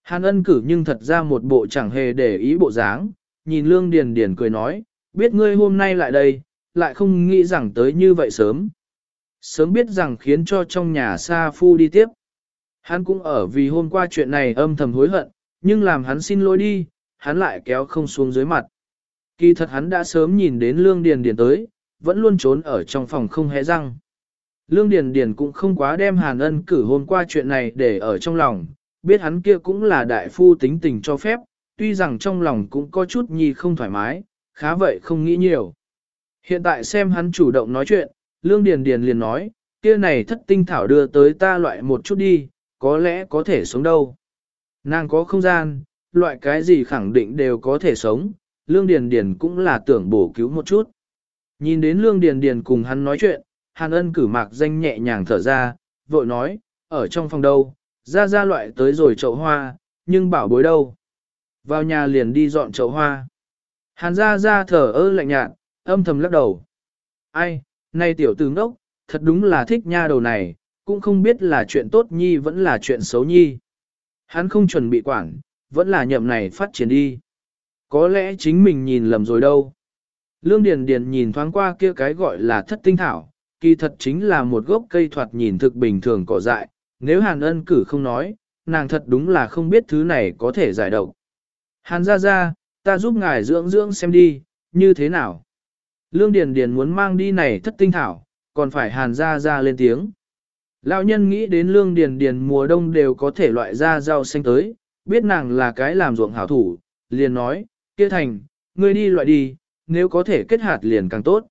Hàn ân cử nhưng thật ra một bộ chẳng hề để ý bộ dáng, nhìn lương điền điền cười nói, biết ngươi hôm nay lại đây, lại không nghĩ rằng tới như vậy sớm. Sớm biết rằng khiến cho trong nhà Sa Phu đi tiếp. Hắn cũng ở vì hôm qua chuyện này âm thầm hối hận, nhưng làm hắn xin lỗi đi, hắn lại kéo không xuống dưới mặt. Kỳ thật hắn đã sớm nhìn đến Lương Điền Điền tới, vẫn luôn trốn ở trong phòng không hé răng. Lương Điền Điền cũng không quá đem Hàn Ân cử hôm qua chuyện này để ở trong lòng, biết hắn kia cũng là đại phu tính tình cho phép, tuy rằng trong lòng cũng có chút nhi không thoải mái, khá vậy không nghĩ nhiều. Hiện tại xem hắn chủ động nói chuyện, Lương Điền Điền liền nói, kia này thất tinh thảo đưa tới ta loại một chút đi, có lẽ có thể sống đâu. Nàng có không gian, loại cái gì khẳng định đều có thể sống, Lương Điền Điền cũng là tưởng bổ cứu một chút. Nhìn đến Lương Điền Điền cùng hắn nói chuyện, Hàn ân cử mạc danh nhẹ nhàng thở ra, vội nói, ở trong phòng đâu, ra ra loại tới rồi chậu hoa, nhưng bảo bối đâu. Vào nhà liền đi dọn chậu hoa. Hàn ra ra thở ơ lạnh nhạt, âm thầm lắc đầu. Ai, nay tiểu tử ngốc, thật đúng là thích nha đầu này, cũng không biết là chuyện tốt nhi vẫn là chuyện xấu nhi. Hắn không chuẩn bị quản, vẫn là nhậm này phát triển đi. Có lẽ chính mình nhìn lầm rồi đâu. Lương Điền Điền nhìn thoáng qua kia cái gọi là thất tinh thảo, kỳ thật chính là một gốc cây thoạt nhìn thực bình thường cỏ dại, nếu Hàn ân cử không nói, nàng thật đúng là không biết thứ này có thể giải độc. Hàn ra ra, ta giúp ngài dưỡng dưỡng xem đi, như thế nào? Lương Điền Điền muốn mang đi này thất tinh thảo, còn phải Hàn ra ra lên tiếng. Lão nhân nghĩ đến Lương Điền Điền mùa đông đều có thể loại ra rau xanh tới, biết nàng là cái làm ruộng hảo thủ, liền nói, kia thành, ngươi đi loại đi, nếu có thể kết hạt liền càng tốt.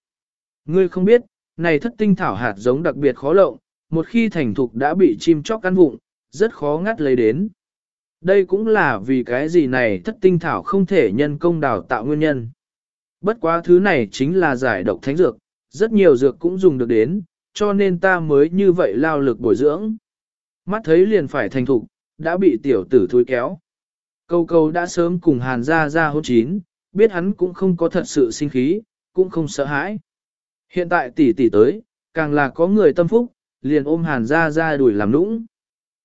Ngươi không biết, này thất tinh thảo hạt giống đặc biệt khó lộng, một khi thành thục đã bị chim chóc ăn vụng, rất khó ngắt lấy đến. Đây cũng là vì cái gì này thất tinh thảo không thể nhân công đào tạo nguyên nhân. Bất quá thứ này chính là giải độc thánh dược, rất nhiều dược cũng dùng được đến, cho nên ta mới như vậy lao lực bồi dưỡng. Mắt thấy liền phải thành thục, đã bị tiểu tử thui kéo. Câu câu đã sớm cùng hàn ra ra hôn chín, biết hắn cũng không có thật sự sinh khí, cũng không sợ hãi. Hiện tại tỷ tỷ tới, càng là có người tâm phúc, liền ôm hàn Gia Gia đuổi làm nũng.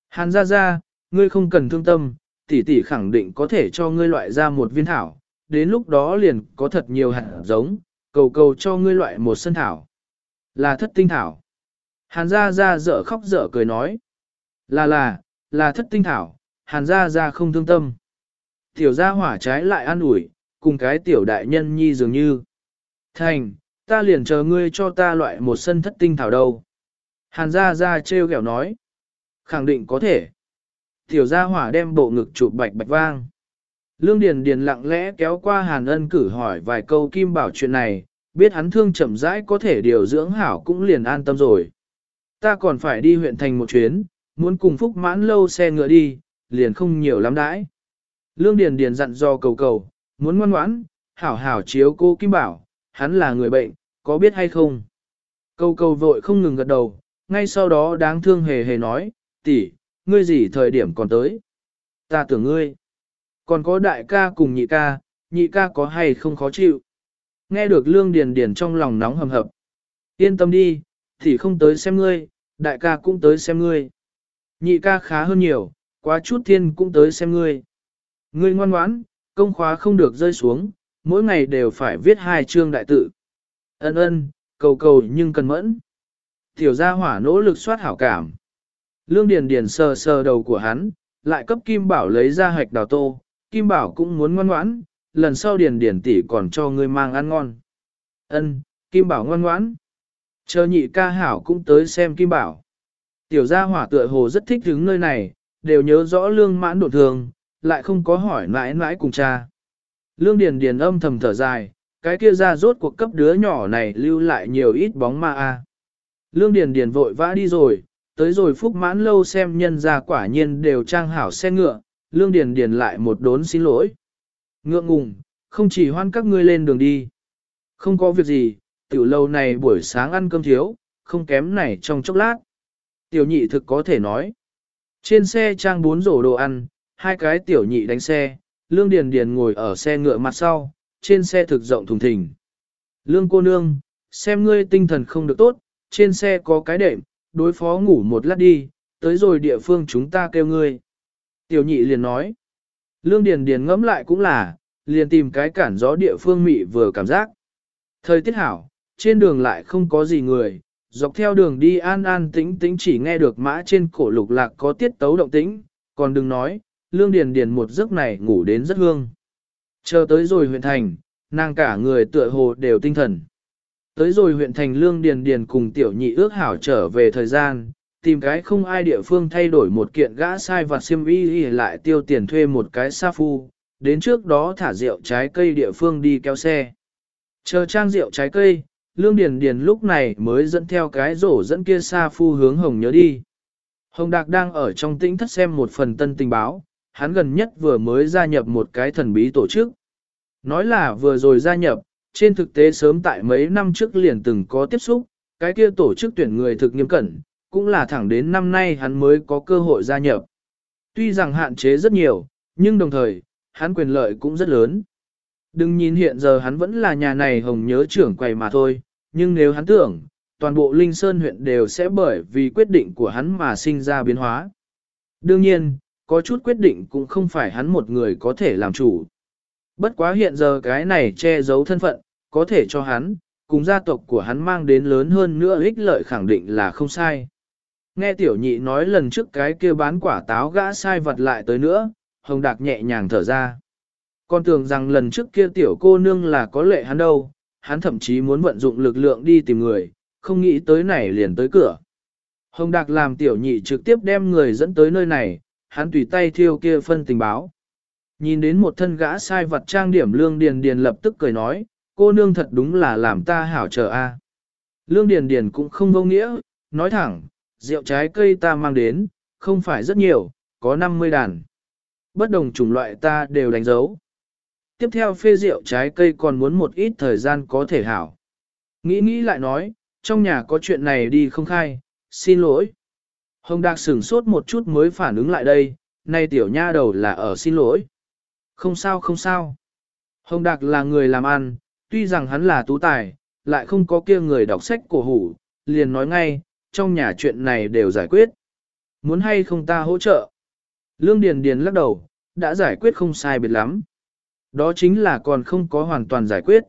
Hàn Gia Gia, ngươi không cần thương tâm, tỷ tỷ khẳng định có thể cho ngươi loại ra một viên thảo, đến lúc đó liền có thật nhiều hạt giống, cầu cầu cho ngươi loại một sân thảo. Là thất tinh thảo. Hàn Gia Gia dở khóc dở cười nói. Là là, là thất tinh thảo, hàn Gia Gia không thương tâm. Tiểu gia hỏa trái lại an ủi, cùng cái tiểu đại nhân nhi dường như. Thành, ta liền chờ ngươi cho ta loại một sân thất tinh thảo đâu. Hàn gia gia trêu ghẹo nói. Khẳng định có thể. Tiểu gia hỏa đem bộ ngực chụp bạch bạch vang. Lương Điền Điền lặng lẽ kéo qua Hàn ân cử hỏi vài câu kim bảo chuyện này, biết hắn thương chậm rãi có thể điều dưỡng hảo cũng liền an tâm rồi. Ta còn phải đi huyện thành một chuyến, muốn cùng phúc mãn lâu xe ngựa đi, liền không nhiều lắm đãi. Lương Điền Điền dặn dò cầu cầu, muốn ngoan ngoãn, hảo hảo chiếu cô Kim Bảo, hắn là người bệnh, có biết hay không? Cầu cầu vội không ngừng gật đầu, ngay sau đó đáng thương hề hề nói, tỷ, ngươi gì thời điểm còn tới? Ta tưởng ngươi. Còn có đại ca cùng nhị ca, nhị ca có hay không khó chịu? Nghe được Lương Điền Điền trong lòng nóng hầm hập. Yên tâm đi, tỷ không tới xem ngươi, đại ca cũng tới xem ngươi. Nhị ca khá hơn nhiều, quá chút thiên cũng tới xem ngươi. Ngươi ngoan ngoãn, công khóa không được rơi xuống, mỗi ngày đều phải viết hai chương đại tự. Ân ân, cầu cầu nhưng cần mẫn. Tiểu gia hỏa nỗ lực soát hảo cảm. Lương Điền Điền sờ sờ đầu của hắn, lại cấp Kim Bảo lấy ra hạch đào tô. Kim Bảo cũng muốn ngoan ngoãn, lần sau Điền Điền tỷ còn cho ngươi mang ăn ngon. Ân, Kim Bảo ngoan ngoãn. Chờ nhị ca hảo cũng tới xem Kim Bảo. Tiểu gia hỏa tựa hồ rất thích đứng nơi này, đều nhớ rõ lương mãn đột thường, lại không có hỏi mãi mãi cùng cha. Lương Điền Điền âm thầm thở dài, cái kia ra rốt cuộc cấp đứa nhỏ này lưu lại nhiều ít bóng ma a. Lương Điền Điền vội vã đi rồi, tới rồi phúc mãn lâu xem nhân gia quả nhiên đều trang hảo xe ngựa, Lương Điền Điền lại một đốn xin lỗi. Ngượng ngùng, không chỉ hoan các ngươi lên đường đi. Không có việc gì, tiểu lâu này buổi sáng ăn cơm thiếu, không kém này trong chốc lát. Tiểu nhị thực có thể nói. Trên xe trang bốn rổ đồ ăn, hai cái tiểu nhị đánh xe, Lương Điền Điền ngồi ở xe ngựa mặt sau, trên xe thực rộng thùng thình. Lương cô nương, xem ngươi tinh thần không được tốt, trên xe có cái đệm, đối phó ngủ một lát đi, tới rồi địa phương chúng ta kêu ngươi. Tiểu nhị liền nói. Lương Điền Điền ngẫm lại cũng là, liền tìm cái cản gió địa phương mị vừa cảm giác. Thời tiết hảo, trên đường lại không có gì người, dọc theo đường đi an an tĩnh tĩnh chỉ nghe được mã trên cổ lục lạc có tiết tấu động tĩnh, còn đừng nói, lương điền điền một giấc này ngủ đến rất hương. Chờ tới rồi huyện thành, nàng cả người tựa hồ đều tinh thần. Tới rồi huyện thành lương điền điền cùng tiểu nhị ước hảo trở về thời gian, tìm cái không ai địa phương thay đổi một kiện gã sai và xiêm y lại tiêu tiền thuê một cái sa phu, đến trước đó thả rượu trái cây địa phương đi kéo xe. Chờ trang rượu trái cây, lương điền điền lúc này mới dẫn theo cái rổ dẫn kia sa phu hướng hồng nhớ đi. Hồng Đạc đang ở trong tĩnh thất xem một phần tân tình báo, hắn gần nhất vừa mới gia nhập một cái thần bí tổ chức. Nói là vừa rồi gia nhập, trên thực tế sớm tại mấy năm trước liền từng có tiếp xúc, cái kia tổ chức tuyển người thực nghiêm cẩn, cũng là thẳng đến năm nay hắn mới có cơ hội gia nhập. Tuy rằng hạn chế rất nhiều, nhưng đồng thời, hắn quyền lợi cũng rất lớn. Đừng nhìn hiện giờ hắn vẫn là nhà này hồng nhớ trưởng quầy mà thôi, nhưng nếu hắn tưởng, toàn bộ Linh Sơn huyện đều sẽ bởi vì quyết định của hắn mà sinh ra biến hóa. Đương nhiên, có chút quyết định cũng không phải hắn một người có thể làm chủ. Bất quá hiện giờ cái này che giấu thân phận, có thể cho hắn, cùng gia tộc của hắn mang đến lớn hơn nữa ích lợi khẳng định là không sai. Nghe tiểu nhị nói lần trước cái kia bán quả táo gã sai vật lại tới nữa, hồng đạc nhẹ nhàng thở ra. Con tưởng rằng lần trước kia tiểu cô nương là có lệ hắn đâu, hắn thậm chí muốn vận dụng lực lượng đi tìm người, không nghĩ tới này liền tới cửa. Hồng Đạc làm tiểu nhị trực tiếp đem người dẫn tới nơi này, hắn tùy tay thiêu kia phân tình báo. Nhìn đến một thân gã sai vật trang điểm lương điền điền lập tức cười nói, cô nương thật đúng là làm ta hảo chờ a. Lương điền điền cũng không vô nghĩa, nói thẳng, rượu trái cây ta mang đến, không phải rất nhiều, có 50 đàn. Bất đồng chủng loại ta đều đánh dấu. Tiếp theo phê rượu trái cây còn muốn một ít thời gian có thể hảo. Nghĩ nghĩ lại nói, trong nhà có chuyện này đi không khai, xin lỗi. Hồng Đạc sửng sốt một chút mới phản ứng lại đây, nay tiểu nha đầu là ở xin lỗi. Không sao không sao. Hồng Đạc là người làm ăn, tuy rằng hắn là tú tài, lại không có kia người đọc sách cổ hủ, liền nói ngay, trong nhà chuyện này đều giải quyết. Muốn hay không ta hỗ trợ? Lương Điền Điền lắc đầu, đã giải quyết không sai biệt lắm. Đó chính là còn không có hoàn toàn giải quyết.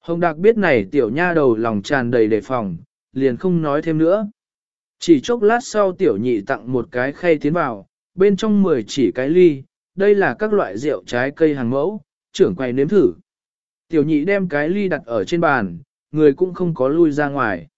Hồng Đạc biết này tiểu nha đầu lòng tràn đầy đề phòng, liền không nói thêm nữa. Chỉ chốc lát sau tiểu nhị tặng một cái khay tiến vào, bên trong 10 chỉ cái ly, đây là các loại rượu trái cây hàng mẫu, trưởng quầy nếm thử. Tiểu nhị đem cái ly đặt ở trên bàn, người cũng không có lui ra ngoài.